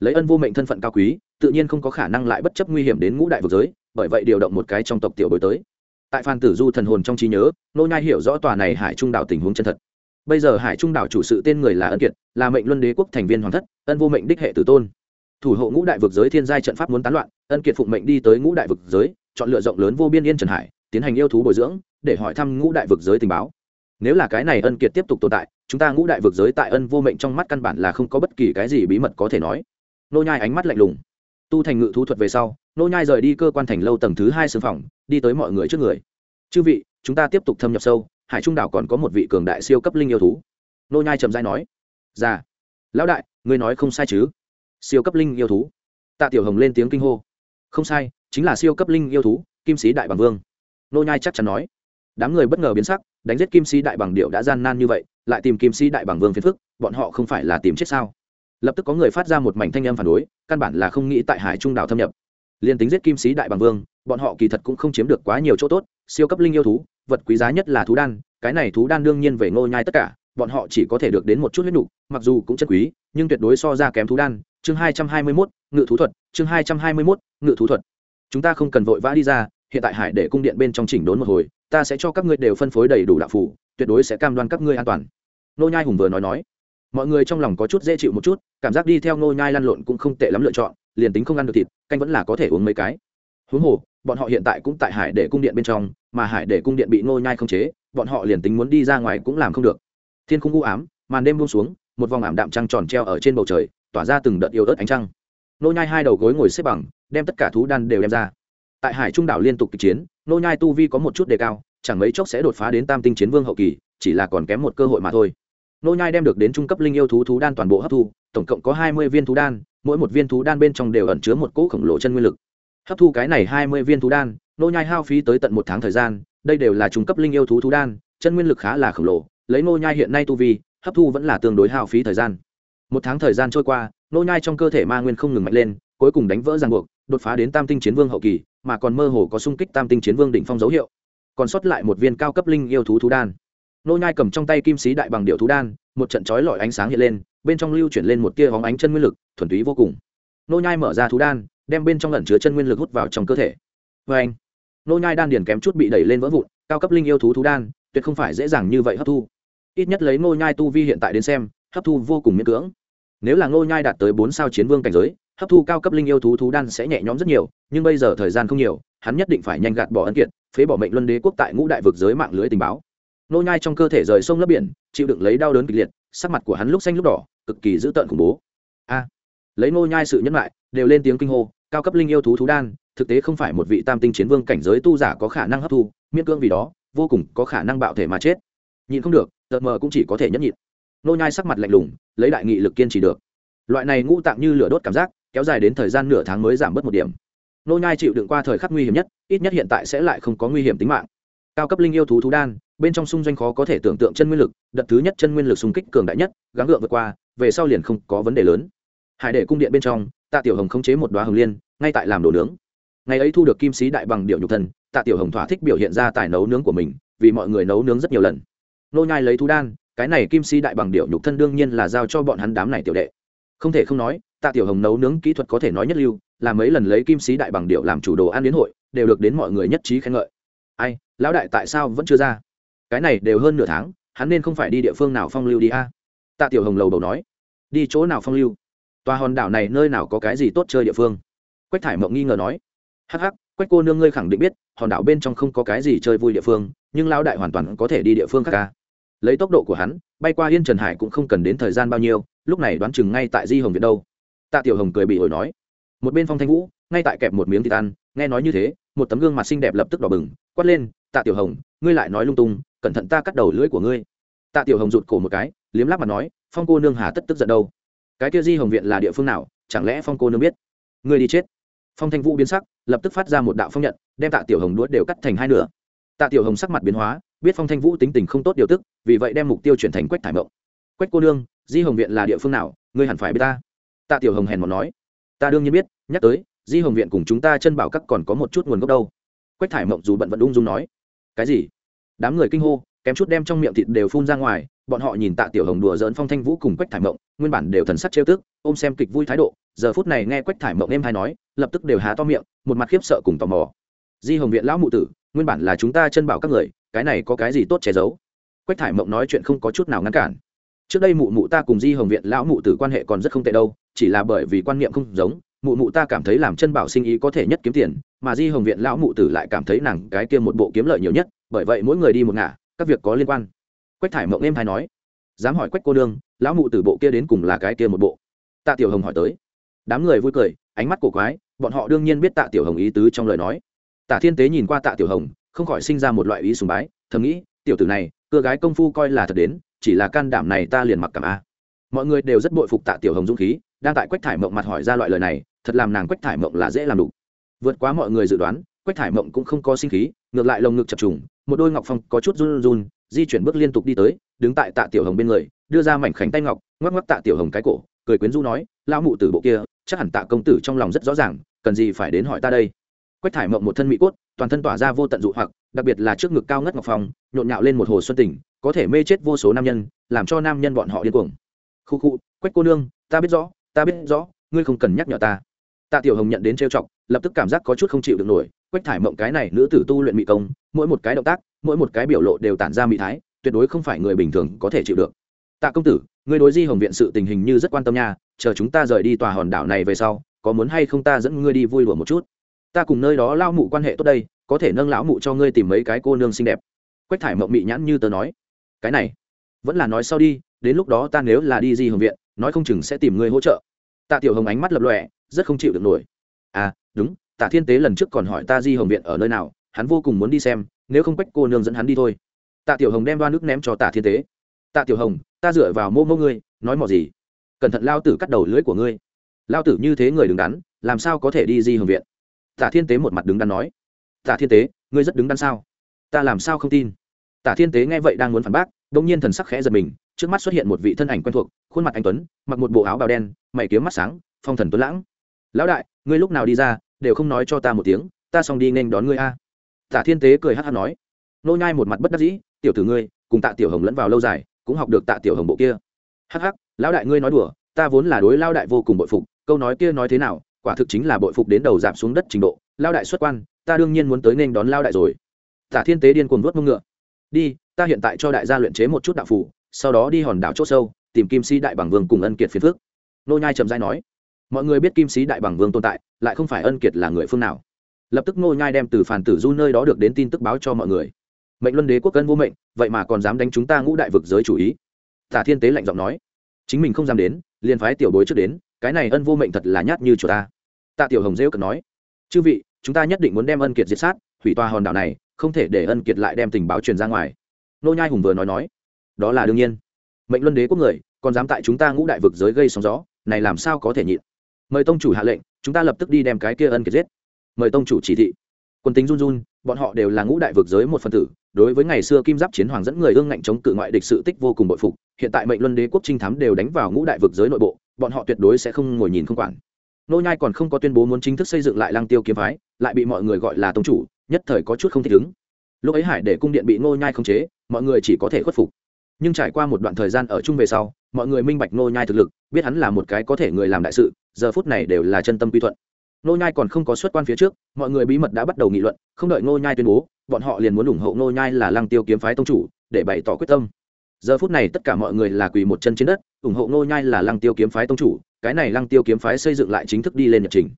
Lấy ân vô mệnh thân phận cao quý, tự nhiên không có khả năng lại bất chấp nguy hiểm đến ngũ đại vực giới, bởi vậy điều động một cái trong tộc tiểu bối tới. Tại phan tử du thần hồn trong trí nhớ, nô nhai hiểu rõ tòa này hải trung đảo tình huống chân thật bây giờ hải trung đảo chủ sự tên người là ân kiệt, là mệnh luân đế quốc thành viên hoàng thất, ân vô mệnh đích hệ tử tôn. Thủ hộ ngũ đại vực giới thiên giai trận pháp muốn tán loạn, ân kiệt phụng mệnh đi tới ngũ đại vực giới, chọn lựa rộng lớn vô biên yên trần hải, tiến hành yêu thú bồi dưỡng, để hỏi thăm ngũ đại vực giới tình báo. Nếu là cái này ân kiệt tiếp tục tồn tại, chúng ta ngũ đại vực giới tại ân vô mệnh trong mắt căn bản là không có bất kỳ cái gì bí mật có thể nói. Nô nhai ánh mắt lạnh lùng. Tu thành ngự thú thuật về sau, nô nhai rời đi cơ quan thành lâu tầng thứ hai sương phòng, đi tới mọi người trước người. Chư vị, chúng ta tiếp tục thâm nhập sâu hải trung đảo còn có một vị cường đại siêu cấp linh yêu thú. Nô nhai trầm dai nói, già, lão đại, ngươi nói không sai chứ? Siêu cấp linh yêu thú? Tạ tiểu hồng lên tiếng kinh hô, không sai, chính là siêu cấp linh yêu thú, kim sĩ đại bằng vương. Nô nhai chắc chắn nói, đám người bất ngờ biến sắc, đánh giết kim sĩ đại bằng điệu đã gian nan như vậy, lại tìm kim sĩ đại bằng vương phiền phức, bọn họ không phải là tìm chết sao? Lập tức có người phát ra một mảnh thanh âm phản đối, căn bản là không nghĩ tại hải trung đảo thâm nhập. Liên tính giết kim sĩ đại bằng vương bọn họ kỳ thật cũng không chiếm được quá nhiều chỗ tốt siêu cấp linh yêu thú vật quý giá nhất là thú đan cái này thú đan đương nhiên về ngô nhai tất cả bọn họ chỉ có thể được đến một chút huyết nục mặc dù cũng chân quý nhưng tuyệt đối so ra kém thú đan. Chương hai trăm hai mươi 221, ngự thú thuật chương hai trăm hai mươi 221, ngự thú thuật. Chúng ta không cần vội vã đi ra hiện tại hải để cung điện bên trong chỉnh đốn một hồi ta sẽ cho các ngươi đều phân phối đầy đủ đạo phủ tuyệt đối sẽ cam đoan các ngươi an toàn. Nô nhai hùng vừa nói nói. Mọi người trong lòng có chút dễ chịu một chút cảm giác đi theo nô nhai lăn lộn cũng không tệ lắm lựa chọn liền tính không ăn được thịt canh vẫn là có thể uống mấy cái. Huống hồ bọn họ hiện tại cũng tại hải để cung điện bên trong, mà hải để cung điện bị nô nhai không chế, bọn họ liền tính muốn đi ra ngoài cũng làm không được. Thiên cung u ám, màn đêm buông xuống, một vòng ảm đạm trăng tròn treo ở trên bầu trời, tỏa ra từng đợt yêu ớt ánh trăng. Nô nhai hai đầu gối ngồi xếp bằng, đem tất cả thú đan đều đem ra. Tại hải trung đảo liên tục kịch chiến nô nhai tu vi có một chút đề cao, chẳng mấy chốc sẽ đột phá đến tam tinh chiến vương hậu kỳ, chỉ là còn kém một cơ hội mà thôi. Nô nhai đem được đến trung cấp linh yêu thú thú đan toàn bộ hấp thu, tổng cộng có hai mươi viên thú đan, mỗi một viên thú đan bên trong đều ẩn chứa một cỗ khổng lồ chân nguyên lực hấp thu cái này hai mươi viên thú đan, nô nhai hao phí tới tận một tháng thời gian, đây đều là trung cấp linh yêu thú thú đan, chân nguyên lực khá là khổng lồ, lấy nô nhai hiện nay tu vi, hấp thu vẫn là tương đối hao phí thời gian. Một tháng thời gian trôi qua, nô nhai trong cơ thể ma nguyên không ngừng mạnh lên, cuối cùng đánh vỡ ràng buộc, đột phá đến tam tinh chiến vương hậu kỳ, mà còn mơ hồ có sung kích tam tinh chiến vương đỉnh phong dấu hiệu. Còn sót lại một viên cao cấp linh yêu thú thú đan. Nô nhai cầm trong tay kim sĩ đại bằng điệu thú đan, một trận chói lọi ánh sáng hiện lên, bên trong lưu chuyển lên một tia hóng ánh chân nguyên lực, thuần túy vô cùng. Nô nhai mở ra thú đan đem bên trong lẩn chứa chân nguyên lực hút vào trong cơ thể. Với anh, nô nhai đan điền kém chút bị đẩy lên vỡ vụn, cao cấp linh yêu thú thú đan, tuyệt không phải dễ dàng như vậy hấp thu. Ít nhất lấy nô nhai tu vi hiện tại đến xem, hấp thu vô cùng miễn cưỡng. Nếu là nô nhai đạt tới bốn sao chiến vương cảnh giới, hấp thu cao cấp linh yêu thú thú đan sẽ nhẹ nhõm rất nhiều, nhưng bây giờ thời gian không nhiều, hắn nhất định phải nhanh gạt bỏ ân kiện phế bỏ mệnh luân đế quốc tại ngũ đại vực giới mạng lưới tình báo. Nô nhai trong cơ thể rời sông lấp biển, chịu đựng lấy đau đớn kịch liệt, sắc mặt của hắn lúc xanh lúc đỏ, cực kỳ dữ tợn khủng bố. A lấy nô nhai sự nhẫn lại, đều lên tiếng kinh hô, cao cấp linh yêu thú thú đan, thực tế không phải một vị tam tinh chiến vương cảnh giới tu giả có khả năng hấp thu, miễn cương vì đó, vô cùng có khả năng bạo thể mà chết. Nhịn không được, tợt mờ cũng chỉ có thể nhẫn nhịn. Nô nhai sắc mặt lạnh lùng, lấy đại nghị lực kiên trì được. Loại này ngũ tạng như lửa đốt cảm giác, kéo dài đến thời gian nửa tháng mới giảm bớt một điểm. Nô nhai chịu đựng qua thời khắc nguy hiểm nhất, ít nhất hiện tại sẽ lại không có nguy hiểm tính mạng. Cao cấp linh yêu thú thú đan, bên trong xung doanh khó có thể tưởng tượng chân nguyên lực, đợt thứ nhất chân nguyên lực xung kích cường đại nhất, gắng gượng vượt qua, về sau liền không có vấn đề lớn hải để cung điện bên trong, tạ tiểu hồng khống chế một đóa hồng liên, ngay tại làm đồ nướng. Ngày ấy thu được kim sĩ đại bằng điệu nhục thần tạ tiểu hồng thỏa thích biểu hiện ra tài nấu nướng của mình, vì mọi người nấu nướng rất nhiều lần. Nô nhai lấy thú đan, cái này kim sĩ đại bằng điệu nhục thân đương nhiên là giao cho bọn hắn đám này tiểu đệ. Không thể không nói, tạ tiểu hồng nấu nướng kỹ thuật có thể nói nhất lưu, là mấy lần lấy kim sĩ đại bằng điệu làm chủ đồ ăn đến hội, đều được đến mọi người nhất trí khen ngợi. Ai, lão đại tại sao vẫn chưa ra? Cái này đều hơn nửa tháng, hắn nên không phải đi địa phương nào phong lưu đi a? Tạ tiểu hồng lầu đầu nói. Đi chỗ nào phong lưu? Tòa hòn đảo này nơi nào có cái gì tốt chơi địa phương? Quách thải mộng nghi ngờ nói. Hắc hắc, quách cô nương ngươi khẳng định biết, hòn đảo bên trong không có cái gì chơi vui địa phương, nhưng lão đại hoàn toàn có thể đi địa phương khác ca lấy tốc độ của hắn, bay qua yên trần hải cũng không cần đến thời gian bao nhiêu, lúc này đoán chừng ngay tại di hồng việt đâu. Tạ tiểu hồng cười bị ổi nói. Một bên phong thanh vũ, ngay tại kẹp một miếng thịt ăn, nghe nói như thế, một tấm gương mặt xinh đẹp lập tức đỏ bừng, quát lên, tạ tiểu hồng, ngươi lại nói lung tung, cẩn thận ta cắt đầu lưỡi của ngươi. Tạ tiểu hồng rụt cổ một cái, liếm lắp mà nói, phong cô nương hà tất tức giận đâu cái kia di hồng viện là địa phương nào, chẳng lẽ phong cô nương biết? Người đi chết. Phong thanh vũ biến sắc, lập tức phát ra một đạo phong nhận, đem tạ tiểu hồng đuốt đều cắt thành hai nửa. Tạ tiểu hồng sắc mặt biến hóa, biết phong thanh vũ tính tình không tốt điều tức, vì vậy đem mục tiêu chuyển thành quách thải mộng. Quách cô nương, di hồng viện là địa phương nào, ngươi hẳn phải biết ta. Tạ tiểu hồng hèn một nói. Ta đương nhiên biết, nhắc tới, di hồng viện cùng chúng ta chân bảo các còn có một chút nguồn gốc đâu. Quách thải mộng dù bận vẫn ung dung nói. Cái gì? Đám người kinh hô kém chút đem trong miệng thịt đều phun ra ngoài, bọn họ nhìn tạ tiểu hồng đùa dỡn phong thanh vũ cùng quách thải mộng, nguyên bản đều thần sắc trêu tức, ôm xem kịch vui thái độ, giờ phút này nghe quách thải mộng em hay nói, lập tức đều há to miệng, một mặt khiếp sợ cùng tò mò. Di hồng viện lão mụ tử, nguyên bản là chúng ta chân bảo các người, cái này có cái gì tốt che giấu? Quách thải mộng nói chuyện không có chút nào ngăn cản. Trước đây mụ mụ ta cùng di hồng viện lão mụ tử quan hệ còn rất không tệ đâu, chỉ là bởi vì quan niệm không giống, mụ mụ ta cảm thấy làm chân bảo sinh ý có thể nhất kiếm tiền, mà di hồng viện lão mụ tử lại cảm thấy nàng cái kia một bộ kiếm lợi nhiều nhất, bởi vậy mỗi người đi một ngả các việc có liên quan. Quách thải mộng em hay nói, dám hỏi quách cô đương lão mụ tử bộ kia đến cùng là cái kia một bộ? Tạ tiểu hồng hỏi tới. Đám người vui cười, ánh mắt cổ quái, bọn họ đương nhiên biết tạ tiểu hồng ý tứ trong lời nói. Tạ thiên tế nhìn qua tạ tiểu hồng, không khỏi sinh ra một loại ý sùng bái, thầm nghĩ, tiểu tử này cưa gái công phu coi là thật đến, chỉ là can đảm này ta liền mặc cảm a. Mọi người đều rất bội phục tạ tiểu hồng dũng khí, đang tại quách thải mộng mặt hỏi ra loại lời này, thật làm nàng quách thải mộng là dễ làm đủ vượt quá mọi người dự đoán, quách thải mộng cũng không có sinh khí, ngược lại lồng ngực chập trùng một đôi ngọc phong có chút run run, di chuyển bước liên tục đi tới, đứng tại tạ tiểu hồng bên người, đưa ra mảnh khảnh tay ngọc, ngoắc ngoắc tạ tiểu hồng cái cổ, cười quyến rũ nói lao mụ tử bộ kia, chắc hẳn tạ công tử trong lòng rất rõ ràng, cần gì phải đến hỏi ta đây? Quách thải mộng một thân mỹ cốt, toàn thân tỏa ra vô tận dụ hoặc, đặc biệt là trước ngực cao ngất ngọc phong, nhộn nhạo lên một hồ xuân tình, có thể mê chết vô số nam nhân, làm cho nam nhân bọn họ điên cuồng. Khu khu, quách cô nương, ta biết rõ, ta biết rõ, ngươi không cần nhắc nhở ta. Tạ tiểu hồng nhận đến trêu chọc, lập tức cảm giác có chút không chịu được nổi quách thải mộng cái này nữ tử tu luyện mỹ công, mỗi một cái động tác, mỗi một cái biểu lộ đều tản ra mỹ thái, tuyệt đối không phải người bình thường có thể chịu được. Tạ công tử, người đối di hồng viện sự tình hình như rất quan tâm nha, chờ chúng ta rời đi tòa hòn đảo này về sau, có muốn hay không ta dẫn ngươi đi vui đùa một chút? Ta cùng nơi đó lao mụ quan hệ tốt đây, có thể nâng lão mụ cho ngươi tìm mấy cái cô nương xinh đẹp. Quách thải mộng mị nhãn như tớ nói. Cái này, vẫn là nói sau đi, đến lúc đó ta nếu là đi di hồng viện, nói không chừng sẽ tìm ngươi hỗ trợ. Tạ tiểu hồng ánh mắt lập lọe rất không chịu được nổi. À đúng tạ thiên tế lần trước còn hỏi ta di hồng viện ở nơi nào, hắn vô cùng muốn đi xem, nếu không quách cô nương dẫn hắn đi thôi. Tạ tiểu hồng đem đoan nước ném cho tạ thiên tế. Tạ tiểu hồng, ta dựa vào mô mô ngươi, nói mò gì? Cẩn thận lao tử cắt đầu lưới của ngươi. Lao tử như thế người đứng đắn, làm sao có thể đi di hồng viện? Tạ thiên tế một mặt đứng đắn nói. Tạ thiên tế, ngươi rất đứng đắn sao? Ta làm sao không tin? Tạ thiên tế nghe vậy đang muốn phản bác đ ỗ n g nhiên thần sắc khẽ giật mình, trước mắt xuất hiện một vị thân ảnh quen thuộc, khuôn mặt anh tuấn, mặc một bộ áo bào đen, mày kiếm mắt sáng, phong thần tuấn lãng. Lão đại, ngươi lúc nào đi ra đều không nói cho ta một tiếng, ta xong đi nên đón ngươi a. Tạ thiên tế cười hát hát nói. Nô nhai một mặt bất đắc dĩ, tiểu tử ngươi, cùng tạ tiểu hồng lẫn vào lâu dài, cũng học được tạ tiểu hồng bộ kia. Hắc hắc, lão đại ngươi nói đùa, ta vốn là đối lao đại vô cùng bội phục, câu nói kia nói thế nào, quả thực chính là bội phục đến đầu giảm xuống đất trình độ lao đại xuất quan, ta đương nhiên muốn tới nên đón lao đại rồi. Tả thiên tế điên cuồng vuốt mông ngựa. Đi, ta hiện tại cho đại gia luyện chế một chút đạo phủ sau đó đi hòn đảo c h ỗ sâu, tìm kim Si đại bằng vương cùng ân kiệt phiền phước nô nhai trầm dai nói mọi người biết kim sĩ đại bằng vương tồn tại, lại không phải ân kiệt là người phương nào. Lập tức nô nhai đem từ phản tử du nơi đó được đến tin tức báo cho mọi người. Mệnh luân đế quốc cân vô mệnh, vậy mà còn dám đánh chúng ta ngũ đại vực giới chủ ý. Tả thiên tế lạnh giọng nói. Chính mình không dám đến, liền phái tiểu bối trước đến, cái này ân vô mệnh thật là nhát như chuột ta. Tạ tiểu hồng rêu cần nói. Chư vị, chúng ta nhất định muốn đem ân kiệt diệt sát, hủy toa hòn đảo này, không thể để ân kiệt lại đem tình báo truyền ra ngoài. Nô nhai hùng vừa nói nói. Đó là đương nhiên. Mệnh luân đế quốc người, còn dám tại chúng ta ngũ đại vực giới gây sóng gió, này làm sao có thể nhịn? Mời tông chủ hạ lệnh, chúng ta lập tức đi đem cái kia ân kiệt giết. Mời tông chủ chỉ thị. Quân tính run run, bọn họ đều là ngũ đại vực giới một phần tử, đối với ngày xưa kim giáp chiến hoàng dẫn người ương ngạnh chống cự ngoại địch sự tích vô cùng bội phục, hiện tại mệnh luân đế quốc trinh thám đều đánh vào ngũ đại vực giới nội bộ, bọn họ tuyệt đối sẽ không ngồi nhìn không quản. Nô nhai còn không có tuyên bố muốn chính thức xây dựng lại lăng tiêu kiếm phái, lại bị mọi người gọi là tông chủ, nhất thời có chút không thích ứng. Lúc ấy hải để cung điện bị nô nhai khống chế, mọi người chỉ có thể khuất phục nhưng trải qua một đoạn thời gian ở chung về sau, mọi người minh bạch nô nhai thực lực, biết hắn là một cái có thể người làm đại sự, giờ phút này đều là chân tâm quy thuận. Nô nhai còn không có xuất quan phía trước, mọi người bí mật đã bắt đầu nghị luận, không đợi nô nhai tuyên bố, bọn họ liền muốn ủng hộ nô nhai là lăng tiêu kiếm phái tông chủ, để bày tỏ quyết tâm. Giờ phút này tất cả mọi người là quỳ một chân trên đất, ủng hộ nô nhai là lăng tiêu kiếm phái tông chủ, cái này lăng tiêu kiếm phái xây dựng lại chính thức đi lên nhật trình.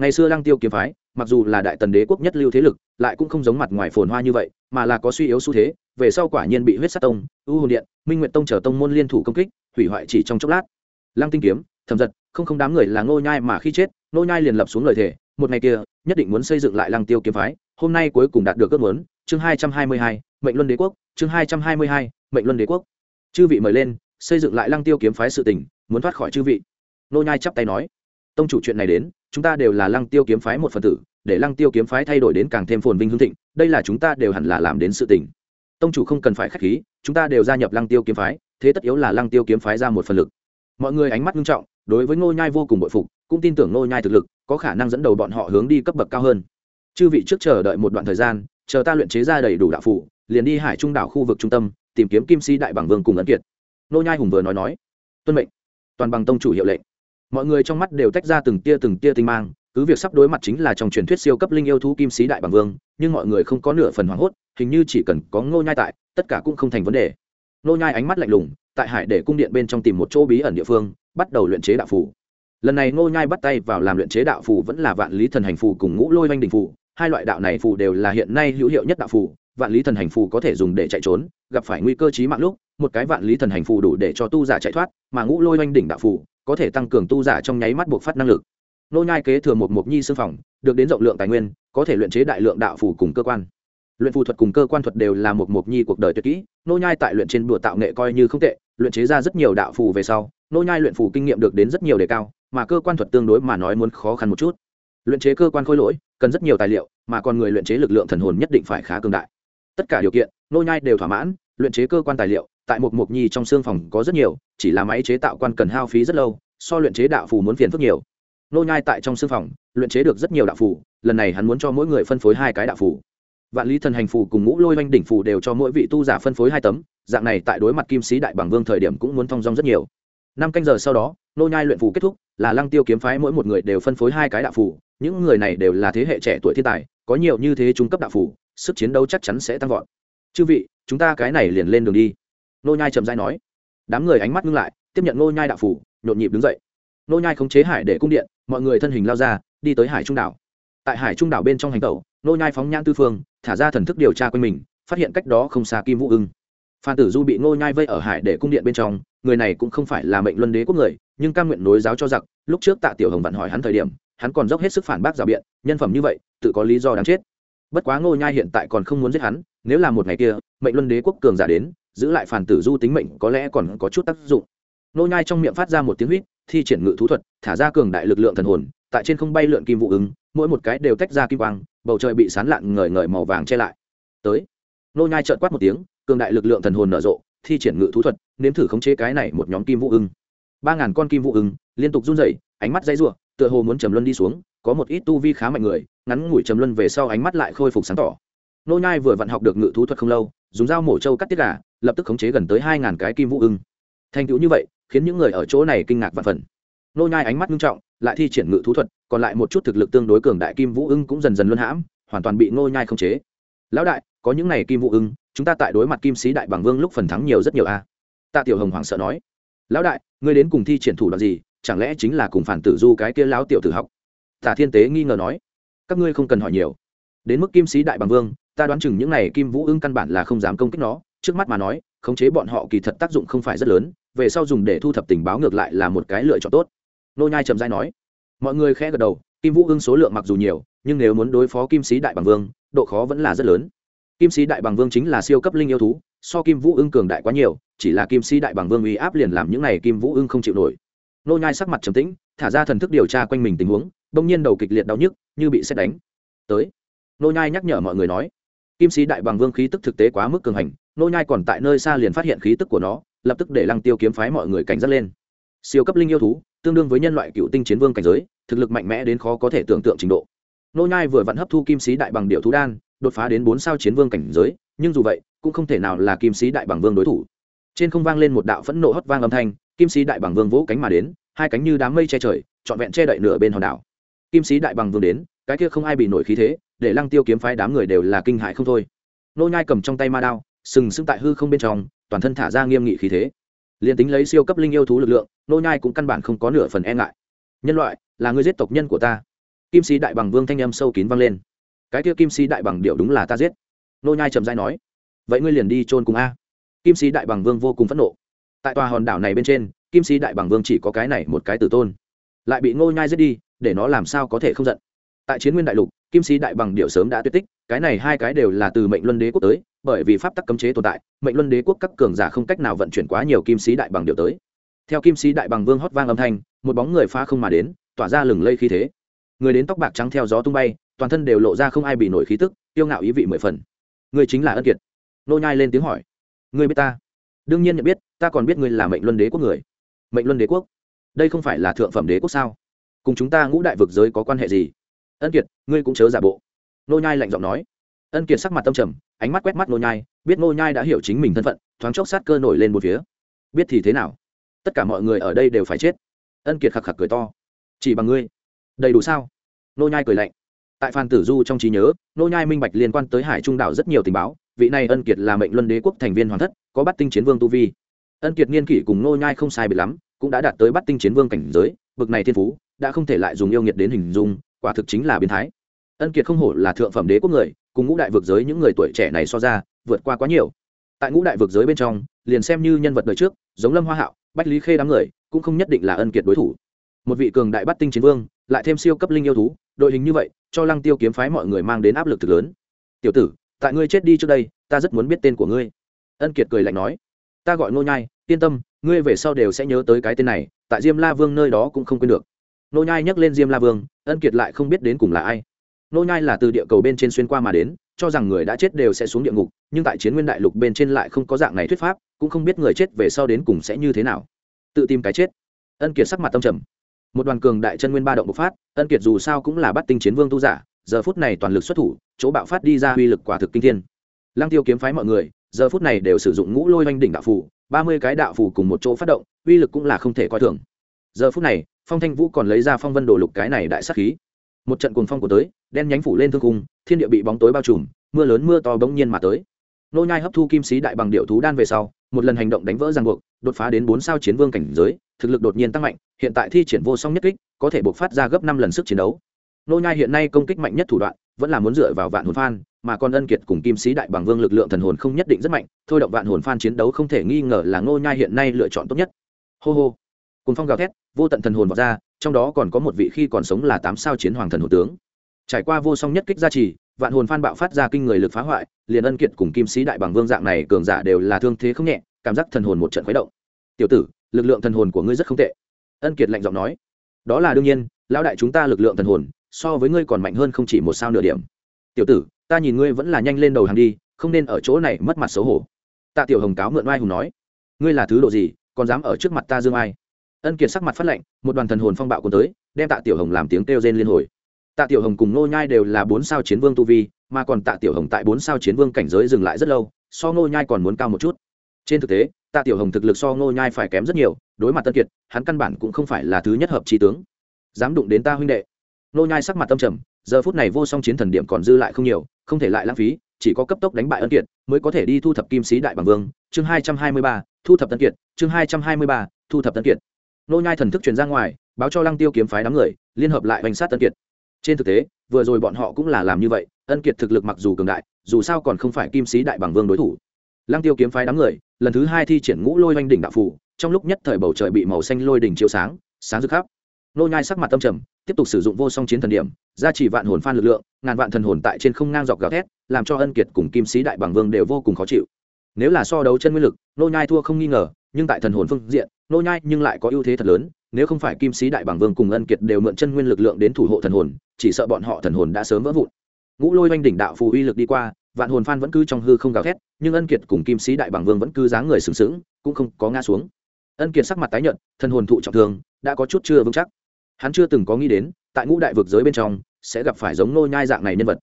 Ngày xưa lăng tiêu kiếm phái, mặc dù là đại tần đế quốc nhất lưu thế lực, lại cũng không giống mặt ngoài phồn hoa như vậy, mà là có suy yếu xu thế về sau quả nhiên bị huyết sát tông u hồn điện, minh nguyện tông chờ tông môn liên thủ công kích, hủy hoại chỉ trong chốc lát. Lăng tinh kiếm thầm giật, không không đám người là ngô nhai mà khi chết, ngô nhai liền lập xuống lời thề, một ngày kia, nhất định muốn xây dựng lại lăng tiêu kiếm phái, hôm nay cuối cùng đạt được ước muốn, chương hai trăm hai mươi hai, mệnh luân đế quốc, chương hai trăm hai mươi hai, mệnh luân đế quốc. Chư vị mời lên, xây dựng lại lăng tiêu kiếm phái sự tình, muốn thoát khỏi chư vị. Nô nhai chắp tay nói, tông chủ chuyện này đến, chúng ta đều là lăng tiêu kiếm phái một phần tử, để lăng tiêu kiếm phái thay đổi đến càng thêm phồn vinh hương thịnh, đây là chúng ta đều hẳn là làm đến sự tình tông chủ không cần phải khách khí, chúng ta đều gia nhập lăng tiêu kiếm phái, thế tất yếu là lăng tiêu kiếm phái ra một phần lực. Mọi người ánh mắt nghiêm trọng, đối với ngô nhai vô cùng bội phục, cũng tin tưởng ngô nhai thực lực, có khả năng dẫn đầu bọn họ hướng đi cấp bậc cao hơn. Chư vị trước chờ đợi một đoạn thời gian, chờ ta luyện chế ra đầy đủ đạo phụ liền đi hải trung đảo khu vực trung tâm, tìm kiếm kim si đại bằng vương cùng ấn kiệt. Ngô nhai hùng vừa nói nói, tuân mệnh. Toàn bằng tông chủ hiệu lệnh. Mọi người trong mắt đều tách ra từng tia từng tia tinh mang cứ việc sắp đối mặt chính là trong truyền thuyết siêu cấp linh yêu thú kim sĩ đại bằng vương, nhưng mọi người không có nửa phần hoảng hốt, hình như chỉ cần có ngô nhai tại, tất cả cũng không thành vấn đề. Ngô nhai ánh mắt lạnh lùng, tại hải để cung điện bên trong tìm một chỗ bí ẩn địa phương, bắt đầu luyện chế đạo phù. Lần này ngô nhai bắt tay vào làm luyện chế đạo phù vẫn là vạn lý thần hành phù cùng ngũ lôi oanh đỉnh phù, hai loại đạo này phù đều là hiện nay hữu hiệu nhất đạo phù, vạn lý thần hành phù có thể dùng để chạy trốn, gặp phải nguy cơ chí mạng lúc, một cái vạn lý thần hành phù đủ để cho tu giả chạy thoát, mà ngũ lôi oanh đỉnh đạo phù có thể tăng cường tu giả trong nháy mắt buộc phát năng lực nô nhai kế thừa một mục nhi sư phòng, được đến rộng lượng tài nguyên, có thể luyện chế đại lượng đạo phù cùng cơ quan. Luyện phù thuật cùng cơ quan thuật đều là một mục nhi cuộc đời tuyệt kỹ, nô nhai tại luyện trên đùa tạo nghệ coi như không tệ, luyện chế ra rất nhiều đạo phù về sau, nô nhai luyện phù kinh nghiệm được đến rất nhiều đề cao, mà cơ quan thuật tương đối mà nói muốn khó khăn một chút. Luyện chế cơ quan khối lỗi, cần rất nhiều tài liệu, mà còn người luyện chế lực lượng thần hồn nhất định phải khá cường đại. Tất cả điều kiện, nô nhai đều thỏa mãn, luyện chế cơ quan tài liệu, tại một mục nhi trong xương phòng có rất nhiều, chỉ là máy chế tạo quan cần hao phí rất lâu, so luyện chế đạo phù muốn phiền phức nhiều nô nhai tại trong sương phòng, luyện chế được rất nhiều đạo phù, lần này hắn muốn cho mỗi người phân phối hai cái đạo phù. Vạn lý thần hành phù cùng ngũ lôi oanh đỉnh phù đều cho mỗi vị tu giả phân phối hai tấm, dạng này tại đối mặt kim sĩ đại bằng vương thời điểm cũng muốn thong dong rất nhiều. Năm canh giờ sau đó, nô nhai luyện phù kết thúc, là lăng tiêu kiếm phái mỗi một người đều phân phối hai cái đạo phù, những người này đều là thế hệ trẻ tuổi thiên tài, có nhiều như thế trung cấp đạo phù, sức chiến đấu chắc chắn sẽ tăng vọt. Chư vị, chúng ta cái này liền lên đường đi. Nô nhai chậm rãi nói. Đám người ánh mắt ngưng lại, tiếp nhận nô nhai đạo phù, nhộn nhịp đứng dậy nô nhai khống chế hải để cung điện, mọi người thân hình lao ra, đi tới hải trung đảo. Tại hải trung đảo bên trong hành tẩu, nô nhai phóng nhãn tư phương, thả ra thần thức điều tra quanh mình, phát hiện cách đó không xa kim vũ ưng. Phan tử du bị nô nhai vây ở hải để cung điện bên trong, người này cũng không phải là mệnh luân đế quốc người, nhưng cam nguyện nối giáo cho giặc, lúc trước tạ tiểu hồng vặn hỏi hắn thời điểm, hắn còn dốc hết sức phản bác giả biện, nhân phẩm như vậy, tự có lý do đáng chết. Bất quá ngô nhai hiện tại còn không muốn giết hắn, nếu là một ngày kia, mệnh luân đế quốc cường giả đến, giữ lại phản tử du tính mệnh có lẽ còn có chút tác dụng. Ngô nhai trong miệng phát ra một tiếng huýt thi triển ngự thú thuật, thả ra cường đại lực lượng thần hồn, tại trên không bay lượn kim vụ ứng, mỗi một cái đều tách ra kim quang, bầu trời bị sán lạn ngời ngời màu vàng che lại. Tới, nô nhai trợn quát một tiếng, cường đại lực lượng thần hồn nở rộ, thi triển ngự thú thuật, nếm thử khống chế cái này một nhóm kim vũ ưng ba ngàn con kim vũ ưng liên tục run rẩy, ánh mắt dãy rủa, tựa hồ muốn trầm luân đi xuống, có một ít tu vi khá mạnh người, ngắn ngủi trầm luân về sau ánh mắt lại khôi phục sáng tỏ. Nô nhai vừa vận học được ngự thú thuật không lâu, dùng dao mổ trâu cắt tiết gà, lập tức khống chế gần tới hai ngàn cái kim vũ ưng thành tựu như vậy khiến những người ở chỗ này kinh ngạc và phần. Nô nhai ánh mắt nghiêm trọng, lại thi triển ngự thú thuật, còn lại một chút thực lực tương đối cường đại kim vũ ưng cũng dần dần luân hãm, hoàn toàn bị nô nhai khống chế. Lão đại, có những này kim vũ ưng, chúng ta tại đối mặt kim sĩ đại bằng vương lúc phần thắng nhiều rất nhiều a. Tạ tiểu hồng hoảng sợ nói. Lão đại, ngươi đến cùng thi triển thủ đoạn gì, chẳng lẽ chính là cùng phản tử du cái kia lão tiểu tử học? Tả thiên tế nghi ngờ nói. Các ngươi không cần hỏi nhiều. Đến mức kim sĩ đại bằng vương, ta đoán chừng những này kim vũ ưng căn bản là không dám công kích nó. Trước mắt mà nói, khống chế bọn họ kỳ thật tác dụng không phải rất lớn về sau dùng để thu thập tình báo ngược lại là một cái lựa chọn tốt. Nô nhai trầm dai nói. Mọi người khẽ gật đầu, kim vũ ưng số lượng mặc dù nhiều, nhưng nếu muốn đối phó kim sĩ đại bằng vương, độ khó vẫn là rất lớn. Kim sĩ đại bằng vương chính là siêu cấp linh yêu thú, so kim vũ ưng cường đại quá nhiều, chỉ là kim sĩ đại bằng vương uy áp liền làm những này kim vũ ưng không chịu nổi. Nô nhai sắc mặt trầm tĩnh, thả ra thần thức điều tra quanh mình tình huống đông nhiên đầu kịch liệt đau nhức, như bị xét đánh. Tới. Nô nhai nhắc nhở mọi người nói. Kim sĩ đại bằng vương khí tức thực tế quá mức cường hành, nô nhai còn tại nơi xa liền phát hiện khí tức của nó lập tức để lăng tiêu kiếm phái mọi người cảnh giác lên. Siêu cấp linh yêu thú, tương đương với nhân loại cựu tinh chiến vương cảnh giới, thực lực mạnh mẽ đến khó có thể tưởng tượng trình độ. Nô nhai vừa vặn hấp thu kim sĩ đại bằng điệu thú đan, đột phá đến bốn sao chiến vương cảnh giới, nhưng dù vậy, cũng không thể nào là kim sĩ đại bằng vương đối thủ. Trên không vang lên một đạo phẫn nộ hót vang âm thanh, kim sĩ đại bằng vương vỗ cánh mà đến, hai cánh như đám mây che trời, trọn vẹn che đậy nửa bên hòn đảo. Kim sĩ đại bằng vương đến, cái kia không ai bị nổi khí thế, để lăng tiêu kiếm phái đám người đều là kinh hại không thôi. Nô nhai cầm trong tay ma đao, sừng sững tại hư không bên trong toàn thân thả ra nghiêm nghị khí thế. Liền tính lấy siêu cấp linh yêu thú lực lượng, nô nhai cũng căn bản không có nửa phần e ngại. Nhân loại, là người giết tộc nhân của ta. Kim sĩ đại bằng vương thanh âm sâu kín vang lên. Cái kia kim sĩ đại bằng điệu đúng là ta giết. Nô nhai trầm rãi nói. Vậy ngươi liền đi trôn cùng a. Kim sĩ đại bằng vương vô cùng phẫn nộ. Tại tòa hòn đảo này bên trên, kim sĩ đại bằng vương chỉ có cái này một cái tử tôn. Lại bị ngô nhai giết đi, để nó làm sao có thể không giận. Tại chiến nguyên đại lục kim sĩ đại bằng điệu sớm đã tuyệt tích, cái này hai cái đều là từ mệnh luân đế quốc tới, bởi vì pháp tắc cấm chế tồn tại, mệnh luân đế quốc các cường giả không cách nào vận chuyển quá nhiều kim sĩ đại bằng điệu tới. Theo kim sĩ đại bằng vương hót vang âm thanh, một bóng người pha không mà đến, tỏa ra lừng lây khí thế. Người đến tóc bạc trắng theo gió tung bay, toàn thân đều lộ ra không ai bị nổi khí tức, tiêu ngạo ý vị mười phần. Người chính là ân kiệt. Nô nhai lên tiếng hỏi. Người biết ta? Đương nhiên nhận biết, ta còn biết ngươi là mệnh luân đế quốc người. Mệnh luân đế quốc? Đây không phải là thượng phẩm đế quốc sao? Cùng chúng ta ngũ đại vực giới có quan hệ gì? Ân kiệt, ngươi cũng chớ giả bộ. Nô nhai lạnh giọng nói. Ân kiệt sắc mặt tâm trầm, ánh mắt quét mắt nô nhai, biết nô nhai đã hiểu chính mình thân phận, thoáng chốc sát cơ nổi lên một phía. Biết thì thế nào? Tất cả mọi người ở đây đều phải chết. Ân kiệt khạc khạc cười to. Chỉ bằng ngươi. Đầy đủ sao? Nô nhai cười lạnh. Tại phan tử du trong trí nhớ, nô nhai minh bạch liên quan tới hải trung đảo rất nhiều tình báo, vị này ân kiệt là mệnh luân đế quốc thành viên hoàng thất, có bắt tinh chiến vương tu vi. Ân kiệt niên kỷ cùng nô nhai không sai biệt lắm, cũng đã đạt tới bắt tinh chiến vương cảnh giới, bực này thiên phú, đã không thể lại dùng yêu nghiệt đến hình dung quả thực chính là biến thái. Ân kiệt không hổ là thượng phẩm đế quốc người, cùng ngũ đại vực giới những người tuổi trẻ này so ra, vượt qua quá nhiều. Tại ngũ đại vực giới bên trong, liền xem như nhân vật đời trước, giống lâm hoa hạo, bách lý khê đám người, cũng không nhất định là ân kiệt đối thủ. Một vị cường đại bắt tinh chiến vương, lại thêm siêu cấp linh yêu thú, đội hình như vậy, cho lăng tiêu kiếm phái mọi người mang đến áp lực thực lớn. Tiểu tử, tại ngươi chết đi trước đây, ta rất muốn biết tên của ngươi. Ân kiệt cười lạnh nói. Ta gọi nô nhai, yên tâm, ngươi về sau đều sẽ nhớ tới cái tên này, tại diêm la vương nơi đó cũng không quên được nô nhai nhắc lên diêm la vương, ân kiệt lại không biết đến cùng là ai. Nô nhai là từ địa cầu bên trên xuyên qua mà đến, cho rằng người đã chết đều sẽ xuống địa ngục, nhưng tại chiến nguyên đại lục bên trên lại không có dạng này thuyết pháp, cũng không biết người chết về sau đến cùng sẽ như thế nào. Tự tìm cái chết. Ân kiệt sắc mặt tâm trầm. Một đoàn cường đại chân nguyên ba động bộc phát, ân kiệt dù sao cũng là bắt tinh chiến vương tu giả, giờ phút này toàn lực xuất thủ, chỗ bạo phát đi ra uy lực quả thực kinh thiên. Lăng tiêu kiếm phái mọi người, giờ phút này đều sử dụng ngũ lôi oanh đỉnh đạo phù, ba mươi cái đạo phù cùng một chỗ phát động, uy lực cũng là không thể coi thường. Giờ phút này phong thanh vũ còn lấy ra phong vân đồ lục cái này đại sắc khí. Một trận cuồng phong của tới, đen nhánh phủ lên thương cung thiên địa bị bóng tối bao trùm, mưa lớn mưa to bỗng nhiên mà tới. Nô nhai hấp thu kim sĩ đại bằng điệu thú đan về sau, một lần hành động đánh vỡ ràng buộc, đột phá đến bốn sao chiến vương cảnh giới, thực lực đột nhiên tăng mạnh, hiện tại thi triển vô song nhất kích, có thể buộc phát ra gấp năm lần sức chiến đấu. Nô nhai hiện nay công kích mạnh nhất thủ đoạn, vẫn là muốn dựa vào vạn hồn phan, mà còn ân kiệt cùng kim sĩ đại bằng vương lực lượng thần hồn không nhất định rất mạnh, thôi động vạn hồn phan chiến đấu không thể nghi ngờ là nô nhai hiện nay lựa chọn tốt nhất. Hô hô cùng phong gào thét, vô tận thần hồn vào ra, trong đó còn có một vị khi còn sống là tám sao chiến hoàng thần hồn tướng. Trải qua vô song nhất kích gia trì, vạn hồn phan bạo phát ra kinh người lực phá hoại, liền ân kiệt cùng kim sĩ đại bằng vương dạng này cường giả đều là thương thế không nhẹ, cảm giác thần hồn một trận khuấy động. Tiểu tử, lực lượng thần hồn của ngươi rất không tệ. Ân kiệt lạnh giọng nói. Đó là đương nhiên, lão đại chúng ta lực lượng thần hồn, so với ngươi còn mạnh hơn không chỉ một sao nửa điểm. Tiểu tử, ta nhìn ngươi vẫn là nhanh lên đầu hàng đi, không nên ở chỗ này mất mặt xấu hổ. Tạ tiểu hồng cáo mượn oai hùng nói. Ngươi là thứ độ gì, còn dám ở trước mặt ta dương ai ân kiệt sắc mặt phát lệnh, một đoàn thần hồn phong bạo cuốn tới đem tạ tiểu hồng làm tiếng kêu rên liên hồi. Tạ tiểu hồng cùng nô nhai đều là bốn sao chiến vương tu vi mà còn tạ tiểu hồng tại bốn sao chiến vương cảnh giới dừng lại rất lâu so nô nhai còn muốn cao một chút. Trên thực tế tạ tiểu hồng thực lực so nô nhai phải kém rất nhiều đối mặt tân kiệt hắn căn bản cũng không phải là thứ nhất hợp trí tướng. Dám đụng đến ta huynh đệ. Nô nhai sắc mặt tâm trầm giờ phút này vô song chiến thần điểm còn dư lại không nhiều không thể lại lãng phí chỉ có cấp tốc đánh bại ân kiệt mới có thể đi thu thập kim sĩ đại bằng vương. Chương hai trăm hai mươi ba thu thập tân kiệt chương hai trăm hai mươi ba thu thập tân kiệt nô nhai thần thức truyền ra ngoài, báo cho lăng tiêu kiếm phái đám người, liên hợp lại hoành sát Ân kiệt. Trên thực tế, vừa rồi bọn họ cũng là làm như vậy, ân kiệt thực lực mặc dù cường đại, dù sao còn không phải kim sĩ đại bằng vương đối thủ. Lăng tiêu kiếm phái đám người, lần thứ hai thi triển ngũ lôi oanh đỉnh đạo phủ trong lúc nhất thời bầu trời bị màu xanh lôi đỉnh chiếu sáng sáng rực khắp. Nô nhai sắc mặt tâm trầm, tiếp tục sử dụng vô song chiến thần điểm, gia trì vạn hồn phan lực lượng, ngàn vạn thần hồn tại trên không ngang dọc gào thét, làm cho ân kiệt cùng kim sĩ đại bằng vương đều vô cùng khó chịu. Nếu là so đấu chân nguyên lực, nô nhai thua không nghi ngờ nhưng tại thần hồn phương diện, nô nhai nhưng lại có ưu thế thật lớn, nếu không phải kim sĩ đại bảng vương cùng ân kiệt đều mượn chân nguyên lực lượng đến thủ hộ thần hồn, chỉ sợ bọn họ thần hồn đã sớm vỡ vụn. Ngũ lôi oanh đỉnh đạo phù uy lực đi qua, vạn hồn phan vẫn cứ trong hư không gào thét, nhưng ân kiệt cùng kim sĩ đại bảng vương vẫn cứ dáng người sừng sững, cũng không có ngã xuống. Ân kiệt sắc mặt tái nhợt, thần hồn thụ trọng thương, đã có chút chưa vững chắc. Hắn chưa từng có nghĩ đến, tại ngũ đại vực giới bên trong, sẽ gặp phải giống nô nhai dạng này nhân vật.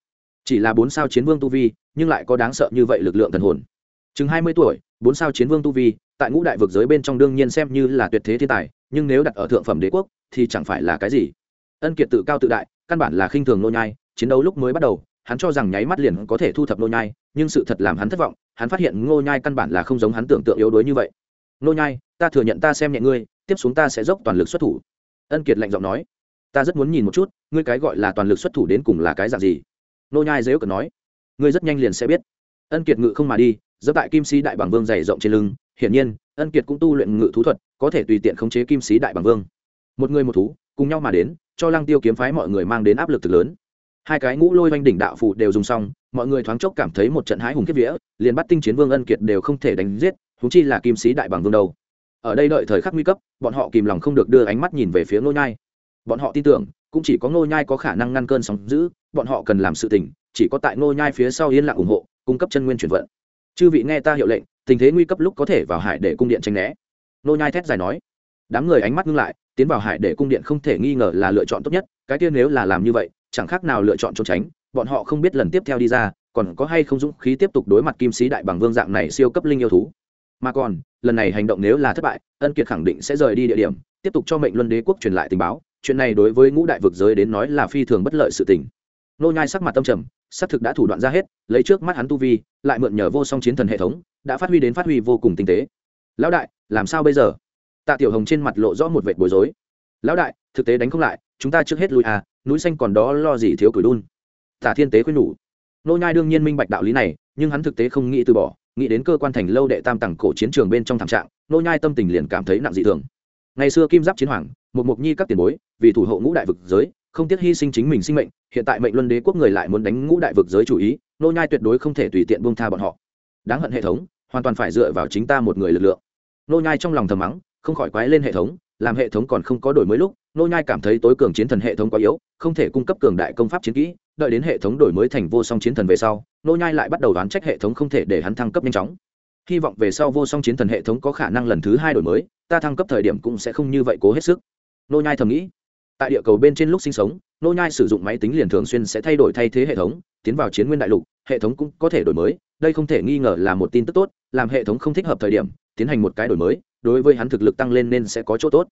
Chỉ là bốn sao chiến vương tu vi, nhưng lại có đáng sợ như vậy lực lượng thần hồn. Chừng hai mươi tuổi, bốn sao chiến vương tu vi tại ngũ đại vực giới bên trong đương nhiên xem như là tuyệt thế thiên tài, nhưng nếu đặt ở thượng phẩm đế quốc thì chẳng phải là cái gì. Ân kiệt tự cao tự đại, căn bản là khinh thường nô nhai, chiến đấu lúc mới bắt đầu, hắn cho rằng nháy mắt liền có thể thu thập nô nhai, nhưng sự thật làm hắn thất vọng, hắn phát hiện Ngô nhai căn bản là không giống hắn tưởng tượng yếu đuối như vậy. Nô nhai, ta thừa nhận ta xem nhẹ ngươi, tiếp xuống ta sẽ dốc toàn lực xuất thủ. Ân kiệt lạnh giọng nói. Ta rất muốn nhìn một chút, ngươi cái gọi là toàn lực xuất thủ đến cùng là cái dạng gì? Nô nhai dễ cợt nói. Ngươi rất nhanh liền sẽ biết. Ân kiệt ngự không mà đi dẫm tại kim sĩ đại bằng vương dày rộng trên lưng hiển nhiên, ân kiệt cũng tu luyện ngự thú thuật, có thể tùy tiện khống chế kim sĩ đại bằng vương. Một người một thú, cùng nhau mà đến, cho lăng tiêu kiếm phái mọi người mang đến áp lực thực lớn. Hai cái ngũ lôi oanh đỉnh đạo phụ đều dùng xong, mọi người thoáng chốc cảm thấy một trận hái hùng kiếp vía, liền bắt tinh chiến vương ân kiệt đều không thể đánh giết húng chi là kim sĩ đại bằng vương đâu. Ở đây đợi thời khắc nguy cấp, bọn họ kìm lòng không được đưa ánh mắt nhìn về phía ngô nhai. Bọn họ tin tưởng, cũng chỉ có ngô nhai có khả năng ngăn cơn sóng dữ, bọn họ cần làm sự tình, chỉ có tại ngô nhai phía sau yên lặng ủng hộ, cung cấp chân nguyên chuyển vận chư vị nghe ta hiệu lệnh, tình thế nguy cấp lúc có thể vào hải để cung điện tranh né. Nô nhai thét dài nói. Đám người ánh mắt ngưng lại, tiến vào hải để cung điện không thể nghi ngờ là lựa chọn tốt nhất, cái tiên nếu là làm như vậy, chẳng khác nào lựa chọn trốn tránh, bọn họ không biết lần tiếp theo đi ra, còn có hay không dũng khí tiếp tục đối mặt kim sĩ đại bằng vương dạng này siêu cấp linh yêu thú. Mà còn, lần này hành động nếu là thất bại, ân kiệt khẳng định sẽ rời đi địa điểm, tiếp tục cho mệnh luân đế quốc truyền lại tình báo, chuyện này đối với ngũ đại vực giới đến nói là phi thường bất lợi sự tình. Nô nhai sắc mặt tâm trầm xác thực đã thủ đoạn ra hết, lấy trước mắt hắn tu vi, lại mượn nhờ vô song chiến thần hệ thống, đã phát huy đến phát huy vô cùng tinh tế. Lão đại, làm sao bây giờ? Tạ tiểu hồng trên mặt lộ rõ một vệt bối rối. Lão đại, thực tế đánh không lại, chúng ta trước hết lui à núi xanh còn đó lo gì thiếu cửi đun? Tả thiên tế khuyên nhủ. Nô nhai đương nhiên minh bạch đạo lý này, nhưng hắn thực tế không nghĩ từ bỏ, nghĩ đến cơ quan thành lâu đệ tam tầng cổ chiến trường bên trong thảm trạng, nô nhai tâm tình liền cảm thấy nặng dị thường. Ngày xưa kim giáp chiến hoàng, một mục nhi các tiền bối, vì thủ hộ ngũ đại vực giới không tiếc hy sinh chính mình sinh mệnh, hiện tại mệnh luân đế quốc người lại muốn đánh ngũ đại vực giới chủ ý, nô nhai tuyệt đối không thể tùy tiện buông tha bọn họ. Đáng hận hệ thống, hoàn toàn phải dựa vào chính ta một người lực lượng. Nô nhai trong lòng thầm mắng, không khỏi quái lên hệ thống, làm hệ thống còn không có đổi mới lúc, nô nhai cảm thấy tối cường chiến thần hệ thống quá yếu, không thể cung cấp cường đại công pháp chiến kỹ, đợi đến hệ thống đổi mới thành vô song chiến thần về sau, nô nhai lại bắt đầu đoán trách hệ thống không thể để hắn thăng cấp nhanh chóng. Hy vọng về sau vô song chiến thần hệ thống có khả năng lần thứ hai đổi mới, ta thăng cấp thời điểm cũng sẽ không như vậy cố hết sức. Nô nhai thầm nghĩ tại địa cầu bên trên lúc sinh sống, nô nhai sử dụng máy tính liền thường xuyên sẽ thay đổi thay thế hệ thống, tiến vào chiến nguyên đại lục, hệ thống cũng có thể đổi mới. Đây không thể nghi ngờ là một tin tức tốt, làm hệ thống không thích hợp thời điểm, tiến hành một cái đổi mới, đối với hắn thực lực tăng lên nên sẽ có chỗ tốt.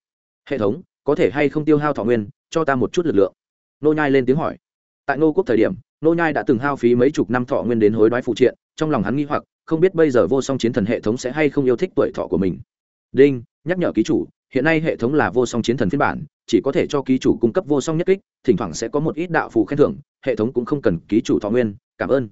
Hệ thống, có thể hay không tiêu hao thọ nguyên, cho ta một chút lực lượng? Nô nhai lên tiếng hỏi. Tại nô quốc thời điểm, nô nhai đã từng hao phí mấy chục năm thọ nguyên đến hối đoái phụ triện, trong lòng hắn nghi hoặc, không biết bây giờ vô song chiến thần hệ thống sẽ hay không yêu thích tuổi thọ của mình. Đinh, nhắc nhở ký chủ, hiện nay hệ thống là vô song chiến thần phiên bản chỉ có thể cho ký chủ cung cấp vô song nhất kích, thỉnh thoảng sẽ có một ít đạo phù khen thưởng, hệ thống cũng không cần ký chủ thọ nguyên, cảm ơn.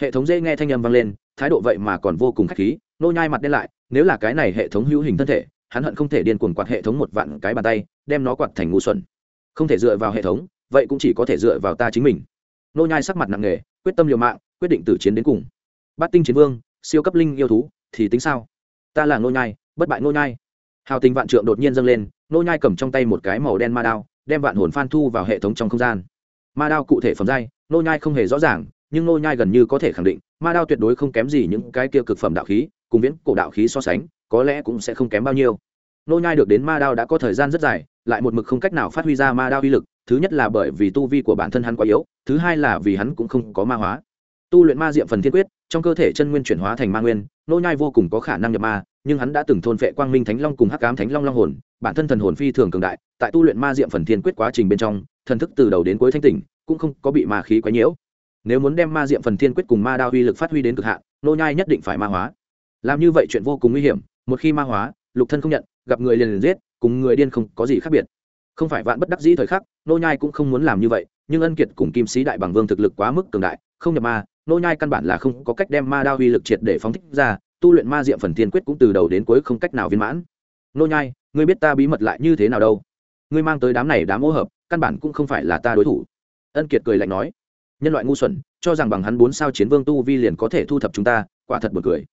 Hệ thống dễ nghe thanh âm vang lên, thái độ vậy mà còn vô cùng khách khí, nô nhai mặt đen lại, nếu là cái này hệ thống hữu hình thân thể, hắn hận không thể điên cuồng quạt hệ thống một vạn cái bàn tay, đem nó quạt thành ngu xuẩn. Không thể dựa vào hệ thống, vậy cũng chỉ có thể dựa vào ta chính mình. Nô nhai sắc mặt nặng nề, quyết tâm liều mạng, quyết định tử chiến đến cùng. Bát tinh chiến vương, siêu cấp linh yêu thú, thì tính sao? Ta là nô nhai, bất bại nô nhai. Hào tình vạn trượng đột nhiên dâng lên nô nhai cầm trong tay một cái màu đen ma đao, đem vạn hồn phan thu vào hệ thống trong không gian. Ma đao cụ thể phẩm giai, nô nhai không hề rõ ràng, nhưng nô nhai gần như có thể khẳng định, ma đao tuyệt đối không kém gì những cái kia cực phẩm đạo khí, cùng viễn cổ đạo khí so sánh, có lẽ cũng sẽ không kém bao nhiêu. Nô nhai được đến ma đao đã có thời gian rất dài, lại một mực không cách nào phát huy ra ma đao uy lực, thứ nhất là bởi vì tu vi của bản thân hắn quá yếu, thứ hai là vì hắn cũng không có ma hóa. Tu luyện ma diệm phần thiên quyết trong cơ thể chân nguyên chuyển hóa thành ma nguyên, nô nhai vô cùng có khả năng nhập ma, nhưng hắn đã từng thôn phệ quang minh thánh long cùng hắc ám thánh long long hồn, bản thân thần hồn phi thường cường đại, tại tu luyện ma diệm phần thiên quyết quá trình bên trong, thần thức từ đầu đến cuối thanh tỉnh, cũng không có bị ma khí quấy nhiễu. Nếu muốn đem ma diệm phần thiên quyết cùng ma đao uy lực phát huy đến cực hạn, nô nhai nhất định phải ma hóa. Làm như vậy chuyện vô cùng nguy hiểm, một khi ma hóa, lục thân không nhận, gặp người liền liền giết, cùng người điên không có gì khác biệt. Không phải vạn bất đắc dĩ thời khắc, nô nhai cũng không muốn làm như vậy, nhưng ân kiệt cùng kim sĩ đại bằng vương thực lực quá mức cường đại, không nhập ma nô nhai căn bản là không có cách đem ma đao uy lực triệt để phóng thích ra, tu luyện ma diệm phần thiên quyết cũng từ đầu đến cuối không cách nào viên mãn. Nô nhai, ngươi biết ta bí mật lại như thế nào đâu? Ngươi mang tới đám này đám ô hợp, căn bản cũng không phải là ta đối thủ. Ân kiệt cười lạnh nói. Nhân loại ngu xuẩn, cho rằng bằng hắn bốn sao chiến vương tu vi liền có thể thu thập chúng ta, quả thật buồn cười.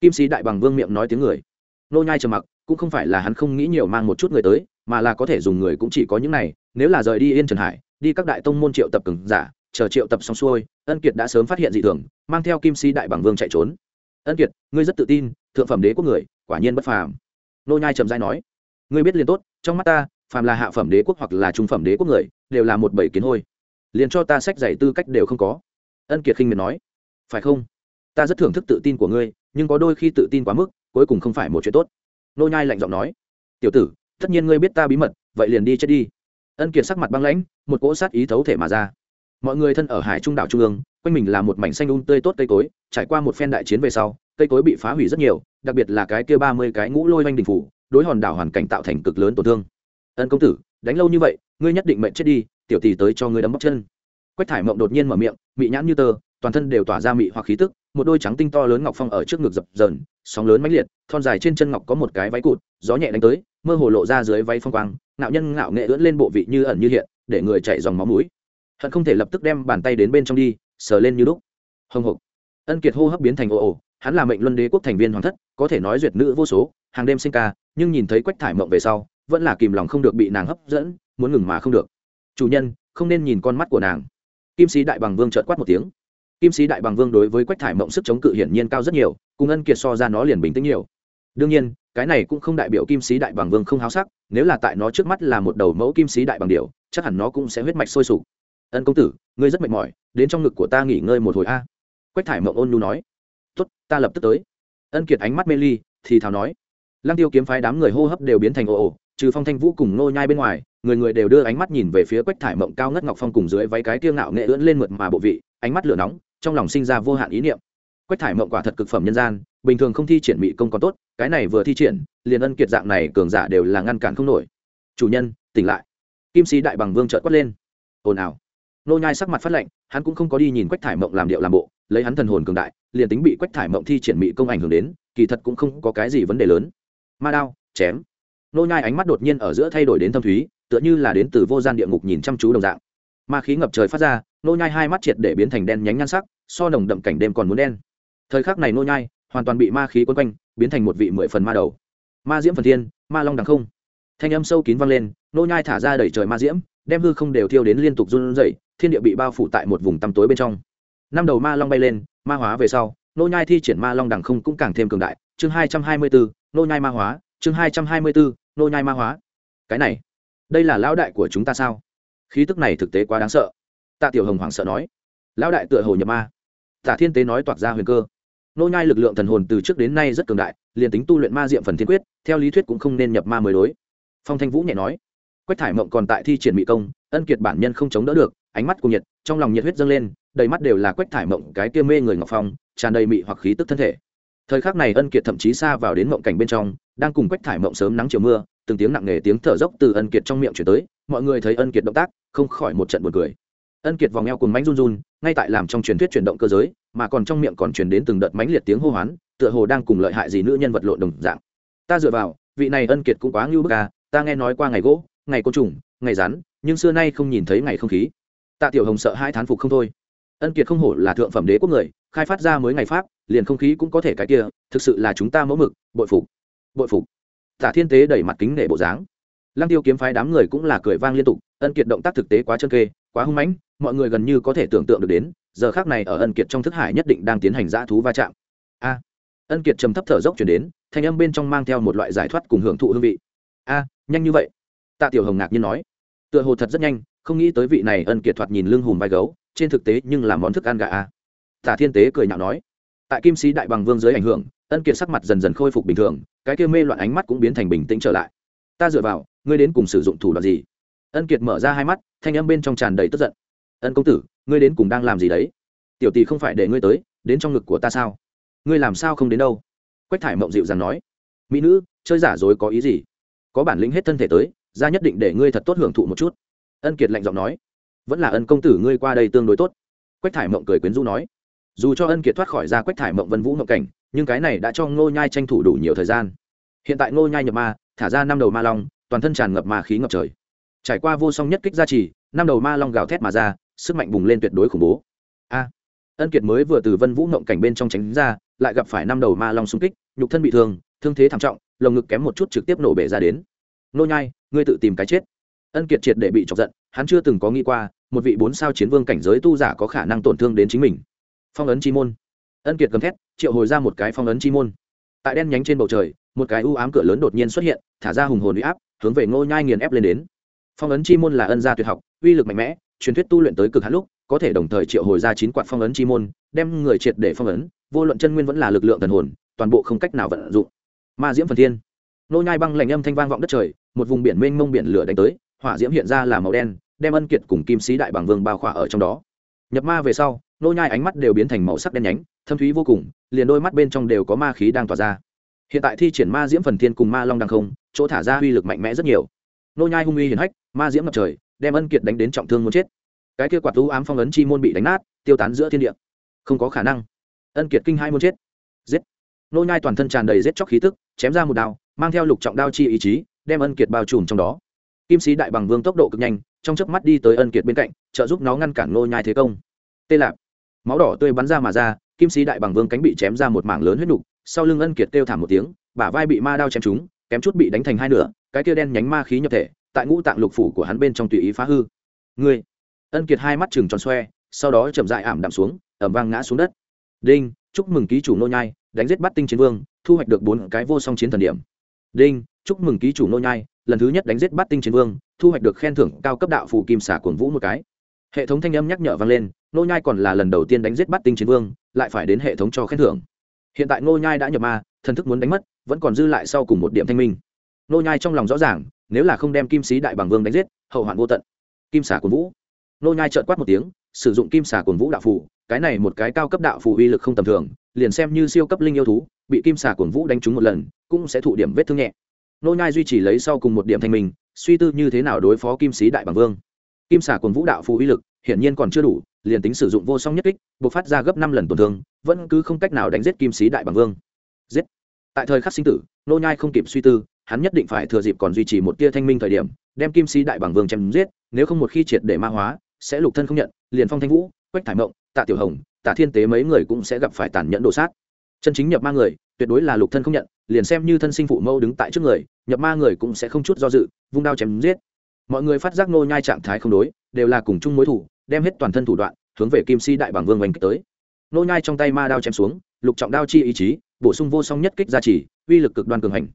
Kim sĩ đại bằng vương miệng nói tiếng người. Nô nhai trầm mặc, cũng không phải là hắn không nghĩ nhiều mang một chút người tới, mà là có thể dùng người cũng chỉ có những này, nếu là rời đi yên trần hải, đi các đại tông môn triệu tập cường giả chờ triệu tập xong xuôi, ân kiệt đã sớm phát hiện dị thường, mang theo kim si đại bằng vương chạy trốn. Ân kiệt, ngươi rất tự tin, thượng phẩm đế quốc người, quả nhiên bất phàm. Nô nhai trầm dai nói, ngươi biết liền tốt, trong mắt ta, phàm là hạ phẩm đế quốc hoặc là trung phẩm đế quốc người, đều là một bảy kiến hôi. Liền cho ta sách giải tư cách đều không có. Ân kiệt khinh miệt nói, phải không? Ta rất thưởng thức tự tin của ngươi, nhưng có đôi khi tự tin quá mức, cuối cùng không phải một chuyện tốt. Nô nhai lạnh giọng nói, tiểu tử, tất nhiên ngươi biết ta bí mật, vậy liền đi chết đi. Ân kiệt sắc mặt băng lãnh, một cỗ sát ý thấu thể mà ra mọi người thân ở hải trung đảo trung ương, quanh mình là một mảnh xanh un tươi tốt cây cối, trải qua một phen đại chiến về sau, cây cối bị phá hủy rất nhiều, đặc biệt là cái kia ba mươi cái ngũ lôi oanh đình phủ, đối hòn đảo hoàn cảnh tạo thành cực lớn tổn thương. Ân công tử, đánh lâu như vậy, ngươi nhất định mệnh chết đi, tiểu tỷ tới cho ngươi đấm bóc chân. Quách thải mộng đột nhiên mở miệng, mị nhãn như tơ, toàn thân đều tỏa ra mị hoặc khí tức, một đôi trắng tinh to lớn ngọc phong ở trước ngực dập dờn, sóng lớn mãnh liệt, thon dài trên chân ngọc có một cái váy cụt, gió nhẹ đánh tới, mơ hồ lộ ra dưới váy phong quang, ngạo nhân ngạo nghệ ưỡn lên bộ vị như ẩn như hiện, để người chạy dòng máu mũi hận không thể lập tức đem bàn tay đến bên trong đi, sờ lên như lúc hồng hộc. Ân kiệt hô hấp biến thành ồ ồ, hắn là mệnh luân đế quốc thành viên hoàng thất, có thể nói duyệt nữ vô số, hàng đêm sinh ca, nhưng nhìn thấy quách thải mộng về sau, vẫn là kìm lòng không được bị nàng hấp dẫn, muốn ngừng mà không được. Chủ nhân, không nên nhìn con mắt của nàng. Kim sĩ đại bằng vương trợt quát một tiếng. Kim sĩ đại bằng vương đối với quách thải mộng sức chống cự hiển nhiên cao rất nhiều, cùng ân kiệt so ra nó liền bình tĩnh nhiều. Đương nhiên, cái này cũng không đại biểu kim sĩ đại bằng vương không háo sắc, nếu là tại nó trước mắt là một đầu mẫu kim sĩ đại bằng điệu chắc hẳn nó cũng sẽ huyết mạch sôi sục ân công tử, ngươi rất mệt mỏi, đến trong ngực của ta nghỉ ngơi một hồi a. Quách thải mộng ôn nhu nói. Tốt, ta lập tức tới. Ân kiệt ánh mắt mê ly, thì thào nói. Lăng tiêu kiếm phái đám người hô hấp đều biến thành ồ ồ, trừ phong thanh vũ cùng nô nhai bên ngoài, người người đều đưa ánh mắt nhìn về phía quách thải mộng cao ngất ngọc phong cùng dưới váy cái tiêu ngạo nghệ ưỡn lên mượt mà bộ vị, ánh mắt lửa nóng, trong lòng sinh ra vô hạn ý niệm. Quách thải mộng quả thật cực phẩm nhân gian, bình thường không thi triển mỹ công còn tốt, cái này vừa thi triển, liền ân kiệt dạng này cường giả đều là ngăn cản không nổi. Chủ nhân, tỉnh lại. Kim sĩ đại bằng vương trợt quát lên. Ồn ào nô nhai sắc mặt phát lạnh, hắn cũng không có đi nhìn quách thải mộng làm điệu làm bộ, lấy hắn thần hồn cường đại, liền tính bị quách thải mộng thi triển mỹ công ảnh hưởng đến, kỳ thật cũng không có cái gì vấn đề lớn. Ma đao, chém. Nô nhai ánh mắt đột nhiên ở giữa thay đổi đến thâm thúy, tựa như là đến từ vô gian địa ngục nhìn chăm chú đồng dạng. Ma khí ngập trời phát ra, nô nhai hai mắt triệt để biến thành đen nhánh nhan sắc, so nồng đậm cảnh đêm còn muốn đen. Thời khắc này nô nhai hoàn toàn bị ma khí quấn quanh, biến thành một vị mười phần ma đầu. Ma diễm phần thiên, ma long đằng không. Thanh âm sâu kín vang lên, nô nhai thả ra đẩy trời ma diễm, đem hư không đều thiêu đến liên tục run rẩy thiên địa bị bao phủ tại một vùng tăm tối bên trong. Năm đầu ma long bay lên, ma hóa về sau, nô nhai thi triển ma long đằng không cũng càng thêm cường đại. Chương hai trăm hai mươi bốn, nô nhai ma hóa. Chương hai trăm hai mươi bốn, nô nhai ma hóa. Cái này, đây là lão đại của chúng ta sao? Khí tức này thực tế quá đáng sợ. Tạ tiểu hồng hoảng sợ nói. Lão đại tựa hồ nhập ma. Tạ thiên tế nói toạc ra huyền cơ. Nô nhai lực lượng thần hồn từ trước đến nay rất cường đại, liền tính tu luyện ma diệm phần thiên quyết, theo lý thuyết cũng không nên nhập ma mới đối. Phong thanh vũ nhẹ nói. Quách thải mộng còn tại thi triển mỹ công, ân kiệt bản nhân không chống đỡ được ánh mắt cùng nhiệt, trong lòng nhiệt huyết dâng lên, đầy mắt đều là quách thải mộng, cái kia mê người ngọc phong, tràn đầy mị hoặc khí tức thân thể. Thời khắc này ân kiệt thậm chí xa vào đến mộng cảnh bên trong, đang cùng quách thải mộng sớm nắng chiều mưa, từng tiếng nặng nề tiếng thở dốc từ ân kiệt trong miệng chuyển tới, mọi người thấy ân kiệt động tác, không khỏi một trận buồn cười. Ân kiệt vòng eo cùng mánh run run, ngay tại làm trong truyền thuyết chuyển động cơ giới, mà còn trong miệng còn truyền đến từng đợt mánh liệt tiếng hô hoán, tựa hồ đang cùng lợi hại gì nữ nhân vật lộn đồng dạng. Ta dựa vào, vị này ân kiệt cũng quá ngưu bức à ta nghe nói qua ngày gỗ, ngày côn trùng, ngày rắn, nhưng xưa nay không nhìn thấy ngày không khí tạ tiểu hồng sợ hai thán phục không thôi. Ân kiệt không hổ là thượng phẩm đế quốc người, khai phát ra mới ngày pháp, liền không khí cũng có thể cái kia, thực sự là chúng ta mẫu mực, bội phục bội phục. Tả thiên tế đẩy mặt kính nể bộ dáng. Lăng tiêu kiếm phái đám người cũng là cười vang liên tục, ân kiệt động tác thực tế quá chân kê, quá hung mãnh, mọi người gần như có thể tưởng tượng được đến, giờ khác này ở ân kiệt trong thức hải nhất định đang tiến hành dã thú va chạm. A! Ân kiệt trầm thấp thở dốc chuyển đến, thanh âm bên trong mang theo một loại giải thoát cùng hưởng thụ hương vị. A, nhanh như vậy. Tạ tiểu hồng ngạc nhiên nói. Tựa hồ thật rất nhanh không nghĩ tới vị này ân kiệt thoạt nhìn lưng hùm vai gấu, trên thực tế nhưng là món thức ăn gà a. Tả thiên tế cười nhạo nói, tại kim sĩ đại bằng vương dưới ảnh hưởng, ân kiệt sắc mặt dần dần khôi phục bình thường, cái kia mê loạn ánh mắt cũng biến thành bình tĩnh trở lại. Ta dựa vào, ngươi đến cùng sử dụng thủ đoạn gì? Ân kiệt mở ra hai mắt, thanh âm bên trong tràn đầy tức giận. Ân công tử, ngươi đến cùng đang làm gì đấy? Tiểu tỷ không phải để ngươi tới, đến trong ngực của ta sao? Ngươi làm sao không đến đâu? Quách thải mộng dịu dàng nói, mỹ nữ, chơi giả dối có ý gì? Có bản lĩnh hết thân thể tới, ra nhất định để ngươi thật tốt hưởng thụ một chút ân kiệt lạnh giọng nói, vẫn là ân công tử ngươi qua đây tương đối tốt. Quách thải mộng cười quyến rũ nói, dù cho ân kiệt thoát khỏi ra quách thải mộng vân vũ mộng cảnh, nhưng cái này đã cho ngô nhai tranh thủ đủ nhiều thời gian. Hiện tại ngô nhai nhập ma, thả ra năm đầu ma long, toàn thân tràn ngập ma khí ngập trời. Trải qua vô song nhất kích gia trì, năm đầu ma long gào thét mà ra, sức mạnh bùng lên tuyệt đối khủng bố. A. Ân kiệt mới vừa từ vân vũ mộng cảnh bên trong tránh ra, lại gặp phải năm đầu ma long xung kích, nhục thân bị thương thương thế thảm trọng, lồng ngực kém một chút trực tiếp nổ bể ra đến. Nô nhai, ngươi tự tìm cái chết ân kiệt triệt để bị chọc giận, hắn chưa từng có nghĩ qua, một vị bốn sao chiến vương cảnh giới tu giả có khả năng tổn thương đến chính mình. Phong ấn chi môn. Ân kiệt gầm thét, triệu hồi ra một cái phong ấn chi môn. Tại đen nhánh trên bầu trời, một cái u ám cửa lớn đột nhiên xuất hiện, thả ra hùng hồn uy áp, hướng về ngô nhai nghiền ép lên đến. Phong ấn chi môn là ân gia tuyệt học, uy lực mạnh mẽ, truyền thuyết tu luyện tới cực hạn lúc, có thể đồng thời triệu hồi ra chín quạt phong ấn chi môn, đem người triệt để phong ấn, vô luận chân nguyên vẫn là lực lượng thần hồn, toàn bộ không cách nào vận dụng. Ma diễm phần thiên. Nô nhai băng lạnh âm thanh vang vọng đất trời, một vùng biển mênh mông biển lửa đánh tới hỏa diễm hiện ra là màu đen, đem ân kiệt cùng kim sĩ đại bằng vương bao khỏa ở trong đó. Nhập ma về sau, nô nhai ánh mắt đều biến thành màu sắc đen nhánh, thâm thúy vô cùng, liền đôi mắt bên trong đều có ma khí đang tỏa ra. Hiện tại thi triển ma diễm phần thiên cùng ma long đang không, chỗ thả ra uy lực mạnh mẽ rất nhiều. Nô nhai hung uy hiển hách, ma diễm ngập trời, đem ân kiệt đánh đến trọng thương muốn chết. Cái kia quạt u ám phong ấn chi môn bị đánh nát, tiêu tán giữa thiên địa. Không có khả năng. Ân kiệt kinh hai muốn chết. Giết. Nô nhai toàn thân tràn đầy giết chóc khí tức, chém ra một đao, mang theo lục trọng đao chi ý chí, đem ân kiệt bao trùm trong đó kim sĩ đại bằng vương tốc độ cực nhanh, trong chớp mắt đi tới ân kiệt bên cạnh, trợ giúp nó ngăn cản nô nhai thế công. Tê lạp. Máu đỏ tươi bắn ra mà ra, kim sĩ đại bằng vương cánh bị chém ra một mảng lớn huyết nục, sau lưng ân kiệt kêu thảm một tiếng, bả vai bị ma đao chém trúng, kém chút bị đánh thành hai nửa, cái kia đen nhánh ma khí nhập thể, tại ngũ tạng lục phủ của hắn bên trong tùy ý phá hư. Ngươi. Ân kiệt hai mắt chừng tròn xoe, sau đó chậm dại ảm đạm xuống ẩm vang ngã xuống đất. Đinh, chúc mừng ký chủ nô nhai, đánh giết bắt tinh chiến vương, thu hoạch được bốn cái vô song chiến thần điểm. Đinh, chúc mừng ký chủ nô nhai lần thứ nhất đánh giết bát tinh chiến vương, thu hoạch được khen thưởng cao cấp đạo phù kim xả cổn vũ một cái. Hệ thống thanh âm nhắc nhở vang lên nô nhai còn là lần đầu tiên đánh giết bát tinh chiến vương, lại phải đến hệ thống cho khen thưởng. Hiện tại nô nhai đã nhập ma, thần thức muốn đánh mất, vẫn còn dư lại sau cùng một điểm thanh minh. Nô nhai trong lòng rõ ràng, nếu là không đem kim sĩ đại bằng vương đánh giết, hậu hoạn vô tận. Kim xả cổn vũ. Nô nhai trợn quát một tiếng, sử dụng kim xả cổn vũ đạo phù, cái này một cái cao cấp đạo phù uy lực không tầm thường, liền xem như siêu cấp linh yêu thú, bị kim xà cồn vũ đánh trúng một lần, cũng sẽ thụ điểm vết thương nhẹ nô nhai duy trì lấy sau cùng một điểm thanh minh, suy tư như thế nào đối phó kim sĩ đại bằng vương. Kim xà cuồng vũ đạo phù uy lực, hiển nhiên còn chưa đủ, liền tính sử dụng vô song nhất kích buộc phát ra gấp năm lần tổn thương, vẫn cứ không cách nào đánh giết kim sĩ đại bằng vương. Giết! Tại thời khắc sinh tử, nô nhai không kịp suy tư, hắn nhất định phải thừa dịp còn duy trì một tia thanh minh thời điểm, đem kim sĩ đại bằng vương chém giết, nếu không một khi triệt để ma hóa, sẽ lục thân không nhận, liền phong thanh vũ, quách thải mộng, tạ tiểu hồng, tạ thiên tế mấy người cũng sẽ gặp phải tàn nhẫn đồ sát. Chân chính nhập ma người tuyệt đối là lục thân không nhận, liền xem như thân sinh phụ mâu đứng tại trước người, nhập ma người cũng sẽ không chút do dự, vung đao chém giết. Mọi người phát giác nô nhai trạng thái không đối, đều là cùng chung mối thủ, đem hết toàn thân thủ đoạn, hướng về kim si đại bảng vương oanh kích tới. Nô nhai trong tay ma đao chém xuống, lục trọng đao chi ý chí, bổ sung vô song nhất kích gia trì, uy lực cực đoan cường hành.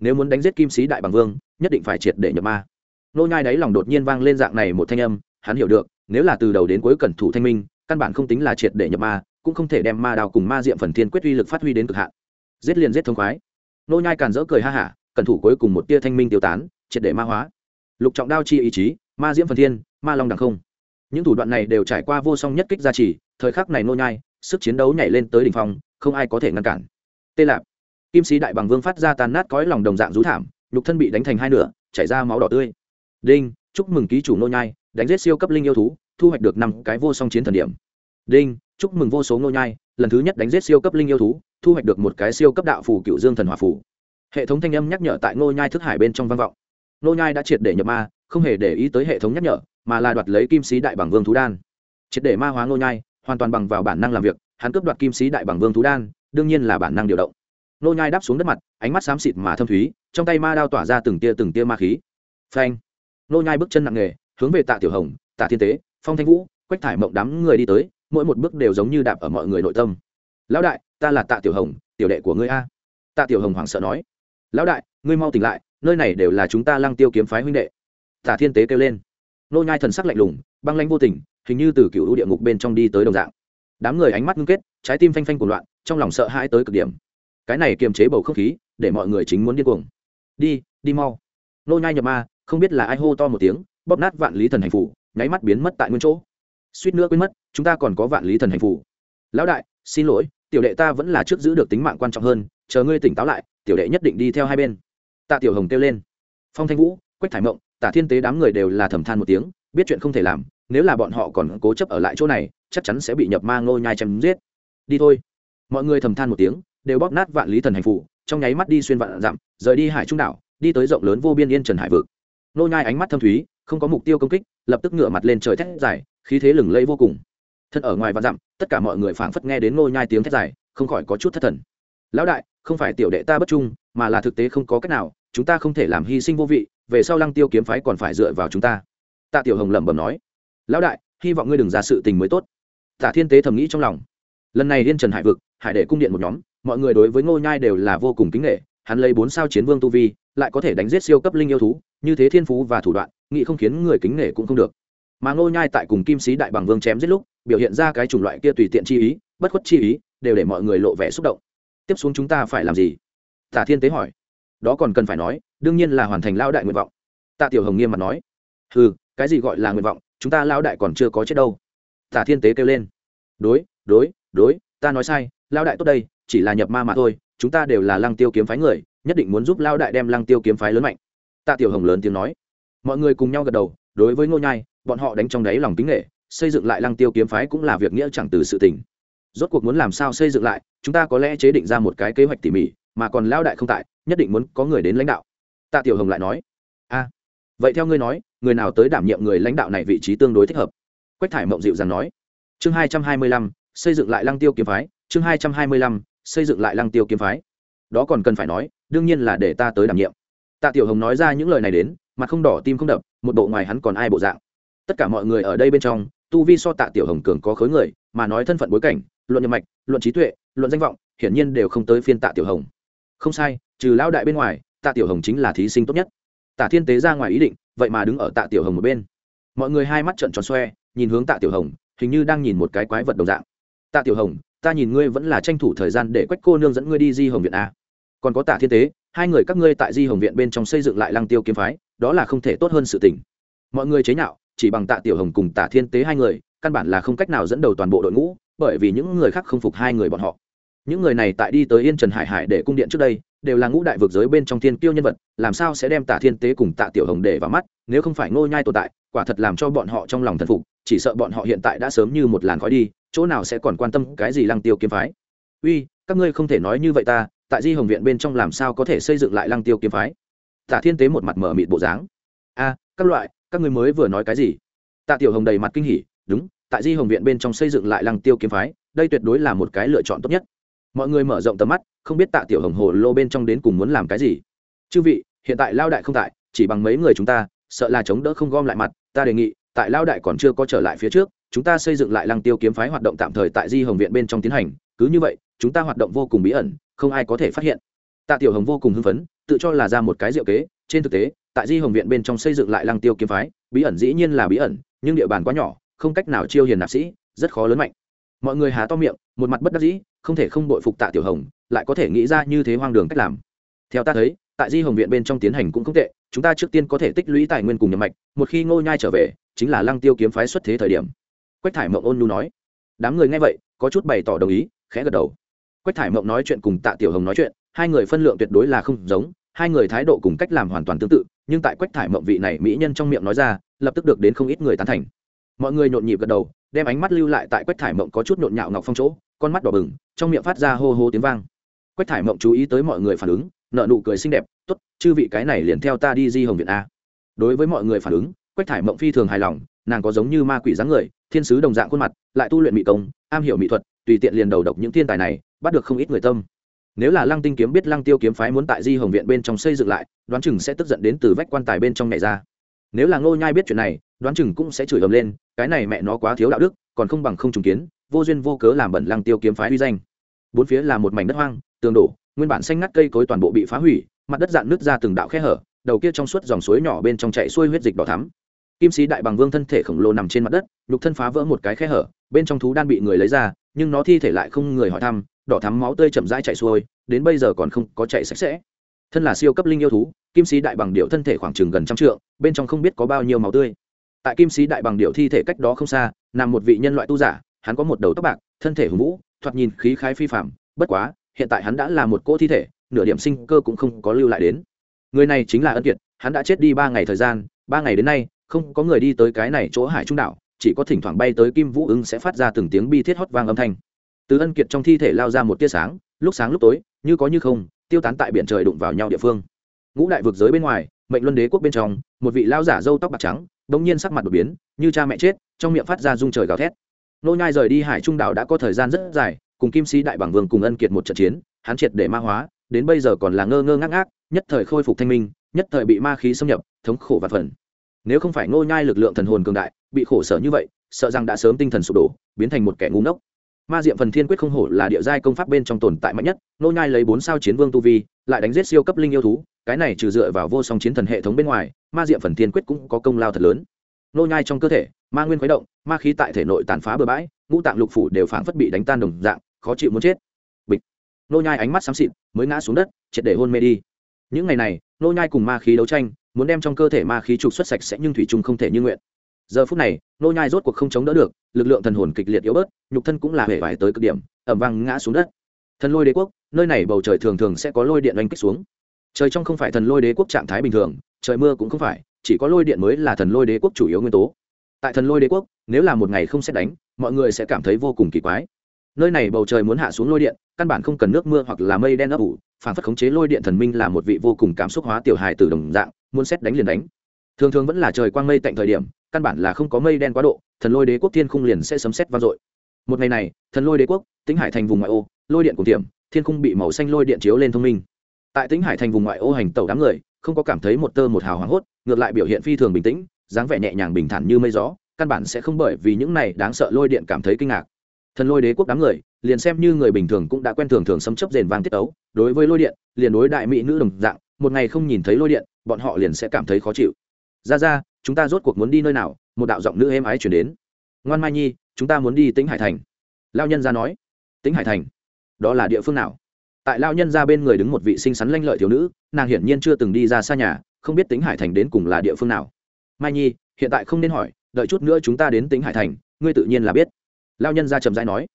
Nếu muốn đánh giết kim sĩ đại bảng vương, nhất định phải triệt để nhập ma. Nô nhai đáy lòng đột nhiên vang lên dạng này một thanh âm, hắn hiểu được, nếu là từ đầu đến cuối cẩn thủ thanh minh, căn bản không tính là triệt để nhập ma, cũng không thể đem ma đao cùng ma diệm phần thiên quyết uy lực phát huy đến cực hạn giết liền giết thông khoái. Nô nhai càn rỡ cười ha hả, cẩn thủ cuối cùng một tia thanh minh tiêu tán, triệt để ma hóa. Lục trọng đao chi ý chí, ma diễm phần thiên, ma long đằng không. Những thủ đoạn này đều trải qua vô song nhất kích gia trì, thời khắc này nô nhai, sức chiến đấu nhảy lên tới đỉnh phong, không ai có thể ngăn cản. Tê lạp. Kim sĩ đại bằng vương phát ra tan nát cõi lòng đồng dạng rú thảm, nhục thân bị đánh thành hai nửa, chảy ra máu đỏ tươi. Đinh, chúc mừng ký chủ nô nhai, đánh giết siêu cấp linh yêu thú, thu hoạch được năm cái vô song chiến thần điểm. Đinh, chúc mừng vô số nô nhai, lần thứ nhất đánh giết siêu cấp linh yêu thú thu hoạch được một cái siêu cấp đạo phù cựu dương thần hỏa phù. Hệ thống thanh âm nhắc nhở tại nô nhai thức hải bên trong vang vọng. Nô nhai đã triệt để nhập ma, không hề để ý tới hệ thống nhắc nhở, mà là đoạt lấy kim sĩ đại bằng vương thú đan. Triệt để ma hóa nô nhai, hoàn toàn bằng vào bản năng làm việc, hắn cướp đoạt kim sĩ đại bằng vương thú đan, đương nhiên là bản năng điều động. Nô nhai đáp xuống đất mặt, ánh mắt xám xịt mà thâm thúy, trong tay ma đao tỏa ra từng tia từng tia ma khí. Phanh! Nô nhai bước chân nặng nề, hướng về tạ tiểu hồng, tạ thiên tế, phong thanh vũ, quách thải mộng đám người đi tới, mỗi một bước đều giống như đạp ở mọi người nội tâm. Lão đại ta là tạ tiểu hồng, tiểu đệ của ngươi a. Tạ tiểu hồng hoảng sợ nói. Lão đại, ngươi mau tỉnh lại, nơi này đều là chúng ta lăng tiêu kiếm phái huynh đệ. Tạ thiên tế kêu lên. Nô nhai thần sắc lạnh lùng, băng lãnh vô tình, hình như từ cựu địa ngục bên trong đi tới đồng dạng. Đám người ánh mắt ngưng kết, trái tim phanh phanh cuồng loạn, trong lòng sợ hãi tới cực điểm. Cái này kiềm chế bầu không khí, để mọi người chính muốn điên cuồng. Đi đi mau. Nô nhai nhập ma, không biết là ai hô to một tiếng, bóp nát vạn lý thần hành phủ, nháy mắt biến mất tại nguyên chỗ. Suýt nữa quên mất, chúng ta còn có vạn lý thần hành phủ. Lão đại, xin lỗi tiểu đệ ta vẫn là trước giữ được tính mạng quan trọng hơn, chờ ngươi tỉnh táo lại, tiểu đệ nhất định đi theo hai bên. Tạ tiểu hồng kêu lên. Phong thanh vũ, quách thải mộng tạ thiên tế đám người đều là thầm than một tiếng, biết chuyện không thể làm, nếu là bọn họ còn cố chấp ở lại chỗ này, chắc chắn sẽ bị nhập ma ngô nhai chém giết. Đi thôi. Mọi người thầm than một tiếng, đều bóp nát vạn lý thần hành phủ, trong nháy mắt đi xuyên vạn dặm, rời đi hải trung đảo, đi tới rộng lớn vô biên yên trần hải vực. Nô nhai ánh mắt thâm thúy, không có mục tiêu công kích, lập tức ngửa mặt lên trời thét dài, khí thế lừng lẫy vô cùng thân ở ngoài vạn dặm, tất cả mọi người phảng phất nghe đến ngô nhai tiếng thét dài, không khỏi có chút thất thần. Lão đại, không phải tiểu đệ ta bất trung, mà là thực tế không có cách nào, chúng ta không thể làm hy sinh vô vị, về sau lăng tiêu kiếm phái còn phải dựa vào chúng ta. Tạ tiểu hồng lẩm bẩm nói. Lão đại, hy vọng ngươi đừng ra sự tình mới tốt. Tạ thiên tế thầm nghĩ trong lòng. Lần này liên trần hải vực, hải đệ cung điện một nhóm, mọi người đối với ngô nhai đều là vô cùng kính nghệ hắn lấy bốn sao chiến vương tu vi, lại có thể đánh giết siêu cấp linh yêu thú, như thế thiên phú và thủ đoạn nghị không khiến người kính nghệ cũng không được mà ngô nhai tại cùng kim sĩ đại bằng vương chém giết lúc, biểu hiện ra cái chủng loại kia tùy tiện chi ý, bất khuất chi ý, đều để mọi người lộ vẻ xúc động. Tiếp xuống chúng ta phải làm gì? Tạ thiên tế hỏi. Đó còn cần phải nói, đương nhiên là hoàn thành lao đại nguyện vọng. Tạ tiểu hồng nghiêm mặt nói. Ừ cái gì gọi là nguyện vọng, chúng ta lao đại còn chưa có chết đâu. Tạ thiên tế kêu lên. Đối đối đối, ta nói sai lao đại tốt đây, chỉ là nhập ma mà thôi, chúng ta đều là lăng tiêu kiếm phái người, nhất định muốn giúp lao đại đem lăng tiêu kiếm phái lớn mạnh. Tạ tiểu hồng lớn tiếng nói. Mọi người cùng nhau gật đầu, đối với ngô nhai bọn họ đánh trong đáy lòng kính nghệ, xây dựng lại lăng tiêu kiếm phái cũng là việc nghĩa chẳng từ sự tình. Rốt cuộc muốn làm sao xây dựng lại, chúng ta có lẽ chế định ra một cái kế hoạch tỉ mỉ, mà còn lao đại không tại, nhất định muốn có người đến lãnh đạo. Tạ tiểu hồng lại nói. A, vậy theo ngươi nói, người nào tới đảm nhiệm người lãnh đạo này vị trí tương đối thích hợp. Quách thải mộng dịu dàng nói. Chương hai trăm hai mươi lăm, xây dựng lại lăng tiêu kiếm phái, chương hai trăm hai mươi lăm, xây dựng lại lăng tiêu kiếm phái. Đó còn cần phải nói, đương nhiên là để ta tới đảm nhiệm. Tạ tiểu hồng nói ra những lời này đến, mặt không đỏ, tim không đập, một bộ ngoài hắn còn ai bộ dạng tất cả mọi người ở đây bên trong, tu vi so tạ tiểu hồng cường có khối người, mà nói thân phận bối cảnh, luận nhập mạch, luận trí tuệ, luận danh vọng, hiển nhiên đều không tới phiên tạ tiểu hồng. Không sai, trừ lão đại bên ngoài, tạ tiểu hồng chính là thí sinh tốt nhất. Tạ thiên tế ra ngoài ý định, vậy mà đứng ở tạ tiểu hồng một bên. Mọi người hai mắt trợn tròn xoe, nhìn hướng tạ tiểu hồng, hình như đang nhìn một cái quái vật đồng dạng. Tạ tiểu hồng, ta nhìn ngươi vẫn là tranh thủ thời gian để quách cô nương dẫn ngươi đi di hồng viện a. Còn có tạ thiên tế, hai người các ngươi tại di hồng viện bên trong xây dựng lại lăng tiêu kiếm phái, đó là không thể tốt hơn sự tình. Mọi người chế nhạo chỉ bằng tạ tiểu hồng cùng tạ thiên tế hai người, căn bản là không cách nào dẫn đầu toàn bộ đội ngũ, bởi vì những người khác không phục hai người bọn họ. Những người này tại đi tới yên trần hải hải để cung điện trước đây, đều là ngũ đại vực giới bên trong thiên kiêu nhân vật, làm sao sẽ đem tạ thiên tế cùng tạ tiểu hồng để vào mắt, nếu không phải ngô nhai tồn tại, quả thật làm cho bọn họ trong lòng thần phục, chỉ sợ bọn họ hiện tại đã sớm như một làn khói đi, chỗ nào sẽ còn quan tâm cái gì lăng tiêu kiếm phái. Uy, các ngươi không thể nói như vậy ta, tại di hồng viện bên trong làm sao có thể xây dựng lại lăng tiêu kiếm phái? Tạ thiên tế một mặt mở mịt bộ dáng. A, các loại các ngươi mới vừa nói cái gì? Tạ tiểu hồng đầy mặt kinh hỉ, đúng, tại di hồng viện bên trong xây dựng lại lăng tiêu kiếm phái, đây tuyệt đối là một cái lựa chọn tốt nhất. Mọi người mở rộng tầm mắt, không biết tạ tiểu hồng hồ lô bên trong đến cùng muốn làm cái gì. Chư vị, hiện tại lao đại không tại, chỉ bằng mấy người chúng ta, sợ là chống đỡ không gom lại mặt, ta đề nghị, tại lao đại còn chưa có trở lại phía trước, chúng ta xây dựng lại lăng tiêu kiếm phái hoạt động tạm thời tại di hồng viện bên trong tiến hành, cứ như vậy, chúng ta hoạt động vô cùng bí ẩn, không ai có thể phát hiện. Tạ tiểu hồng vô cùng hưng phấn, tự cho là ra một cái diệu kế trên thực tế, tại di hồng viện bên trong xây dựng lại lăng tiêu kiếm phái, bí ẩn dĩ nhiên là bí ẩn, nhưng địa bàn quá nhỏ, không cách nào chiêu hiền nạp sĩ, rất khó lớn mạnh. Mọi người há to miệng, một mặt bất đắc dĩ, không thể không đội phục tạ tiểu hồng, lại có thể nghĩ ra như thế hoang đường cách làm. Theo ta thấy, tại di hồng viện bên trong tiến hành cũng không tệ, chúng ta trước tiên có thể tích lũy tài nguyên cùng nhập mạch, một khi ngô nhai trở về, chính là lăng tiêu kiếm phái xuất thế thời điểm. Quách thải mộng ôn nhu nói. Đám người nghe vậy, có chút bày tỏ đồng ý, khẽ gật đầu. Quách thải mộng nói chuyện cùng tạ tiểu hồng nói chuyện, hai người phân lượng tuyệt đối là không giống hai người thái độ cùng cách làm hoàn toàn tương tự, nhưng tại quách thải mộng vị này mỹ nhân trong miệng nói ra, lập tức được đến không ít người tán thành. Mọi người nhộn nhịp gật đầu, đem ánh mắt lưu lại tại quách thải mộng có chút nhộn nhạo ngọc phong chỗ, con mắt đỏ bừng, trong miệng phát ra hô hô tiếng vang. Quách thải mộng chú ý tới mọi người phản ứng nợ nụ cười xinh đẹp t ố t chư vị cái này liền theo ta đi di hồng viện a. Đối với mọi người phản ứng, quách thải mộng phi thường hài lòng, nàng có giống như ma quỷ dáng người, thiên sứ đồng dạng khuôn mặt, lại tu luyện mỹ công, am hiểu mỹ thuật, tùy tiện liền đầu độc những thiên tài này, bắt được không ít người tâm nếu là lăng tinh kiếm biết lăng tiêu kiếm phái muốn tại di hồng viện bên trong xây dựng lại, đoán chừng sẽ tức giận đến từ vách quan tài bên trong nhảy ra. Nếu là ngô nhai biết chuyện này, đoán chừng cũng sẽ chửi ầm lên, cái này mẹ nó quá thiếu đạo đức, còn không bằng không trùng kiến, vô duyên vô cớ làm bẩn lăng tiêu kiếm phái uy danh. Bốn phía là một mảnh đất hoang, tường đổ, nguyên bản xanh ngắt cây cối toàn bộ bị phá hủy, mặt đất dạn nứt ra từng đạo khe hở, đầu kia trong suốt dòng suối nhỏ bên trong chạy xuôi huyết dịch đỏ thắm. Kim sĩ đại bằng vương thân thể khổng lồ nằm trên mặt đất, nhục thân phá vỡ một cái khe hở, bên trong thú đan bị người lấy ra, nhưng nó thi thể lại không người hỏi thăm đỏ thắm máu tươi chậm rãi chạy xuôi, đến bây giờ còn không có chạy sạch sẽ. Thân là siêu cấp linh yêu thú, kim sĩ đại bằng điệu thân thể khoảng chừng gần trăm trượng, bên trong không biết có bao nhiêu máu tươi. Tại kim sĩ đại bằng điệu thi thể cách đó không xa, nằm một vị nhân loại tu giả, hắn có một đầu tóc bạc, thân thể hùng vũ, thoạt nhìn khí khái phi phạm bất quá, hiện tại hắn đã là một cỗ thi thể, nửa điểm sinh cơ cũng không có lưu lại đến. Người này chính là ân kiệt, hắn đã chết đi ba ngày thời gian, ba ngày đến nay, không có người đi tới cái này chỗ hải trung đảo, chỉ có thỉnh thoảng bay tới kim vũ ứng sẽ phát ra từng tiếng bi thiết hót vang âm thanh từ ân kiệt trong thi thể lao ra một tia sáng, lúc sáng lúc tối, như có như không, tiêu tán tại biển trời đụng vào nhau địa phương. Ngũ đại vực giới bên ngoài, mệnh luân đế quốc bên trong, một vị lao giả râu tóc bạc trắng đ ỗ n g nhiên sắc mặt đột biến, như cha mẹ chết, trong miệng phát ra rung trời gào thét. Nô nhai rời đi hải trung đảo đã có thời gian rất dài, cùng kim sĩ đại bảng vương cùng ân kiệt một trận chiến, hắn triệt để ma hóa, đến bây giờ còn là ngơ ngơ ngác ngác, nhất thời khôi phục thanh minh, nhất thời bị ma khí xâm nhập, thống khổ và phần. Nếu không phải Nô nhai lực lượng thần hồn cường đại, bị khổ sở như vậy, sợ rằng đã sớm tinh thần sụp đổ, biến thành một kẻ ngu ngốc ma diệm phần thiên quyết không hổ là địa giai công pháp bên trong tồn tại mạnh nhất, Nô nhai lấy bốn sao chiến vương tu vi, lại đánh giết siêu cấp linh yêu thú, cái này trừ dựa vào vô song chiến thần hệ thống bên ngoài, ma diệm phần thiên quyết cũng có công lao thật lớn. Nô nhai trong cơ thể, ma nguyên khuấy động, ma khí tại thể nội tàn phá bừa bãi, ngũ tạng lục phủ đều phảng phất bị đánh tan đồng dạng, khó chịu muốn chết. Bịch. Nô nhai ánh mắt xám xịt, mới ngã xuống đất, triệt để hôn mê đi. Những ngày này, nô nhai cùng ma khí đấu tranh, muốn đem trong cơ thể ma khí trục xuất sạch sẽ nhưng thủy chung không thể như nguyện giờ phút này, nô nhai rốt cuộc không chống đỡ được, lực lượng thần hồn kịch liệt yếu bớt, nhục thân cũng là hề vải tới cực điểm ẩm vang ngã xuống đất. Thần lôi đế quốc, nơi này bầu trời thường thường sẽ có lôi điện đánh kích xuống. Trời trong không phải thần lôi đế quốc trạng thái bình thường, trời mưa cũng không phải, chỉ có lôi điện mới là thần lôi đế quốc chủ yếu nguyên tố. Tại thần lôi đế quốc, nếu là một ngày không xét đánh, mọi người sẽ cảm thấy vô cùng kỳ quái. Nơi này bầu trời muốn hạ xuống lôi điện, căn bản không cần nước mưa hoặc là mây đen ấp ủ, phản phất khống chế lôi điện thần minh là một vị vô cùng cảm xúc hóa tiểu hài từ đồng dạng, muốn xét đánh liền đánh. Thường thường vẫn là trời quang mây tạnh thời điểm căn bản là không có mây đen quá độ, thần lôi đế quốc thiên khung liền sẽ sấm xét vang dội. Một ngày này, thần lôi đế quốc, tĩnh hải thành vùng ngoại ô, lôi điện cùng tiệm, thiên khung bị màu xanh lôi điện chiếu lên thông minh. Tại tĩnh hải thành vùng ngoại ô hành tẩu đám người, không có cảm thấy một tơ một hào hoảng hốt, ngược lại biểu hiện phi thường bình tĩnh, dáng vẻ nhẹ nhàng bình thản như mây gió, căn bản sẽ không bởi vì những này đáng sợ lôi điện cảm thấy kinh ngạc. Thần lôi đế quốc đám người, liền xem như người bình thường cũng đã quen thường thường sấm chấp rền vang tiết ấu đối với lôi điện, liền đối đại mỹ nữ đồng dạng, một ngày không nhìn thấy lôi điện, bọn họ liền sẽ cảm thấy khó chịu ra ra, chúng ta rốt cuộc muốn đi nơi nào? Một đạo giọng nữ êm ái chuyển đến. Ngoan mai nhi, chúng ta muốn đi tính hải thành. Lao nhân ra nói. Tính hải thành? Đó là địa phương nào? Tại lao nhân ra bên người đứng một vị xinh xắn lanh lợi thiếu nữ, nàng hiển nhiên chưa từng đi ra xa nhà, không biết tính hải thành đến cùng là địa phương nào. Mai nhi, hiện tại không nên hỏi, đợi chút nữa chúng ta đến tính hải thành, ngươi tự nhiên là biết. Lao nhân ra trầm dai nói.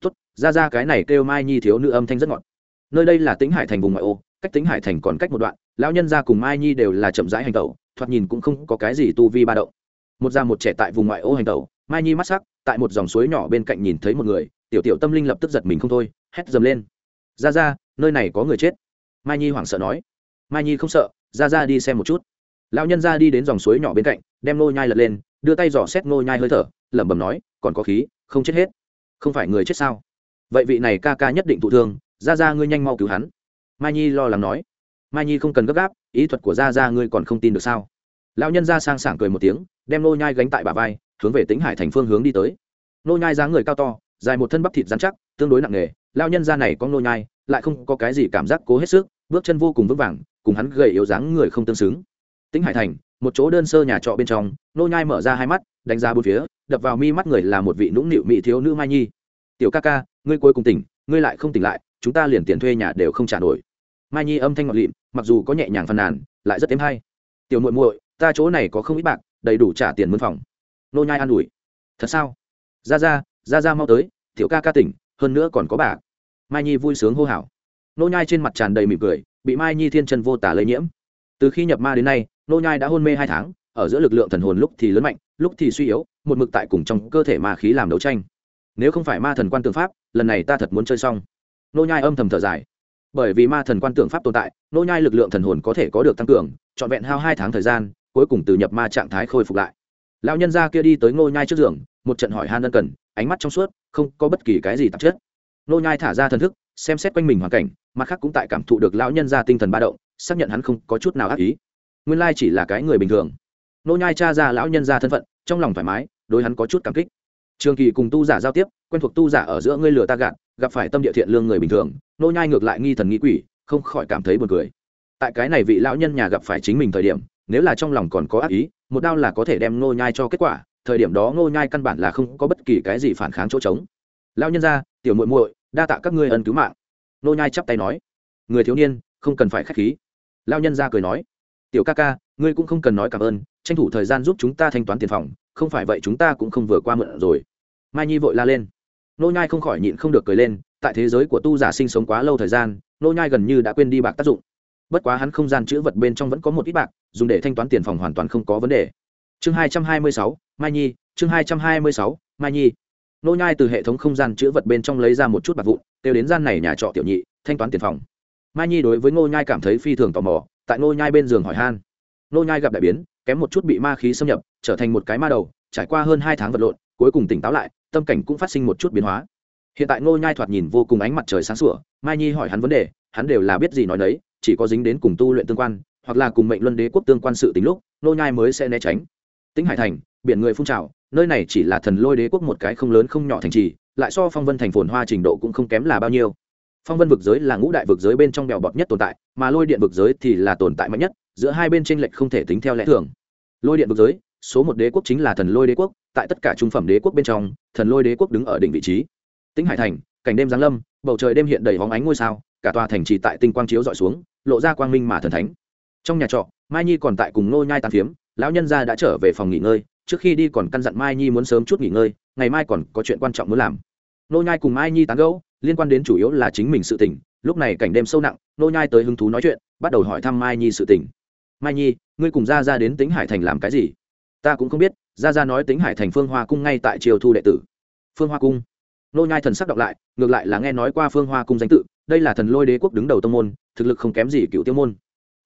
Tốt, ra ra cái này kêu mai nhi thiếu nữ âm thanh rất ngọt. Nơi đây là tính hải thành vùng ngoại ô, cách tính hải thành còn cách một đoạn, lão nhân ra cùng mai nhi đều là chậm rãi hành tẩu thoạt nhìn cũng không có cái gì tu vi ba động. Một già một trẻ tại vùng ngoại ô hành tẩu, mai nhi mắt sắc, tại một dòng suối nhỏ bên cạnh nhìn thấy một người, tiểu tiểu tâm linh lập tức giật mình không thôi, hét dầm lên. Ra ra nơi này có người chết. Mai nhi hoảng sợ nói. Mai nhi không sợ ra ra đi xem một chút. Lão nhân ra đi đến dòng suối nhỏ bên cạnh, đem nô nhai lật lên, đưa tay dò xét nô nhai hơi thở, lẩm bẩm nói, còn có khí, không chết hết. Không phải người chết sao? Vậy vị này ca ca nhất định thụ thương ra ra ngươi nhanh mau cứu hắn. Mai nhi lo lắng nói mai nhi không cần gấp gáp, ý thuật của gia gia ngươi còn không tin được sao? Lão nhân ra sang sảng cười một tiếng, đem nô nhai gánh tại bả vai, hướng về tĩnh hải thành phương hướng đi tới. Nô nhai dáng người cao to, dài một thân bắp thịt rắn chắc, tương đối nặng nề, lão nhân ra này có nô nhai, lại không có cái gì cảm giác cố hết sức, bước chân vô cùng vững vàng, cùng hắn gầy yếu dáng người không tương xứng. Tĩnh hải thành, một chỗ đơn sơ nhà trọ bên trong, nô nhai mở ra hai mắt, đánh ra bốn phía, đập vào mi mắt người là một vị nũng nịu mỹ thiếu nữ mai nhi. Tiểu ca ca, ngươi cuối cùng tỉnh, ngươi lại không tỉnh lại, chúng ta liền tiền thuê nhà đều không trả nổi mai nhi âm thanh ngọt lịm, mặc dù có nhẹ nhàng phàn nàn, lại rất êm hay. Tiểu muội muội, ta chỗ này có không ít bạc, đầy đủ trả tiền mướn phòng. Nô nhai an ủi. Thật sao? Ra ra ra ra mau tới, tiểu ca ca tỉnh, hơn nữa còn có bạc. Mai nhi vui sướng hô hào. Nô nhai trên mặt tràn đầy mỉm cười, bị mai nhi thiên chân vô tả lây nhiễm. Từ khi nhập ma đến nay, nô nhai đã hôn mê hai tháng, ở giữa lực lượng thần hồn lúc thì lớn mạnh, lúc thì suy yếu, một mực tại cùng trong cơ thể ma khí làm đấu tranh. Nếu không phải ma thần quan tương pháp, lần này ta thật muốn chơi xong. Nô nhai âm thầm thở dài bởi vì ma thần quan tưởng pháp tồn tại, nô nhai lực lượng thần hồn có thể có được tăng cường, trọn vẹn hao hai tháng thời gian, cuối cùng từ nhập ma trạng thái khôi phục lại. Lão nhân gia kia đi tới nô nhai trước giường, một trận hỏi han ân cần, ánh mắt trong suốt, không có bất kỳ cái gì tạp chất. Nô nhai thả ra thần thức, xem xét quanh mình hoàn cảnh, mặt khác cũng tại cảm thụ được lão nhân gia tinh thần ba động, xác nhận hắn không có chút nào ác ý. Nguyên lai chỉ là cái người bình thường. Nô nhai cha ra lão nhân gia thân phận, trong lòng thoải mái, đối hắn có chút cảm kích. Trường kỳ cùng tu giả giao tiếp, quen thuộc tu giả ở giữa ngươi lừa ta gạt gặp phải tâm địa thiện lương người bình thường, nô nhai ngược lại nghi thần nghi quỷ, không khỏi cảm thấy buồn cười. Tại cái này vị lão nhân nhà gặp phải chính mình thời điểm, nếu là trong lòng còn có ác ý, một đao là có thể đem nô nhai cho kết quả, thời điểm đó nô nhai căn bản là không có bất kỳ cái gì phản kháng chỗ trống. Lão nhân gia tiểu muội muội, đa tạ các ngươi ân cứu mạng. Nô nhai chắp tay nói, người thiếu niên, không cần phải khách khí. Lão nhân gia cười nói, tiểu ca ca, ngươi cũng không cần nói cảm ơn, tranh thủ thời gian giúp chúng ta thanh toán tiền phòng, không phải vậy chúng ta cũng không vừa qua mượn rồi. Mai nhi vội la lên nô nhai không khỏi nhịn không được cười lên, tại thế giới của tu giả sinh sống quá lâu thời gian, nô nhai gần như đã quên đi bạc tác dụng. Bất quá hắn không gian chữ vật bên trong vẫn có một ít bạc, dùng để thanh toán tiền phòng hoàn toàn không có vấn đề. Chương hai trăm hai mươi sáu, mai nhi, chương hai trăm hai mươi sáu, mai nhi. Nô nhai từ hệ thống không gian chữ vật bên trong lấy ra một chút bạc vụn, kêu đến gian này nhà trọ tiểu nhị, thanh toán tiền phòng. Mai nhi đối với nô nhai cảm thấy phi thường tò mò, tại nô nhai bên giường hỏi han. Nô nhai gặp đại biến, kém một chút bị ma khí xâm nhập, trở thành một cái ma đầu, trải qua hơn hai tháng vật lộn, cuối cùng tỉnh táo lại tâm cảnh cũng phát sinh một chút biến hóa. Hiện tại ngô nhai thoạt nhìn vô cùng ánh mặt trời sáng sủa, mai nhi hỏi hắn vấn đề, hắn đều là biết gì nói đấy chỉ có dính đến cùng tu luyện tương quan, hoặc là cùng mệnh luân đế quốc tương quan sự tính lúc, ngô nhai mới sẽ né tránh. Tính hải thành, biển người phun trào, nơi này chỉ là thần lôi đế quốc một cái không lớn không nhỏ thành trì, lại so phong vân thành phồn hoa trình độ cũng không kém là bao nhiêu. Phong vân vực giới là ngũ đại vực giới bên trong bèo bọt nhất tồn tại, mà lôi điện vực giới thì là tồn tại mạnh nhất, giữa hai bên tranh lệch không thể tính theo lẽ thường. Lôi điện vực giới số một đế quốc chính là thần lôi đế quốc, tại tất cả trung phẩm đế quốc bên trong, thần lôi đế quốc đứng ở đỉnh vị trí. Tĩnh hải thành, cảnh đêm giáng lâm, bầu trời đêm hiện đầy hóng ánh ngôi sao, cả tòa thành trì tại tinh quang chiếu dọi xuống, lộ ra quang minh mà thần thánh. Trong nhà trọ, mai nhi còn tại cùng nô nhai tàn phiếm, lão nhân gia đã trở về phòng nghỉ ngơi, trước khi đi còn căn dặn mai nhi muốn sớm chút nghỉ ngơi, ngày mai còn có chuyện quan trọng muốn làm. Nô nhai cùng mai nhi tán gẫu, liên quan đến chủ yếu là chính mình sự tình, lúc này cảnh đêm sâu nặng nô nhai tới hứng thú nói chuyện, bắt đầu hỏi thăm mai nhi sự tình. Mai nhi, ngươi cùng gia gia đến tính hải thành làm cái gì? Ta cũng không biết, gia gia nói tính hải thành phương hoa cung ngay tại triều thu đệ tử. Phương hoa cung? Nô nhai thần sắc đọc lại, ngược lại là nghe nói qua phương hoa cung danh tự, đây là thần lôi đế quốc đứng đầu tông môn, thực lực không kém gì cựu tiêu môn.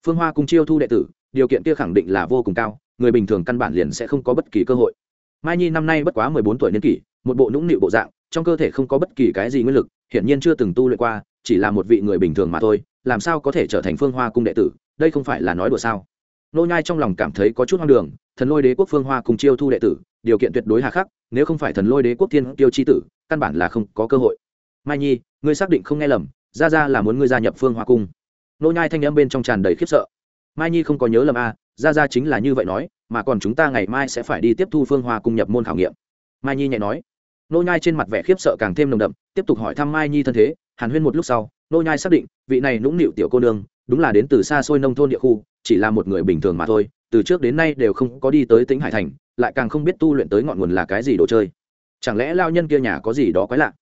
Phương hoa cung chiêu thu đệ tử, điều kiện kia khẳng định là vô cùng cao, người bình thường căn bản liền sẽ không có bất kỳ cơ hội. Mai nhi năm nay bất quá mười bốn tuổi niên kỷ, một bộ nũng nịu bộ dạng, trong cơ thể không có bất kỳ cái gì nguyên lực, hiển nhiên chưa từng tu luyện qua, chỉ là một vị người bình thường mà thôi, làm sao có thể trở thành phương hoa cung đệ tử, đây không phải là nói đùa sao? Nô nhai trong lòng cảm thấy có chút hoang đường thần lôi đế quốc phương hoa cùng chiêu thu đệ tử điều kiện tuyệt đối hà khắc nếu không phải thần lôi đế quốc thiên tiêu chi tử căn bản là không có cơ hội. Mai nhi ngươi xác định không nghe lầm ra ra là muốn ngươi gia nhập phương hoa cung. Nô nhai thanh âm bên trong tràn đầy khiếp sợ. Mai nhi không có nhớ lầm a à, ra ra chính là như vậy nói mà còn chúng ta ngày mai sẽ phải đi tiếp thu phương hoa cung nhập môn khảo nghiệm. Mai nhi nhẹ nói. Nô nhai trên mặt vẻ khiếp sợ càng thêm nồng đậm tiếp tục hỏi thăm mai nhi thân thế hàn huyên một lúc sau nô nhai xác định vị này nũng nịu tiểu cô nương đúng là đến từ xa xôi nông thôn địa khu chỉ là một người bình thường mà thôi từ trước đến nay đều không có đi tới tính hải thành, lại càng không biết tu luyện tới ngọn nguồn là cái gì đồ chơi. Chẳng lẽ lao nhân kia nhà có gì đó quái lạ?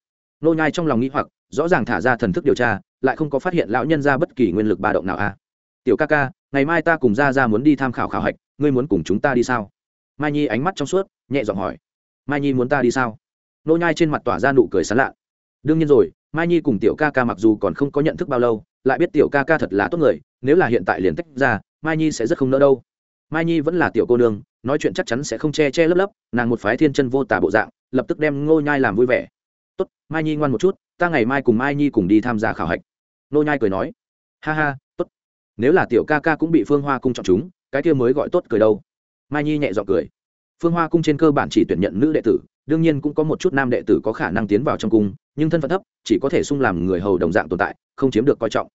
Nô nhai trong lòng nghĩ hoặc, rõ ràng thả ra thần thức điều tra, lại không có phát hiện lão nhân ra bất kỳ nguyên lực ba động nào a à. tiểu ca ca, ngày mai ta cùng ra ra muốn đi tham khảo khảo hạch, ngươi muốn cùng chúng ta đi sao? Mai nhi ánh mắt trong suốt, nhẹ giọng hỏi. Mai nhi muốn ta đi sao? Nô nhai trên mặt tỏa ra nụ cười sán lạ. Đương nhiên rồi, mai nhi cùng tiểu ca ca mặc dù còn không có nhận thức bao lâu, lại biết tiểu ca ca thật là tốt người, nếu là hiện tại liền tách ra, mai nhi sẽ rất không nỡ đâu mai nhi vẫn là tiểu cô nương, nói chuyện chắc chắn sẽ không che che lấp lấp, nàng một phái thiên chân vô tả bộ dạng, lập tức đem ngô nhai làm vui vẻ. Tốt, mai nhi ngoan một chút, ta ngày mai cùng mai nhi cùng đi tham gia khảo hạch. Ngô nhai cười nói. Ha ha, tốt. Nếu là tiểu ca ca cũng bị phương hoa cung chọn chúng, cái kia mới gọi tốt cười đâu. Mai nhi nhẹ giọng cười. Phương hoa cung trên cơ bản chỉ tuyển nhận nữ đệ tử, đương nhiên cũng có một chút nam đệ tử có khả năng tiến vào trong cung, nhưng thân phận thấp, chỉ có thể sung làm người hầu đồng dạng tồn tại, không chiếm được coi trọng.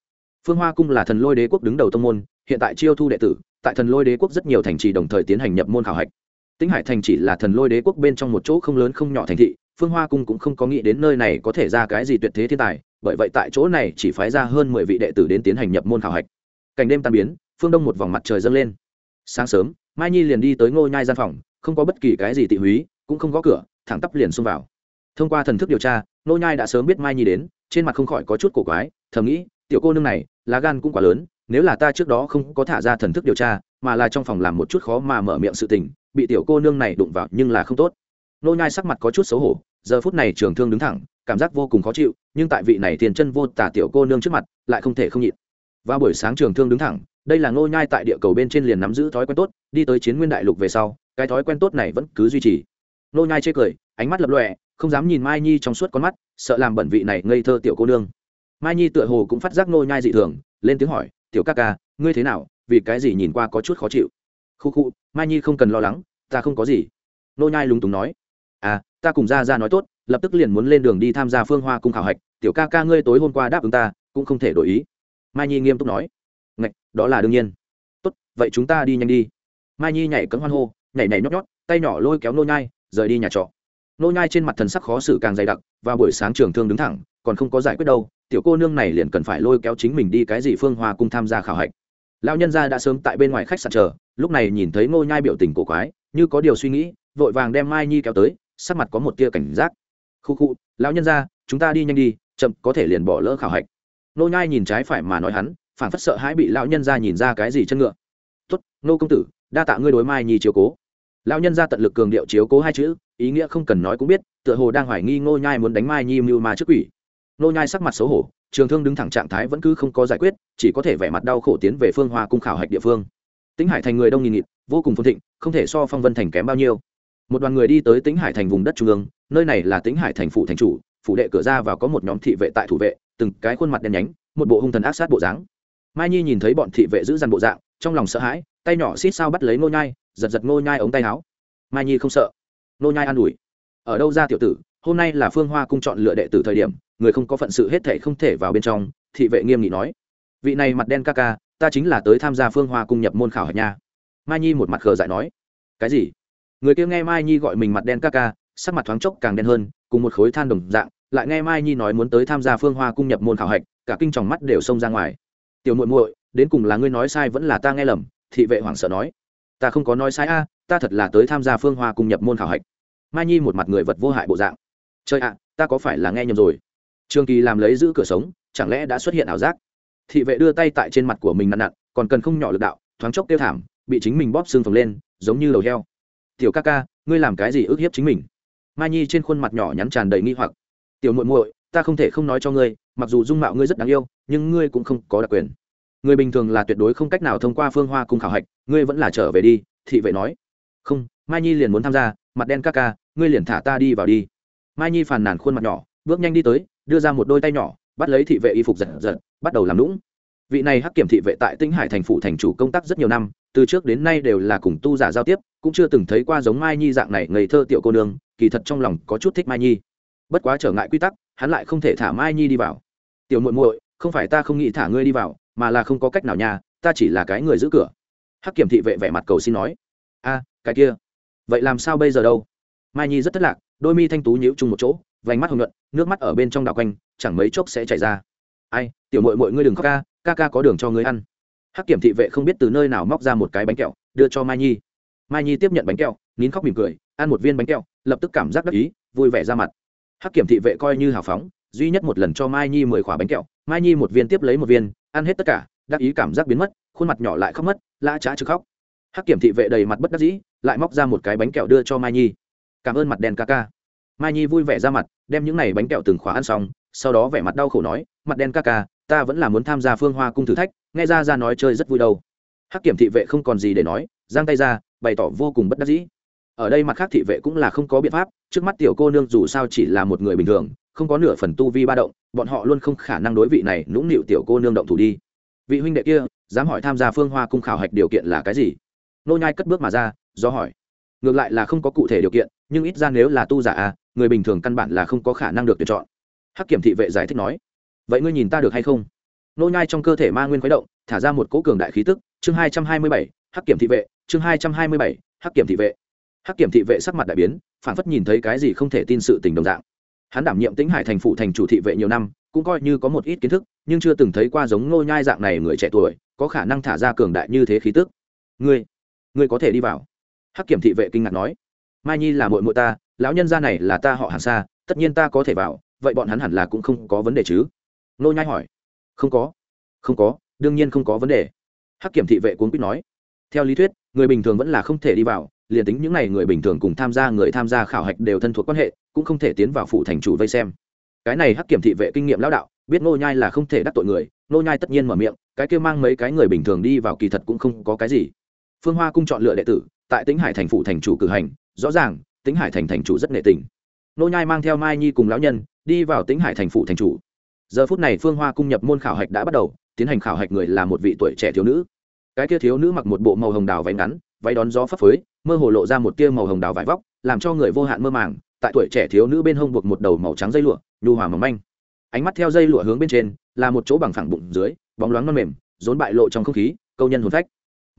Phương hoa cung là thần lôi đế quốc đứng đầu tông môn hiện tại chiêu thu đệ tử, tại thần lôi đế quốc rất nhiều thành trì đồng thời tiến hành nhập môn khảo hạch. Tĩnh hải thành chỉ là thần lôi đế quốc bên trong một chỗ không lớn không nhỏ thành thị, phương hoa cung cũng không có nghĩ đến nơi này có thể ra cái gì tuyệt thế thiên tài, bởi vậy tại chỗ này chỉ phái ra hơn mười vị đệ tử đến tiến hành nhập môn khảo hạch. Cảnh đêm tan biến, phương đông một vòng mặt trời dâng lên. Sáng sớm, mai nhi liền đi tới ngôi nhai gian phòng, không có bất kỳ cái gì tị húy, cũng không có cửa, thẳng tắp liền xông vào. Thông qua thần thức điều tra nô nhai đã sớm biết mai nhi đến, trên mặt không khỏi có chút cổ quái, thầm nghĩ, tiểu cô nương này, lá gan cũng quá lớn nếu là ta trước đó không có thả ra thần thức điều tra, mà là trong phòng làm một chút khó mà mở miệng sự tình, bị tiểu cô nương này đụng vào nhưng là không tốt. Nô nhai sắc mặt có chút xấu hổ, giờ phút này trường thương đứng thẳng, cảm giác vô cùng khó chịu, nhưng tại vị này tiền chân vô tả tiểu cô nương trước mặt, lại không thể không nhịn. Vào buổi sáng trường thương đứng thẳng, đây là nô nhai tại địa cầu bên trên liền nắm giữ thói quen tốt, đi tới chiến nguyên đại lục về sau, cái thói quen tốt này vẫn cứ duy trì. Nô nhai chê cười, ánh mắt lập lòe, không dám nhìn mai nhi trong suốt con mắt, sợ làm bẩn vị này ngây thơ tiểu cô nương. Mai nhi tựa hồ cũng phát giác nô nhai dị thường, lên tiếng hỏi tiểu ca ca, ngươi thế nào? Vì cái gì nhìn qua có chút khó chịu? Khu khu, mai nhi không cần lo lắng, ta không có gì. Nô nhai lúng túng nói. À ta cùng ra ra nói tốt, lập tức liền muốn lên đường đi tham gia phương hoa cung khảo hạch, tiểu ca ca ngươi tối hôm qua đáp ứng ta, cũng không thể đổi ý. Mai nhi nghiêm túc nói. Ngạch, đó là đương nhiên. Tốt, vậy chúng ta đi nhanh đi. Mai nhi nhảy cấm hoan hô, nhảy nhảy nhót nhót, tay nhỏ lôi kéo nô nhai, rời đi nhà trọ nô nhai trên mặt thần sắc khó xử càng dày đặc và buổi sáng trường thương đứng thẳng, còn không có giải quyết đâu, tiểu cô nương này liền cần phải lôi kéo chính mình đi cái gì phương hoa cung tham gia khảo hạch. Lão nhân gia đã sớm tại bên ngoài khách sạn chờ, lúc này nhìn thấy nô nhai biểu tình cổ quái, như có điều suy nghĩ, vội vàng đem mai nhi kéo tới, sắc mặt có một tia cảnh giác. Khu khu, lão nhân gia, chúng ta đi nhanh đi, chậm, có thể liền bỏ lỡ khảo hạch. Nô nhai nhìn trái phải mà nói hắn, phản phất sợ hãi bị lão nhân gia nhìn ra cái gì chân ngựa. Tốt nô công tử, đa tạ ngươi đối mai nhi chiếu cố. Lão nhân gia tận lực cường điệu chiếu cố hai chữ ý nghĩa không cần nói cũng biết, tựa hồ đang hoài nghi ngô nhai muốn đánh mai nhi mưu mà trước quỷ. Ngô nhai sắc mặt xấu hổ, trường thương đứng thẳng trạng thái vẫn cứ không có giải quyết, chỉ có thể vẻ mặt đau khổ tiến về phương hoa cung khảo hạch địa phương. Tĩnh hải thành người đông nghìn nghịt, vô cùng phồn thịnh, không thể so phong vân thành kém bao nhiêu. Một đoàn người đi tới tĩnh hải thành vùng đất trung ương, nơi này là tĩnh hải thành phủ thành chủ, phủ đệ cửa ra vào có một nhóm thị vệ tại thủ vệ, từng cái khuôn mặt đen nhánh, một bộ hung thần ác sát bộ dáng. Mai nhi nhìn thấy bọn thị vệ giữ dằn bộ dạng, trong lòng sợ hãi, tay nhỏ xít sao bắt lấy ngô nhai, giật giật ngô nhai ống tay áo. Mai nhi không sợ nô nhai an ủi. Ở đâu ra tiểu tử, hôm nay là phương hoa cung chọn lựa đệ tử thời điểm, người không có phận sự hết thể không thể vào bên trong, thị vệ nghiêm nghị nói. Vị này mặt đen ca ca, ta chính là tới tham gia phương hoa cung nhập môn khảo hạch nha. Mai nhi một mặt khờ dại nói. Cái gì? Người kia nghe mai nhi gọi mình mặt đen ca ca, sắc mặt thoáng chốc càng đen hơn, cùng một khối than đồng dạng, lại nghe mai nhi nói muốn tới tham gia phương hoa cung nhập môn khảo hạch, cả kinh tròng mắt đều xông ra ngoài. Tiểu muội muội, đến cùng là ngươi nói sai vẫn là ta nghe lầm, thị vệ hoảng sợ nói. Ta không có nói sai a ta thật là tới tham gia phương hoa cung nhập môn khảo hạch. Mai nhi một mặt người vật vô hại bộ dạng. Chơi ạ, ta có phải là nghe nhầm rồi? Trường kỳ làm lấy giữ cửa sống, chẳng lẽ đã xuất hiện ảo giác? Thị vệ đưa tay tại trên mặt của mình nặn nặn, còn cần không nhỏ lực đạo, thoáng chốc tiêu thảm, bị chính mình bóp xương phồng lên, giống như đầu heo. Tiểu ca ca, ngươi làm cái gì ức hiếp chính mình? Mai nhi trên khuôn mặt nhỏ nhắn tràn đầy nghi hoặc. Tiểu muội muội, ta không thể không nói cho ngươi, mặc dù dung mạo ngươi rất đáng yêu, nhưng ngươi cũng không có đặc quyền. Người bình thường là tuyệt đối không cách nào thông qua phương hoa cung khảo hạch, ngươi vẫn là trở về đi, thị vệ nói không, mai nhi liền muốn tham gia, mặt đen ca ca, ngươi liền thả ta đi vào đi. Mai nhi phàn nàn khuôn mặt nhỏ, bước nhanh đi tới, đưa ra một đôi tay nhỏ, bắt lấy thị vệ y phục giật giật, bắt đầu làm lũng vị này hắc kiểm thị vệ tại tinh hải thành phủ thành chủ công tác rất nhiều năm, từ trước đến nay đều là cùng tu giả giao tiếp, cũng chưa từng thấy qua giống mai nhi dạng này ngây thơ tiểu cô nương, kỳ thật trong lòng có chút thích mai nhi. Bất quá trở ngại quy tắc, hắn lại không thể thả mai nhi đi vào. Tiểu muội muội, không phải ta không nghĩ thả ngươi đi vào, mà là không có cách nào nhà ta chỉ là cái người giữ cửa. Hắc kiểm thị vệ vẻ mặt cầu xin nói. A cái kia. Vậy làm sao bây giờ đâu? Mai nhi rất thất lạc, đôi mi thanh tú nhíu chung một chỗ, vành mắt hồng nhuận, nước mắt ở bên trong đảo quanh, chẳng mấy chốc sẽ chảy ra. Ai, tiểu mội mội ngươi đừng khóc ca ca ca có đường cho ngươi ăn. Hắc kiểm thị vệ không biết từ nơi nào móc ra một cái bánh kẹo, đưa cho mai nhi. Mai nhi tiếp nhận bánh kẹo, nín khóc mỉm cười, ăn một viên bánh kẹo, lập tức cảm giác đắc ý, vui vẻ ra mặt. Hắc kiểm thị vệ coi như hào phóng, duy nhất một lần cho mai nhi mười khỏa bánh kẹo, mai nhi một viên tiếp lấy một viên, ăn hết tất cả, đắc ý cảm giác biến mất, khuôn mặt nhỏ lại khóc mất, lã trá chứ khóc hắc kiểm thị vệ đầy mặt bất đắc dĩ, lại móc ra một cái bánh kẹo đưa cho mai nhi. Cảm ơn mặt đen ca ca. Mai nhi vui vẻ ra mặt, đem những n à y bánh kẹo từng khóa ăn xong, sau đó vẻ mặt đau khổ nói, mặt đen ca ca, ta vẫn là muốn tham gia phương hoa cung thử thách, nghe ra ra nói chơi rất vui đâu. Hắc kiểm thị vệ không còn gì để nói, giang tay ra, bày tỏ vô cùng bất đắc dĩ. Ở đây mặt khác thị vệ cũng là không có biện pháp, trước mắt tiểu cô nương dù sao chỉ là một người bình thường, không có nửa phần tu vi ba động, bọn họ luôn không khả năng đối vị này nũng nịu tiểu cô nương động thủ đi. Vị huynh đệ kia, dám hỏi tham gia phương hoa cung khảo hạch điều kiện là cái gì? Nô nhai cất bước mà ra, do hỏi. Ngược lại là không có cụ thể điều kiện, nhưng ít ra nếu là tu giả à người bình thường căn bản là không có khả năng được tuyển chọn. Hắc kiểm thị vệ giải thích nói. Vậy ngươi nhìn ta được hay không? Nô nhai trong cơ thể ma nguyên khuấy động, thả ra một cỗ cường đại khí tức, chương hai trăm hai mươi bảy, hắc kiểm thị vệ, chương hai trăm hai mươi bảy, hắc kiểm thị vệ. Hắc kiểm thị vệ sắc mặt đại biến phản phất nhìn thấy cái gì không thể tin sự tình đồng dạng. Hắn đảm nhiệm tĩnh hải thành phụ thành chủ thị vệ nhiều năm, cũng coi như có một ít kiến thức, nhưng chưa từng thấy qua giống nô nhai dạng này người trẻ tuổi, có khả năng thả ra cường đại như thế khí tức. Ngươi ngươi có thể đi vào. Hắc kiểm thị vệ kinh ngạc nói. Mai nhi là muội muội ta, lão nhân gia này là ta họ hàng xa tất nhiên ta có thể vào, vậy bọn hắn hẳn là cũng không có vấn đề chứ? Nô nhai hỏi. Không có. Không có, đương nhiên không có vấn đề. Hắc kiểm thị vệ cuốn quýt nói. Theo lý thuyết, người bình thường vẫn là không thể đi vào, liền tính những n à y người bình thường cùng tham gia, người tham gia khảo hạch đều thân thuộc quan hệ, cũng không thể tiến vào phủ thành chủ vây xem. Cái này hắc kiểm thị vệ kinh nghiệm lão đạo, biết nô nhai là không thể đắc tội người, nô nhai tất nhiên mở miệng, cái kêu mang mấy cái người bình thường đi vào kỳ thật cũng không có cái gì phương hoa cung chọn lựa đệ tử, tại tĩnh hải thành phủ thành chủ cử hành, rõ ràng, tĩnh hải thành thành chủ rất nghệ tình. Nô nhai mang theo mai nhi cùng lão nhân, đi vào tĩnh hải thành phủ thành chủ. Giờ phút này phương hoa cung nhập môn khảo hạch đã bắt đầu, tiến hành khảo hạch người là một vị tuổi trẻ thiếu nữ. Cái kia thiếu nữ mặc một bộ màu hồng đào váy ngắn, váy đón gió phấp phới, mơ hồ lộ ra một tia màu hồng đào vải vóc, làm cho người vô hạn mơ màng. Tại tuổi trẻ thiếu nữ bên hông buộc một đầu màu trắng dây lụa, nhu hòa mỏng manh. Ánh mắt theo dây lụa hướng bên trên, là một chỗ bằng phẳng bụng dưới, bóng loáng non mềm, rốn bại lộ trong không khí, câu nhân hồn phách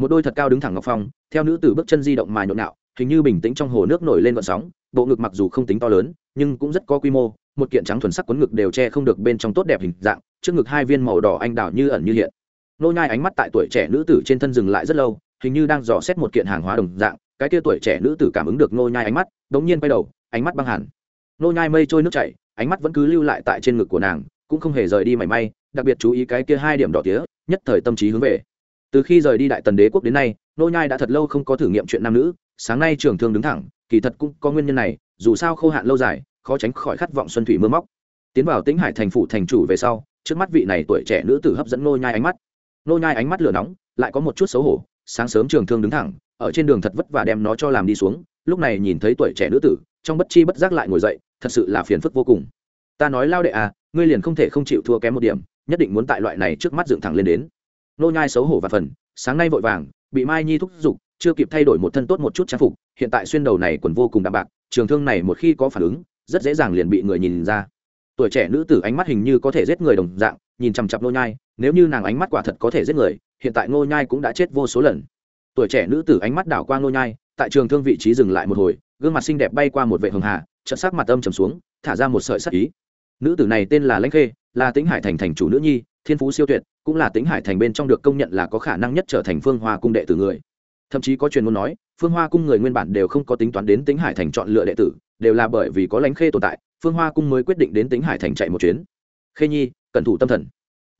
một đôi thật cao đứng thẳng ngọc phong, theo nữ tử bước chân di động mà nhộn nạo hình như bình tĩnh trong hồ nước nổi lên vận sóng, bộ ngực mặc dù không tính to lớn, nhưng cũng rất có quy mô, một kiện trắng thuần sắc quấn ngực đều che không được bên trong tốt đẹp hình dạng, trước ngực hai viên màu đỏ anh đào như ẩn như hiện. Nô nhai ánh mắt tại tuổi trẻ nữ tử trên thân dừng lại rất lâu, hình như đang dò xét một kiện hàng hóa đồng dạng, cái kia tuổi trẻ nữ tử cảm ứng được nô nhai ánh mắt, đống nhiên quay đầu, ánh mắt băng hẳn. Nô nhai mây trôi nước chảy, ánh mắt vẫn cứ lưu lại tại trên ngực của nàng, cũng không hề rời đi mảy may, đặc biệt chú ý cái kia hai điểm đỏ tía, nhất thời tâm trí hướng về từ khi rời đi đại tần đế quốc đến nay, nô nhai đã thật lâu không có thử nghiệm chuyện nam nữ, sáng nay trường thương đứng thẳng, kỳ thật cũng có nguyên nhân này, dù sao khô hạn lâu dài, khó tránh khỏi khát vọng xuân thủy mưa móc. Tiến vào tĩnh hải thành phủ thành chủ về sau, trước mắt vị này tuổi trẻ nữ tử hấp dẫn nô nhai ánh mắt. Nô nhai ánh mắt lửa nóng, lại có một chút xấu hổ, sáng sớm trường thương đứng thẳng, ở trên đường thật vất vả đem nó cho làm đi xuống, lúc này nhìn thấy tuổi trẻ nữ tử, trong bất chi bất giác lại ngồi dậy, thật sự là phiền phức vô cùng. Ta nói lao đệ à ngươi liền không thể không chịu thua kém một điểm, nhất định muốn tại loại này trước mắt dựng thẳng lên đến nô nhai xấu hổ và phần, sáng nay vội vàng, bị mai nhi thúc giục, chưa kịp thay đổi một thân tốt một chút trang phục, hiện tại xuyên đầu này quần vô cùng đạm bạc, trường thương này một khi có phản ứng, rất dễ dàng liền bị người nhìn ra. Tuổi trẻ nữ tử ánh mắt hình như có thể giết người đồng dạng, nhìn chằm chặp nô nhai, nếu như nàng ánh mắt quả thật có thể giết người, hiện tại nô nhai cũng đã chết vô số lần. Tuổi trẻ nữ tử ánh mắt đảo qua nô nhai, tại trường thương vị trí dừng lại một hồi, gương mặt xinh đẹp bay qua một vệ hường hà trợn sắc mặt âm trầm xuống, thả ra một sợi sắc ý. Nữ tử này tên là lãnh khê, là tĩnh hải thành thành chủ nữ nhi thiên phú siêu tuyệt, cũng là tĩnh hải thành bên trong được công nhận là có khả năng nhất trở thành phương hoa cung đệ tử người. Thậm chí có truyền ngôn nói, phương hoa cung người nguyên bản đều không có tính toán đến tĩnh hải thành chọn lựa đệ tử, đều là bởi vì có lãnh khê tồn tại, phương hoa cung mới quyết định đến tĩnh hải thành chạy một chuyến. Khê nhi, cẩn thủ tâm thần.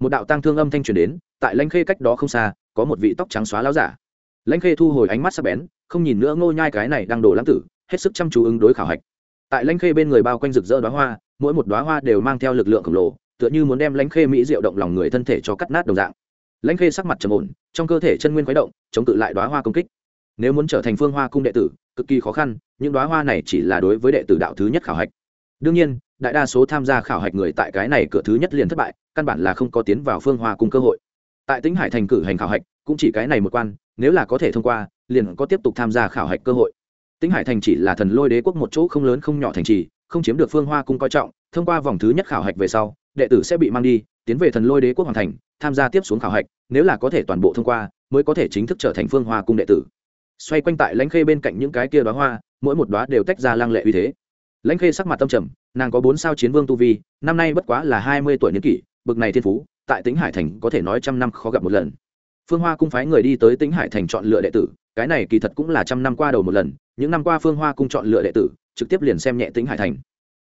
Một đạo tăng thương âm thanh truyền đến, tại lãnh khê cách đó không xa, có một vị tóc trắng xóa láo giả. Lãnh khê thu hồi ánh mắt sắc bén, không nhìn nữa ngô nhai cái này đang đổ lãng tử, hết sức chăm chú ứng đối khảo hạch. Tại lãnh khê bên người bao quanh rực rỡ đóa hoa, mỗi một đóa hoa đều mang theo lực lượng khổng lồ tựa như muốn đem lãnh khê mỹ diệu động lòng người thân thể cho cắt nát đồng dạng. Lãnh khê sắc mặt trầm ổn, trong cơ thể chân nguyên khuấy động, chống cự lại đóa hoa công kích. Nếu muốn trở thành phương hoa cung đệ tử, cực kỳ khó khăn, những đóa hoa này chỉ là đối với đệ tử đạo thứ nhất khảo hạch. Đương nhiên, đại đa số tham gia khảo hạch người tại cái này cửa thứ nhất liền thất bại, căn bản là không có tiến vào phương hoa cung cơ hội. Tại tính hải thành cử hành khảo hạch, cũng chỉ cái này một quan, nếu là có thể thông qua, liền có tiếp tục tham gia khảo hạch cơ hội. Tính hải thành chỉ là thần lôi đế quốc một chỗ không lớn không nhỏ thành trì, không chiếm được phương hoa cung coi trọng, thông qua vòng thứ nhất khảo hạch về sau đệ tử sẽ bị mang đi, tiến về thần lôi đế quốc hoàng thành, tham gia tiếp xuống khảo hạch, nếu là có thể toàn bộ thông qua, mới có thể chính thức trở thành phương hoa cung đệ tử. Xoay quanh tại lãnh khê bên cạnh những cái kia đoá hoa, mỗi một đoá đều tách ra lang lệ uy thế. Lãnh khê sắc mặt tâm trầm, nàng có bốn sao chiến vương tu vi, năm nay bất quá là hai mươi tuổi niên kỷ, bực này thiên phú, tại tính hải thành có thể nói trăm năm khó gặp một lần. Phương hoa cung phái người đi tới tĩnh hải thành chọn lựa đệ tử, cái này kỳ thật cũng là trăm năm qua đầu một lần, những năm qua phương hoa cung chọn lựa đệ tử, trực tiếp liền xem nhẹ tĩnh hải thành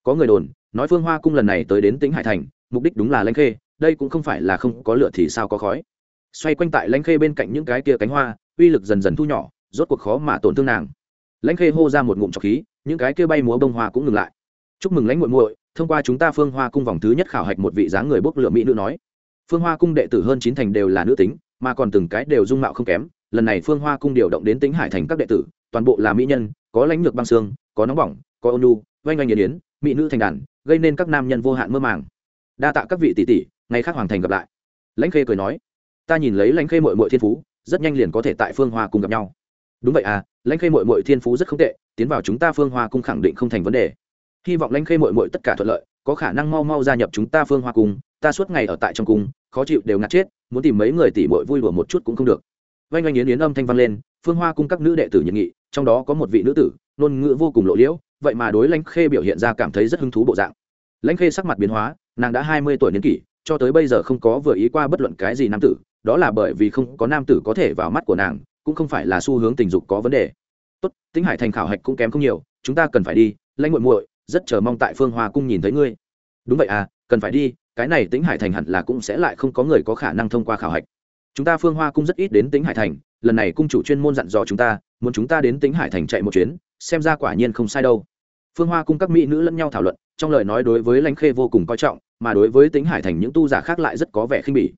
có người đồn, nói phương hoa cung lần này tới đến tĩnh hải thành, mục đích đúng là lãnh khê, đây cũng không phải là không có lửa thì sao có khói. Xoay quanh tại lãnh khê bên cạnh những cái kia cánh hoa, uy lực dần dần thu nhỏ, rốt cuộc khó mà tổn thương nàng. Lãnh khê hô ra một ngụm trọc khí, những cái kia bay múa bông hoa cũng ngừng lại. Chúc mừng lãnh muội muội, thông qua chúng ta phương hoa cung vòng thứ nhất khảo hạch một vị dáng người bốc lửa mỹ nữ nói. Phương hoa cung đệ tử hơn chín thành đều là nữ tính, mà còn từng cái đều dung mạo không kém. Lần này phương hoa cung điều động đến tính hải thành các đệ tử, toàn bộ là mỹ nhân, có lãnh lược băng xương, có nóng bỏng, có ônu oanh oanh nhiệt yến mỹ nữ thành đàn, gây nên các nam nhân vô hạn mơ màng. Đa tạ các vị tỷ tỷ, ngày khác hoàng thành gặp lại. Lãnh khê cười nói, ta nhìn lấy lãnh khê mội mội thiên phú, rất nhanh liền có thể tại phương hoa cung gặp nhau. Đúng vậy à lãnh khê mội mội thiên phú rất không tệ, tiến vào chúng ta phương hoa cung khẳng định không thành vấn đề. Hy vọng lãnh khê mội mội tất cả thuận lợi, có khả năng mau mau gia nhập chúng ta phương hoa cung, ta suốt ngày ở tại trong cung, khó chịu đều ngạt chết, muốn tìm mấy người tỷ mội vui đùa một chút cũng không được. Vanh oanh yến yến âm thanh vang lên, phương hoa cung các nữ đệ tử nhiệt nghị, trong đó có một vị nữ tử, ngôn ngữ vô cùng lộ liễu vậy mà đối lãnh khê biểu hiện ra cảm thấy rất hứng thú bộ dạng. Lãnh khê sắc mặt biến hóa, nàng đã hai mươi tuổi niên kỷ, cho tới bây giờ không có vừa ý qua bất luận cái gì nam tử, đó là bởi vì không có nam tử có thể vào mắt của nàng, cũng không phải là xu hướng tình dục có vấn đề. Tốt tính hải thành khảo hạch cũng kém không nhiều, chúng ta cần phải đi, lãnh muội muội, rất chờ mong tại phương hoa cung nhìn thấy ngươi. Đúng vậy à cần phải đi, cái này tính hải thành hẳn là cũng sẽ lại không có người có khả năng thông qua khảo hạch. Chúng ta phương hoa cung rất ít đến tính hải thành, lần này cung chủ chuyên môn dặn dò chúng ta, muốn chúng ta đến tính hải thành chạy một chuyến, xem ra quả nhiên không sai đâu phương hoa cung các mỹ nữ lẫn nhau thảo luận, trong lời nói đối với lãnh khê vô cùng coi trọng, mà đối với tính hải thành những tu giả khác lại rất có vẻ khinh bỉ.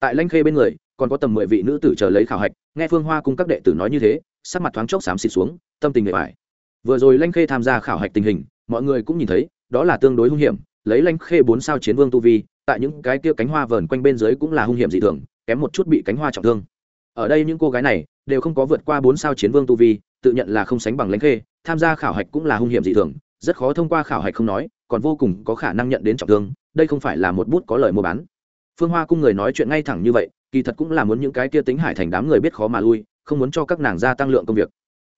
Tại lãnh khê bên người, còn có tầm mười vị nữ tử chờ lấy khảo hạch, nghe phương hoa cung các đệ tử nói như thế, sắc mặt thoáng chốc xám xịt xuống, tâm tình người bài vừa rồi lãnh khê tham gia khảo hạch tình hình, mọi người cũng nhìn thấy, đó là tương đối hung hiểm, lấy lãnh khê bốn sao chiến vương tu vi, tại những cái kia cánh hoa vờn quanh bên dưới cũng là hung hiểm dị thường, kém một chút bị cánh hoa trọng thương. Ở đây những cô gái này đều không có vượt qua bốn sao chiến vương tu vi, tự nhận là không sánh bằng lãnh khê tham gia khảo hạch cũng là hung hiểm dị thường, rất khó thông qua khảo hạch không nói, còn vô cùng có khả năng nhận đến trọng thương, đây không phải là một bút có lời mua bán. Phương hoa cung người nói chuyện ngay thẳng như vậy, kỳ thật cũng là muốn những cái kia tính hải thành đám người biết khó mà lui, không muốn cho các nàng gia tăng lượng công việc.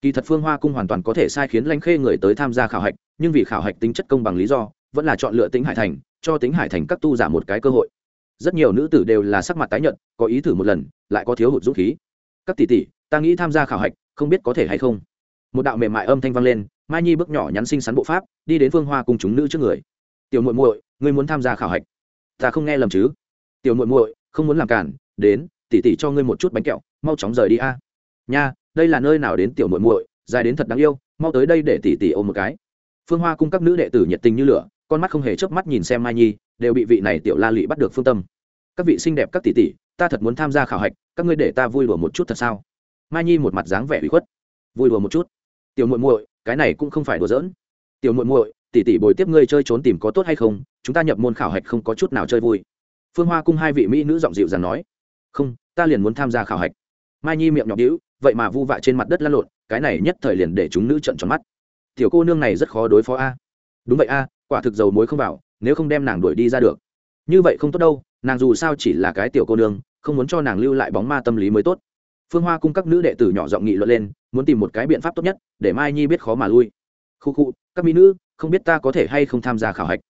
Kỳ thật phương hoa cung hoàn toàn có thể sai khiến lãnh khê người tới tham gia khảo hạch, nhưng vì khảo hạch tính chất công bằng lý do, vẫn là chọn lựa tính hải thành, cho tính hải thành các tu giả một cái cơ hội. Rất nhiều nữ tử đều là sắc mặt tái nhợt, có ý thử một lần, lại có thiếu hụt dũng khí. Các tỷ tỷ, ta nghĩ tham gia khảo hạch, không biết có thể hay không? Một đạo mềm mại âm thanh vang lên, mai nhi bước nhỏ nhắn xinh xắn bộ pháp, đi đến phương hoa cùng chúng nữ trước người. Tiểu muội muội, ngươi muốn tham gia khảo hạch? Ta không nghe lầm chứ. Tiểu muội muội, không muốn làm cản, đến tỷ tỷ cho ngươi một chút bánh kẹo, mau chóng rời đi a. Nha, đây là nơi nào đến tiểu muội muội, dài đến thật đáng yêu, mau tới đây để tỷ tỷ ôm một cái. Phương hoa cung các nữ đệ tử nhiệt tình như lửa, con mắt không hề chớp mắt nhìn xem mai nhi, đều bị vị này tiểu la lị bắt được phương tâm. Các vị xinh đẹp các tỷ tỷ ta thật muốn tham gia khảo hạch, các ngươi để ta vui đùa một chút thật sao? Mai nhi một mặt dáng vẻ bị khuất. Vui đùa một chút tiểu muội muội, cái này cũng không phải đùa giỡn. Tiểu muội muội, tỷ tỷ bồi tiếp ngươi chơi trốn tìm có tốt hay không, chúng ta nhập môn khảo hạch không có chút nào chơi vui. Phương hoa cung hai vị mỹ nữ giọng dịu dàng nói. Không, ta liền muốn tham gia khảo hạch. Mai nhi miệng nhọc đĩu vậy mà vu vạ trên mặt đất lăn lộn, cái này nhất thời liền để chúng nữ trận tròn mắt. Tiểu cô nương này rất khó đối phó a. Đúng vậy a, quả thực dầu muối không vào, nếu không đem nàng đuổi đi ra được. Như vậy không tốt đâu, nàng dù sao chỉ là cái tiểu cô nương, không muốn cho nàng lưu lại bóng ma tâm lý mới tốt phương hoa cung các nữ đệ tử nhỏ giọng nghị luận lên, muốn tìm một cái biện pháp tốt nhất, để mai nhi biết khó mà lui. Khu khu, các mỹ nữ, không biết ta có thể hay không tham gia khảo hạch.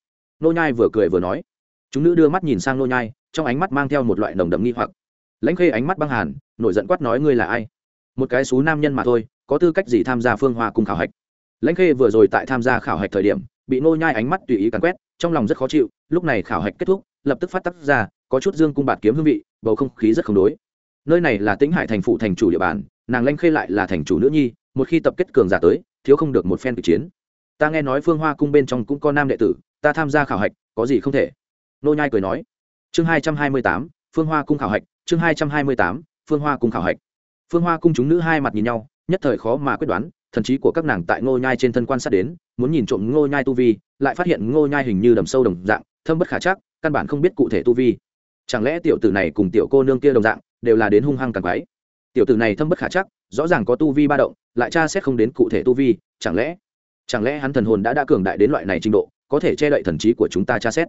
Nô nhai vừa cười vừa nói. Chúng nữ đưa mắt nhìn sang nô nhai, trong ánh mắt mang theo một loại nồng đậm nghi hoặc. Lãnh khê ánh mắt băng hàn, nổi giận quát nói ngươi là ai? Một cái xú nam nhân mà thôi, có tư cách gì tham gia phương hoa cung khảo hạch? Lãnh khê vừa rồi tại tham gia khảo hạch thời điểm, bị nô nhai ánh mắt tùy ý càn quét, trong lòng rất khó chịu, lúc này khảo hạch kết thúc, lập tức phát tác ra, có chút dương cung bạt kiếm hương vị, bầu không khí rất không đối nơi này là tĩnh hải thành phụ thành chủ địa bàn, nàng lanh khê lại là thành chủ nữ nhi, một khi tập kết cường giả tới, thiếu không được một phen cực chiến. Ta nghe nói phương hoa cung bên trong cũng có nam đệ tử, ta tham gia khảo hạch, có gì không thể? Nô nhai cười nói. Chương hai trăm hai mươi tám, phương hoa cung khảo hạch, chương hai trăm hai mươi tám, phương hoa cung khảo hạch. Phương hoa cung chúng nữ hai mặt nhìn nhau, nhất thời khó mà quyết đoán, thần trí của các nàng tại ngô nhai trên thân quan sát đến, muốn nhìn trộm ngô nhai tu vi, lại phát hiện ngô nhai hình như đầm sâu đồng dạng, thâm bất khả chắc, căn bản không biết cụ thể tu vi. Chẳng lẽ tiểu tử này cùng tiểu cô nương kia đồng dạng đều là đến hung hăng càng quái. Tiểu tử này thâm bất khả chắc, rõ ràng có tu vi ba động, lại tra xét không đến cụ thể tu vi, chẳng lẽ chẳng lẽ hắn thần hồn đã đã cường đại đến loại này trình độ, có thể che đậy thần trí của chúng ta tra xét?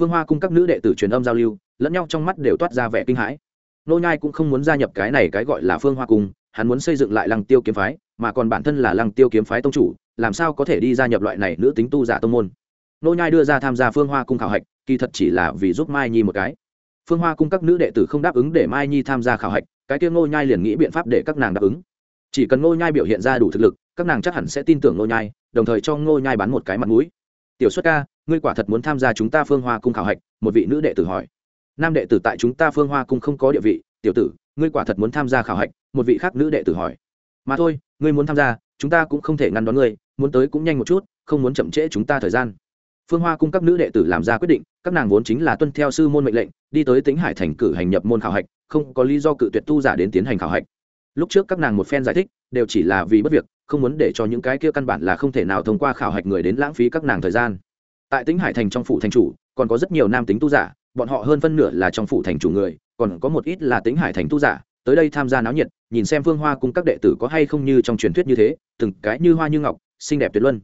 Phương hoa cung các nữ đệ tử truyền âm giao lưu, lẫn nhau trong mắt đều toát ra vẻ kinh hãi. Nô nhai cũng không muốn gia nhập cái này cái gọi là phương hoa cung, hắn muốn xây dựng lại lăng tiêu kiếm phái, mà còn bản thân là lăng tiêu kiếm phái tông chủ, làm sao có thể đi gia nhập loại này nữ tính tu giả tông môn? Nô nhai đưa ra tham gia phương hoa cung khảo hạch, kỳ thật chỉ là vì giúp mai nhi một cái phương hoa cung các nữ đệ tử không đáp ứng để mai nhi tham gia khảo hạch, cái kia ngô nhai liền nghĩ biện pháp để các nàng đáp ứng. Chỉ cần ngô nhai biểu hiện ra đủ thực lực, các nàng chắc hẳn sẽ tin tưởng ngô nhai, đồng thời cho ngô nhai bán một cái mặt mũi. Tiểu xuất ca, ngươi quả thật muốn tham gia chúng ta phương hoa cung khảo hạch? một vị nữ đệ tử hỏi. Nam đệ tử tại chúng ta phương hoa cung không có địa vị, tiểu tử, ngươi quả thật muốn tham gia khảo hạch? một vị khác nữ đệ tử hỏi. Mà thôi, ngươi muốn tham gia, chúng ta cũng không thể ngăn đón ngươi, muốn tới cũng nhanh một chút, không muốn chậm trễ chúng ta thời gian phương hoa cung các nữ đệ tử làm ra quyết định, các nàng vốn chính là tuân theo sư môn mệnh lệnh, đi tới tính hải thành cử hành nhập môn khảo hạch, không có lý do cự tuyệt tu giả đến tiến hành khảo hạch. Lúc trước các nàng một phen giải thích, đều chỉ là vì bất việc, không muốn để cho những cái kia căn bản là không thể nào thông qua khảo hạch người đến lãng phí các nàng thời gian. Tại tính hải thành trong phủ thành chủ, còn có rất nhiều nam tính tu giả, bọn họ hơn phân nửa là trong phủ thành chủ người, còn có một ít là tính hải thành tu giả, tới đây tham gia náo nhiệt, nhìn xem phương hoa cùng các đệ tử có hay không như trong truyền thuyết như thế, từng cái như hoa như ngọc, xinh đẹp tuyệt luân.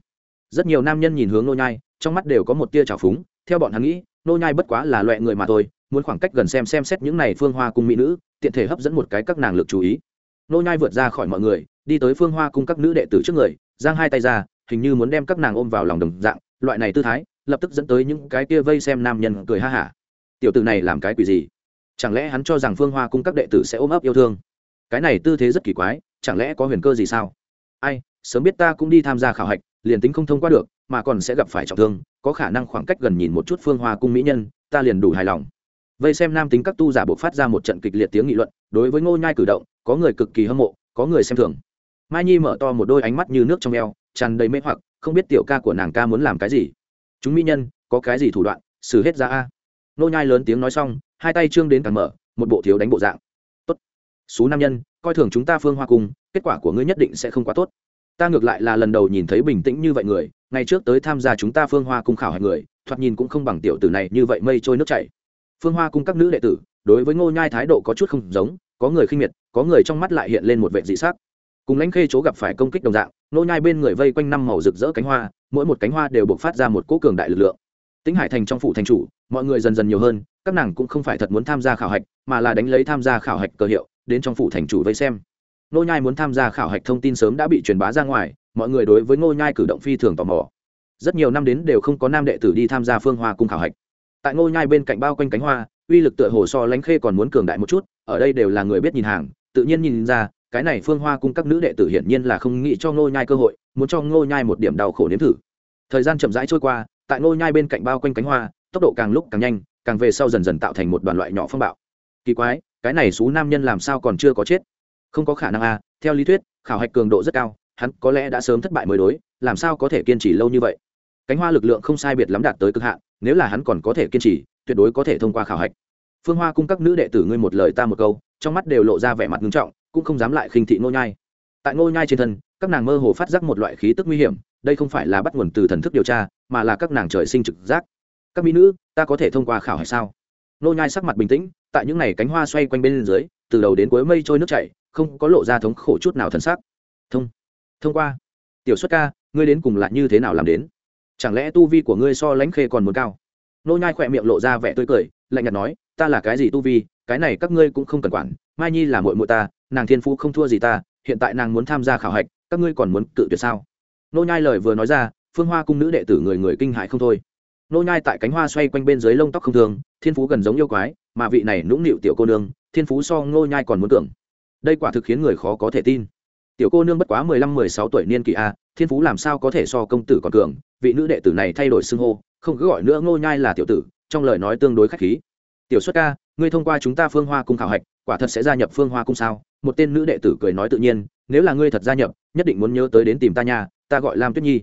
Rất nhiều nam nhân nhìn hướng nô nhai trong mắt đều có một tia trào phúng, theo bọn hắn nghĩ, nô nhai bất quá là loại người mà thôi, muốn khoảng cách gần xem xem xét những này phương hoa cung mỹ nữ, tiện thể hấp dẫn một cái các nàng lực chú ý. Nô nhai vượt ra khỏi mọi người, đi tới phương hoa cung các nữ đệ tử trước người, giang hai tay ra, hình như muốn đem các nàng ôm vào lòng đồng dạng, loại này tư thái, lập tức dẫn tới những cái kia vây xem nam nhân cười ha hả. Tiểu tử này làm cái quỷ gì? Chẳng lẽ hắn cho rằng phương hoa cung các đệ tử sẽ ôm ấp yêu thương? Cái này tư thế rất kỳ quái, chẳng lẽ có huyền cơ gì sao? Ai, sớm biết ta cũng đi tham gia khảo hạch, liền tính không thông qua được mà còn sẽ gặp phải trọng thương, có khả năng khoảng cách gần nhìn một chút phương hoa cung mỹ nhân, ta liền đủ hài lòng. Vây xem nam tính các tu giả buộc phát ra một trận kịch liệt tiếng nghị luận, đối với ngô nhai cử động, có người cực kỳ hâm mộ, có người xem thường. Mai nhi mở to một đôi ánh mắt như nước trong eo, tràn đầy mê hoặc, không biết tiểu ca của nàng ca muốn làm cái gì. Chúng mỹ nhân, có cái gì thủ đoạn, xử hết ra a? Nô nhai lớn tiếng nói xong, hai tay trương đến càng mở, một bộ thiếu đánh bộ dạng. Tốt. Số nam nhân, coi thường chúng ta phương hoa cung, kết quả của ngươi nhất định sẽ không quá tốt ta ngược lại là lần đầu nhìn thấy bình tĩnh như vậy người, ngày trước tới tham gia chúng ta phương hoa cung khảo hạch người, thoạt nhìn cũng không bằng tiểu tử này như vậy mây trôi nước chảy. Phương hoa cung các nữ đệ tử, đối với ngô nhai thái độ có chút không giống, có người khinh miệt, có người trong mắt lại hiện lên một vệ dị sắc. Cùng lãnh khê chỗ gặp phải công kích đồng dạng, ngô nhai bên người vây quanh năm màu rực rỡ cánh hoa, mỗi một cánh hoa đều bộc phát ra một cỗ cường đại lực lượng. Tĩnh hải thành trong phủ thành chủ, mọi người dần dần nhiều hơn, các nàng cũng không phải thật muốn tham gia khảo hạch, mà là đánh lấy tham gia khảo hạch cơ hiệu, đến trong phủ thành chủ vây xem ngô nhai muốn tham gia khảo hạch thông tin sớm đã bị truyền bá ra ngoài, mọi người đối với ngô nhai cử động phi thường tò mò. Rất nhiều năm đến đều không có nam đệ tử đi tham gia phương hoa cung khảo hạch. Tại ngô nhai bên cạnh bao quanh cánh hoa, uy lực tựa hồ so lánh khê còn muốn cường đại một chút, ở đây đều là người biết nhìn hàng, tự nhiên nhìn ra, cái này phương hoa cung các nữ đệ tử hiển nhiên là không nghĩ cho ngô nhai cơ hội, muốn cho ngô nhai một điểm đau khổ nếm thử. Thời gian chậm rãi trôi qua, tại ngô nhai bên cạnh bao quanh cánh hoa, tốc độ càng lúc càng nhanh, càng về sau dần dần tạo thành một đoàn loại nhỏ phong bạo. Kỳ quái, cái này số nam nhân làm sao còn chưa có chết? Không có khả năng a à, theo lý thuyết khảo hạch cường độ rất cao hắn có lẽ đã sớm thất bại mới đối làm sao có thể kiên trì lâu như vậy? Cánh hoa lực lượng không sai biệt lắm đạt tới cực hạn nếu là hắn còn có thể kiên trì tuyệt đối có thể thông qua khảo hạch. Phương hoa cung các nữ đệ tử ngươi một lời ta một câu trong mắt đều lộ ra vẻ mặt nghiêm trọng cũng không dám lại khinh thị ngô nhai. Tại ngô nhai trên thân các nàng mơ hồ phát giác một loại khí tức nguy hiểm đây không phải là bắt nguồn từ thần thức điều tra mà là các nàng trời sinh trực giác. Các mỹ nữ ta có thể thông qua khảo hạch sao? Ngô nhai sắc mặt bình tĩnh tại những ngày cánh hoa xoay quanh bên dưới từ đầu đến cuối mây trôi nước chảy không có lộ ra thống khổ chút nào thần sắc. Thông thông qua. Tiểu xuất ca, ngươi đến cùng lại như thế nào làm đến? Chẳng lẽ tu vi của ngươi so lãnh khê còn muốn cao? Nô nhai khỏe miệng lộ ra vẻ tươi cười, lạnh nhạt nói, ta là cái gì tu vi, cái này các ngươi cũng không cần quản, mai nhi là muội muội ta, nàng thiên phú không thua gì ta, hiện tại nàng muốn tham gia khảo hạch, các ngươi còn muốn cự tuyệt sao? Nô nhai lời vừa nói ra, phương hoa cung nữ đệ tử người người kinh hãi không thôi. Nô nhai tại cánh hoa xoay quanh bên dưới lông tóc không thường, thiên phú gần giống yêu quái, mà vị này nũng nịu tiểu cô nương, thiên phú so nô nhai còn muốn tưởng đây quả thực khiến người khó có thể tin. Tiểu cô nương bất quá mười lăm, mười sáu tuổi niên kỳ a, thiên phú làm sao có thể so công tử còn cường, vị nữ đệ tử này thay đổi xưng hô, không cứ gọi nữa ngô nhai là tiểu tử, trong lời nói tương đối khách khí. Tiểu xuất ca, ngươi thông qua chúng ta phương hoa cung khảo hạch, quả thật sẽ gia nhập phương hoa cung sao? Một tên nữ đệ tử cười nói tự nhiên, nếu là ngươi thật gia nhập, nhất định muốn nhớ tới đến tìm ta nhà ta gọi lam tuyết nhi.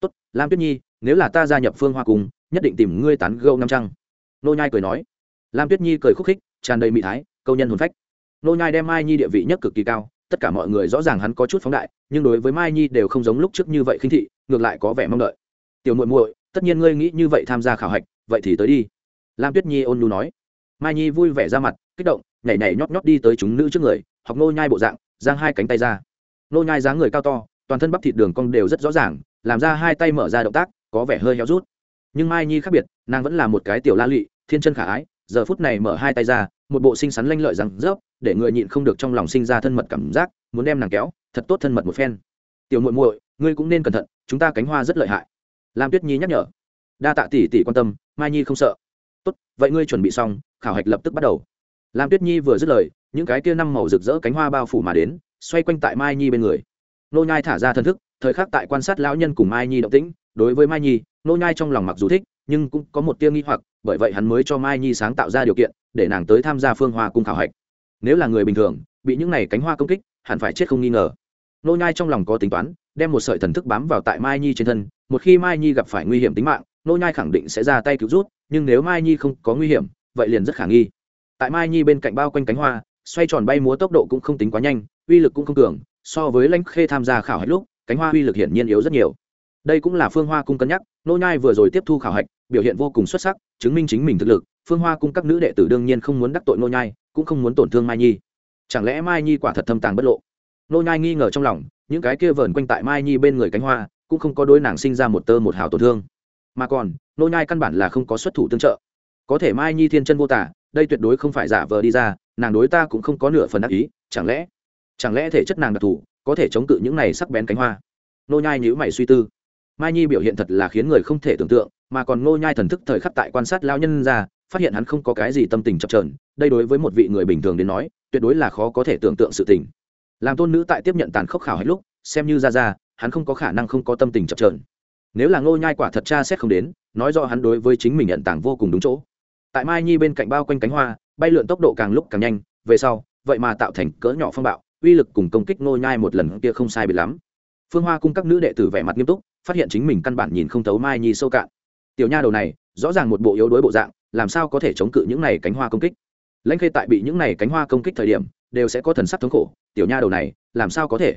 Tốt, lam tuyết nhi, nếu là ta gia nhập phương hoa cung, nhất định tìm ngươi tán gâu năm trăng nô nhai cười nói. Lam tuyết nhi cười khúc khích, tràn đầy mị thái, câu nhân hồn phách nô nhai đem mai nhi địa vị nhất cực kỳ cao, tất cả mọi người rõ ràng hắn có chút phóng đại, nhưng đối với mai nhi đều không giống lúc trước như vậy khinh thị, ngược lại có vẻ mong đợi. Tiểu muội muội, tất nhiên ngươi nghĩ như vậy tham gia khảo hạch, vậy thì tới đi. Lam tuyết nhi ôn nhu nói. Mai nhi vui vẻ ra mặt, kích động, nhảy nhảy nhót nhót đi tới chúng nữ trước người, học nô nhai bộ dạng, giang hai cánh tay ra. Nô nhai dáng người cao to, toàn thân bắp thịt đường cong đều rất rõ ràng, làm ra hai tay mở ra động tác, có vẻ hơi héo rút. Nhưng mai nhi khác biệt, nàng vẫn là một cái tiểu la lụy, thiên chân khả ái, giờ phút này mở hai tay ra, một bộ xinh xắn lanh lợi rằng rớp để người nhịn không được trong lòng sinh ra thân mật cảm giác, muốn đem nàng kéo, thật tốt thân mật một phen. Tiểu muội muội, ngươi cũng nên cẩn thận, chúng ta cánh hoa rất lợi hại. Lam tuyết nhi nhắc nhở. Đa tạ tỷ tỷ quan tâm, mai nhi không sợ. Tốt, vậy ngươi chuẩn bị xong, khảo hạch lập tức bắt đầu. Lam tuyết nhi vừa dứt lời, những cái kia năm màu rực rỡ cánh hoa bao phủ mà đến, xoay quanh tại mai nhi bên người. Nô nhai thả ra thân thức, thời khắc tại quan sát lão nhân cùng mai nhi động tĩnh, đối với mai nhi, nô nhai trong lòng mặc dù thích, nhưng cũng có một tia nghi hoặc, bởi vậy hắn mới cho mai nhi sáng tạo ra điều kiện, để nàng tới tham gia phương hoa cung khảo hạch nếu là người bình thường, bị những này cánh hoa công kích, hẳn phải chết không nghi ngờ. Nô nhai trong lòng có tính toán, đem một sợi thần thức bám vào tại mai nhi trên thân, một khi mai nhi gặp phải nguy hiểm tính mạng, nô nhai khẳng định sẽ ra tay cứu rút nhưng nếu mai nhi không có nguy hiểm, vậy liền rất khả nghi. Tại mai nhi bên cạnh bao quanh cánh hoa, xoay tròn bay múa tốc độ cũng không tính quá nhanh, uy lực cũng không cường, so với lãnh khê tham gia khảo hạch lúc, cánh hoa uy lực hiển nhiên yếu rất nhiều. Đây cũng là phương hoa cung cân nhắc, nô nhai vừa rồi tiếp thu khảo hạch, biểu hiện vô cùng xuất sắc, chứng minh chính mình thực lực. Phương hoa cung các nữ đệ tử đương nhiên không muốn đắc tội nô nhai cũng không muốn tổn thương mai nhi. Chẳng lẽ mai nhi quả thật thâm tàng bất lộ? Nô nhai nghi ngờ trong lòng, những cái kia vờn quanh tại mai nhi bên người cánh hoa, cũng không có đối nàng sinh ra một tơ một hào tổn thương. Mà còn, nô nhai căn bản là không có xuất thủ tương trợ. Có thể mai nhi thiên chân vô tả, đây tuyệt đối không phải giả vờ đi ra, nàng đối ta cũng không có nửa phần ác ý, chẳng lẽ chẳng lẽ thể chất nàng đặc thù, có thể chống cự những này sắc bén cánh hoa? Nô nhai nhíu mày suy tư. Mai nhi biểu hiện thật là khiến người không thể tưởng tượng, mà còn nô nhai thần thức thời khắc tại quan sát lao nhân ra, phát hiện hắn không có cái gì tâm tình chập chờn đây đối với một vị người bình thường đến nói, tuyệt đối là khó có thể tưởng tượng sự tình. Làm tôn nữ tại tiếp nhận tàn khốc khảo hết lúc, xem như ra ra, hắn không có khả năng không có tâm tình chập trờn nếu là ngô nhai quả thật cha xét không đến, nói rõ hắn đối với chính mình nhận tảng vô cùng đúng chỗ. Tại mai nhi bên cạnh bao quanh cánh hoa, bay lượn tốc độ càng lúc càng nhanh, về sau, vậy mà tạo thành cỡ nhỏ phong bạo, uy lực cùng công kích ngô nhai một lần kia không sai biệt lắm. Phương hoa cung các nữ đệ tử vẻ mặt nghiêm túc, phát hiện chính mình căn bản nhìn không thấu mai nhi sâu cạn. Tiểu nha đầu này, rõ ràng một bộ yếu đuối bộ dạng, làm sao có thể chống cự những này cánh hoa công kích? Lãnh khê tại bị những này cánh hoa công kích thời điểm, đều sẽ có thần sắc thống khổ, tiểu nha đầu này, làm sao có thể?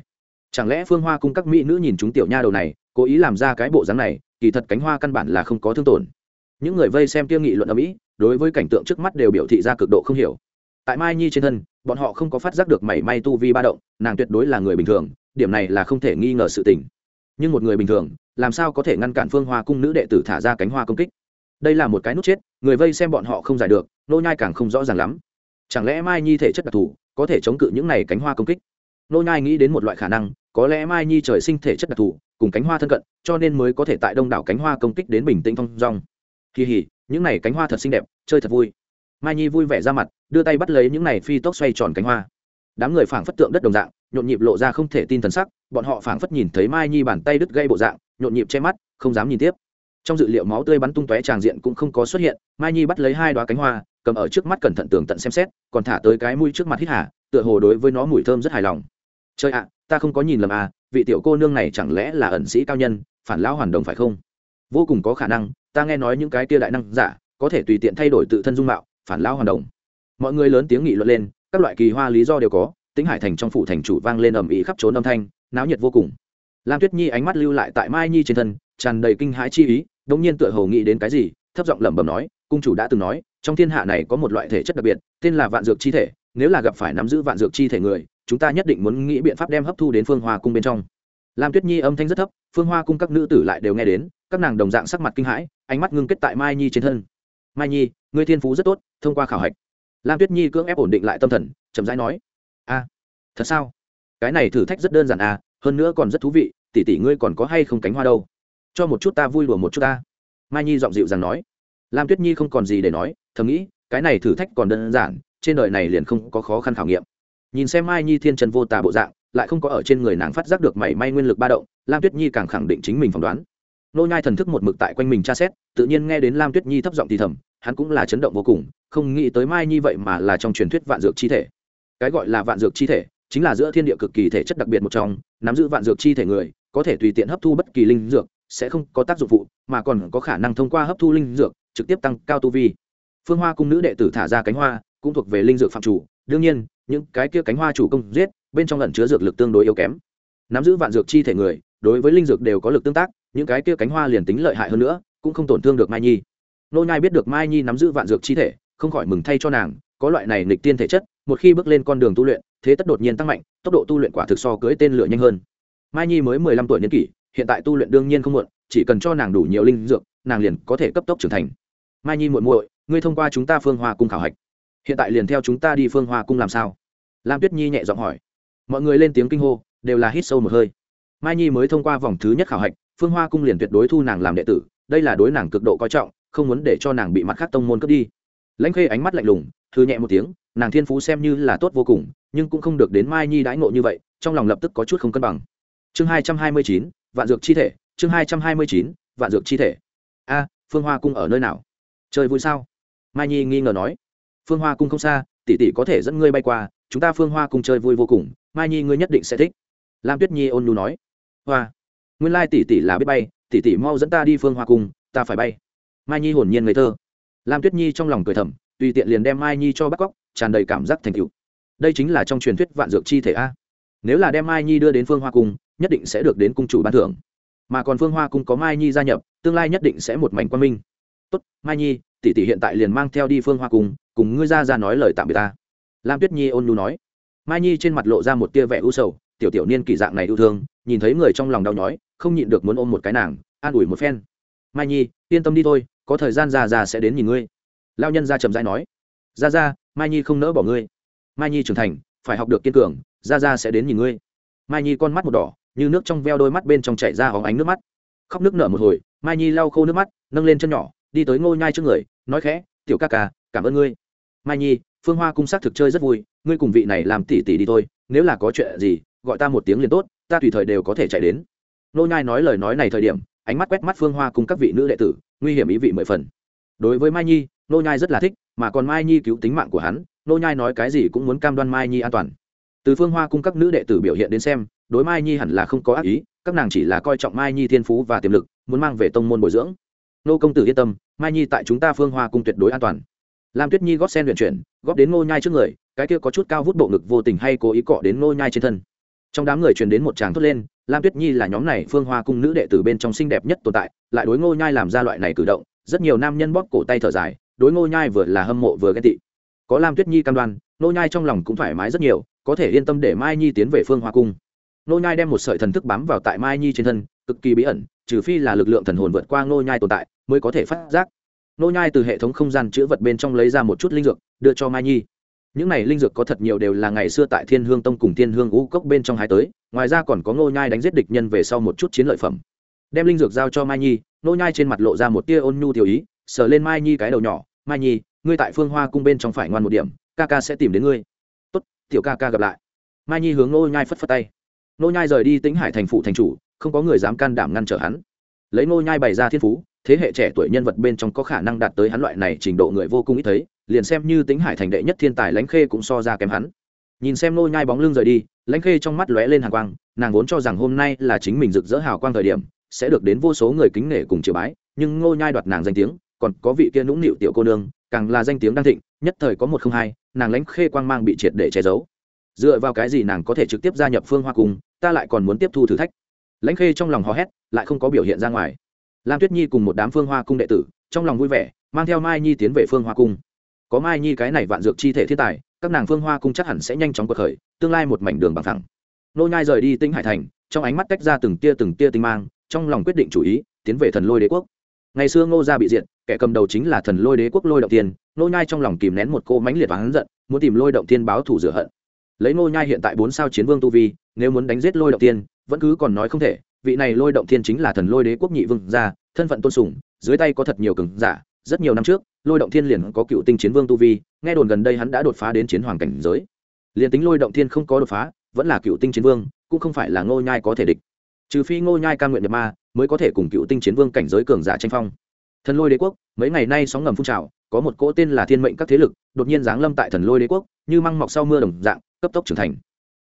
Chẳng lẽ phương hoa cung các mỹ nữ nhìn chúng tiểu nha đầu này, cố ý làm ra cái bộ dáng này, kỳ thật cánh hoa căn bản là không có thương tổn. Những người vây xem tiêu nghị luận ở mỹ, đối với cảnh tượng trước mắt đều biểu thị ra cực độ không hiểu. Tại mai nhi trên thân, bọn họ không có phát giác được mảy may tu vi ba động, nàng tuyệt đối là người bình thường, điểm này là không thể nghi ngờ sự tình. Nhưng một người bình thường, làm sao có thể ngăn cản phương hoa cung nữ đệ tử thả ra cánh hoa công kích? Đây là một cái nút chết, người vây xem bọn họ không giải được, nô nhai càng không rõ ràng lắm. Chẳng lẽ mai nhi thể chất đặc thù, có thể chống cự những này cánh hoa công kích? Nô nhai nghĩ đến một loại khả năng, có lẽ mai nhi trời sinh thể chất đặc thù, cùng cánh hoa thân cận, cho nên mới có thể tại đông đảo cánh hoa công kích đến bình tĩnh phong dong. Kỳ hỉ, những này cánh hoa thật xinh đẹp, chơi thật vui. Mai nhi vui vẻ ra mặt, đưa tay bắt lấy những này phi tốc xoay tròn cánh hoa. Đám người phảng phất tượng đất đồng dạng, nhộn nhịp lộ ra không thể tin thần sắc, bọn họ phảng phất nhìn thấy mai nhi bàn tay đứt gây bộ dạng, nhộn nhịp che mắt, không dám nhìn tiếp trong dự liệu máu tươi bắn tung tóe tràng diện cũng không có xuất hiện, mai nhi bắt lấy hai đoá cánh hoa, cầm ở trước mắt cẩn thận tường tận xem xét, còn thả tới cái mũi trước mặt hít hả tựa hồ đối với nó mùi thơm rất hài lòng. Chơi ạ, ta không có nhìn lầm à vị tiểu cô nương này chẳng lẽ là ẩn sĩ cao nhân, phản lão hoàn đồng phải không? Vô cùng có khả năng, ta nghe nói những cái tia đại năng giả, có thể tùy tiện thay đổi tự thân dung mạo, phản lão hoàn đồng. Mọi người lớn tiếng nghị luận lên, các loại kỳ hoa lý do đều có tính hải thành trong phủ thành chủ vang lên ầm ĩ khắp trốn âm thanh, náo nhiệt vô cùng. Lam tuyết nhi ánh mắt lưu lại tại mai nhi trên thân, tràn đầy kinh hãi chi ý đống nhiên tựa hồ nghĩ đến cái gì, thấp giọng lẩm bẩm nói, cung chủ đã từng nói, trong thiên hạ này có một loại thể chất đặc biệt, tên là vạn dược chi thể, nếu là gặp phải nắm giữ vạn dược chi thể người, chúng ta nhất định muốn nghĩ biện pháp đem hấp thu đến phương hoa cung bên trong. Lam tuyết nhi âm thanh rất thấp, phương hoa cung các nữ tử lại đều nghe đến, các nàng đồng dạng sắc mặt kinh hãi, ánh mắt ngưng kết tại mai nhi trên thân. Mai nhi, ngươi thiên phú rất tốt, thông qua khảo hạch. Lam tuyết nhi cưỡng ép ổn định lại tâm thần, chậm rãi nói, a, thật sao? Cái này thử thách rất đơn giản à hơn nữa còn rất thú vị, tỷ tỷ ngươi còn có hay không cánh hoa đâu? Cho một chút ta vui đùa một chút ta. Mai nhi giọng dịu rằng nói. Lam tuyết nhi không còn gì để nói, thầm nghĩ, cái này thử thách còn đơn giản, trên đời này liền không có khó khăn khảo nghiệm. Nhìn xem mai nhi thiên trần vô tà bộ dạng, lại không có ở trên người nàng phát giác được mảy may nguyên lực ba động, lam tuyết nhi càng khẳng định chính mình phỏng đoán. Nô nhai thần thức một mực tại quanh mình tra xét, tự nhiên nghe đến lam tuyết nhi thấp giọng thì thầm, hắn cũng là chấn động vô cùng, không nghĩ tới mai nhi vậy mà là trong truyền thuyết vạn dược chi thể. Cái gọi là vạn dược chi thể, chính là giữa thiên địa cực kỳ thể chất đặc biệt một trong, nắm giữ vạn dược chi thể người, có thể tùy tiện hấp thu bất kỳ linh dược sẽ không có tác dụng phụ, mà còn có khả năng thông qua hấp thu linh dược, trực tiếp tăng cao tu vi. Phương hoa cung nữ đệ tử thả ra cánh hoa, cũng thuộc về linh dược phạm chủ. Đương nhiên, những cái kia cánh hoa chủ công giết, bên trong lẩn chứa dược lực tương đối yếu kém. Nắm giữ vạn dược chi thể người, đối với linh dược đều có lực tương tác, những cái kia cánh hoa liền tính lợi hại hơn nữa, cũng không tổn thương được mai nhi. Nô nhai biết được mai nhi nắm giữ vạn dược chi thể, không khỏi mừng thay cho nàng, có loại này nghịch tiên thể chất, một khi bước lên con đường tu luyện, thế tất đột nhiên tăng mạnh, tốc độ tu luyện quả thực so cưới tên lửa nhanh hơn. Mai nhi mới mười lăm tuổi niên kỷ hiện tại tu luyện đương nhiên không muộn, chỉ cần cho nàng đủ nhiều linh dược, nàng liền có thể cấp tốc trưởng thành. Mai nhi muội muội, ngươi thông qua chúng ta phương hoa cung khảo hạch, hiện tại liền theo chúng ta đi phương hoa cung làm sao? Lam tuyết nhi nhẹ giọng hỏi. Mọi người lên tiếng kinh hô, đều là hít sâu một hơi. Mai nhi mới thông qua vòng thứ nhất khảo hạch, phương hoa cung liền tuyệt đối thu nàng làm đệ tử, đây là đối nàng cực độ coi trọng, không muốn để cho nàng bị mặt khác tông môn cướp đi. Lãnh khê ánh mắt lạnh lùng thư nhẹ một tiếng, nàng thiên phú xem như là tốt vô cùng, nhưng cũng không được đến mai nhi đãi ngộ như vậy, trong lòng lập tức có chút không cân bằng. Chương hai trăm hai mươi chín vạn dược chi thể, chương hai trăm hai mươi chín, vạn dược chi thể. A, phương hoa cung ở nơi nào? Chơi vui sao? Mai nhi nghi ngờ nói. Phương hoa cung không xa, tỷ tỷ có thể dẫn ngươi bay qua, chúng ta phương hoa cung chơi vui vô cùng, mai nhi ngươi nhất định sẽ thích. Lam tuyết nhi ôn nhu nói. Hoa, nguyên lai tỷ tỷ là biết bay, tỷ tỷ mau dẫn ta đi phương hoa cung, ta phải bay. Mai nhi hồn nhiên ngây thơ. Lam tuyết nhi trong lòng cười thầm, tùy tiện liền đem mai nhi cho bắt cóc, tràn đầy cảm giác thành cựu đây chính là trong truyền thuyết vạn dược chi thể a nếu là đem mai nhi đưa đến phương hoa cung, nhất định sẽ được đến cung chủ ban thưởng. Mà còn phương hoa cung có mai nhi gia nhập, tương lai nhất định sẽ một mảnh quan minh. Tốt, mai nhi, tỷ tỷ hiện tại liền mang theo đi phương hoa cung, cùng ngươi ra ra nói lời tạm biệt ta. Lam tuyết nhi ôn nhu nói. Mai nhi trên mặt lộ ra một tia vẻ u sầu, tiểu tiểu niên kỳ dạng này yêu thương, nhìn thấy người trong lòng đau nhói, không nhịn được muốn ôm một cái nàng, an ủi một phen. Mai nhi, yên tâm đi thôi, có thời gian già già sẽ đến nhìn ngươi. Lao nhân ra trầm dai nói. Ra ra mai nhi không nỡ bỏ ngươi. Mai nhi trưởng thành phải học được kiên cường, ra ra sẽ đến nhìn ngươi. Mai nhi con mắt một đỏ, như nước trong veo đôi mắt bên trong chảy ra hóng ánh nước mắt. Khóc nước nở một hồi, mai nhi lau khô nước mắt, nâng lên chân nhỏ, đi tới ngôi nhai trước người, nói khẽ, tiểu ca ca, cảm ơn ngươi. Mai nhi, phương hoa cung s thực chơi rất vui, ngươi cùng vị này làm tỉ tỉ đi thôi, nếu là có chuyện gì, gọi ta một tiếng liền tốt, ta tùy thời đều có thể chạy đến. Nô nhai nói lời nói này thời điểm, ánh mắt quét mắt phương hoa cùng các vị nữ đệ tử, nguy hiểm ý vị mười phần. Đối với mai nhi nô nhai rất là thích, mà còn mai nhi cứu tính mạng của hắn nô nhai nói cái gì cũng muốn cam đoan mai nhi an toàn. Từ phương hoa cung các nữ đệ tử biểu hiện đến xem, đối mai nhi hẳn là không có ác ý, các nàng chỉ là coi trọng mai nhi thiên phú và tiềm lực, muốn mang về tông môn bồi dưỡng. Nô công tử yên tâm, mai nhi tại chúng ta phương hoa cung tuyệt đối an toàn. Lam tuyết nhi góp sen luyện chuyển, góp đến nô nhai trước người, cái kia có chút cao vút bộ ngực vô tình hay cố ý cọ đến nô nhai trên thân. Trong đám người truyền đến một tràng thốt lên, lam tuyết nhi là nhóm này phương hoa cung nữ đệ tử bên trong xinh đẹp nhất tồn tại, lại đối ngô nhai làm ra loại này cử động, rất nhiều nam nhân bóp cổ tay thở dài, đối ngô nhai vừa là hâm mộ vừa ghen tị có lam tuyết nhi cam đoan, nô nhai trong lòng cũng thoải mái rất nhiều, có thể yên tâm để mai nhi tiến về phương hoa cung. Nô nhai đem một sợi thần thức bám vào tại mai nhi trên thân, cực kỳ bí ẩn, trừ phi là lực lượng thần hồn vượt qua nô nhai tồn tại, mới có thể phát giác. Nô nhai từ hệ thống không gian chứa vật bên trong lấy ra một chút linh dược, đưa cho mai nhi. Những này linh dược có thật nhiều đều là ngày xưa tại thiên hương tông cùng thiên hương ngũ cốc bên trong hai tới, ngoài ra còn có nô nhai đánh giết địch nhân về sau một chút chiến lợi phẩm. Đem linh dược giao cho mai nhi, nô nhai trên mặt lộ ra một tia ôn nhu tiểu ý, sờ lên mai nhi cái đầu nhỏ, mai nhi ngươi tại phương hoa cung bên trong phải ngoan một điểm, ca ca sẽ tìm đến ngươi. Tốt, tiểu ca ca gặp lại. Mai nhi hướng ngô nhai phất phất tay. Ngô nhai rời đi tính hải thành phụ thành chủ, không có người dám can đảm ngăn trở hắn. Lấy ngô nhai bày ra thiên phú, thế hệ trẻ tuổi nhân vật bên trong có khả năng đạt tới hắn loại này trình độ người vô cùng ít thấy, liền xem như tính hải thành đệ nhất thiên tài lãnh khê cũng so ra kém hắn. Nhìn xem nô nhai bóng lưng rời đi, lãnh khê trong mắt lóe lên hàng quang, nàng vốn cho rằng hôm nay là chính mình rực rỡ hào quang thời điểm, sẽ được đến vô số người kính nể cùng triều bái, nhưng ngô nhai đoạt nàng danh tiếng, còn có vị kia nũng nịu tiểu cô nương càng là danh tiếng đang thịnh, nhất thời có một không hai, nàng lãnh khê quang mang bị triệt để che giấu. Dựa vào cái gì nàng có thể trực tiếp gia nhập phương hoa cung ta lại còn muốn tiếp thu thử thách. Lãnh khê trong lòng hò hét, lại không có biểu hiện ra ngoài. Lam tuyết nhi cùng một đám phương hoa cung đệ tử, trong lòng vui vẻ, mang theo mai nhi tiến về phương hoa cung. Có mai nhi cái này vạn dược chi thể thiên tài, các nàng phương hoa cung chắc hẳn sẽ nhanh chóng cuộc khởi, tương lai một mảnh đường bằng thẳng. Nô nhai rời đi tinh hải thành, trong ánh mắt tách ra từng tia từng tia tinh mang, trong lòng quyết định chủ ý, tiến về thần lôi đế quốc. Ngày xưa ngô gia bị diệt kẻ cầm đầu chính là thần lôi đế quốc lôi động tiên nô nhai trong lòng kìm nén một cô mãnh liệt và hắn giận, muốn tìm lôi động tiên báo thù rửa hận. Lấy nô nhai hiện tại bốn sao chiến vương tu vi, nếu muốn đánh giết lôi động tiên vẫn cứ còn nói không thể, vị này lôi động tiên chính là thần lôi đế quốc nhị vương gia, thân phận tôn sùng, dưới tay có thật nhiều cường giả, rất nhiều năm trước, lôi động thiên liền có cựu tinh chiến vương tu vi, nghe đồn gần đây hắn đã đột phá đến chiến hoàng cảnh giới. Liền tính lôi động thiên không có đột phá, vẫn là cựu tinh chiến vương, cũng không phải là ngô nhai có thể địch. Trừ phi ngô nhai ca nguyện nhập ma, mới có thể cùng cựu tinh chiến vương cảnh giới cường giả tranh phong thần lôi đế quốc, mấy ngày nay sóng ngầm phun trào, có một cỗ tên là thiên mệnh các thế lực, đột nhiên giáng lâm tại thần lôi đế quốc, như măng mọc sau mưa đồng dạng, cấp tốc trưởng thành.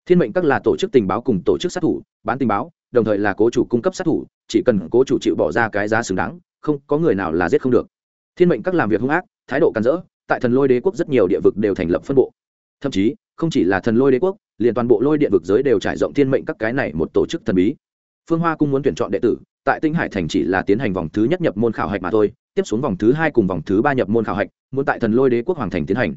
Thiên mệnh các là tổ chức tình báo cùng tổ chức sát thủ, bán tình báo, đồng thời là cố chủ cung cấp sát thủ, chỉ cần cố chủ chịu bỏ ra cái giá xứng đáng, không, có người nào là giết không được. Thiên mệnh các làm việc hung ác, thái độ cắn rỡ, tại thần lôi đế quốc rất nhiều địa vực đều thành lập phân bộ. Thậm chí, không chỉ là thần lôi đế quốc, liền toàn bộ lôi điện vực giới đều trải rộng thiên mệnh các cái này một tổ chức thần bí. Phương hoa cũng muốn tuyển chọn đệ tử tại tinh hải thành chỉ là tiến hành vòng thứ nhất nhập môn khảo hạch mà thôi, tiếp xuống vòng thứ hai cùng vòng thứ ba nhập môn khảo hạch, muốn tại thần lôi đế quốc hoàng thành tiến hành.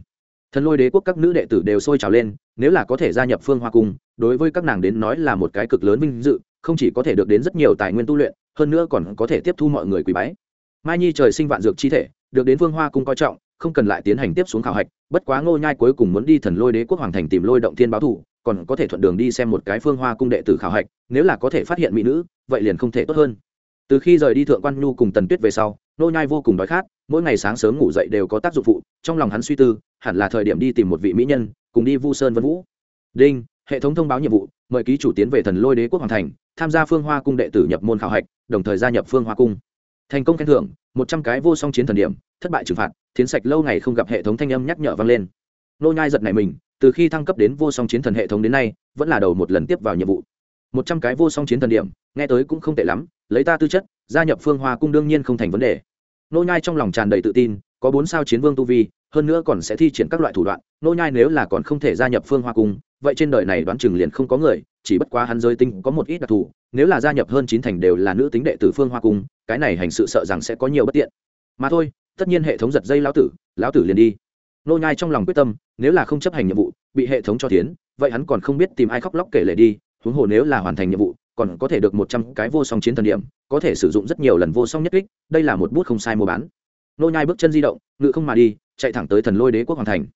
Thần lôi đế quốc các nữ đệ tử đều sôi trào lên, nếu là có thể gia nhập phương hoa cung, đối với các nàng đến nói là một cái cực lớn vinh dự, không chỉ có thể được đến rất nhiều tài nguyên tu luyện, hơn nữa còn có thể tiếp thu mọi người quý bái. Mai nhi trời sinh vạn dược chi thể, được đến phương hoa cung coi trọng, không cần lại tiến hành tiếp xuống khảo hạch, bất quá ngô nhai cuối cùng muốn đi thần lôi đế quốc hoàng thành tìm lôi động thiên báo thủ còn có thể thuận đường đi xem một cái phương hoa cung đệ tử khảo hạch, nếu là có thể phát hiện mỹ nữ, vậy liền không thể tốt hơn. Từ khi rời đi thượng quan nhu cùng tần tuyết về sau, nô nhai vô cùng đói khát, mỗi ngày sáng sớm ngủ dậy đều có tác dụng phụ, trong lòng hắn suy tư, hẳn là thời điểm đi tìm một vị mỹ nhân, cùng đi vu sơn vân vũ. Đinh, hệ thống thông báo nhiệm vụ, mời ký chủ tiến về thần lôi đế quốc hoàng thành, tham gia phương hoa cung đệ tử nhập môn khảo hạch, đồng thời gia nhập phương hoa cung. Thành công khen thưởng, một trăm cái vô song chiến thần điểm, thất bại trừng phạt, thiến sạch lâu ngày không gặp hệ thống thanh âm nhắc nhở vang lên. Nô nhai giật này mình từ khi thăng cấp đến vô song chiến thần hệ thống đến nay, vẫn là đầu một lần tiếp vào nhiệm vụ. Một trăm cái vô song chiến thần điểm, nghe tới cũng không tệ lắm, lấy ta tư chất, gia nhập phương hoa cung đương nhiên không thành vấn đề. Nô nhai trong lòng tràn đầy tự tin, có bốn sao chiến vương tu vi, hơn nữa còn sẽ thi triển các loại thủ đoạn, nô nhai nếu là còn không thể gia nhập phương hoa cung, vậy trên đời này đoán chừng liền không có người, chỉ bất quá hắn giới tinh có một ít đặc thù, nếu là gia nhập hơn chín thành đều là nữ tính đệ tử phương hoa cung, cái này hành sự sợ rằng sẽ có nhiều bất tiện. Mà thôi, tất nhiên hệ thống giật dây lão tử lão tử liền đi nô nhai trong lòng quyết tâm, nếu là không chấp hành nhiệm vụ, bị hệ thống cho tiến vậy hắn còn không biết tìm ai khóc lóc kể lể đi, huống hồ nếu là hoàn thành nhiệm vụ, còn có thể được một trăm cái vô song chiến thần điểm, có thể sử dụng rất nhiều lần vô song nhất kích, đây là một bút không sai mua bán. Nô nhai bước chân di động, ngự không mà đi, chạy thẳng tới thần lôi đế quốc hoàng thành.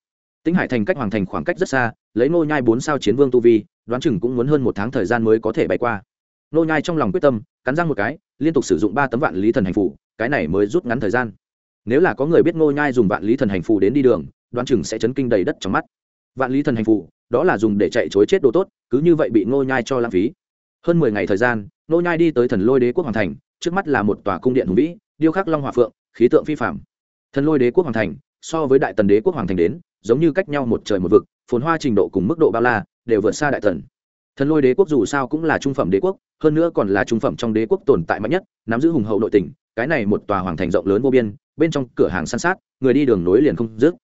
Tĩnh hải thành cách hoàng thành khoảng cách rất xa, lấy nô nhai bốn sao chiến vương tu vi, đoán chừng cũng muốn hơn một tháng thời gian mới có thể bay qua. Nô nhai trong lòng quyết tâm, cắn răng một cái, liên tục sử dụng ba tấm vạn lý thần hành phù, cái này mới rút ngắn thời gian. Nếu là có người biết nô nhai dùng vạn lý thần hành phù đến đi đường đoán chừng sẽ chấn kinh đầy đất trong mắt. Vạn lý thần hành phù, đó là dùng để chạy chối chết đồ tốt, cứ như vậy bị Ngô nhai cho lãng phí. Hơn mười ngày thời gian, Ngô nhai đi tới thần lôi đế quốc hoàng thành, trước mắt là một tòa cung điện hùng vĩ, điêu khắc long hỏa phượng, khí tượng phi phạm thần lôi đế quốc hoàng thành, so với đại tần đế quốc hoàng thành đến, giống như cách nhau một trời một vực, phồn hoa trình độ cùng mức độ bao la, đều vượt xa đại tần. Thần lôi đế quốc dù sao cũng là trung phẩm đế quốc, hơn nữa còn là trung phẩm trong đế quốc tồn tại mạnh nhất, nắm giữ hùng hậu nội tỉnh cái này một tòa hoàng thành rộng lớn vô biên, bên trong cửa hàng san sát, người đi đường nối liền không dứt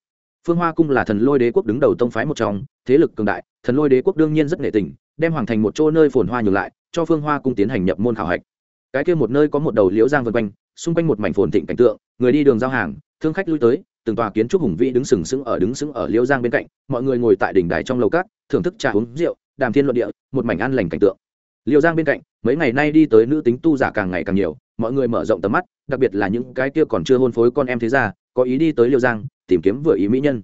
phương hoa cung là thần lôi đế quốc đứng đầu tông phái một trong, thế lực cường đại, thần lôi đế quốc đương nhiên rất nghệ tình, đem hoàng thành một chỗ nơi phồn hoa nhường lại, cho phương hoa cung tiến hành nhập môn khảo hạch. Cái kia một nơi có một đầu liễu giang vân quanh, xung quanh một mảnh phồn thịnh cảnh tượng, người đi đường giao hàng, thương khách lui tới, từng tòa kiến trúc hùng vĩ đứng sừng sững ở đứng sững ở liễu giang bên cạnh, mọi người ngồi tại đỉnh đài trong lầu cát, thưởng thức trà uống rượu, đàm thiên luận địa, một mảnh an lành cảnh tượng. Liễu giang bên cạnh, mấy ngày nay đi tới nữ tính tu giả càng ngày càng nhiều, mọi người mở rộng tầm mắt, đặc biệt là những cái kia còn chưa hôn phối con em thế gia có ý đi tới Liêu giang, tìm kiếm vừa ý mỹ nhân.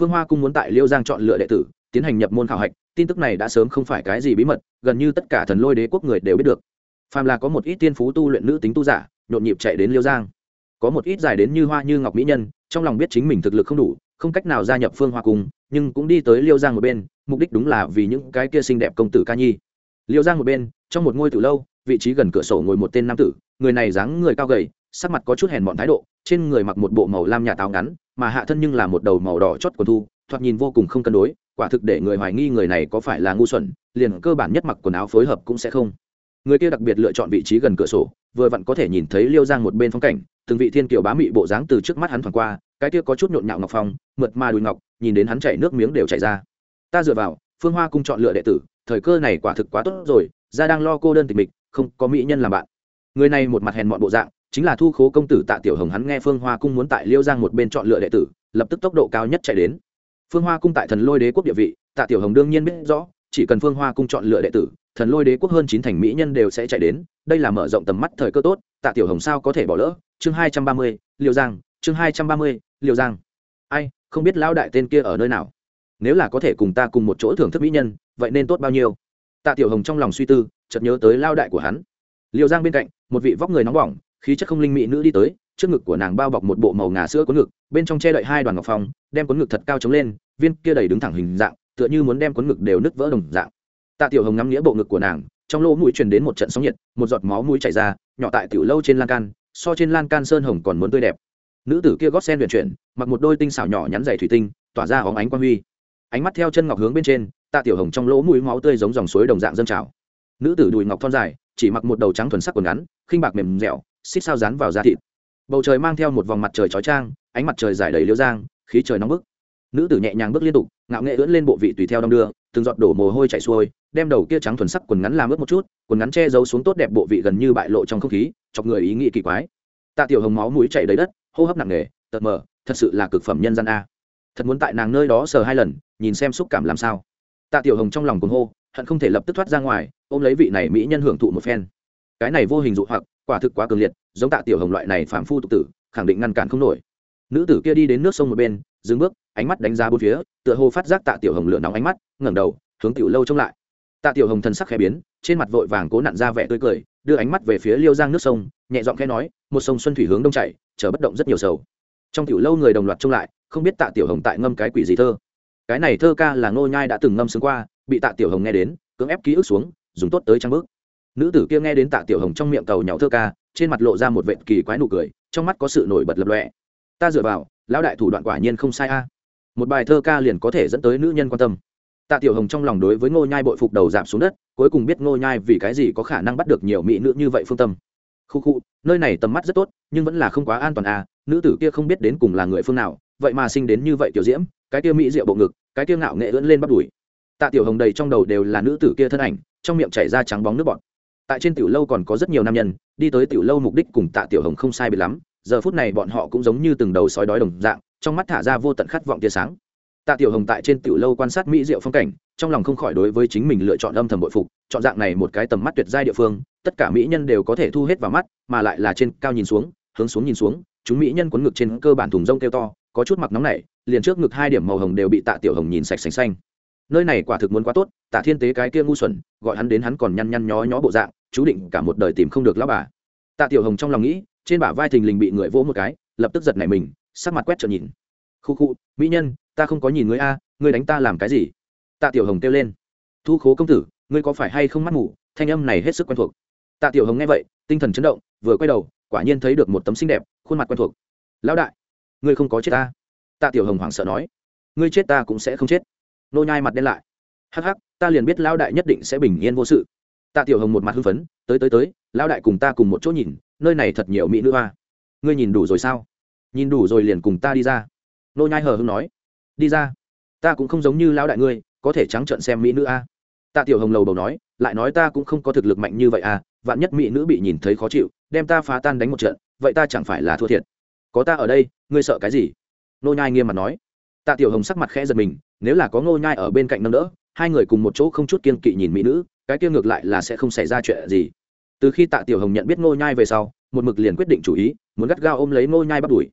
Phương hoa cung muốn tại Liêu giang chọn lựa đệ tử, tiến hành nhập môn khảo hạch, tin tức này đã sớm không phải cái gì bí mật, gần như tất cả thần lôi đế quốc người đều biết được. Phàm là có một ít tiên phú tu luyện nữ tính tu giả, nhộn nhịp chạy đến liêu giang. Có một ít dài đến như hoa như ngọc mỹ nhân, trong lòng biết chính mình thực lực không đủ, không cách nào gia nhập phương hoa cung nhưng cũng đi tới liêu giang một bên, mục đích đúng là vì những cái kia xinh đẹp công tử ca nhi. Liêu giang một bên, trong một ngôi từ lâu, vị trí gần cửa sổ ngồi một tên nam tử, người này dáng người cao gầy, sắc mặt có chút hèn mọn thái độ trên người mặc một bộ màu lam nhà táo ngắn, mà hạ thân nhưng là một đầu màu đỏ chót quần thu, thoạt nhìn vô cùng không cân đối, quả thực để người hoài nghi người này có phải là ngu xuẩn, liền cơ bản nhất mặc quần áo phối hợp cũng sẽ không. Người kia đặc biệt lựa chọn vị trí gần cửa sổ, vừa vặn có thể nhìn thấy liêu giang một bên phong cảnh, từng vị thiên kiều bá mị bộ dáng từ trước mắt hắn thoảng qua, cái kia có chút nhộn nhạo ngọc phong, mượt mà đùi ngọc, nhìn đến hắn chảy nước miếng đều chảy ra. Ta dựa vào, phương hoa cung chọn lựa đệ tử, thời cơ này quả thực quá tốt rồi, ra đang lo cô đơn tịch mịch, không có mỹ nhân làm bạn. Người này một mặt hèn mọn bộ dạng chính là thu khố công tử tạ tiểu hồng hắn nghe phương hoa cung muốn tại liêu giang một bên chọn lựa đệ tử, lập tức tốc độ cao nhất chạy đến. Phương hoa cung tại thần lôi đế quốc địa vị, tạ tiểu hồng đương nhiên biết rõ, chỉ cần phương hoa cung chọn lựa đệ tử, thần lôi đế quốc hơn chín thành mỹ nhân đều sẽ chạy đến, đây là mở rộng tầm mắt thời cơ tốt, tạ tiểu hồng sao có thể bỏ lỡ? Chương hai trăm ba mươi liều giang, chương hai trăm ba mươi liều giang. Ai, không biết lão đại tên kia ở nơi nào? Nếu là có thể cùng ta cùng một chỗ thưởng thức mỹ nhân, vậy nên tốt bao nhiêu? Tạ tiểu hồng trong lòng suy tư, chợt nhớ tới lao đại của hắn. Liều giang bên cạnh, một vị vóc người nóng bỏng khí chất không linh mỹ nữ đi tới, trước ngực của nàng bao bọc một bộ màu ngà sữa cuốn ngực, bên trong che đậy hai đoàn ngọc phong, đem cuốn ngực thật cao chống lên, viên kia đầy đứng thẳng hình dạng, tựa như muốn đem cuốn ngực đều nứt vỡ đồng dạng. Tạ tiểu hồng ngắm nghĩa bộ ngực của nàng, trong lỗ mũi truyền đến một trận sóng nhiệt, một giọt máu mũi chảy ra, nhỏ tại tiểu lâu trên lan can, so trên lan can sơn hồng còn muốn tươi đẹp. Nữ tử kia gót sen luyện chuyển, mặc một đôi tinh xảo nhỏ nhắn dày thủy tinh, tỏa ra óng ánh quang huy. Ánh mắt theo chân ngọc hướng bên trên, tạ tiểu hồng trong lỗ mũi máu tươi giống dòng suối đồng dạng dâng trào. Nữ tử đùi ngọc thon dài, chỉ mặc một đầu trắng thuần sắc quần ngắn, khinh bạc mềm dẻo xích sao dán vào da thịt. Bầu trời mang theo một vòng mặt trời chói trang ánh mặt trời dài đầy liêu giang, khí trời nóng bức. Nữ tử nhẹ nhàng bước liên tục, ngạo nghệ ưỡn lên bộ vị tùy theo đong đưa, từng giọt đổ mồ hôi chảy xuôi, đem đầu kia trắng thuần sắc quần ngắn làm ướt một chút, quần ngắn che giấu xuống tốt đẹp bộ vị gần như bại lộ trong không khí, chọc người ý nghĩ kỳ quái. Tạ tiểu hồng máu mũi chảy đầy đất, hô hấp nặng nề tật mờ, thật sự là cực phẩm nhân gian a. Thật muốn tại nàng nơi đó sờ hai lần, nhìn xem xúc cảm làm sao. Tạ tiểu hồng trong lòng cuồng hô, hận không thể lập tức thoát ra ngoài, ôm lấy vị này mỹ nhân hưởng thụ một phen. Cái này vô hình dụ hoặc quả thực quá cường liệt, giống tạ tiểu hồng loại này phạm phu tục tử, khẳng định ngăn cản không nổi. Nữ tử kia đi đến nước sông một bên, dừng bước, ánh mắt đánh giá bốn phía, tựa hồ phát giác tạ tiểu hồng lửa nóng ánh mắt, ngẩng đầu, hướng tiểu lâu trông lại. Tạ tiểu hồng thân sắc khẽ biến, trên mặt vội vàng cố nặn ra vẻ tươi cười, đưa ánh mắt về phía liêu giang nước sông, nhẹ giọng khẽ nói, một sông xuân thủy hướng đông chảy chờ bất động rất nhiều sầu. Trong tiểu lâu người đồng loạt trông lại, không biết tạ tiểu hồng tại ngâm cái quỷ gì thơ. Cái này thơ ca là ngô nhai đã từng ngâm sướng qua, bị tạ tiểu hồng nghe đến, cưỡng ép ký ức xuống, dùng tốt tới trang bước nữ tử kia nghe đến tạ tiểu hồng trong miệng cầu nhỏ thơ ca, trên mặt lộ ra một vệt kỳ quái nụ cười, trong mắt có sự nổi bật lập lọe ta dựa vào, lão đại thủ đoạn quả nhiên không sai a. Một bài thơ ca liền có thể dẫn tới nữ nhân quan tâm. Tạ tiểu hồng trong lòng đối với ngô nhai bội phục đầu giảm xuống đất, cuối cùng biết ngô nhai vì cái gì có khả năng bắt được nhiều mỹ nữ như vậy phương tâm. Khu khu, nơi này tầm mắt rất tốt, nhưng vẫn là không quá an toàn à nữ tử kia không biết đến cùng là người phương nào, vậy mà sinh đến như vậy tiểu diễm, cái kia mỹ diệu bộ ngực, cái kia ngạo nghệ ưỡn lên bắt đùi tạ tiểu hồng đầy trong đầu đều là nữ tử kia thân ảnh, trong miệng chảy ra trắng bóng nước bọt tại trên tiểu lâu còn có rất nhiều nam nhân, đi tới tiểu lâu mục đích cùng tạ tiểu hồng không sai biệt lắm, giờ phút này bọn họ cũng giống như từng đầu sói đói đồng dạng, trong mắt thả ra vô tận khát vọng tia sáng. Tạ tiểu hồng tại trên tiểu lâu quan sát mỹ diệu phong cảnh, trong lòng không khỏi đối với chính mình lựa chọn âm thầm bội phục, chọn dạng này một cái tầm mắt tuyệt giai địa phương, tất cả mỹ nhân đều có thể thu hết vào mắt, mà lại là trên cao nhìn xuống, hướng xuống nhìn xuống, chúng mỹ nhân quấn ngực trên cơ bản thùng rông kêu to, có chút mặc nóng này liền trước ngực hai điểm màu hồng đều bị tạ tiểu hồng nhìn sạch sành xanh nơi này quả thực muốn quá tốt tạ thiên tế cái kia ngu xuẩn, gọi hắn đến hắn còn nhăn nhăn nhó nhó bộ dạng, chú định cả một đời tìm không được lão bà. Tạ tiểu hồng trong lòng nghĩ, trên bả vai thình lình bị người vỗ một cái, lập tức giật nảy mình, sắc mặt quét trợn nhìn. Khu khu, mỹ nhân, ta không có nhìn ngươi a, ngươi đánh ta làm cái gì? Tạ tiểu hồng kêu lên. Thu khố công tử, ngươi có phải hay không mắt ngủ thanh âm này hết sức quen thuộc. Tạ tiểu hồng nghe vậy, tinh thần chấn động, vừa quay đầu, quả nhiên thấy được một tấm xinh đẹp, khuôn mặt quen thuộc. Lão đại, ngươi không có chết ta. Tạ tiểu hồng hoảng sợ nói, ngươi chết ta cũng sẽ không chết nô nhai mặt đen lại. Hắc hắc, ta liền biết lão đại nhất định sẽ bình yên vô sự. Tạ tiểu hồng một mặt hưng phấn, tới tới tới, lão đại cùng ta cùng một chỗ nhìn, nơi này thật nhiều mỹ nữ hoa. Ngươi nhìn đủ rồi sao? Nhìn đủ rồi liền cùng ta đi ra. Nô nhai hờ hưng nói. Đi ra. Ta cũng không giống như lão đại ngươi, có thể trắng trợn xem mỹ nữ a. Tạ tiểu hồng lầu đầu nói, lại nói ta cũng không có thực lực mạnh như vậy à vạn nhất mỹ nữ bị nhìn thấy khó chịu, đem ta phá tan đánh một trận, vậy ta chẳng phải là thua thiệt. Có ta ở đây, ngươi sợ cái gì? Nô nhai nghiêm mặt nói. Tạ tiểu hồng sắc mặt khẽ giật mình nếu là có Ngô nhai ở bên cạnh nâng đỡ, hai người cùng một chỗ không chút kiên kỵ nhìn mỹ nữ, cái kia ngược lại là sẽ không xảy ra chuyện gì. Từ khi tạ tiểu hồng nhận biết Ngô nhai về sau, một mực liền quyết định chủ ý, muốn gắt gao ôm lấy Ngô nhai bắt đuổi.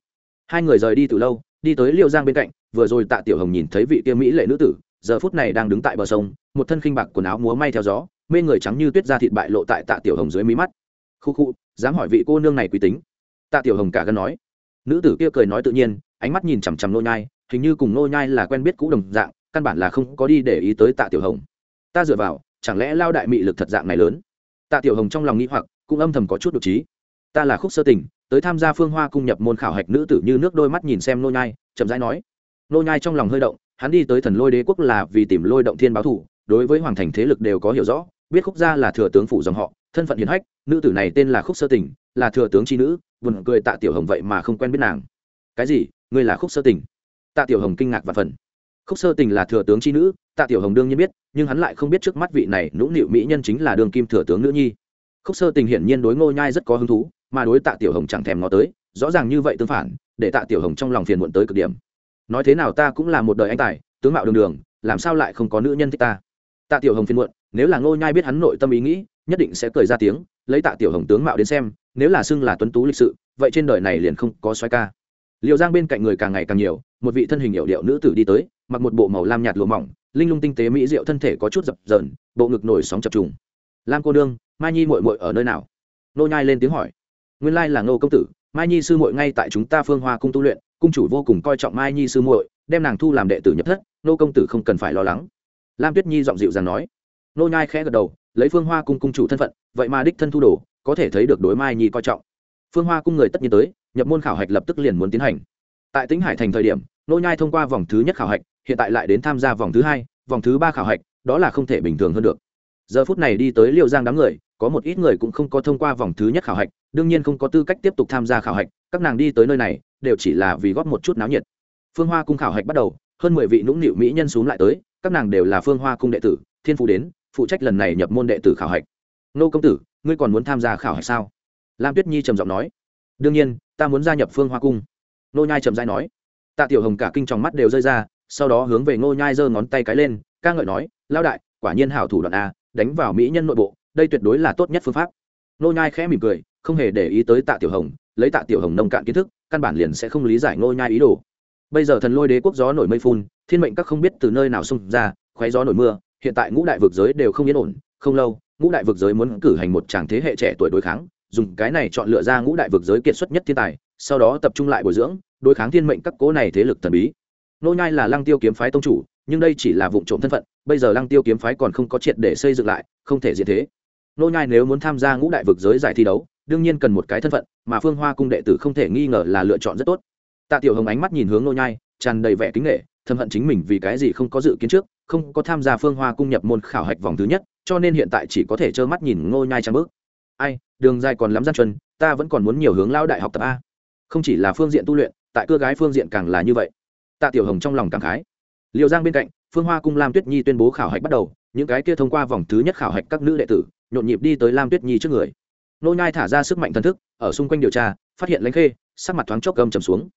Hai người rời đi từ lâu, đi tới liêu giang bên cạnh, vừa rồi tạ tiểu hồng nhìn thấy vị kia mỹ lệ nữ tử, giờ phút này đang đứng tại bờ sông, một thân khinh bạc quần áo múa may theo gió, mê người trắng như tuyết da thịt bại lộ tại tạ tiểu hồng dưới mí mắt. Khu khu, dám hỏi vị cô nương này quý tính. Tạ tiểu hồng cả gan nói. Nữ tử kia cười nói tự nhiên, ánh mắt nhìn chằm chằm nô nhai hình như cùng nô nhai là quen biết cũ đồng dạng, căn bản là không có đi để ý tới tạ tiểu hồng. Ta dựa vào, chẳng lẽ lao đại mị lực thật dạng này lớn? Tạ tiểu hồng trong lòng nghĩ hoặc, cũng âm thầm có chút đột trí. Ta là khúc sơ tình, tới tham gia phương hoa cung nhập môn khảo hạch nữ tử như nước đôi mắt nhìn xem nô nhai, chậm rãi nói. Nô nhai trong lòng hơi động, hắn đi tới thần lôi đế quốc là vì tìm lôi động thiên báo thủ, đối với hoàng thành thế lực đều có hiểu rõ, biết khúc gia là thừa tướng phủ dòng họ, thân phận hiền hách, nữ tử này tên là khúc sơ tình, là thừa tướng chi nữ, buồn cười tạ tiểu hồng vậy mà không quen biết nàng. Cái gì? Ngươi là khúc sơ tình? Tạ tiểu hồng kinh ngạc và phần. Khúc sơ tình là thừa tướng chi nữ, tạ tiểu hồng đương nhiên biết, nhưng hắn lại không biết trước mắt vị này nũng nịu mỹ nhân chính là đường kim thừa tướng nữ nhi. Khúc sơ tình hiển nhiên đối ngô nhai rất có hứng thú, mà đối tạ tiểu hồng chẳng thèm ngó tới, rõ ràng như vậy tương phản, để tạ tiểu hồng trong lòng phiền muộn tới cực điểm. Nói thế nào ta cũng là một đời anh tài, tướng mạo đường đường, làm sao lại không có nữ nhân thích ta? Tạ tiểu hồng phiền muộn, nếu là ngô nhai biết hắn nội tâm ý nghĩ, nhất định sẽ cười ra tiếng, lấy tạ tiểu hồng tướng mạo đến xem, nếu là xưng là tuấn tú lịch sự, vậy trên đời này liền không có xoay ca liệu giang bên cạnh người càng ngày càng nhiều, một vị thân hình hiệu điệu nữ tử đi tới, mặc một bộ màu lam nhạt lụa mỏng, linh lung tinh tế mỹ diệu thân thể có chút dập dờn, bộ ngực nổi sóng chập trùng. Lam cô nương, mai nhi muội muội ở nơi nào? Nô nhai lên tiếng hỏi. Nguyên lai là ngô công tử, mai nhi sư muội ngay tại chúng ta phương hoa cung tu luyện, cung chủ vô cùng coi trọng mai nhi sư muội, đem nàng thu làm đệ tử nhập thất nô công tử không cần phải lo lắng. Lam tuyết nhi giọng dịu dàng nói. Nô nhai khẽ gật đầu, lấy phương hoa cung cung chủ thân phận, vậy mà đích thân thu đồ, có thể thấy được đối mai nhi coi trọng phương hoa cung người tất nhiên tới, nhập môn khảo hạch lập tức liền muốn tiến hành. Tại tĩnh hải thành thời điểm, nô nhai thông qua vòng thứ nhất khảo hạch, hiện tại lại đến tham gia vòng thứ hai, vòng thứ ba khảo hạch, đó là không thể bình thường hơn được. Giờ phút này đi tới liệu giang đám người, có một ít người cũng không có thông qua vòng thứ nhất khảo hạch, đương nhiên không có tư cách tiếp tục tham gia khảo hạch, các nàng đi tới nơi này, đều chỉ là vì góp một chút náo nhiệt. Phương hoa cung khảo hạch bắt đầu, hơn mười vị nũng nịu mỹ nhân xuống lại tới, các nàng đều là phương hoa cung đệ tử, thiên phú đến, phụ trách lần này nhập môn đệ tử khảo hạch. Nô công tử, ngươi còn muốn tham gia khảo hạch sao? Lam tuyết nhi trầm giọng nói, đương nhiên, ta muốn gia nhập phương hoa cung. Nô nhai trầm dai nói. Tạ tiểu hồng cả kinh tròng mắt đều rơi ra, sau đó hướng về nô nhai giơ ngón tay cái lên, ca ngợi nói lao đại, quả nhiên hảo thủ đoạn a, đánh vào mỹ nhân nội bộ, đây tuyệt đối là tốt nhất phương pháp. Nô nhai khẽ mỉm cười, không hề để ý tới tạ tiểu hồng, lấy tạ tiểu hồng nông cạn kiến thức, căn bản liền sẽ không lý giải nô nhai ý đồ. Bây giờ thần lôi đế quốc gió nổi mây phun, thiên mệnh các không biết từ nơi nào xông ra, khoé gió nổi mưa, hiện tại ngũ đại vực giới đều không yên ổn, không lâu, ngũ đại vực giới muốn cử hành một tràng thế hệ trẻ tuổi đối kháng dùng cái này chọn lựa ra ngũ đại vực giới kiệt xuất nhất thiên tài, sau đó tập trung lại bồi dưỡng, đối kháng thiên mệnh các cố này thế lực thần bí. Nô nhai là lăng tiêu kiếm phái tông chủ, nhưng đây chỉ là vụ trộm thân phận, bây giờ lăng tiêu kiếm phái còn không có triệt để xây dựng lại, không thể diện thế. Nô nhai nếu muốn tham gia ngũ đại vực giới giải thi đấu, đương nhiên cần một cái thân phận, mà phương hoa cung đệ tử không thể nghi ngờ là lựa chọn rất tốt. Tạ tiểu hồng ánh mắt nhìn hướng nô nhai, tràn đầy vẻ kính nể, thầm hận chính mình vì cái gì không có dự kiến trước, không có tham gia phương hoa cung nhập môn khảo hạch vòng thứ nhất, cho nên hiện tại chỉ có thể trơ mắt nhìn ngô nhai trang bước. Ai đường dài còn lắm gian chuẩn ta vẫn còn muốn nhiều hướng lao đại học tập a. Không chỉ là phương diện tu luyện, tại cưa gái phương diện càng là như vậy. Tạ tiểu hồng trong lòng cảm khái. Liệu giang bên cạnh, phương hoa cung lam tuyết nhi tuyên bố khảo hạch bắt đầu, những cái kia thông qua vòng thứ nhất khảo hạch các nữ đệ tử, nhộn nhịp đi tới lam tuyết nhi trước người. Nô nhai thả ra sức mạnh thần thức, ở xung quanh điều tra, phát hiện lãnh khê, sắc mặt thoáng chốc gầm trầm xuống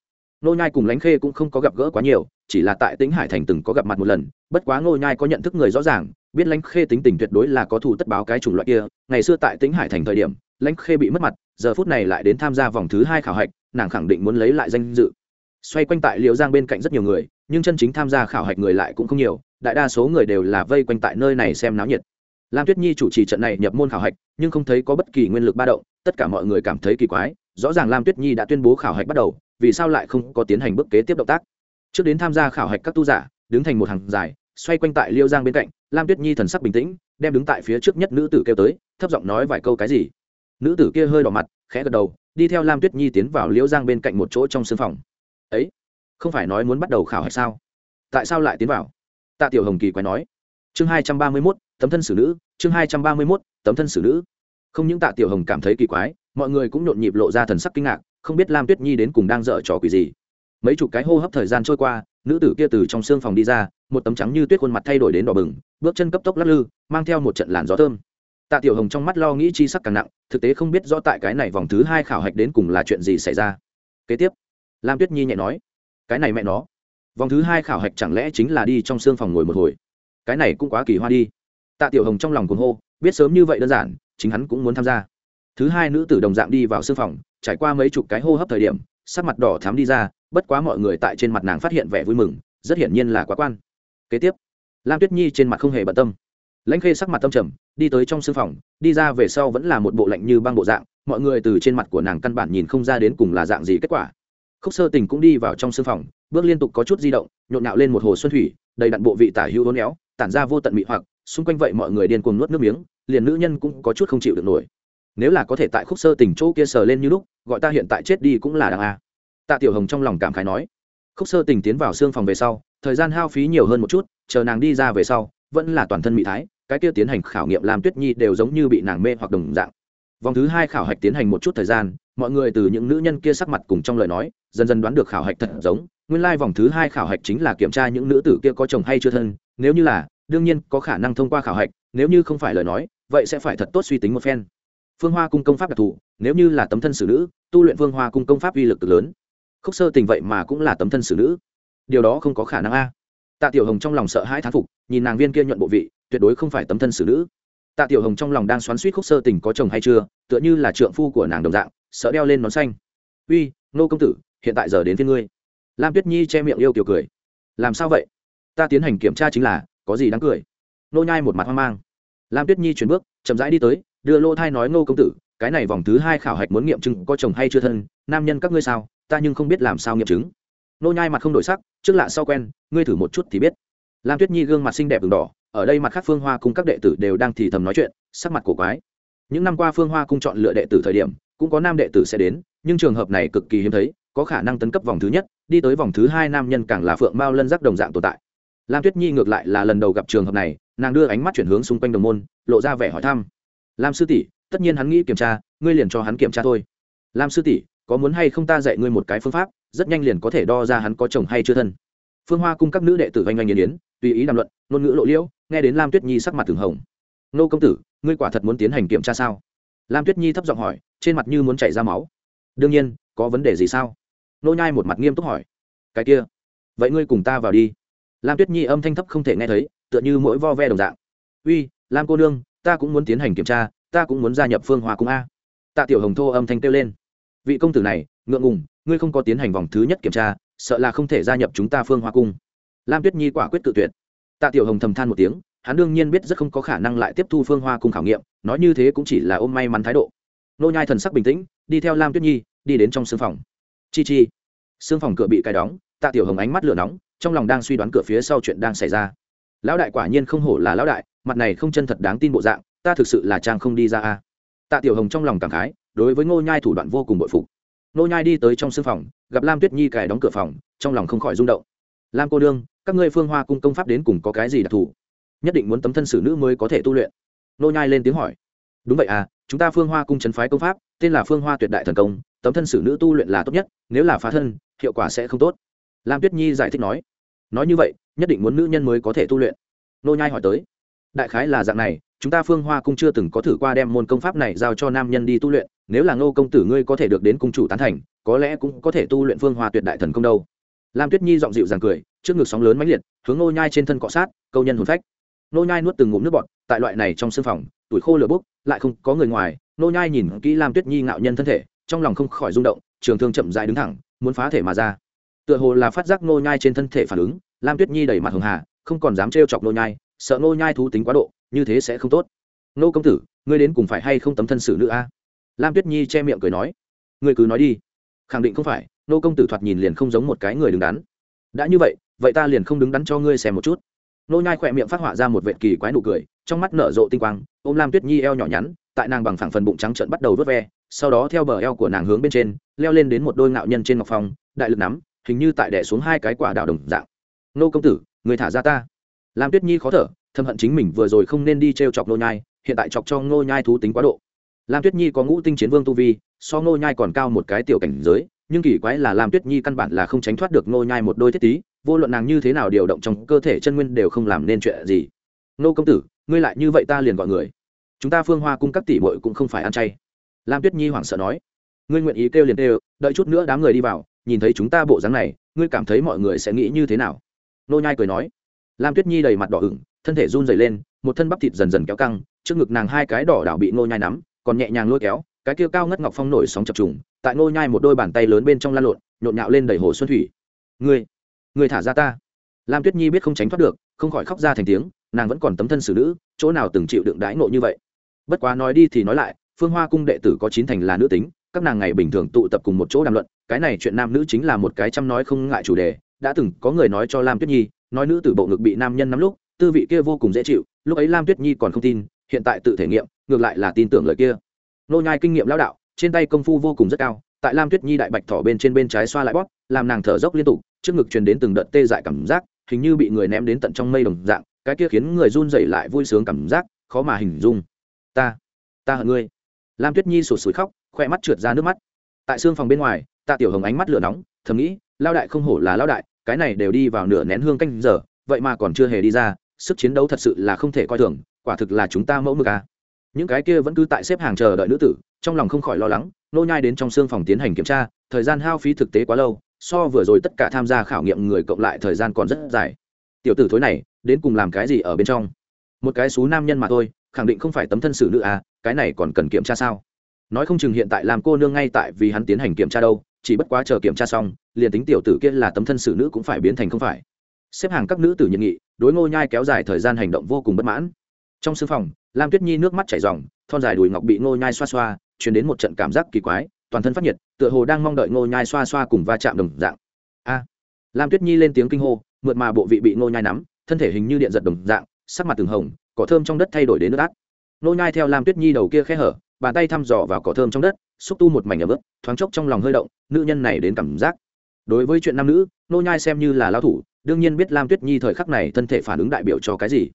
nô nhai cùng lãnh khê cũng không có gặp gỡ quá nhiều, chỉ là tại tĩnh hải thành từng có gặp mặt một lần, bất quá nô nhai có nhận thức người rõ ràng, biết lãnh khê tính tình tuyệt đối là có thù tất báo cái chủng loại kia. Ngày xưa tại tĩnh hải thành thời điểm, lãnh khê bị mất mặt, giờ phút này lại đến tham gia vòng thứ hai khảo hạch, nàng khẳng định muốn lấy lại danh dự. Xoay quanh tại liễu giang bên cạnh rất nhiều người, nhưng chân chính tham gia khảo hạch người lại cũng không nhiều, đại đa số người đều là vây quanh tại nơi này xem náo nhiệt. Lam tuyết nhi chủ trì trận này nhập môn khảo hạch, nhưng không thấy có bất kỳ nguyên lực ba động, tất cả mọi người cảm thấy kỳ quái, rõ ràng lam tuyết nhi đã tuyên bố khảo hạch bắt đầu vì sao lại không có tiến hành bước kế tiếp động tác? Trước đến tham gia khảo hạch các tu giả, đứng thành một hàng dài, xoay quanh tại liêu giang bên cạnh, lam tuyết nhi thần sắc bình tĩnh, đem đứng tại phía trước nhất nữ tử kêu tới, thấp giọng nói vài câu cái gì. Nữ tử kia hơi đỏ mặt, khẽ gật đầu, đi theo lam tuyết nhi tiến vào liêu giang bên cạnh một chỗ trong sân phòng. Ấy, không phải nói muốn bắt đầu khảo hạch sao? Tại sao lại tiến vào? Tạ tiểu hồng kỳ quái nói. Chương hai trăm ba mươi mốt, tấm thân xử nữ, chương hai trăm ba mươi mốt, tấm thân xử nữ. Không những tạ tiểu hồng cảm thấy kỳ quái, mọi người cũng nhộn nhịp lộ ra thần sắc kinh ngạc không biết lam tuyết nhi đến cùng đang dở trò quỷ gì. Mấy chục cái hô hấp thời gian trôi qua, nữ tử kia từ trong xương phòng đi ra, một tấm trắng như tuyết khuôn mặt thay đổi đến đỏ bừng, bước chân cấp tốc lắc lư, mang theo một trận làn gió thơm. Tạ tiểu hồng trong mắt lo nghĩ chi sắc càng nặng, thực tế không biết rõ tại cái này vòng thứ hai khảo hạch đến cùng là chuyện gì xảy ra. Kế tiếp, lam tuyết nhi nhẹ nói, cái này mẹ nó, vòng thứ hai khảo hạch chẳng lẽ chính là đi trong xương phòng ngồi một hồi? Cái này cũng quá kỳ hoa đi. Tạ tiểu hồng trong lòng cuồng hô, biết sớm như vậy đơn giản, chính hắn cũng muốn tham gia thứ hai nữ tử đồng dạng đi vào sương phòng, trải qua mấy chục cái hô hấp thời điểm, sắc mặt đỏ thám đi ra, bất quá mọi người tại trên mặt nàng phát hiện vẻ vui mừng, rất hiển nhiên là quá quan. Kế tiếp, lam tuyết nhi trên mặt không hề bận tâm. Lãnh khê sắc mặt tâm trầm, đi tới trong sương phòng, đi ra về sau vẫn là một bộ lạnh như băng bộ dạng, mọi người từ trên mặt của nàng căn bản nhìn không ra đến cùng là dạng gì kết quả. Khúc sơ tình cũng đi vào trong sương phòng, bước liên tục có chút di động, nhộn nhạo lên một hồ xuân thủy, đầy đặn bộ vị tả hữu hôn éo, tản ra vô tận mị hoặc, xung quanh vậy mọi người điên cuồng nuốt nước miếng, liền nữ nhân cũng có chút không chịu được nổi nếu là có thể tại khúc sơ tình chỗ kia sờ lên như lúc, gọi ta hiện tại chết đi cũng là đàng a. Tạ tiểu hồng trong lòng cảm khái nói. Khúc sơ tình tiến vào xương phòng về sau, thời gian hao phí nhiều hơn một chút, chờ nàng đi ra về sau, vẫn là toàn thân mỹ thái, cái kia tiến hành khảo nghiệm làm tuyết nhi đều giống như bị nàng mê hoặc đồng dạng. Vòng thứ hai khảo hạch tiến hành một chút thời gian, mọi người từ những nữ nhân kia sắc mặt cùng trong lời nói, dần dần đoán được khảo hạch thật giống. Nguyên lai vòng thứ hai khảo hạch chính là kiểm tra những nữ tử kia có chồng hay chưa thân, nếu như là, đương nhiên có khả năng thông qua khảo hạch, nếu như không phải lời nói, vậy sẽ phải thật tốt suy tính một phen phương hoa cung công pháp đặc thù, nếu như là tấm thân xử nữ, tu luyện phương hoa cung công pháp uy lực cực lớn. Khúc sơ tình vậy mà cũng là tấm thân xử nữ. Điều đó không có khả năng a. Tạ tiểu hồng trong lòng sợ hãi thán phục, nhìn nàng viên kia nhuận bộ vị, tuyệt đối không phải tấm thân xử nữ. Tạ tiểu hồng trong lòng đang xoắn suýt khúc sơ tình có chồng hay chưa, tựa như là trượng phu của nàng đồng dạng, sợ đeo lên nón xanh. Uy nô công tử, hiện tại giờ đến phía ngươi. Lam tuyết nhi che miệng yêu kiểu cười. Làm sao vậy? Ta tiến hành kiểm tra chính là, có gì đáng cười? Nô nhai một mặt hoang mang. Lam tuyết nhi chuyển bước, chậm rãi đi tới đưa lô thai nói Ngô công tử, cái này vòng thứ hai khảo hạch muốn nghiệm chứng có chồng hay chưa thân, nam nhân các ngươi sao, ta nhưng không biết làm sao nghiệm chứng. Nô nhai mặt không đổi sắc, trước lạ sau quen, ngươi thử một chút thì biết. Lam tuyết nhi gương mặt xinh đẹp đường đỏ, ở đây mặt khác phương hoa cung các đệ tử đều đang thì thầm nói chuyện, sắc mặt cổ quái. Những năm qua phương hoa cung chọn lựa đệ tử thời điểm, cũng có nam đệ tử sẽ đến, nhưng trường hợp này cực kỳ hiếm thấy, có khả năng tấn cấp vòng thứ nhất, đi tới vòng thứ hai nam nhân càng là phượng mao lân giác đồng dạng tồn tại. Lam tuyết nhi ngược lại là lần đầu gặp trường hợp này, nàng đưa ánh mắt chuyển hướng xung quanh đồng môn, lộ ra vẻ hỏi thăm lam sư tỷ, tất nhiên hắn nghĩ kiểm tra, ngươi liền cho hắn kiểm tra thôi. Lam sư tỷ, có muốn hay không ta dạy ngươi một cái phương pháp, rất nhanh liền có thể đo ra hắn có chồng hay chưa thân. Phương hoa cung các nữ đệ tử oanh oanh nghiền yến tùy ý đàm luận, ngôn ngữ lộ liễu, nghe đến lam tuyết nhi sắc mặt thường hồng. Nô công tử, ngươi quả thật muốn tiến hành kiểm tra sao? Lam tuyết nhi thấp giọng hỏi, trên mặt như muốn chảy ra máu. Đương nhiên, có vấn đề gì sao? Nô nhai một mặt nghiêm túc hỏi. Cái kia, vậy ngươi cùng ta vào đi. Lam tuyết nhi âm thanh thấp không thể nghe thấy, tựa như mỗi vo ve đồng dạng. Uy, lam cô nương ta cũng muốn tiến hành kiểm tra, ta cũng muốn gia nhập phương hoa cung a. Tạ tiểu hồng thô âm thanh kêu lên. Vị công tử này, ngượng ngùng, ngươi không có tiến hành vòng thứ nhất kiểm tra, sợ là không thể gia nhập chúng ta phương hoa cung. Lam tuyết nhi quả quyết tự tuyệt. Tạ tiểu hồng thầm than một tiếng, hắn đương nhiên biết rất không có khả năng lại tiếp thu phương hoa cung khảo nghiệm, nói như thế cũng chỉ là ôm may mắn thái độ. Nô nhai thần sắc bình tĩnh, đi theo lam tuyết nhi, đi đến trong sương phòng. Chi chi. Sương phòng cửa bị cài đóng, tạ tiểu hồng ánh mắt lửa nóng, trong lòng đang suy đoán cửa phía sau chuyện đang xảy ra lão đại quả nhiên không hổ là lão đại, mặt này không chân thật đáng tin bộ dạng, ta thực sự là trang không đi ra a. Tạ tiểu hồng trong lòng cảm khái, đối với ngô nhai thủ đoạn vô cùng bội phục. Ngô nhai đi tới trong sương phòng, gặp lam tuyết nhi cài đóng cửa phòng, trong lòng không khỏi rung động. Lam cô đương các ngươi phương hoa cung công pháp đến cùng có cái gì đặc thù? Nhất định muốn tấm thân xử nữ mới có thể tu luyện. Ngô nhai lên tiếng hỏi. Đúng vậy à chúng ta phương hoa cung chấn phái công pháp, tên là phương hoa tuyệt đại thần công, tấm thân xử nữ tu luyện là tốt nhất, nếu là phá thân, hiệu quả sẽ không tốt. Lam tuyết nhi giải thích nói nói như vậy, nhất định muốn nữ nhân mới có thể tu luyện. Nô nhai hỏi tới. Đại khái là dạng này, chúng ta phương hoa cung chưa từng có thử qua đem môn công pháp này giao cho nam nhân đi tu luyện, nếu là ngô công tử ngươi có thể được đến cung chủ tán thành, có lẽ cũng có thể tu luyện phương hoa tuyệt đại thần công đâu. Lam tuyết nhi giọng dịu dàng cười, trước ngực sóng lớn mãnh liệt, hướng nô nhai trên thân cọ sát, câu nhân hồn phách. Nô nhai nuốt từng ngụm nước bọt, tại loại này trong sương phòng, tuổi khô lửa bốc, lại không có người ngoài nô nhai nhìn kỹ lam tuyết nhi ngạo nhân thân thể, trong lòng không khỏi rung động, trường thương chậm rãi đứng thẳng, muốn phá thể mà ra tựa hồ là phát giác nô nhai trên thân thể phản ứng, lam tuyết nhi đẩy mặt hường hà, không còn dám trêu chọc nô nhai, sợ nô nhai thú tính quá độ, như thế sẽ không tốt. Nô công tử, ngươi đến cùng phải hay không tấm thân xử nữ a? Lam tuyết nhi che miệng cười nói. Ngươi cứ nói đi. Khẳng định không phải, nô công tử thoạt nhìn liền không giống một cái người đứng đắn. Đã như vậy vậy ta liền không đứng đắn cho ngươi xem một chút. Nô nhai khỏe miệng phát họa ra một vệt kỳ quái nụ cười, trong mắt nở rộ tinh quang, ôm lam tuyết nhi eo nhỏ nhắn, tại nàng bằng phẳng phần bụng trắng trợn bắt đầu vớt ve, sau đó theo bờ eo của nàng hướng bên trên, leo lên đến một đôi ngạo nhân trên ngọc phong, đại lực nắm hình như tại đè xuống hai cái quả đào đồng dạng. Nô công tử, người thả ra ta. Lam tuyết nhi khó thở thâm hận chính mình vừa rồi không nên đi t r e o chọc nô nhai, hiện tại chọc cho nô nhai thú tính quá độ. Lam tuyết nhi có ngũ tinh chiến vương tu vi, so nô nhai còn cao một cái tiểu cảnh giới, nhưng kỳ quái là lam tuyết nhi căn bản là không tránh thoát được nô nhai một đôi thiết tí, vô luận nàng như thế nào điều động trong cơ thể chân nguyên đều không làm nên chuyện gì. Nô công tử, ngươi lại như vậy ta liền gọi người. Chúng ta phương hoa cung các tỷ muội cũng không phải ăn chay. Lam tuyết nhi hoảng sợ nói. Ngươi nguyện ý kêu liền kêu, đợi chút nữa đám người đi vào nhìn thấy chúng ta bộ dáng này, ngươi cảm thấy mọi người sẽ nghĩ như thế nào? Nô nhai cười nói. Lam tuyết nhi đầy mặt đỏ ửng, thân thể run rẩy lên, một thân bắp thịt dần dần kéo căng, trước ngực nàng hai cái đỏ đảo bị nô nhai nắm, còn nhẹ nhàng lôi kéo, cái kia cao ngất ngọc phong nổi sóng chập trùng, tại nô nhai một đôi bàn tay lớn bên trong lan lộn, nhộn nhạo lên đầy hồ xuân thủy. Ngươi ngươi thả ra ta. Lam tuyết nhi biết không tránh thoát được, không khỏi khóc ra thành tiếng, nàng vẫn còn tấm thân xử nữ, chỗ nào từng chịu đựng đãi nộ như vậy. Bất quá nói đi thì nói lại, phương hoa cung đệ tử có chín thành là nữ tính, các nàng ngày bình thường tụ tập cùng một chỗ đàm luận cái này chuyện nam nữ chính là một cái chăm nói không ngại chủ đề, đã từng có người nói cho lam tuyết nhi, nói nữ tử bộ ngực bị nam nhân nắm lúc, tư vị kia vô cùng dễ chịu, lúc ấy lam tuyết nhi còn không tin, hiện tại tự thể nghiệm, ngược lại là tin tưởng lời kia. Nô nhai kinh nghiệm lão đạo, trên tay công phu vô cùng rất cao, tại lam tuyết nhi đại bạch thỏ bên trên bên trái xoa lại bóp, làm nàng thở dốc liên tục, trước ngực truyền đến từng đợt tê dại cảm giác, hình như bị người ném đến tận trong mây đồng dạng, cái kia khiến người run rẩy lại vui sướng cảm giác, khó mà hình dung. Ta ta hận ngươi. Lam tuyết nhi sụt sùi khóc khoe mắt trượt ra nước mắt. Tại xương phòng bên ngoài tạ tiểu hồng ánh mắt lửa nóng, thầm nghĩ, lao đại không hổ là lao đại, cái này đều đi vào nửa nén hương canh giờ, vậy mà còn chưa hề đi ra, sức chiến đấu thật sự là không thể coi thường, quả thực là chúng ta mẫu mực à. những cái kia vẫn cứ tại xếp hàng chờ đợi nữ tử, trong lòng không khỏi lo lắng, nô nhai đến trong xương phòng tiến hành kiểm tra, thời gian hao phí thực tế quá lâu, so vừa rồi tất cả tham gia khảo nghiệm người cộng lại thời gian còn rất dài. Tiểu tử thối này, đến cùng làm cái gì ở bên trong? Một cái số nam nhân mà thôi, khẳng định không phải tấm thân xử nữ à cái này còn cần kiểm tra sao? Nói không chừng hiện tại làm cô nương ngay tại vì hắn tiến hành kiểm tra đâu chỉ bất quá chờ kiểm tra xong, liền tính tiểu tử kia là tấm thân xử nữ cũng phải biến thành không phải. Xếp hàng các nữ tử nhiệt nghị, đối ngô nhai kéo dài thời gian hành động vô cùng bất mãn. Trong sương phòng, lam tuyết nhi nước mắt chảy ròng, thon dài đùi ngọc bị ngô nhai xoa xoa, truyền đến một trận cảm giác kỳ quái, toàn thân phát nhiệt, tựa hồ đang mong đợi ngô nhai xoa xoa cùng va chạm đồng dạng. A! Lam tuyết nhi lên tiếng kinh hô, mượt mà bộ vị bị ngô nhai nắm, thân thể hình như điện giật đồng dạng, sắc mặt từng hồng, cỏ thơm trong đất thay đổi đến nước át ngô nhai theo lam tuyết nhi đầu kia khẽ hở, bàn tay thăm dò vào cỏ thơm trong đất xúc tu một mảnh ở bước thoáng chốc trong lòng hơi động, nữ nhân này đến cảm giác. Đối với chuyện nam nữ, nô nhai xem như là lao thủ, đương nhiên biết lam tuyết nhi thời khắc này thân thể phản ứng đại biểu cho cái gì.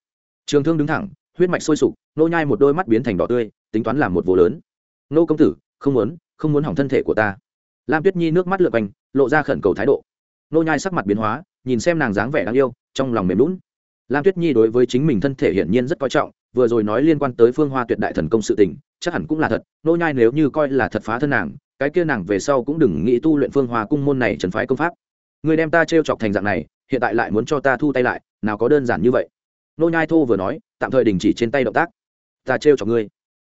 Trường thương đứng thẳng, huyết mạch sôi sục, nô nhai một đôi mắt biến thành đỏ tươi, tính toán làm một vô lớn. Nô công tử, không muốn không muốn hỏng thân thể của ta. Lam tuyết nhi nước mắt lượn quanh, lộ ra khẩn cầu thái độ. Nô nhai sắc mặt biến hóa, nhìn xem nàng dáng vẻ đáng yêu, trong lòng mềm lún lam tuyết nhi đối với chính mình thân thể hiển nhiên rất coi trọng, vừa rồi nói liên quan tới phương hoa tuyệt đại thần công sự tình chắc hẳn cũng là thật, nô nhai nếu như coi là thật phá thân nàng, cái kia nàng về sau cũng đừng nghĩ tu luyện phương hòa cung môn này trần phái công pháp. Người đem ta trêu chọc thành dạng này, hiện tại lại muốn cho ta thu tay lại, nào có đơn giản như vậy. Nô nhai thô vừa nói, tạm thời đình chỉ trên tay động tác. Ta trêu chọc ngươi.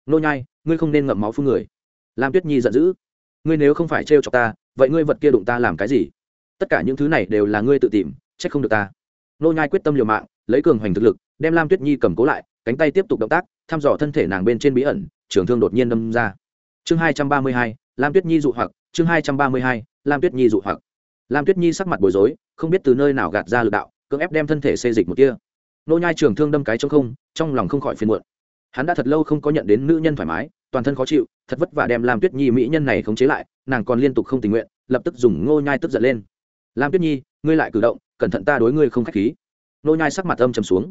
Nô nhai, ngươi không nên ngậm máu phun người. Lam tuyết nhi giận dữ. Ngươi nếu không phải trêu chọc ta, vậy ngươi vật kia đụng ta làm cái gì? Tất cả những thứ này đều là ngươi tự tìm, trách không được ta. Nô nhai quyết tâm liều mạng, lấy cường hoành thực lực, đem lam tuyết nhi cầm cố lại, cánh tay tiếp tục động tác thăm dò thân thể nàng bên trên bí ẩn, trường thương đột nhiên đâm ra. Chương hai trăm ba mươi hai, lam tuyết nhi dụ hoặc. Chương hai trăm ba mươi hai, lam tuyết nhi dụ hoặc. Lam tuyết nhi sắc mặt bối rối, không biết từ nơi nào gạt ra lực đạo, cưỡng ép đem thân thể xê dịch một kia nô nhai trường thương đâm cái trong không, trong lòng không khỏi phiền muộn. Hắn đã thật lâu không có nhận đến nữ nhân thoải mái, toàn thân khó chịu, thật vất vả đem lam tuyết nhi mỹ nhân này khống chế lại, nàng còn liên tục không tình nguyện, lập tức dùng ngô nhai tức giận lên. Lam tuyết nhi, ngươi lại cử động, cẩn thận ta đối ngươi không khách khí. Nô nhai sắc mặt âm trầm xuống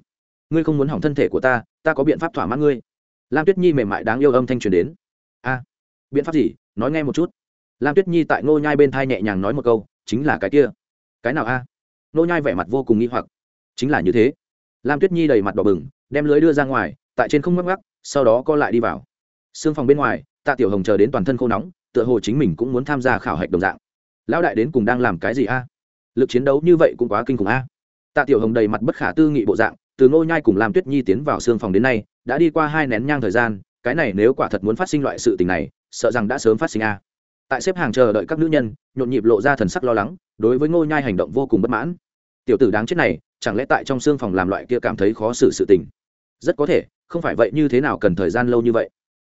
ngươi không muốn hỏng thân thể của ta ta có biện pháp thỏa mãn ngươi. Lam tuyết nhi mềm mại đáng yêu âm thanh truyền đến. A, biện pháp gì? Nói nghe một chút. Lam tuyết nhi tại ngô nhai bên thai nhẹ nhàng nói một câu, chính là cái kia. Cái nào a? À? ngô nhai vẻ mặt vô cùng nghi hoặc. Chính là như thế. Lam tuyết nhi đầy mặt đỏ bừng, đem lưới đưa ra ngoài, tại trên không ngắc ngắc sau đó co lại đi vào. Xương phòng bên ngoài, tạ tiểu hồng chờ đến toàn thân khô nóng, tựa hồ chính mình cũng muốn tham gia khảo hạch đồng dạng. Lão đại đến cùng đang làm cái gì a? Lực chiến đấu như vậy cũng quá kinh khủng a. Tạ tiểu hồng đầy mặt bất khả tư nghị bộ dạng từ ngô nhai cùng lam tuyết nhi tiến vào xương phòng đến nay, đã đi qua hai nén nhang thời gian, cái này nếu quả thật muốn phát sinh loại sự tình này, sợ rằng đã sớm phát sinh a. Tại xếp hàng chờ đợi các nữ nhân, nhộn nhịp lộ ra thần sắc lo lắng, đối với ngô nhai hành động vô cùng bất mãn. Tiểu tử đáng chết này, chẳng lẽ tại trong xương phòng làm loại kia cảm thấy khó xử sự tình? Rất có thể, không phải vậy như thế nào cần thời gian lâu như vậy?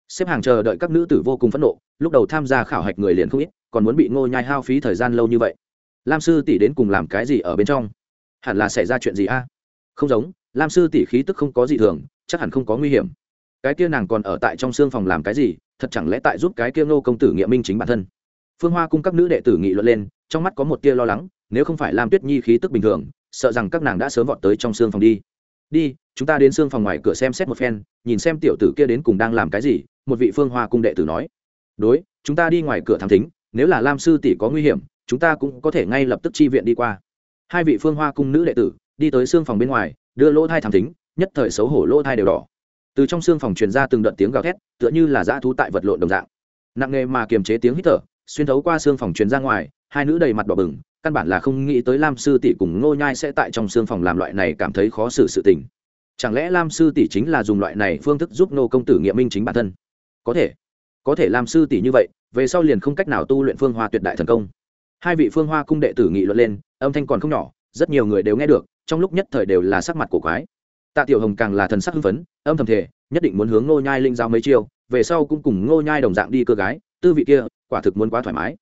Xếp hàng chờ đợi các nữ tử vô cùng phẫn nộ, lúc đầu tham gia khảo hạch người liền không ít, còn muốn bị ngô nhai hao phí thời gian lâu như vậy. Lam sư tỷ đến cùng làm cái gì ở bên trong? Hẳn là xảy ra chuyện gì a? Không giống lam sư tỷ khí tức không có gì thường, chắc hẳn không có nguy hiểm. Cái kia nàng còn ở tại trong xương phòng làm cái gì, thật chẳng lẽ tại giúp cái kia ngô công tử nghĩa minh chính bản thân? Phương hoa cung các nữ đệ tử nghị luận lên, trong mắt có một tia lo lắng, nếu không phải lam tuyết nhi khí tức bình thường, sợ rằng các nàng đã sớm vọt tới trong xương phòng đi. Đi, chúng ta đến xương phòng ngoài cửa xem xét một phen, nhìn xem tiểu tử kia đến cùng đang làm cái gì, một vị phương hoa cung đệ tử nói. Đối, chúng ta đi ngoài cửa thám thính, nếu là lam sư tỷ có nguy hiểm, chúng ta cũng có thể ngay lập tức chi viện đi qua. Hai vị phương hoa cung nữ đệ tử đi tới xương phòng bên ngoài, đưa lỗ thai thảm thính, nhất thời xấu hổ lỗ thai đều đỏ. Từ trong xương phòng truyền ra từng đợt tiếng gào thét, tựa như là dã thú tại vật lộn đồng dạng. Nặng nghề mà kiềm chế tiếng hít thở, xuyên thấu qua xương phòng truyền ra ngoài, hai nữ đầy mặt đỏ bừng, căn bản là không nghĩ tới lam sư tỷ cùng ngô nhai sẽ tại trong xương phòng làm loại này cảm thấy khó xử sự tình. Chẳng lẽ lam sư tỷ chính là dùng loại này phương thức giúp nô công tử nghiệm minh chính bản thân? Có thể. Có thể lam sư tỷ như vậy, về sau liền không cách nào tu luyện phương hoa tuyệt đại thần công. Hai vị phương hoa cung đệ tử nghị luận lên, âm thanh còn không nhỏ, rất nhiều người đều nghe được trong lúc nhất thời đều là sắc mặt của quái. Tạ tiểu hồng càng là thần sắc hưng phấn, âm thầm thể nhất định muốn hướng ngô nhai linh giao mấy chiêu, về sau cũng cùng ngô nhai đồng dạng đi cơ gái, tư vị kia, quả thực muốn quá thoải mái.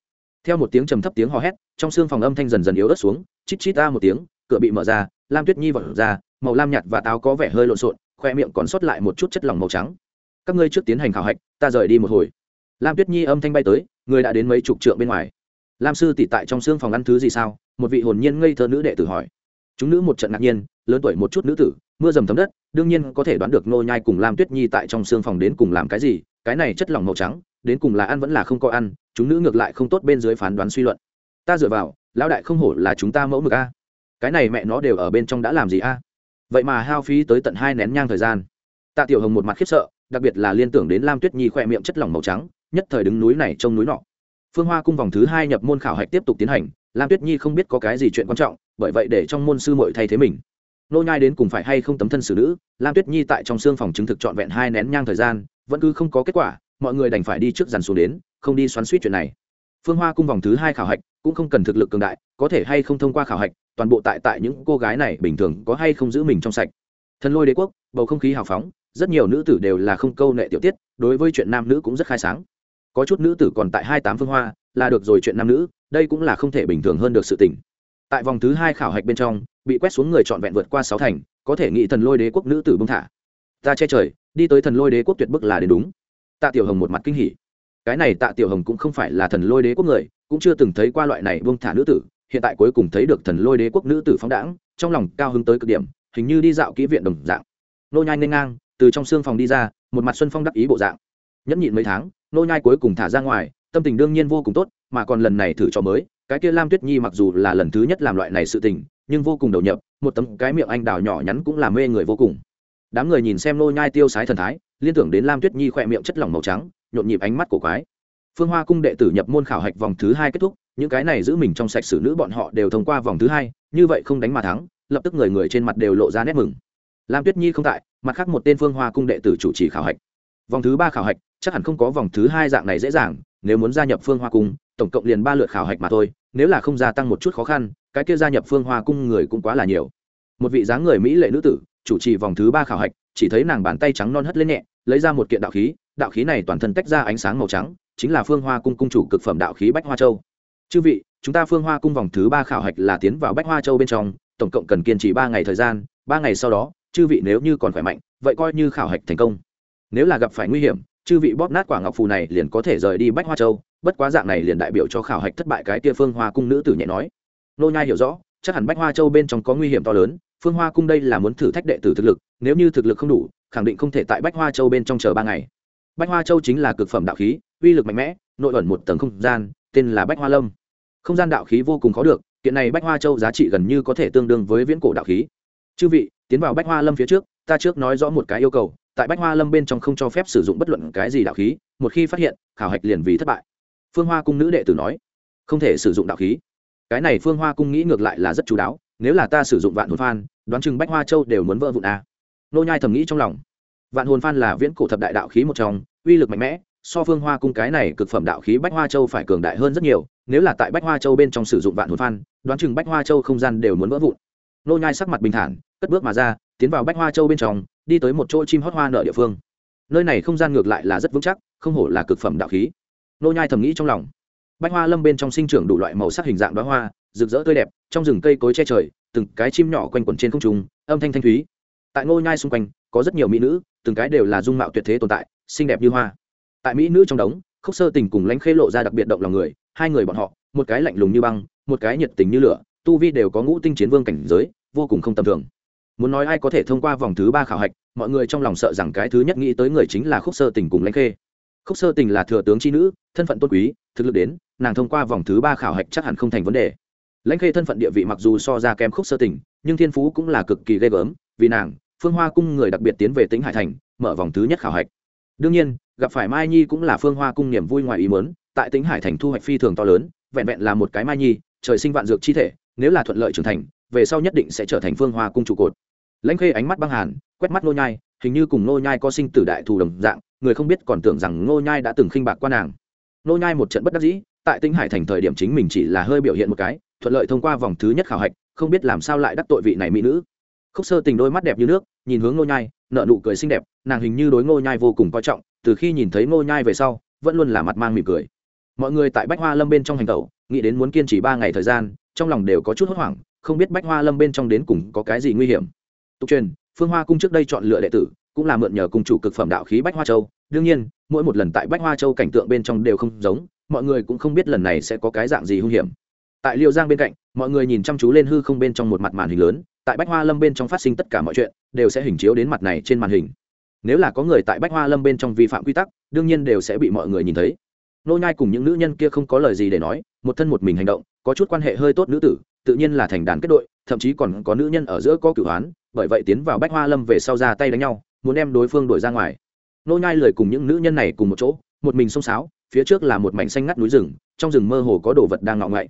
Theo một tiếng trầm thấp tiếng hò hét, trong xương phòng âm thanh dần dần yếu ớt xuống, chít chít ta một tiếng, cửa bị mở ra, lam tuyết nhi vọt ra, màu lam nhạt và táo có vẻ hơi lộn xộn, khoe miệng còn sót lại một chút chất lỏng màu trắng. Các ngươi trước tiến hành khảo hạch, ta rời đi một hồi. Lam tuyết nhi âm thanh bay tới, người đã đến mấy chục trượng bên ngoài. Lam sư tỷ tại trong xương phòng ăn thứ gì sao? Một vị hồn nhiên ngây thơ nữ đệ tử hỏi chúng nữ một trận ngạc nhiên, lớn tuổi một chút nữ tử, mưa dầm thấm đất, đương nhiên có thể đoán được nô nhai cùng lam tuyết nhi tại trong xương phòng đến cùng làm cái gì, cái này chất lỏng màu trắng, đến cùng là ăn vẫn là không có ăn, chúng nữ ngược lại không tốt bên dưới phán đoán suy luận. Ta dựa vào, lão đại không hổ là chúng ta mẫu mực a. Cái này mẹ nó đều ở bên trong đã làm gì a? Vậy mà hao phí tới tận hai nén nhang thời gian. Tạ tiểu hồng một mặt khiếp sợ, đặc biệt là liên tưởng đến lam tuyết nhi khoe miệng chất lỏng màu trắng, nhất thời đứng núi này trông núi nọ. Phương hoa cung vòng thứ hai nhập môn khảo hạch tiếp tục tiến hành lam tuyết nhi không biết có cái gì chuyện quan trọng, bởi vậy để trong môn sư mội thay thế mình. Nô nhai đến cùng phải hay không tấm thân xử nữ, lam tuyết nhi tại trong xương phòng chứng thực trọn vẹn hai nén nhang thời gian, vẫn cứ không có kết quả, mọi người đành phải đi trước dàn xuống đến, không đi xoắn suýt chuyện này. Phương hoa cung vòng thứ hai khảo hạch cũng không cần thực lực cường đại, có thể hay không thông qua khảo hạch, toàn bộ tại tại những cô gái này bình thường có hay không giữ mình trong sạch. Thần lôi đế quốc, bầu không khí hào phóng, rất nhiều nữ tử đều là không câu nệ tiểu tiết, đối với chuyện nam nữ cũng rất khai sáng. Có chút nữ tử còn tại hai tám phương hoa, là được rồi chuyện nam nữ đây cũng là không thể bình thường hơn được sự tình. Tại vòng thứ hai khảo hạch bên trong, bị quét xuống người trọn vẹn vượt qua sáu thành, có thể nghĩ thần lôi đế quốc nữ tử bông thả. Ta che trời, đi tới thần lôi đế quốc tuyệt bức là đến đúng. Tạ tiểu hồng một mặt kinh hỉ. Cái này tạ tiểu hồng cũng không phải là thần lôi đế quốc người, cũng chưa từng thấy qua loại này bông thả nữ tử, hiện tại cuối cùng thấy được thần lôi đế quốc nữ tử phóng đãng, trong lòng cao hứng tới cực điểm, hình như đi dạo kỹ viện đồng dạng. Nô nhai nên ngang, từ trong xương phòng đi ra, một mặt xuân phong đắc ý bộ dạng. Nhẫn nhịn mấy tháng, nô nhai cuối cùng thả ra ngoài, tâm tình đương nhiên vô cùng tốt mà còn lần này thử cho mới, cái kia lam tuyết nhi mặc dù là lần thứ nhất làm loại này sự tình, nhưng vô cùng đầu nhập, một tấm cái miệng anh đào nhỏ nhắn cũng làm mê người vô cùng. Đám người nhìn xem nô nhai tiêu sái thần thái, liên tưởng đến lam tuyết nhi khỏe miệng chất lỏng màu trắng, nhộn nhịp ánh mắt của quái. Phương hoa cung đệ tử nhập môn khảo hạch vòng thứ hai kết thúc, những cái này giữ mình trong sạch xử nữ bọn họ đều thông qua vòng thứ hai, như vậy không đánh mà thắng, lập tức người người trên mặt đều lộ ra nét mừng. Lam tuyết nhi không tại, mặt khác một tên phương hoa cung đệ tử chủ trì khảo hạch. Vòng thứ ba khảo hạch, chắc hẳn không có vòng thứ hai dạng này dễ dàng nếu muốn gia nhập phương hoa cung, tổng cộng liền ba lượt khảo hạch mà thôi, nếu là không gia tăng một chút khó khăn, cái kia gia nhập phương hoa cung người cũng quá là nhiều. Một vị dáng người mỹ lệ nữ tử, chủ trì vòng thứ ba khảo hạch, chỉ thấy nàng bàn tay trắng non hất lên nhẹ, lấy ra một kiện đạo khí đạo khí này toàn thân tách ra ánh sáng màu trắng, chính là phương hoa cung cung chủ cực phẩm đạo khí bách hoa châu. Chư vị, chúng ta phương hoa cung vòng thứ ba khảo hạch là tiến vào bách hoa châu bên trong, tổng cộng cần kiên trì ba ngày thời gian, ba ngày sau đó, chư vị nếu như còn khỏe mạnh, vậy coi như khảo hạch thành công. Nếu là gặp phải nguy hiểm chư vị bóp nát quả ngọc phù này liền có thể rời đi bách hoa châu, bất quá dạng này liền đại biểu cho khảo hạch thất bại cái tia phương hoa cung nữ tử nhẹ nói. Nô nhai hiểu rõ, chắc hẳn bách hoa châu bên trong có nguy hiểm to lớn, phương hoa cung đây là muốn thử thách đệ tử thực lực, nếu như thực lực không đủ, khẳng định không thể tại bách hoa châu bên trong chờ ba ngày. Bách hoa châu chính là cực phẩm đạo khí, uy lực mạnh mẽ, nội ẩn một tầng không gian, tên là bách hoa lâm. Không gian đạo khí vô cùng khó được, kiện này bách hoa châu giá trị gần như có thể tương đương với viễn cổ đạo khí. Chư vị, tiến vào bách hoa lâm phía trước, ta trước nói rõ một cái yêu cầu tại bách hoa lâm bên trong không cho phép sử dụng bất luận cái gì đạo khí, một khi phát hiện, khảo hạch liền vì thất bại. Phương hoa cung nữ đệ tử nói, không thể sử dụng đạo khí. Cái này phương hoa cung nghĩ ngược lại là rất chú đáo, nếu là ta sử dụng vạn hồn phan, đoán chừng bách hoa châu đều muốn vỡ vụn a à. nô nhai thầm nghĩ trong lòng. Vạn hồn phan là viễn cổ thập đại đạo khí một trong, uy lực mạnh mẽ, so phương hoa cung cái này cực phẩm đạo khí bách hoa châu phải cường đại hơn rất nhiều, nếu là tại bách hoa châu bên trong sử dụng vạn hồn phan, đoán chừng bách hoa châu không gian đều muốn vỡ vụn. Nô nhai sắc mặt bình thản, cất bước mà ra, tiến vào bách hoa châu bên trong đi tới một chỗ chim hót hoa nở địa phương. Nơi này không gian ngược lại là rất vững chắc, không hổ là cực phẩm đạo khí. Nô nhai thầm nghĩ trong lòng. Bách hoa lâm bên trong sinh trưởng đủ loại màu sắc hình dạng đóa hoa, rực rỡ tươi đẹp, trong rừng cây cối che trời, từng cái chim nhỏ quanh quẩn trên không trung, âm thanh thanh thúy. Tại ngôi nhai xung quanh, có rất nhiều mỹ nữ, từng cái đều là dung mạo tuyệt thế tồn tại, xinh đẹp như hoa. Tại mỹ nữ trong đống, khúc sơ tình cùng lãnh khê lộ ra đặc biệt động lòng người, hai người bọn họ, một cái lạnh lùng như băng, một cái nhiệt tình như lửa, tu vi đều có ngũ tinh chiến vương cảnh giới, vô cùng không tầm thường muốn nói ai có thể thông qua vòng thứ ba khảo hạch, mọi người trong lòng sợ rằng cái thứ nhất nghĩ tới người chính là khúc sơ tình cùng lãnh khê. Khúc sơ tình là thừa tướng c nữ, thân phận tôn quý, thực lực đến, nàng thông qua vòng thứ ba khảo hạch chắc hẳn không thành vấn đề. Lãnh khê thân phận địa vị mặc dù so ra kém khúc sơ tình, nhưng thiên phú cũng là cực kỳ ghê gớm, vì nàng, phương hoa cung người đặc biệt tiến về tính hải thành, mở vòng thứ nhất khảo hạch. Đương nhiên, gặp phải mai nhi cũng là phương hoa cung niềm vui ngoài ý mớn tại tính hải thành thu hoạch phi thường to lớn, vẹn vẹn là một cái mai nhi, trời sinh vạn dược chi thể, nếu là thuận lợi trưởng thành, về sau nhất định sẽ trở thành phương hoa cung trụ cột lãnh khê ánh mắt băng hàn, quét mắt nô nhai, hình như cùng nô nhai có sinh tử đại thù đồng dạng, người không biết còn tưởng rằng nô nhai đã từng khinh bạc qua nàng. Nô nhai một trận bất đắc dĩ, tại tinh hải thành thời điểm chính mình chỉ là hơi biểu hiện một cái, thuận lợi thông qua vòng thứ nhất khảo hạch, không biết làm sao lại đắc tội vị này mỹ nữ. Khúc sơ tình đôi mắt đẹp như nước, nhìn hướng nô nhai nợ nụ cười xinh đẹp, nàng hình như đối nô nhai vô cùng coi trọng, từ khi nhìn thấy nô nhai về sau, vẫn luôn là mặt mang mỉm cười. Mọi người tại bách hoa lâm bên trong hành tẩu, nghĩ đến muốn kiên trì ba ngày thời gian, trong lòng đều có chút hốt hoảng, không biết bách hoa lâm bên trong đến cùng có cái gì nguy hiểm tục truyền, phương hoa cung trước đây chọn lựa đệ tử, cũng là mượn nhờ cung chủ cực phẩm đạo khí bách hoa châu. Đương nhiên, mỗi một lần tại bách hoa châu cảnh tượng bên trong đều không giống, mọi người cũng không biết lần này sẽ có cái dạng gì hung hiểm. Tại liệu giang bên cạnh, mọi người nhìn chăm chú lên hư không bên trong một mặt màn hình lớn, tại bách hoa lâm bên trong phát sinh tất cả mọi chuyện, đều sẽ hình chiếu đến mặt này trên màn hình. Nếu là có người tại bách hoa lâm bên trong vi phạm quy tắc, đương nhiên đều sẽ bị mọi người nhìn thấy. Nô nhai cùng những nữ nhân kia không có lời gì để nói, một thân một mình hành động, có chút quan hệ hơi tốt nữ tử, tự nhiên là thành đàn kết đội thậm chí còn có nữ nhân ở giữa có cửu hoán bởi vậy tiến vào bách hoa lâm về sau ra tay đánh nhau, muốn đem đối phương đuổi ra ngoài. Nô nhai lời cùng những nữ nhân này cùng một chỗ, một mình xông xáo, phía trước là một mảnh xanh ngắt núi rừng, trong rừng mơ hồ có đồ vật đang ngọ ngậy.